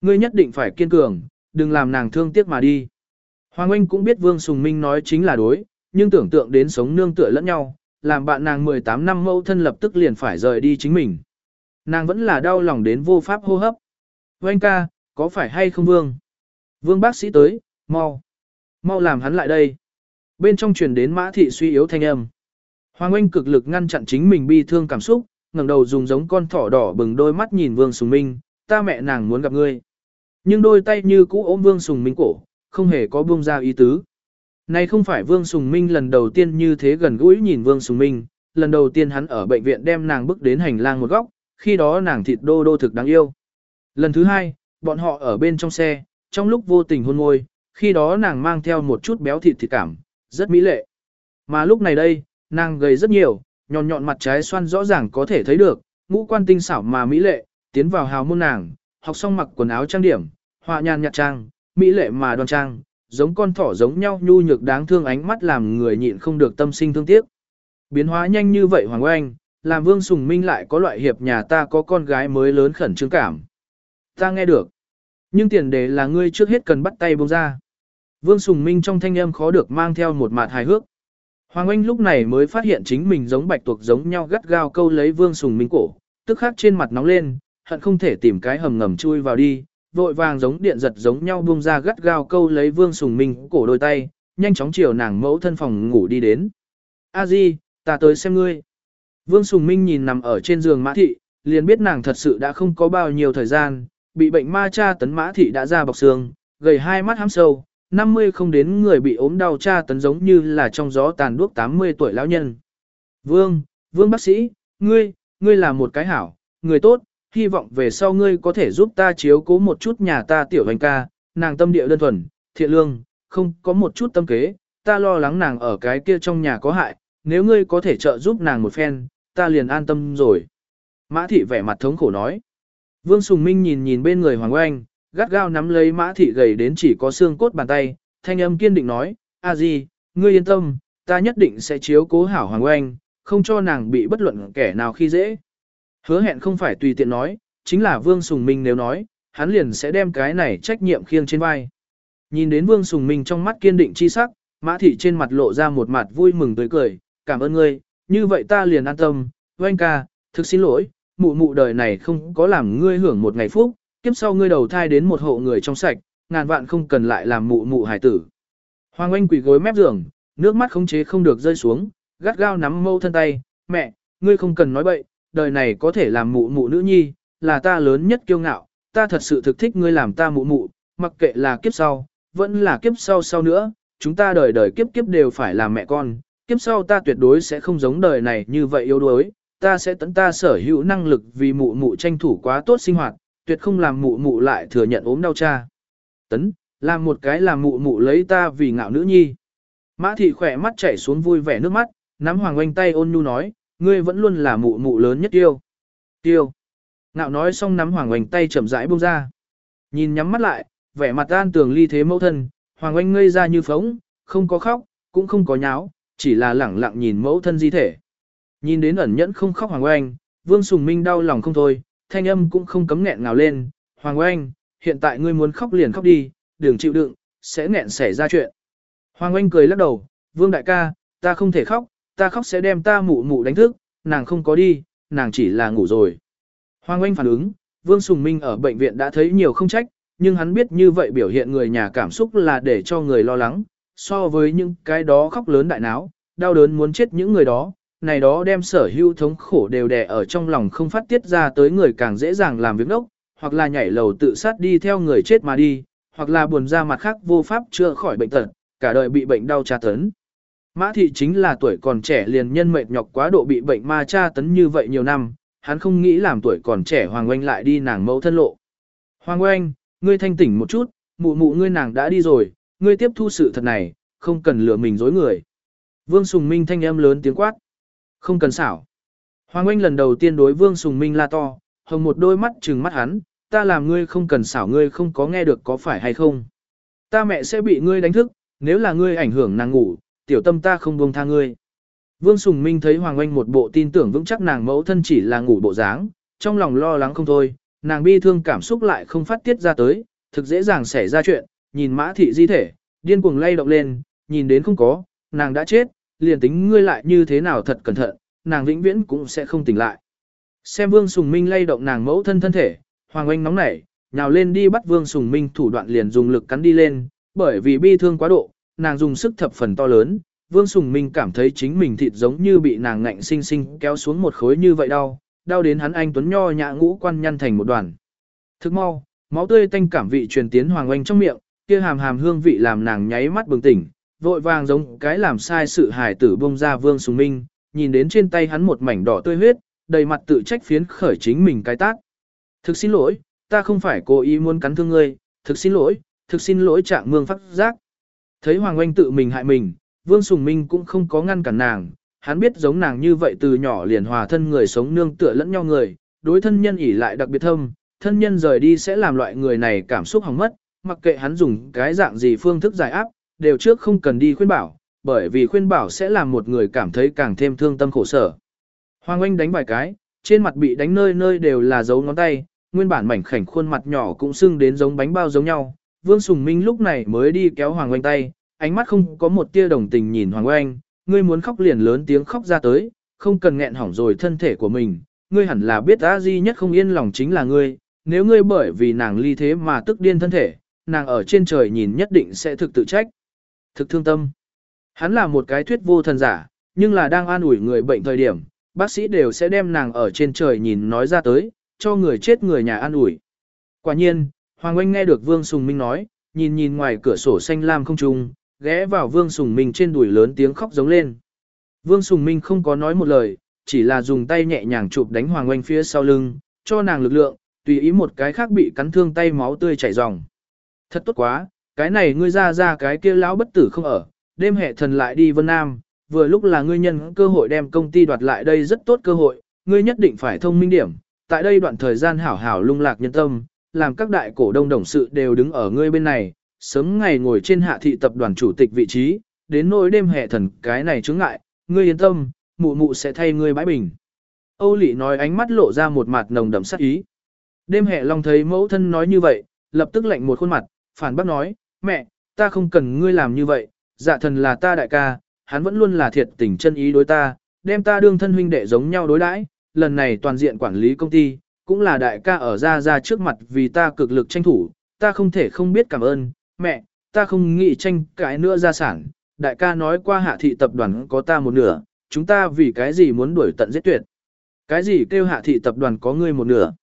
Ngươi nhất định phải kiên cường, đừng làm nàng thương tiếc mà đi. Hoàng Anh cũng biết Vương Sùng Minh nói chính là đối, nhưng tưởng tượng đến sống nương tựa lẫn nhau, làm bạn nàng 18 năm mâu thân lập tức liền phải rời đi chính mình. Nàng vẫn là đau lòng đến vô pháp hô hấp. Oanh ca, có phải hay không Vương? Vương bác sĩ tới, mau. Mau làm hắn lại đây. Bên trong truyền đến mã thị suy yếu thanh âm. Hoàng Oanh cực lực ngăn chặn chính mình bi thương cảm xúc, ngẩng đầu dùng giống con thỏ đỏ bừng đôi mắt nhìn Vương Sùng Minh, ta mẹ nàng muốn gặp ngươi. Nhưng đôi tay như cũ ôm Vương Sùng Minh cổ, không hề có buông ra ý tứ. Này không phải Vương Sùng Minh lần đầu tiên như thế gần gũi nhìn Vương Sùng Minh, lần đầu tiên hắn ở bệnh viện đem nàng bước đến hành lang một góc, khi đó nàng thịt đô đô thực đáng yêu. Lần thứ hai, bọn họ ở bên trong xe, trong lúc vô tình hôn môi, khi đó nàng mang theo một chút béo thịt thịt cảm, rất mỹ lệ. Mà lúc này đây, nàng gầy rất nhiều, nhọn nhọn mặt trái xoan rõ ràng có thể thấy được, ngũ quan tinh xảo mà mỹ lệ, tiến vào hào môn nàng, học xong mặc quần áo trang điểm, họa nhàn nhạt trang, mỹ lệ mà đoan trang, giống con thỏ giống nhau nhu nhược đáng thương ánh mắt làm người nhịn không được tâm sinh thương tiếc. Biến hóa nhanh như vậy Hoàng Oanh, làm Vương Sùng Minh lại có loại hiệp nhà ta có con gái mới lớn khẩn trương cảm. Ta nghe được. Nhưng tiền đề là ngươi trước hết cần bắt tay buông ra. Vương Sùng Minh trong thanh âm khó được mang theo một mặt hài hước. Hoàng Anh lúc này mới phát hiện chính mình giống bạch tuộc giống nhau gắt gao câu lấy Vương Sùng Minh cổ, tức khắc trên mặt nóng lên, hận không thể tìm cái hầm ngầm chui vào đi, vội vàng giống điện giật giống nhau buông ra gắt gao câu lấy Vương Sùng Minh cổ đôi tay, nhanh chóng chiều nàng mẫu thân phòng ngủ đi đến. A Di, ta tới xem ngươi. Vương Sùng Minh nhìn nằm ở trên giường Mã Thị, liền biết nàng thật sự đã không có bao nhiêu thời gian, bị bệnh ma cha tấn Mã Thị đã ra bọc xương, gầy hai mắt hám sâu, 50 không đến người bị ốm đau cha tấn giống như là trong gió tàn đuốc 80 tuổi lão nhân. Vương, Vương bác sĩ, ngươi, ngươi là một cái hảo, người tốt, hy vọng về sau ngươi có thể giúp ta chiếu cố một chút nhà ta tiểu hành ca, nàng tâm địa đơn thuần, thiện lương, không có một chút tâm kế, ta lo lắng nàng ở cái kia trong nhà có hại, nếu ngươi có thể trợ giúp nàng một phen, ta liền an tâm rồi. Mã thị vẻ mặt thống khổ nói. Vương Sùng Minh nhìn nhìn bên người Hoàng Oanh, gắt gao nắm lấy mã thị gầy đến chỉ có xương cốt bàn tay, thanh âm kiên định nói, a di, ngươi yên tâm, ta nhất định sẽ chiếu cố hảo Hoàng Oanh, không cho nàng bị bất luận kẻ nào khi dễ. Hứa hẹn không phải tùy tiện nói, chính là Vương Sùng Minh nếu nói, hắn liền sẽ đem cái này trách nhiệm khiêng trên vai. Nhìn đến Vương Sùng Minh trong mắt kiên định chi sắc, Mã Thị trên mặt lộ ra một mặt vui mừng tươi cười, cảm ơn ngươi, như vậy ta liền an tâm, Oanh ca, thực xin lỗi, mụ mụ đời này không có làm ngươi hưởng một ngày phúc, kiếp sau ngươi đầu thai đến một hộ người trong sạch, ngàn vạn không cần lại làm mụ mụ hải tử. Hoàng Anh quỳ gối mép giường, nước mắt khống chế không được rơi xuống, gắt gao nắm mâu thân tay, mẹ, ngươi không cần nói bậy, đời này có thể làm mụ mụ nữ nhi, là ta lớn nhất kiêu ngạo, ta thật sự thực thích ngươi làm ta mụ mụ, mặc kệ là kiếp sau, vẫn là kiếp sau sau nữa, chúng ta đời đời kiếp kiếp đều phải làm mẹ con, kiếp sau ta tuyệt đối sẽ không giống đời này như vậy yếu đuối, ta sẽ tận ta sở hữu năng lực vì mụ mụ tranh thủ quá tốt sinh hoạt, tuyệt không làm mụ mụ lại thừa nhận ốm đau cha. Tấn, làm một cái làm mụ mụ lấy ta vì ngạo nữ nhi. Mã thị khỏe mắt chảy xuống vui vẻ nước mắt, nắm Hoàng Oanh tay ôn nhu nói, ngươi vẫn luôn là mụ mụ lớn nhất tiêu. Tiêu. Ngạo nói xong nắm Hoàng Oanh tay chậm rãi buông ra. Nhìn nhắm mắt lại, vẻ mặt an tường ly thế mẫu thân, Hoàng Oanh ngây ra như phóng, không có khóc, cũng không có nháo, chỉ là lẳng lặng nhìn mẫu thân di thể. Nhìn đến ẩn nhẫn không khóc Hoàng Oanh, Vương Sùng Minh đau lòng không thôi, thanh âm cũng không cấm nghẹn ngào lên, Hoàng Oanh, hiện tại ngươi muốn khóc liền khóc đi, đừng chịu đựng, sẽ nghẹn xảy ra chuyện. Hoàng Oanh cười lắc đầu, Vương đại ca, ta không thể khóc, ta khóc sẽ đem ta mụ mụ đánh thức, nàng không có đi, nàng chỉ là ngủ rồi. Hoàng Oanh phản ứng, Vương Sùng Minh ở bệnh viện đã thấy nhiều không trách, nhưng hắn biết như vậy biểu hiện người nhà cảm xúc là để cho người lo lắng, so với những cái đó khóc lớn đại náo, đau đớn muốn chết những người đó, này đó đem sở hữu thống khổ đều đè ở trong lòng không phát tiết ra tới người càng dễ dàng làm việc đốc, hoặc là nhảy lầu tự sát đi theo người chết mà đi, hoặc là buồn ra mặt khác vô pháp chưa khỏi bệnh tật, cả đời bị bệnh đau tra tấn. Mã thị chính là tuổi còn trẻ liền nhân mệt nhọc quá độ bị bệnh ma tra tấn như vậy nhiều năm, hắn không nghĩ làm tuổi còn trẻ Hoàng Oanh lại đi nàng mẫu thân lộ. Hoàng Oanh, ngươi thanh tỉnh một chút, mụ mụ ngươi nàng đã đi rồi, ngươi tiếp thu sự thật này, không cần lừa mình dối người. Vương Sùng Minh thanh âm lớn tiếng quát. Không cần xảo. Hoàng Anh lần đầu tiên đối Vương Sùng Minh la to, hồng một đôi mắt trừng mắt hắn, ta làm ngươi không cần xảo ngươi không có nghe được có phải hay không. Ta mẹ sẽ bị ngươi đánh thức, nếu là ngươi ảnh hưởng nàng ngủ, tiểu tâm ta không buông tha ngươi. Vương Sùng Minh thấy Hoàng Anh một bộ tin tưởng vững chắc nàng mẫu thân chỉ là ngủ bộ dáng, trong lòng lo lắng không thôi, nàng bi thương cảm xúc lại không phát tiết ra tới, thực dễ dàng xảy ra chuyện, nhìn mã thị di thể, điên cuồng lay động lên, nhìn đến không có, nàng đã chết, liền tính ngươi lại như thế nào thật cẩn thận, nàng vĩnh viễn cũng sẽ không tỉnh lại. Xem Vương Sùng Minh lay động nàng mẫu thân thân thể, Hoàng Oanh nóng nảy, nhào lên đi bắt Vương Sùng Minh thủ đoạn liền dùng lực cắn đi lên, bởi vì bi thương quá độ, nàng dùng sức thập phần to lớn, Vương Sùng Minh cảm thấy chính mình thịt giống như bị nàng ngạnh sinh sinh kéo xuống một khối như vậy đau, đau đến hắn anh tuấn nho nhã ngũ quan nhăn thành một đoàn. Thức mau, máu tươi tanh cảm vị truyền tiến Hoàng Oanh trong miệng, kia hàm hàm hương vị làm nàng nháy mắt bừng tỉnh, vội vàng giống cái làm sai sự hài tử bông ra Vương Sùng Minh, nhìn đến trên tay hắn một mảnh đỏ tươi huyết, đầy mặt tự trách phiến khởi chính mình cái tác. Thực xin lỗi, ta không phải cố ý muốn cắn thương ngươi, thực xin lỗi, thực xin lỗi trạng mương phát giác. Thấy Hoàng Oanh tự mình hại mình, Vương Sùng Minh cũng không có ngăn cản nàng, hắn biết giống nàng như vậy từ nhỏ liền hòa thân người sống nương tựa lẫn nhau người, đối thân nhân ỉ lại đặc biệt thâm, thân nhân rời đi sẽ làm loại người này cảm xúc hỏng mất, mặc kệ hắn dùng cái dạng gì phương thức giải áp, đều trước không cần đi khuyên bảo, bởi vì khuyên bảo sẽ làm một người cảm thấy càng thêm thương tâm khổ sở. Hoàng Anh đánh vài cái, trên mặt bị đánh nơi nơi đều là dấu ngón tay, nguyên bản mảnh khảnh khuôn mặt nhỏ cũng sưng đến giống bánh bao giống nhau. Vương Sùng Minh lúc này mới đi kéo Hoàng Anh tay, ánh mắt không có một tia đồng tình nhìn Hoàng Anh, ngươi muốn khóc liền lớn tiếng khóc ra tới, không cần nghẹn hỏng rồi thân thể của mình, ngươi hẳn là biết A Di nhất không yên lòng chính là ngươi, nếu ngươi bởi vì nàng ly thế mà tức điên thân thể, nàng ở trên trời nhìn nhất định sẽ thực tự trách. Thực thương tâm. Hắn là một cái thuyết vô thần giả, nhưng là đang an ủi người bệnh thời điểm, bác sĩ đều sẽ đem nàng ở trên trời nhìn nói ra tới, cho người chết người nhà an ủi. Quả nhiên, Hoàng Anh nghe được Vương Sùng Minh nói, nhìn nhìn ngoài cửa sổ xanh lam không trung, ghé vào Vương Sùng Minh trên đùi lớn tiếng khóc giống lên. Vương Sùng Minh không có nói một lời, chỉ là dùng tay nhẹ nhàng chụp đánh Hoàng Anh phía sau lưng, cho nàng lực lượng, tùy ý một cái khác bị cắn thương tay máu tươi chảy ròng. Thật tốt quá, cái này ngươi ra ra cái kia lão bất tử không ở, đêm hệ thần lại đi Vân Nam, vừa lúc là ngươi nhân cơ hội đem công ty đoạt lại đây rất tốt cơ hội, ngươi nhất định phải thông minh điểm, tại đây đoạn thời gian hảo hảo lung lạc nhân tâm, làm các đại cổ đông đồng sự đều đứng ở ngươi bên này, sớm ngày ngồi trên hạ thị tập đoàn chủ tịch vị trí, đến nỗi đêm hệ thần cái này chứng ngại, ngươi yên tâm, mụ mụ sẽ thay ngươi bãi bình. Âu Lị nói ánh mắt lộ ra một mặt nồng đậm sát ý. Đêm hệ long thấy mẫu thân nói như vậy, lập tức lạnh một khuôn mặt, phản bác nói, mẹ, ta không cần ngươi làm như vậy, dạ thần là ta đại ca, hắn vẫn luôn là thiệt tình chân ý đối ta, đem ta đương thân huynh đệ giống nhau đối đãi, lần này toàn diện quản lý công ty, cũng là đại ca ở ra ra trước mặt vì ta cực lực tranh thủ, ta không thể không biết cảm ơn, mẹ, ta không nghĩ tranh cãi nữa gia sản, đại ca nói qua hạ thị tập đoàn có ta một nửa, chúng ta vì cái gì muốn đuổi tận giết tuyệt. Cái gì kêu hạ thị tập đoàn có ngươi một nửa.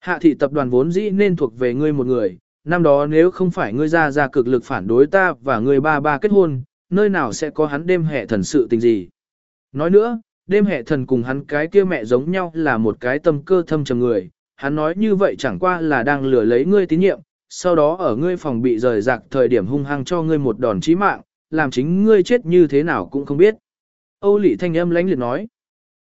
Hạ thị tập đoàn vốn dĩ nên thuộc về ngươi một người, năm đó nếu không phải ngươi ra ra cực lực phản đối ta và ngươi ba ba kết hôn, nơi nào sẽ có hắn đêm hệ thần sự tình gì. Nói nữa, đêm hệ thần cùng hắn cái kia mẹ giống nhau là một cái tâm cơ thâm trầm người, hắn nói như vậy chẳng qua là đang lừa lấy ngươi tín nhiệm, sau đó ở ngươi phòng bị rời rạc thời điểm hung hăng cho ngươi một đòn chí mạng, làm chính ngươi chết như thế nào cũng không biết. Âu Lị thanh âm lãnh liệt nói.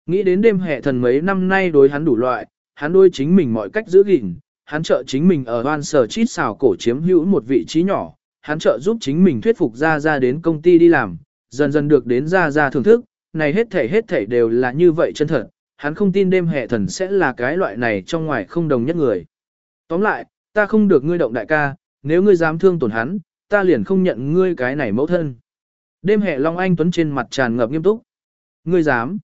Nghĩ đến đêm hệ thần mấy năm nay đối hắn đủ loại, hắn đôi chính mình mọi cách giữ gìn, hắn trợ chính mình ở hoan sở chít xào cổ chiếm hữu một vị trí nhỏ, hắn trợ giúp chính mình thuyết phục ra ra đến công ty đi làm, dần dần được đến ra ra thưởng thức, này hết thể hết thể đều là như vậy chân thật, hắn không tin đêm hệ thần sẽ là cái loại này trong ngoài không đồng nhất người. Tóm lại, ta không được ngươi động đại ca, nếu ngươi dám thương tổn hắn, ta liền không nhận ngươi cái này mẫu thân. Đêm hệ Long Anh Tuấn trên mặt tràn ngập nghiêm túc. Ngươi dám.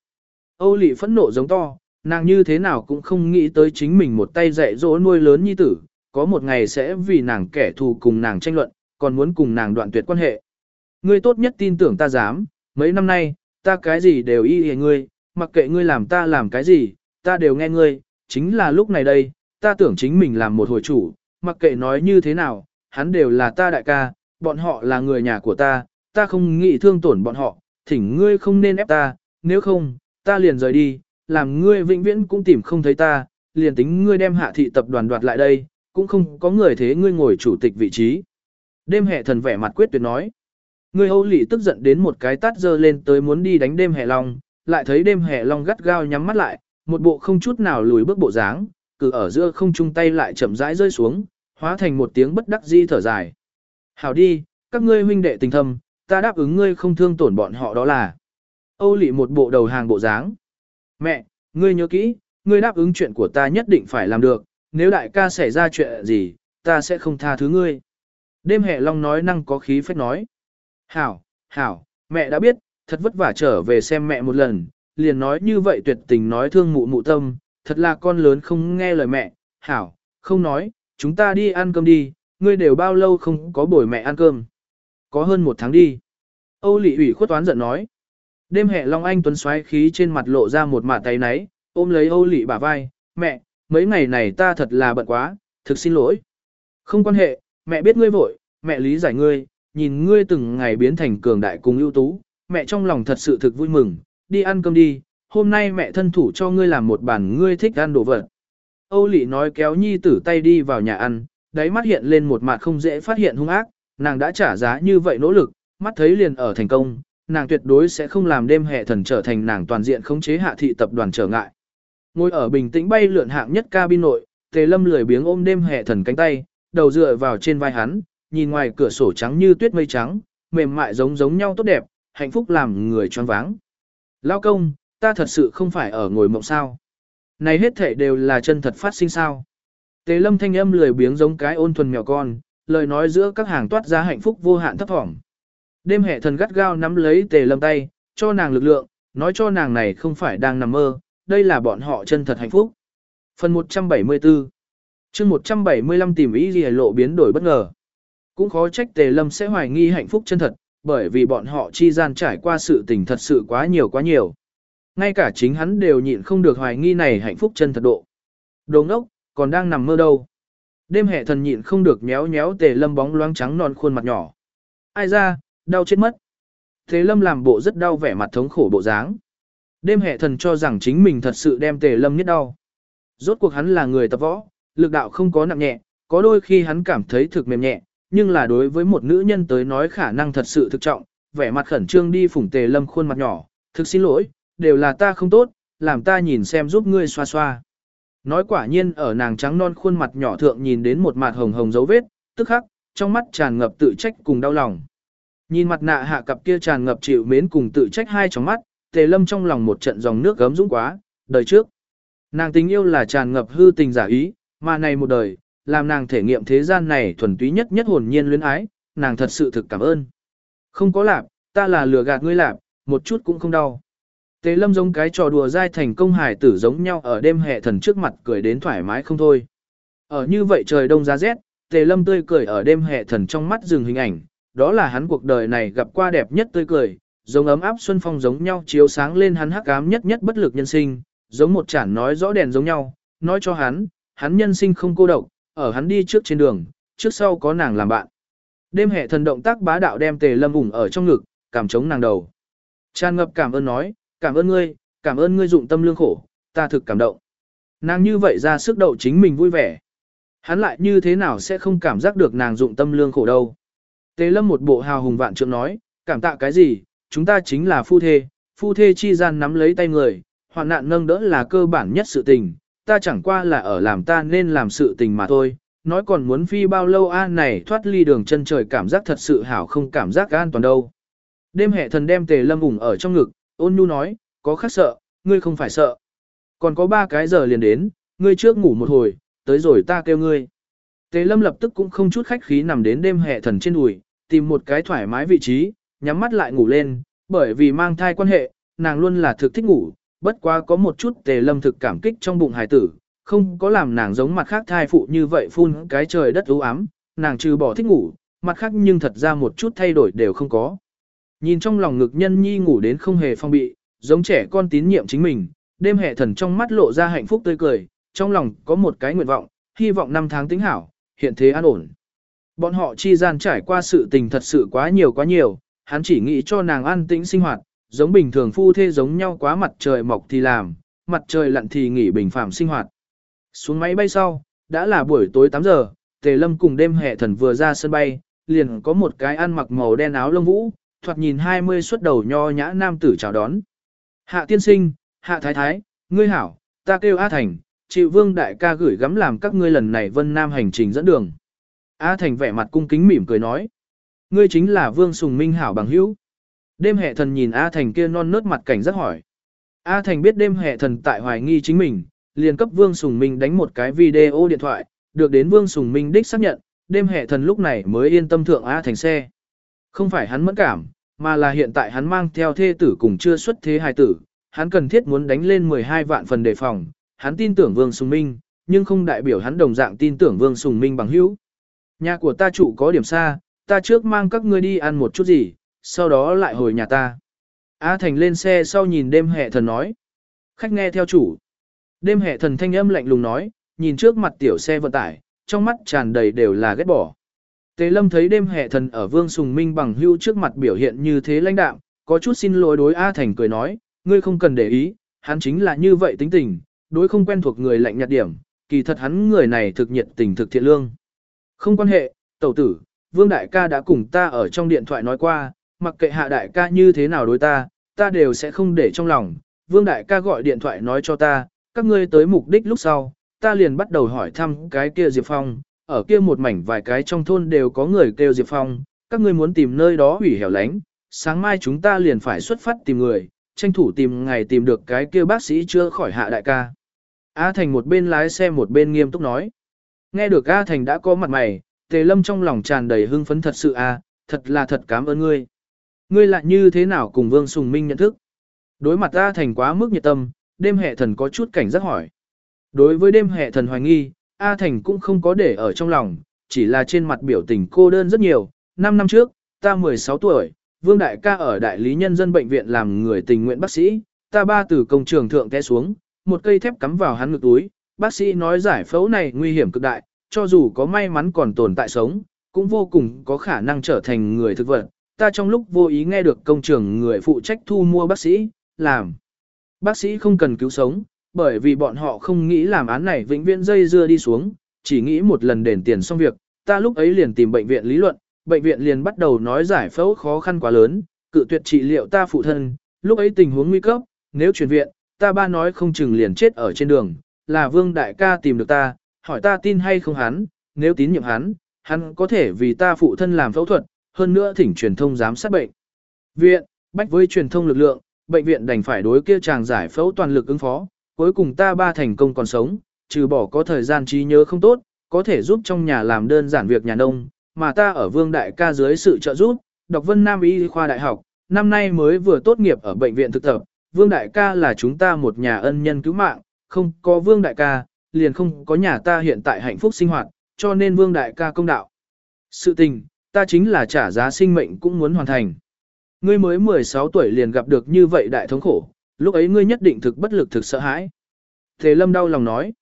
Âu Lị phẫn nộ giống to, nàng như thế nào cũng không nghĩ tới chính mình một tay dạy dỗ nuôi lớn nhi tử, có một ngày sẽ vì nàng kẻ thù cùng nàng tranh luận, còn muốn cùng nàng đoạn tuyệt quan hệ. Ngươi tốt nhất tin tưởng ta dám, mấy năm nay, ta cái gì đều y hề ngươi, mặc kệ ngươi làm ta làm cái gì, ta đều nghe ngươi, chính là lúc này đây, ta tưởng chính mình làm một hồi chủ, mặc kệ nói như thế nào, hắn đều là ta đại ca, bọn họ là người nhà của ta, ta không nghĩ thương tổn bọn họ, thỉnh ngươi không nên ép ta, nếu không, ta liền rời đi, làm ngươi vĩnh viễn cũng tìm không thấy ta, liền tính ngươi đem hạ thị tập đoàn đoạt lại đây, cũng không có người thế ngươi ngồi chủ tịch vị trí. Đêm hệ thần vẻ mặt quyết tuyệt nói. Ngươi Âu Lị tức giận đến một cái tát giơ lên tới muốn đi đánh đêm hệ long, lại thấy đêm hệ long gắt gao nhắm mắt lại, một bộ không chút nào lùi bước bộ dáng, cử ở giữa không chung tay lại chậm rãi rơi xuống, hóa thành một tiếng bất đắc di thở dài. Hảo đi, các ngươi huynh đệ tình thâm, ta đáp ứng ngươi không thương tổn bọn họ đó là. Âu Lị một bộ đầu hàng bộ dáng. Mẹ, ngươi nhớ kỹ, ngươi đáp ứng chuyện của ta nhất định phải làm được, nếu đại ca xảy ra chuyện gì, ta sẽ không tha thứ ngươi. Đêm hệ long nói năng có khí phách nói. Hảo, hảo, mẹ đã biết, thật vất vả trở về xem mẹ một lần, liền nói như vậy tuyệt tình nói thương mụ mụ tâm, thật là con lớn không nghe lời mẹ, hảo, không nói, chúng ta đi ăn cơm đi, ngươi đều bao lâu không có bồi mẹ ăn cơm. Có hơn một tháng đi. Âu Lị ủy khuất toán giận nói. Đêm hè Long Anh Tuấn xoáy khí trên mặt lộ ra một mạt tay náy, ôm lấy Âu Lị bả vai, mẹ, mấy ngày này ta thật là bận quá, thực xin lỗi. Không quan hệ, mẹ biết ngươi vội, mẹ lý giải ngươi, nhìn ngươi từng ngày biến thành cường đại cùng ưu tú, mẹ trong lòng thật sự thực vui mừng, đi ăn cơm đi, hôm nay mẹ thân thủ cho ngươi làm một bản ngươi thích ăn đồ vật. Âu Lị nói kéo nhi tử tay đi vào nhà ăn, đáy mắt hiện lên một mặt không dễ phát hiện hung ác, nàng đã trả giá như vậy nỗ lực, mắt thấy liền ở thành công, nàng tuyệt đối sẽ không làm đêm hệ thần trở thành nàng toàn diện khống chế hạ thị tập đoàn trở ngại. Ngồi ở bình tĩnh bay lượn hạng nhất cabin nội, Tề Lâm lười biếng ôm đêm hệ thần cánh tay, đầu dựa vào trên vai hắn, nhìn ngoài cửa sổ trắng như tuyết mây trắng, mềm mại giống giống nhau tốt đẹp, hạnh phúc làm người choáng váng. Lao công, ta thật sự không phải ở ngồi mộng sao. Này hết thể đều là chân thật phát sinh sao. Tề lâm thanh âm lười biếng giống cái ôn thuần mèo con, lời nói giữa các hàng toát ra hạnh phúc vô hạn thấp thỏm. Đêm hệ thần gắt gao nắm lấy tề lâm tay, cho nàng lực lượng, nói cho nàng này không phải đang nằm mơ, đây là bọn họ chân thật hạnh phúc. Phần 174 chương 175 tìm ý gì lộ biến đổi bất ngờ. Cũng khó trách tề lâm sẽ hoài nghi hạnh phúc chân thật, bởi vì bọn họ chi gian trải qua sự tình thật sự quá nhiều quá nhiều. Ngay cả chính hắn đều nhịn không được hoài nghi này hạnh phúc chân thật độ. Đồ ngốc, còn đang nằm mơ đâu. Đêm hệ thần nhịn không được méo méo tề lâm bóng loáng trắng non khuôn mặt nhỏ. Ai ra, đau chết mất. Thế lâm làm bộ rất đau vẻ mặt thống khổ bộ dáng. Đêm hệ thần cho rằng chính mình thật sự đem tề lâm nhất đau. Rốt cuộc hắn là người tập võ, lực đạo không có nặng nhẹ, có đôi khi hắn cảm thấy thực mềm nhẹ, nhưng là đối với một nữ nhân tới nói khả năng thật sự thực trọng, vẻ mặt khẩn trương đi phủng tề lâm khuôn mặt nhỏ, thực xin lỗi, đều là ta không tốt, làm ta nhìn xem giúp ngươi xoa xoa. Nói quả nhiên ở nàng trắng non khuôn mặt nhỏ thượng nhìn đến một mặt hồng hồng dấu vết, tức khắc, trong mắt tràn ngập tự trách cùng đau lòng. Nhìn mặt nạ hạ cặp kia tràn ngập chịu mến cùng tự trách hai trong mắt, tề lâm trong lòng một trận dòng nước gấm dũng quá, đời trước. Nàng tình yêu là tràn ngập hư tình giả ý, mà này một đời, làm nàng thể nghiệm thế gian này thuần túy nhất nhất hồn nhiên luyến ái, nàng thật sự thực cảm ơn. Không có lạp, ta là lừa gạt ngươi lạp, một chút cũng không đau. Tế lâm giống cái trò đùa dai thành công hài tử giống nhau ở đêm hè thần trước mặt cười đến thoải mái không thôi. Ở như vậy trời đông giá rét, tề lâm tươi cười ở đêm hè thần trong mắt dừng hình ảnh, đó là hắn cuộc đời này gặp qua đẹp nhất tươi cười, giống ấm áp xuân phong giống nhau chiếu sáng lên hắn hắc ám nhất nhất bất lực nhân sinh, giống một chản nói rõ đèn giống nhau, nói cho hắn, hắn nhân sinh không cô độc, ở hắn đi trước trên đường, trước sau có nàng làm bạn. Đêm hệ thần động tác bá đạo đem tề lâm ủng ở trong ngực, cảm chống nàng đầu. Tràn ngập cảm ơn nói, cảm ơn ngươi, cảm ơn ngươi dụng tâm lương khổ, ta thực cảm động. Nàng như vậy ra sức đậu chính mình vui vẻ. Hắn lại như thế nào sẽ không cảm giác được nàng dụng tâm lương khổ đâu. Tề lâm một bộ hào hùng vạn trượng nói, cảm tạ cái gì, chúng ta chính là phu thê, phu thê chi gian nắm lấy tay người, hoạn nạn nâng đỡ là cơ bản nhất sự tình, ta chẳng qua là ở làm ta nên làm sự tình mà thôi, nói còn muốn phi bao lâu a này thoát ly đường chân trời cảm giác thật sự hảo không cảm giác an toàn đâu. Đêm hệ thần đem tề lâm ủng ở trong ngực, ôn nhu nói, có khác sợ, ngươi không phải sợ. Còn có ba cái giờ liền đến, ngươi trước ngủ một hồi, tới rồi ta kêu ngươi. Tề lâm lập tức cũng không chút khách khí nằm đến đêm hệ thần trên đùi, tìm một cái thoải mái vị trí, nhắm mắt lại ngủ lên, bởi vì mang thai quan hệ, nàng luôn là thực thích ngủ, bất quá có một chút tề lâm thực cảm kích trong bụng hài tử, không có làm nàng giống mặt khác thai phụ như vậy phun cái trời đất u ám, nàng trừ bỏ thích ngủ, mặt khác nhưng thật ra một chút thay đổi đều không có. Nhìn trong lòng ngực nhân nhi ngủ đến không hề phong bị, giống trẻ con tín nhiệm chính mình, đêm hệ thần trong mắt lộ ra hạnh phúc tươi cười, trong lòng có một cái nguyện vọng, hy vọng năm tháng tính hảo, hiện thế an ổn. Bọn họ chi gian trải qua sự tình thật sự quá nhiều quá nhiều, hắn chỉ nghĩ cho nàng an tĩnh sinh hoạt, giống bình thường phu thê giống nhau quá mặt trời mọc thì làm, mặt trời lặn thì nghỉ bình phạm sinh hoạt. Xuống máy bay sau, đã là buổi tối 8 giờ, Tề Lâm cùng đêm hệ thần vừa ra sân bay, liền có một cái ăn mặc màu đen áo lông vũ, thoạt nhìn 20 xuất đầu nho nhã nam tử chào đón. Hạ tiên sinh, hạ thái thái, ngươi hảo, ta kêu A Thành, chịu vương đại ca gửi gắm làm các ngươi lần này vân nam hành trình dẫn đường. A Thành vẻ mặt cung kính mỉm cười nói. Ngươi chính là vương sùng minh hảo bằng hữu. Đêm hệ thần nhìn A Thành kia non nớt mặt cảnh rất hỏi. A Thành biết đêm hệ thần tại hoài nghi chính mình, liền cấp Vương Sùng Minh đánh một cái video điện thoại, được đến Vương Sùng Minh đích xác nhận, đêm hệ thần lúc này mới yên tâm thượng A Thành xe. Không phải hắn mẫn cảm, mà là hiện tại hắn mang theo thê tử cùng chưa xuất thế hài tử, hắn cần thiết muốn đánh lên 12 vạn phần đề phòng, hắn tin tưởng Vương Sùng Minh, nhưng không đại biểu hắn đồng dạng tin tưởng Vương Sùng Minh bằng hữu. Nhà của ta trụ có điểm xa, ta trước mang các ngươi đi ăn một chút gì, sau đó lại hồi nhà ta. A Thành lên xe sau nhìn đêm hệ thần nói. Khách nghe theo chủ. Đêm hệ thần thanh âm lạnh lùng nói, nhìn trước mặt tiểu xe vận tải, trong mắt tràn đầy đều là ghét bỏ. Tề lâm thấy đêm hệ thần ở vương sùng minh bằng hưu trước mặt biểu hiện như thế lãnh đạm, có chút xin lỗi đối A Thành cười nói, ngươi không cần để ý, hắn chính là như vậy tính tình, đối không quen thuộc người lạnh nhạt điểm, kỳ thật hắn người này thực nhiệt tình thực thiện lương. Không quan hệ, tẩu tử, vương đại ca đã cùng ta ở trong điện thoại nói qua, mặc kệ hạ đại ca như thế nào đối ta, ta đều sẽ không để trong lòng. Vương đại ca gọi điện thoại nói cho ta, các ngươi tới mục đích lúc sau, ta liền bắt đầu hỏi thăm cái kia Diệp Phong, ở kia một mảnh vài cái trong thôn đều có người kêu Diệp Phong, các ngươi muốn tìm nơi đó hủy hẻo lánh, sáng mai chúng ta liền phải xuất phát tìm người, tranh thủ tìm ngày tìm được cái kia bác sĩ chưa khỏi hạ đại ca. A Thành một bên lái xe một bên nghiêm túc nói. Nghe được A Thành đã có mặt mày, Tề Lâm trong lòng tràn đầy hưng phấn thật sự a, thật là thật cảm ơn ngươi. Ngươi lại như thế nào cùng Vương Sùng Minh nhận thức? Đối mặt A Thành quá mức nhiệt tâm, đêm hệ thần có chút cảnh giác hỏi. Đối với đêm hệ thần hoài nghi, A Thành cũng không có để ở trong lòng, chỉ là trên mặt biểu tình cô đơn rất nhiều. Năm năm trước, ta 16 tuổi, Vương Đại ca ở Đại lý Nhân dân Bệnh viện làm người tình nguyện bác sĩ, ta ba từ công trường thượng té xuống, một cây thép cắm vào hắn ngực túi, bác sĩ nói giải phẫu này nguy hiểm cực đại, cho dù có may mắn còn tồn tại sống, cũng vô cùng có khả năng trở thành người thực vật. Ta trong lúc vô ý nghe được công trường người phụ trách thu mua bác sĩ, làm. Bác sĩ không cần cứu sống, bởi vì bọn họ không nghĩ làm án này vĩnh viễn dây dưa đi xuống, chỉ nghĩ một lần đền tiền xong việc. Ta lúc ấy liền tìm bệnh viện lý luận, bệnh viện liền bắt đầu nói giải phẫu khó khăn quá lớn, cự tuyệt trị liệu ta phụ thân, lúc ấy tình huống nguy cấp, nếu chuyển viện, ta ba nói không chừng liền chết ở trên đường, là vương đại ca tìm được ta, hỏi ta tin hay không hắn, nếu tín nhiệm hắn, hắn có thể vì ta phụ thân làm phẫu thuật, hơn nữa thỉnh truyền thông giám sát bệnh. Viện, bách với truyền thông lực lượng, bệnh viện đành phải đối kia chàng giải phẫu toàn lực ứng phó, cuối cùng ta ba thành công còn sống, trừ bỏ có thời gian trí nhớ không tốt, có thể giúp trong nhà làm đơn giản việc nhà nông, mà ta ở vương đại ca dưới sự trợ giúp, đọc vân Nam Y khoa đại học, năm nay mới vừa tốt nghiệp ở bệnh viện thực tập, vương đại ca là chúng ta một nhà ân nhân cứu mạng, không có vương đại ca, liền không có nhà ta hiện tại hạnh phúc sinh hoạt, cho nên vương đại ca công đạo. Sự tình, ta chính là trả giá sinh mệnh cũng muốn hoàn thành. Ngươi mới 16 tuổi liền gặp được như vậy đại thống khổ, lúc ấy ngươi nhất định thực bất lực thực sợ hãi. Tề Lâm đau lòng nói,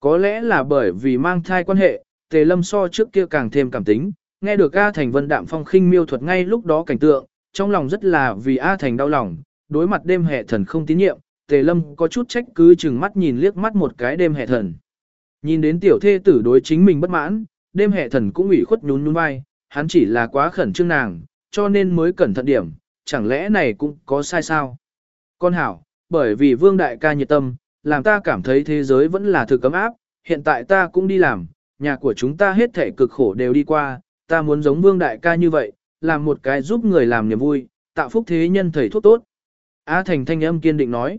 có lẽ là bởi vì mang thai quan hệ, Tề Lâm so trước kia càng thêm cảm tính, nghe được A Thành Vân Đạm Phong khinh miêu thuật ngay lúc đó cảnh tượng, trong lòng rất là vì A Thành đau lòng, đối mặt đêm hệ thần không tín nhiệm, Tề Lâm có chút trách cứ chừng mắt nhìn liếc mắt một cái đêm hệ thần. Nhìn đến tiểu thê tử đối chính mình bất mãn, đêm hệ thần cũng ủy khuất nhún nhún vai, hắn chỉ là quá khẩn trương nàng, cho nên mới cẩn thận điểm, chẳng lẽ này cũng có sai sao? Con hảo, bởi vì vương đại ca nhiệt tâm, làm ta cảm thấy thế giới vẫn là thực cấm áp, hiện tại ta cũng đi làm, nhà của chúng ta hết thể cực khổ đều đi qua, ta muốn giống vương đại ca như vậy, làm một cái giúp người làm niềm vui, tạo phúc thế nhân thầy thuốc tốt. Á Thành thanh âm kiên định nói,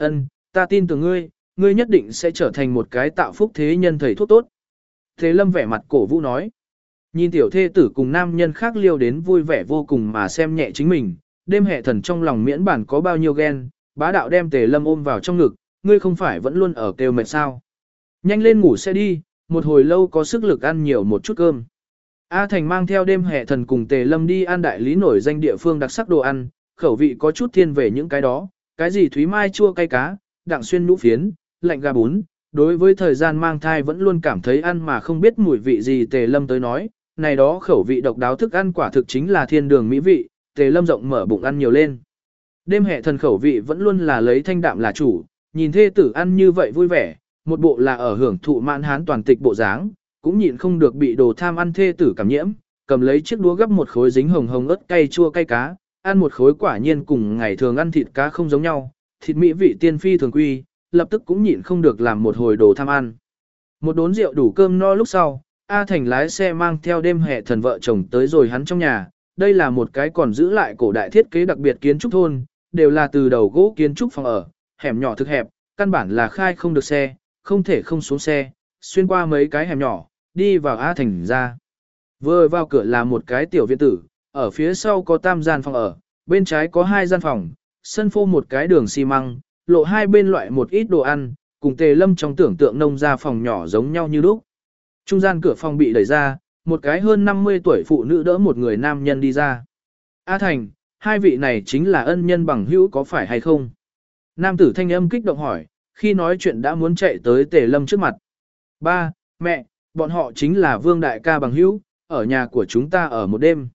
ân, ta tin tưởng ngươi, ngươi nhất định sẽ trở thành một cái tạo phúc thế nhân thầy thuốc tốt. Thế Lâm vẻ mặt cổ vũ nói, nhìn tiểu thê tử cùng nam nhân khác liêu đến vui vẻ vô cùng mà xem nhẹ chính mình, đêm hệ thần trong lòng miễn bản có bao nhiêu ghen, bá đạo đem Tề Lâm ôm vào trong ngực, ngươi không phải vẫn luôn ở kêu mệt sao. Nhanh lên ngủ sẽ đi, một hồi lâu có sức lực ăn nhiều một chút cơm. A Thành mang theo đêm hệ thần cùng Tề Lâm đi ăn đại lý nổi danh địa phương đặc sắc đồ ăn, khẩu vị có chút thiên về những cái đó, cái gì thúy mai chua cay cá, đặng xuyên nhũ phiến, lạnh gà bún. Đối với thời gian mang thai vẫn luôn cảm thấy ăn mà không biết mùi vị gì Tề Lâm tới nói, này đó khẩu vị độc đáo thức ăn quả thực chính là thiên đường mỹ vị, Tề Lâm rộng mở bụng ăn nhiều lên. Đêm hệ thần khẩu vị vẫn luôn là lấy thanh đạm là chủ, nhìn thê tử ăn như vậy vui vẻ, một bộ là ở hưởng thụ mãn hán toàn tịch bộ dáng, cũng nhịn không được bị đồ tham ăn thê tử cảm nhiễm, cầm lấy chiếc đũa gấp một khối dính hồng hồng ớt cay chua cay cá, ăn một khối quả nhiên cùng ngày thường ăn thịt cá không giống nhau, thịt mỹ vị tiên phi thường quy, lập tức cũng nhịn không được làm một hồi đồ tham ăn. Một đốn rượu đủ cơm no lúc sau, A Thành lái xe mang theo đêm hệ thần vợ chồng tới rồi hắn trong nhà, đây là một cái còn giữ lại cổ đại thiết kế đặc biệt kiến trúc thôn, đều là từ đầu gỗ kiến trúc phòng ở, hẻm nhỏ thực hẹp, căn bản là khai không được xe, không thể không xuống xe, xuyên qua mấy cái hẻm nhỏ, đi vào A Thành ra. Vừa vào cửa là một cái tiểu viện tử, ở phía sau có tam gian phòng ở, bên trái có hai gian phòng, sân phô một cái đường xi măng, lộ hai bên loại một ít đồ ăn, cùng tề lâm trong tưởng tượng nông ra phòng nhỏ giống nhau như lúc. Trung gian cửa phòng bị đẩy ra, một cái hơn 50 tuổi phụ nữ đỡ một người nam nhân đi ra. A Thành, hai vị này chính là ân nhân bằng hữu có phải hay không? Nam tử thanh âm kích động hỏi, khi nói chuyện đã muốn chạy tới tề lâm trước mặt. Ba, mẹ, bọn họ chính là vương đại ca bằng hữu, ở nhà của chúng ta ở một đêm.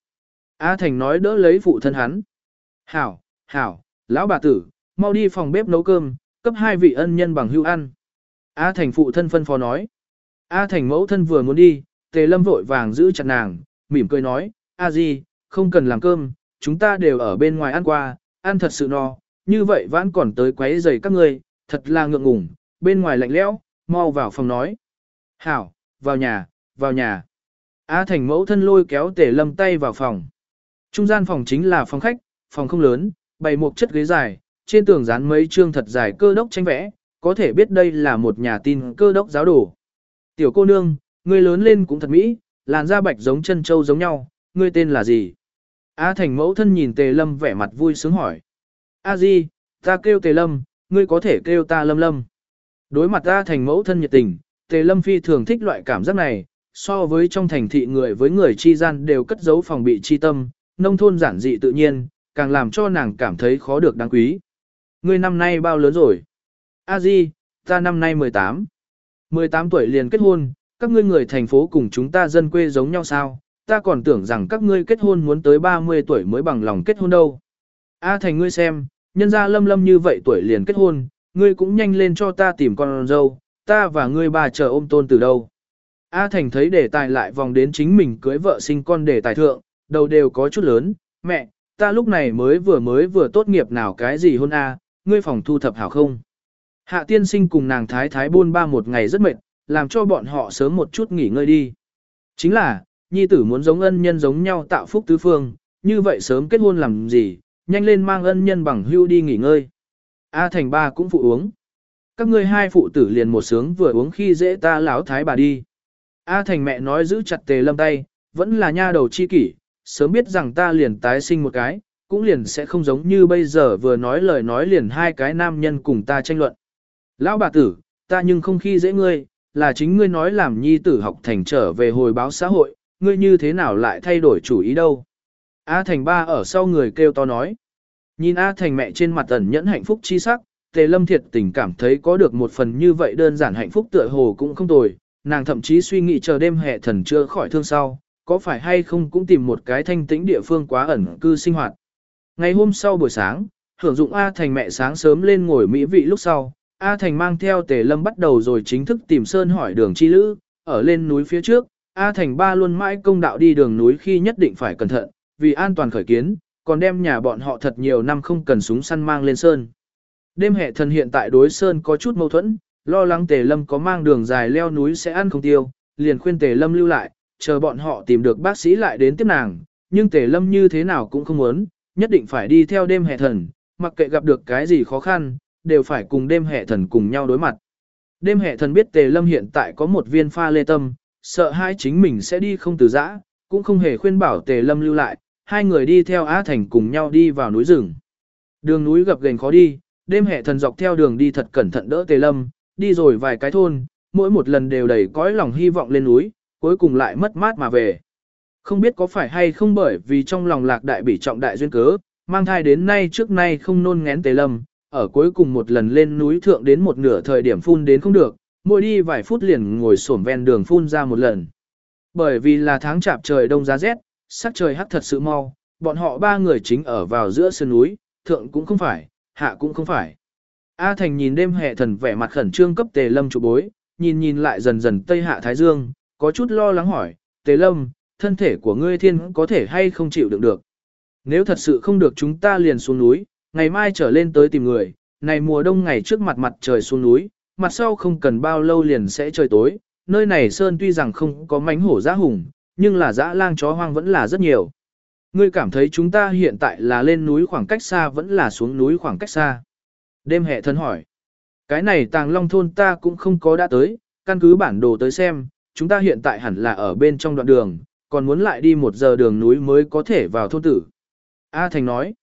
A Thành nói đỡ lấy phụ thân hắn. Hảo, hảo, lão bà tử, mau đi phòng bếp nấu cơm, cấp hai vị ân nhân bằng hưu ăn. A Thành phụ thân phân phó nói. A Thành mẫu thân vừa muốn đi, Tề Lâm vội vàng giữ chặt nàng, mỉm cười nói, A Di, không cần làm cơm, chúng ta đều ở bên ngoài ăn qua, ăn thật sự no, như vậy vẫn còn tới quấy rầy các ngươi, thật là ngượng ngùng, bên ngoài lạnh lẽo, mau vào phòng nói. Hảo, vào nhà, vào nhà. A Thành mẫu thân lôi kéo Tề Lâm tay vào phòng. Trung gian phòng chính là phòng khách, phòng không lớn, bày một chất ghế dài, trên tường dán mấy chương thật dài cơ đốc tranh vẽ, có thể biết đây là một nhà tin cơ đốc giáo đồ. Tiểu cô nương, ngươi lớn lên cũng thật mỹ, làn da bạch giống chân châu giống nhau, ngươi tên là gì? A Thành mẫu thân nhìn Tề Lâm vẻ mặt vui sướng hỏi. A Di, ta kêu Tề Lâm, ngươi có thể kêu ta Lâm Lâm. Đối mặt A Thành mẫu thân nhiệt tình, Tề Lâm phi thường thích loại cảm giác này, so với trong thành thị người với người chi gian đều cất giấu phòng bị chi tâm, nông thôn giản dị tự nhiên, càng làm cho nàng cảm thấy khó được đáng quý. Ngươi năm nay bao lớn rồi? A Di, ta năm nay 18. 18 tuổi liền kết hôn, các ngươi người thành phố cùng chúng ta dân quê giống nhau sao? Ta còn tưởng rằng các ngươi kết hôn muốn tới 30 tuổi mới bằng lòng kết hôn đâu. A Thành ngươi xem, nhân gia lâm lâm như vậy tuổi liền kết hôn, ngươi cũng nhanh lên cho ta tìm con dâu, ta và ngươi bà chờ ôm tôn từ đâu. A Thành thấy đề tài lại vòng đến chính mình cưới vợ sinh con đề tài thượng, đầu đều có chút lớn, mẹ, ta lúc này mới vừa mới vừa tốt nghiệp nào cái gì hôn A, ngươi phòng thu thập hảo không? Hạ tiên sinh cùng nàng thái thái buôn ba một ngày rất mệt, làm cho bọn họ sớm một chút nghỉ ngơi đi. Chính là, nhi tử muốn giống ân nhân giống nhau tạo phúc tứ phương, như vậy sớm kết hôn làm gì, nhanh lên mang ân nhân bằng hưu đi nghỉ ngơi. A thành ba cũng phụ uống. Các ngươi hai phụ tử liền một sướng vừa uống khi dễ ta lão thái bà đi. A thành mẹ nói giữ chặt tề lâm tay, vẫn là nha đầu chi kỷ, sớm biết rằng ta liền tái sinh một cái, cũng liền sẽ không giống như bây giờ vừa nói lời nói liền hai cái nam nhân cùng ta tranh luận. Lão bà tử, ta nhưng không khi dễ ngươi, là chính ngươi nói làm nhi tử học thành trở về hồi báo xã hội, ngươi như thế nào lại thay đổi chủ ý đâu. A Thành ba ở sau người kêu to nói. Nhìn A Thành mẹ trên mặt ẩn nhẫn hạnh phúc chi sắc, Tề Lâm thiệt tình cảm thấy có được một phần như vậy đơn giản hạnh phúc tựa hồ cũng không tồi, nàng thậm chí suy nghĩ chờ đêm hè thần chưa khỏi thương sau, có phải hay không cũng tìm một cái thanh tĩnh địa phương quá ẩn cư sinh hoạt. Ngày hôm sau buổi sáng, hưởng dụng A Thành mẹ sáng sớm lên ngồi mỹ vị lúc sau, A Thành mang theo Tề Lâm bắt đầu rồi chính thức tìm Sơn hỏi đường chi lữ, ở lên núi phía trước, A Thành ba luôn mãi công đạo đi đường núi khi nhất định phải cẩn thận, vì an toàn khởi kiến, còn đem nhà bọn họ thật nhiều năm không cần súng săn mang lên sơn. Đêm hệ thần hiện tại đối sơn có chút mâu thuẫn, lo lắng tề lâm có mang đường dài leo núi sẽ ăn không tiêu, liền khuyên tề lâm lưu lại, chờ bọn họ tìm được bác sĩ lại đến tiếp nàng, nhưng tề lâm như thế nào cũng không muốn, nhất định phải đi theo đêm hệ thần, mặc kệ gặp được cái gì khó khăn, đều phải cùng đêm hệ thần cùng nhau đối mặt. Đêm hệ thần biết tề lâm hiện tại có một viên pha lê tâm, sợ hai chính mình sẽ đi không từ giã, cũng không hề khuyên bảo tề lâm lưu lại, hai người đi theo Á Thành cùng nhau đi vào núi rừng. Đường núi gập ghềnh khó đi, đêm hệ thần dọc theo đường đi thật cẩn thận đỡ tề lâm, đi rồi vài cái thôn, mỗi một lần đều đầy cõi lòng hy vọng lên núi, cuối cùng lại mất mát mà về. Không biết có phải hay không bởi vì trong lòng lạc đại bị trọng đại duyên cớ, mang thai đến nay trước nay không nôn ngén tề lâm, ở cuối cùng một lần lên núi thượng đến một nửa thời điểm phun đến không được, mỗi đi vài phút liền ngồi xổm ven đường phun ra một lần. Bởi vì là tháng chạp trời đông giá rét, sắc trời hắc thật sự mau, bọn họ ba người chính ở vào giữa sơn núi, thượng cũng không phải, hạ cũng không phải. A Thành nhìn đêm hệ thần vẻ mặt khẩn trương cấp tề lâm trụ bối, nhìn nhìn lại dần dần tây hạ thái dương, có chút lo lắng hỏi, tề lâm, thân thể của ngươi thiên có thể hay không chịu đựng được. Nếu thật sự không được chúng ta liền xuống núi, ngày mai trở lên tới tìm người, này mùa đông ngày trước mặt mặt trời xuống núi, mặt sau không cần bao lâu liền sẽ trời tối, nơi này sơn tuy rằng không có mánh hổ giã hùng, nhưng là dã lang chó hoang vẫn là rất nhiều. Ngươi cảm thấy chúng ta hiện tại là lên núi khoảng cách xa vẫn là xuống núi khoảng cách xa. Đêm hệ thân hỏi. Cái này tàng long thôn ta cũng không có đã tới, căn cứ bản đồ tới xem, chúng ta hiện tại hẳn là ở bên trong đoạn đường, còn muốn lại đi một giờ đường núi mới có thể vào thôn tử. A Thành nói.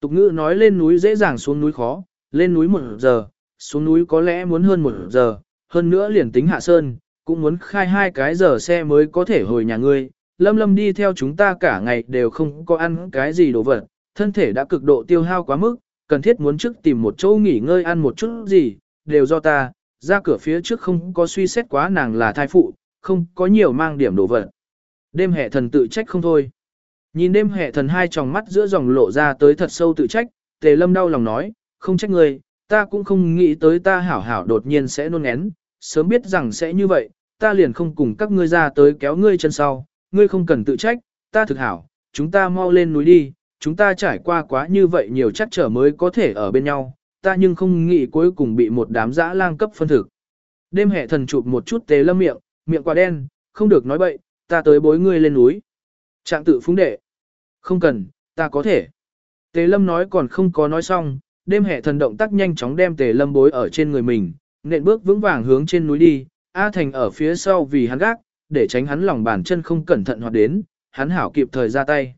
Tục ngữ nói lên núi dễ dàng xuống núi khó, lên núi một giờ, xuống núi có lẽ muốn hơn một giờ, hơn nữa liền tính hạ sơn, cũng muốn khai hai cái giờ xe mới có thể hồi nhà ngươi. Lâm lâm đi theo chúng ta cả ngày đều không có ăn cái gì đồ vật, thân thể đã cực độ tiêu hao quá mức, cần thiết muốn trước tìm một chỗ nghỉ ngơi ăn một chút gì, đều do ta, ra cửa phía trước không có suy xét quá nàng là thai phụ, không có nhiều mang điểm đồ vật. Đêm hệ thần tự trách không thôi. Nhìn đêm hệ thần hai tròng mắt giữa dòng lộ ra tới thật sâu tự trách, tề lâm đau lòng nói, không trách người, ta cũng không nghĩ tới ta hảo hảo đột nhiên sẽ nôn ngén, sớm biết rằng sẽ như vậy, ta liền không cùng các ngươi ra tới kéo ngươi chân sau, ngươi không cần tự trách, ta thực hảo, chúng ta mau lên núi đi, chúng ta trải qua quá như vậy nhiều chắc trở mới có thể ở bên nhau, ta nhưng không nghĩ cuối cùng bị một đám dã lang cấp phân thực. Đêm hệ thần chụp một chút tề lâm miệng, miệng quả đen, không được nói bậy, ta tới bối ngươi lên núi. Trạng tự phúng đệ. Không cần, ta có thể. Tề lâm nói còn không có nói xong, đêm hệ thần động tác nhanh chóng đem tề lâm bối ở trên người mình, nện bước vững vàng hướng trên núi đi, A Thành ở phía sau vì hắn gác, để tránh hắn lòng bàn chân không cẩn thận hoạt đến, hắn hảo kịp thời ra tay.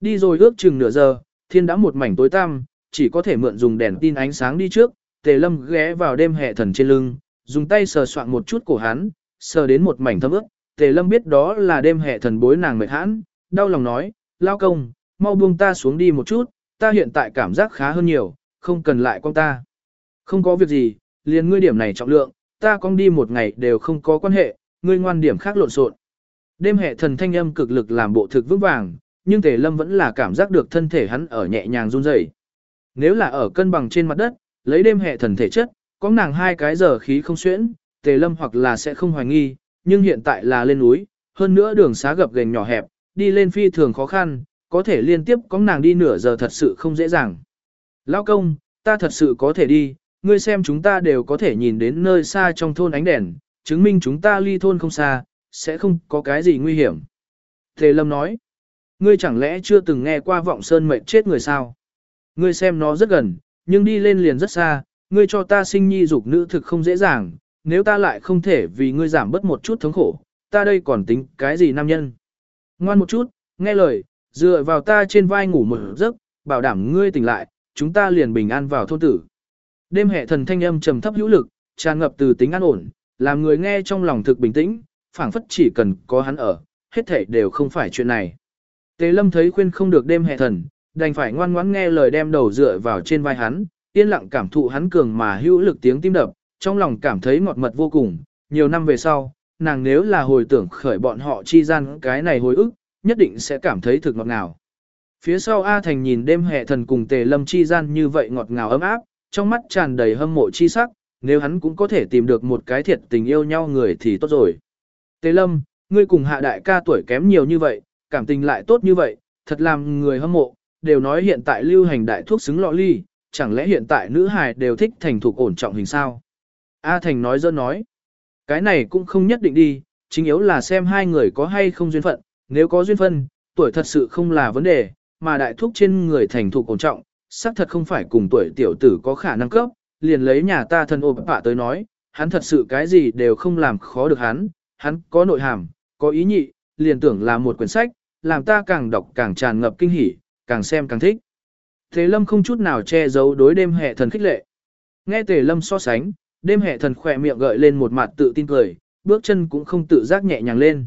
Đi rồi ước chừng nửa giờ, thiên đã một mảnh tối tăm, chỉ có thể mượn dùng đèn tin ánh sáng đi trước, tề lâm ghé vào đêm hệ thần trên lưng, dùng tay sờ soạn một chút cổ hắn, sờ đến một mảnh thâm ướt, tề lâm biết đó là đêm hệ thần bối nàng mệt hãn, đau lòng nói, lao công, mau buông ta xuống đi một chút, ta hiện tại cảm giác khá hơn nhiều, không cần lại con ta. Không có việc gì, liền ngươi điểm này trọng lượng, ta con đi một ngày đều không có quan hệ, ngươi ngoan điểm khác lộn xộn. Đêm hệ thần thanh âm cực lực làm bộ thực vững vàng, nhưng Tề Lâm vẫn là cảm giác được thân thể hắn ở nhẹ nhàng run rẩy. Nếu là ở cân bằng trên mặt đất, lấy đêm hệ thần thể chất, có nàng hai cái giờ khí không xuyễn, Tề Lâm hoặc là sẽ không hoài nghi, nhưng hiện tại là lên núi, hơn nữa đường xá gập ghềnh nhỏ hẹp, đi lên phi thường khó khăn, có thể liên tiếp có nàng đi nửa giờ thật sự không dễ dàng. Lão công, ta thật sự có thể đi, ngươi xem chúng ta đều có thể nhìn đến nơi xa trong thôn ánh đèn, chứng minh chúng ta ly thôn không xa, sẽ không có cái gì nguy hiểm. Tề Lâm nói, ngươi chẳng lẽ chưa từng nghe qua vọng sơn mệnh chết người sao? Ngươi xem nó rất gần, nhưng đi lên liền rất xa, ngươi cho ta sinh nhi dục nữ thực không dễ dàng, nếu ta lại không thể vì ngươi giảm bớt một chút thống khổ, ta đây còn tính cái gì nam nhân? Ngoan một chút, nghe lời, dựa vào ta trên vai ngủ một giấc, bảo đảm ngươi tỉnh lại, chúng ta liền bình an vào thôn tử. Đêm hệ thần thanh âm trầm thấp hữu lực, tràn ngập từ tính an ổn, làm người nghe trong lòng thực bình tĩnh, phảng phất chỉ cần có hắn ở, hết thảy đều không phải chuyện này. Tề lâm thấy khuyên không được đêm hệ thần, đành phải ngoan ngoãn nghe lời đem đầu dựa vào trên vai hắn, yên lặng cảm thụ hắn cường mà hữu lực tiếng tim đập, trong lòng cảm thấy ngọt mật vô cùng, nhiều năm về sau, nàng nếu là hồi tưởng khởi bọn họ chi gian cái này hồi ức, nhất định sẽ cảm thấy thực ngọt ngào. Phía sau A Thành nhìn đêm hệ thần cùng tề lâm chi gian như vậy ngọt ngào ấm áp, trong mắt tràn đầy hâm mộ chi sắc, nếu hắn cũng có thể tìm được một cái thiệt tình yêu nhau người thì tốt rồi. Tề lâm, ngươi cùng hạ đại ca tuổi kém nhiều như vậy, cảm tình lại tốt như vậy, thật làm người hâm mộ, đều nói hiện tại lưu hành đại thuốc xứng lọ ly, chẳng lẽ hiện tại nữ hài đều thích thành thục ổn trọng hình sao? A Thành nói dơ nói, cái này cũng không nhất định đi, chính yếu là xem hai người có hay không duyên phận, nếu có duyên phận, tuổi thật sự không là vấn đề, mà đại thuốc trên người thành thục ổn trọng, xác thật không phải cùng tuổi tiểu tử có khả năng cấp, liền lấy nhà ta thân ôm bạ tới nói, hắn thật sự cái gì đều không làm khó được hắn, hắn có nội hàm, có ý nhị, liền tưởng là một quyển sách, làm ta càng đọc càng tràn ngập kinh hỉ, càng xem càng thích. Tề lâm không chút nào che giấu đối đêm hệ thần khích lệ. Nghe tề lâm so sánh, đêm hệ thần khỏe miệng gợi lên một mặt tự tin cười, bước chân cũng không tự giác nhẹ nhàng lên.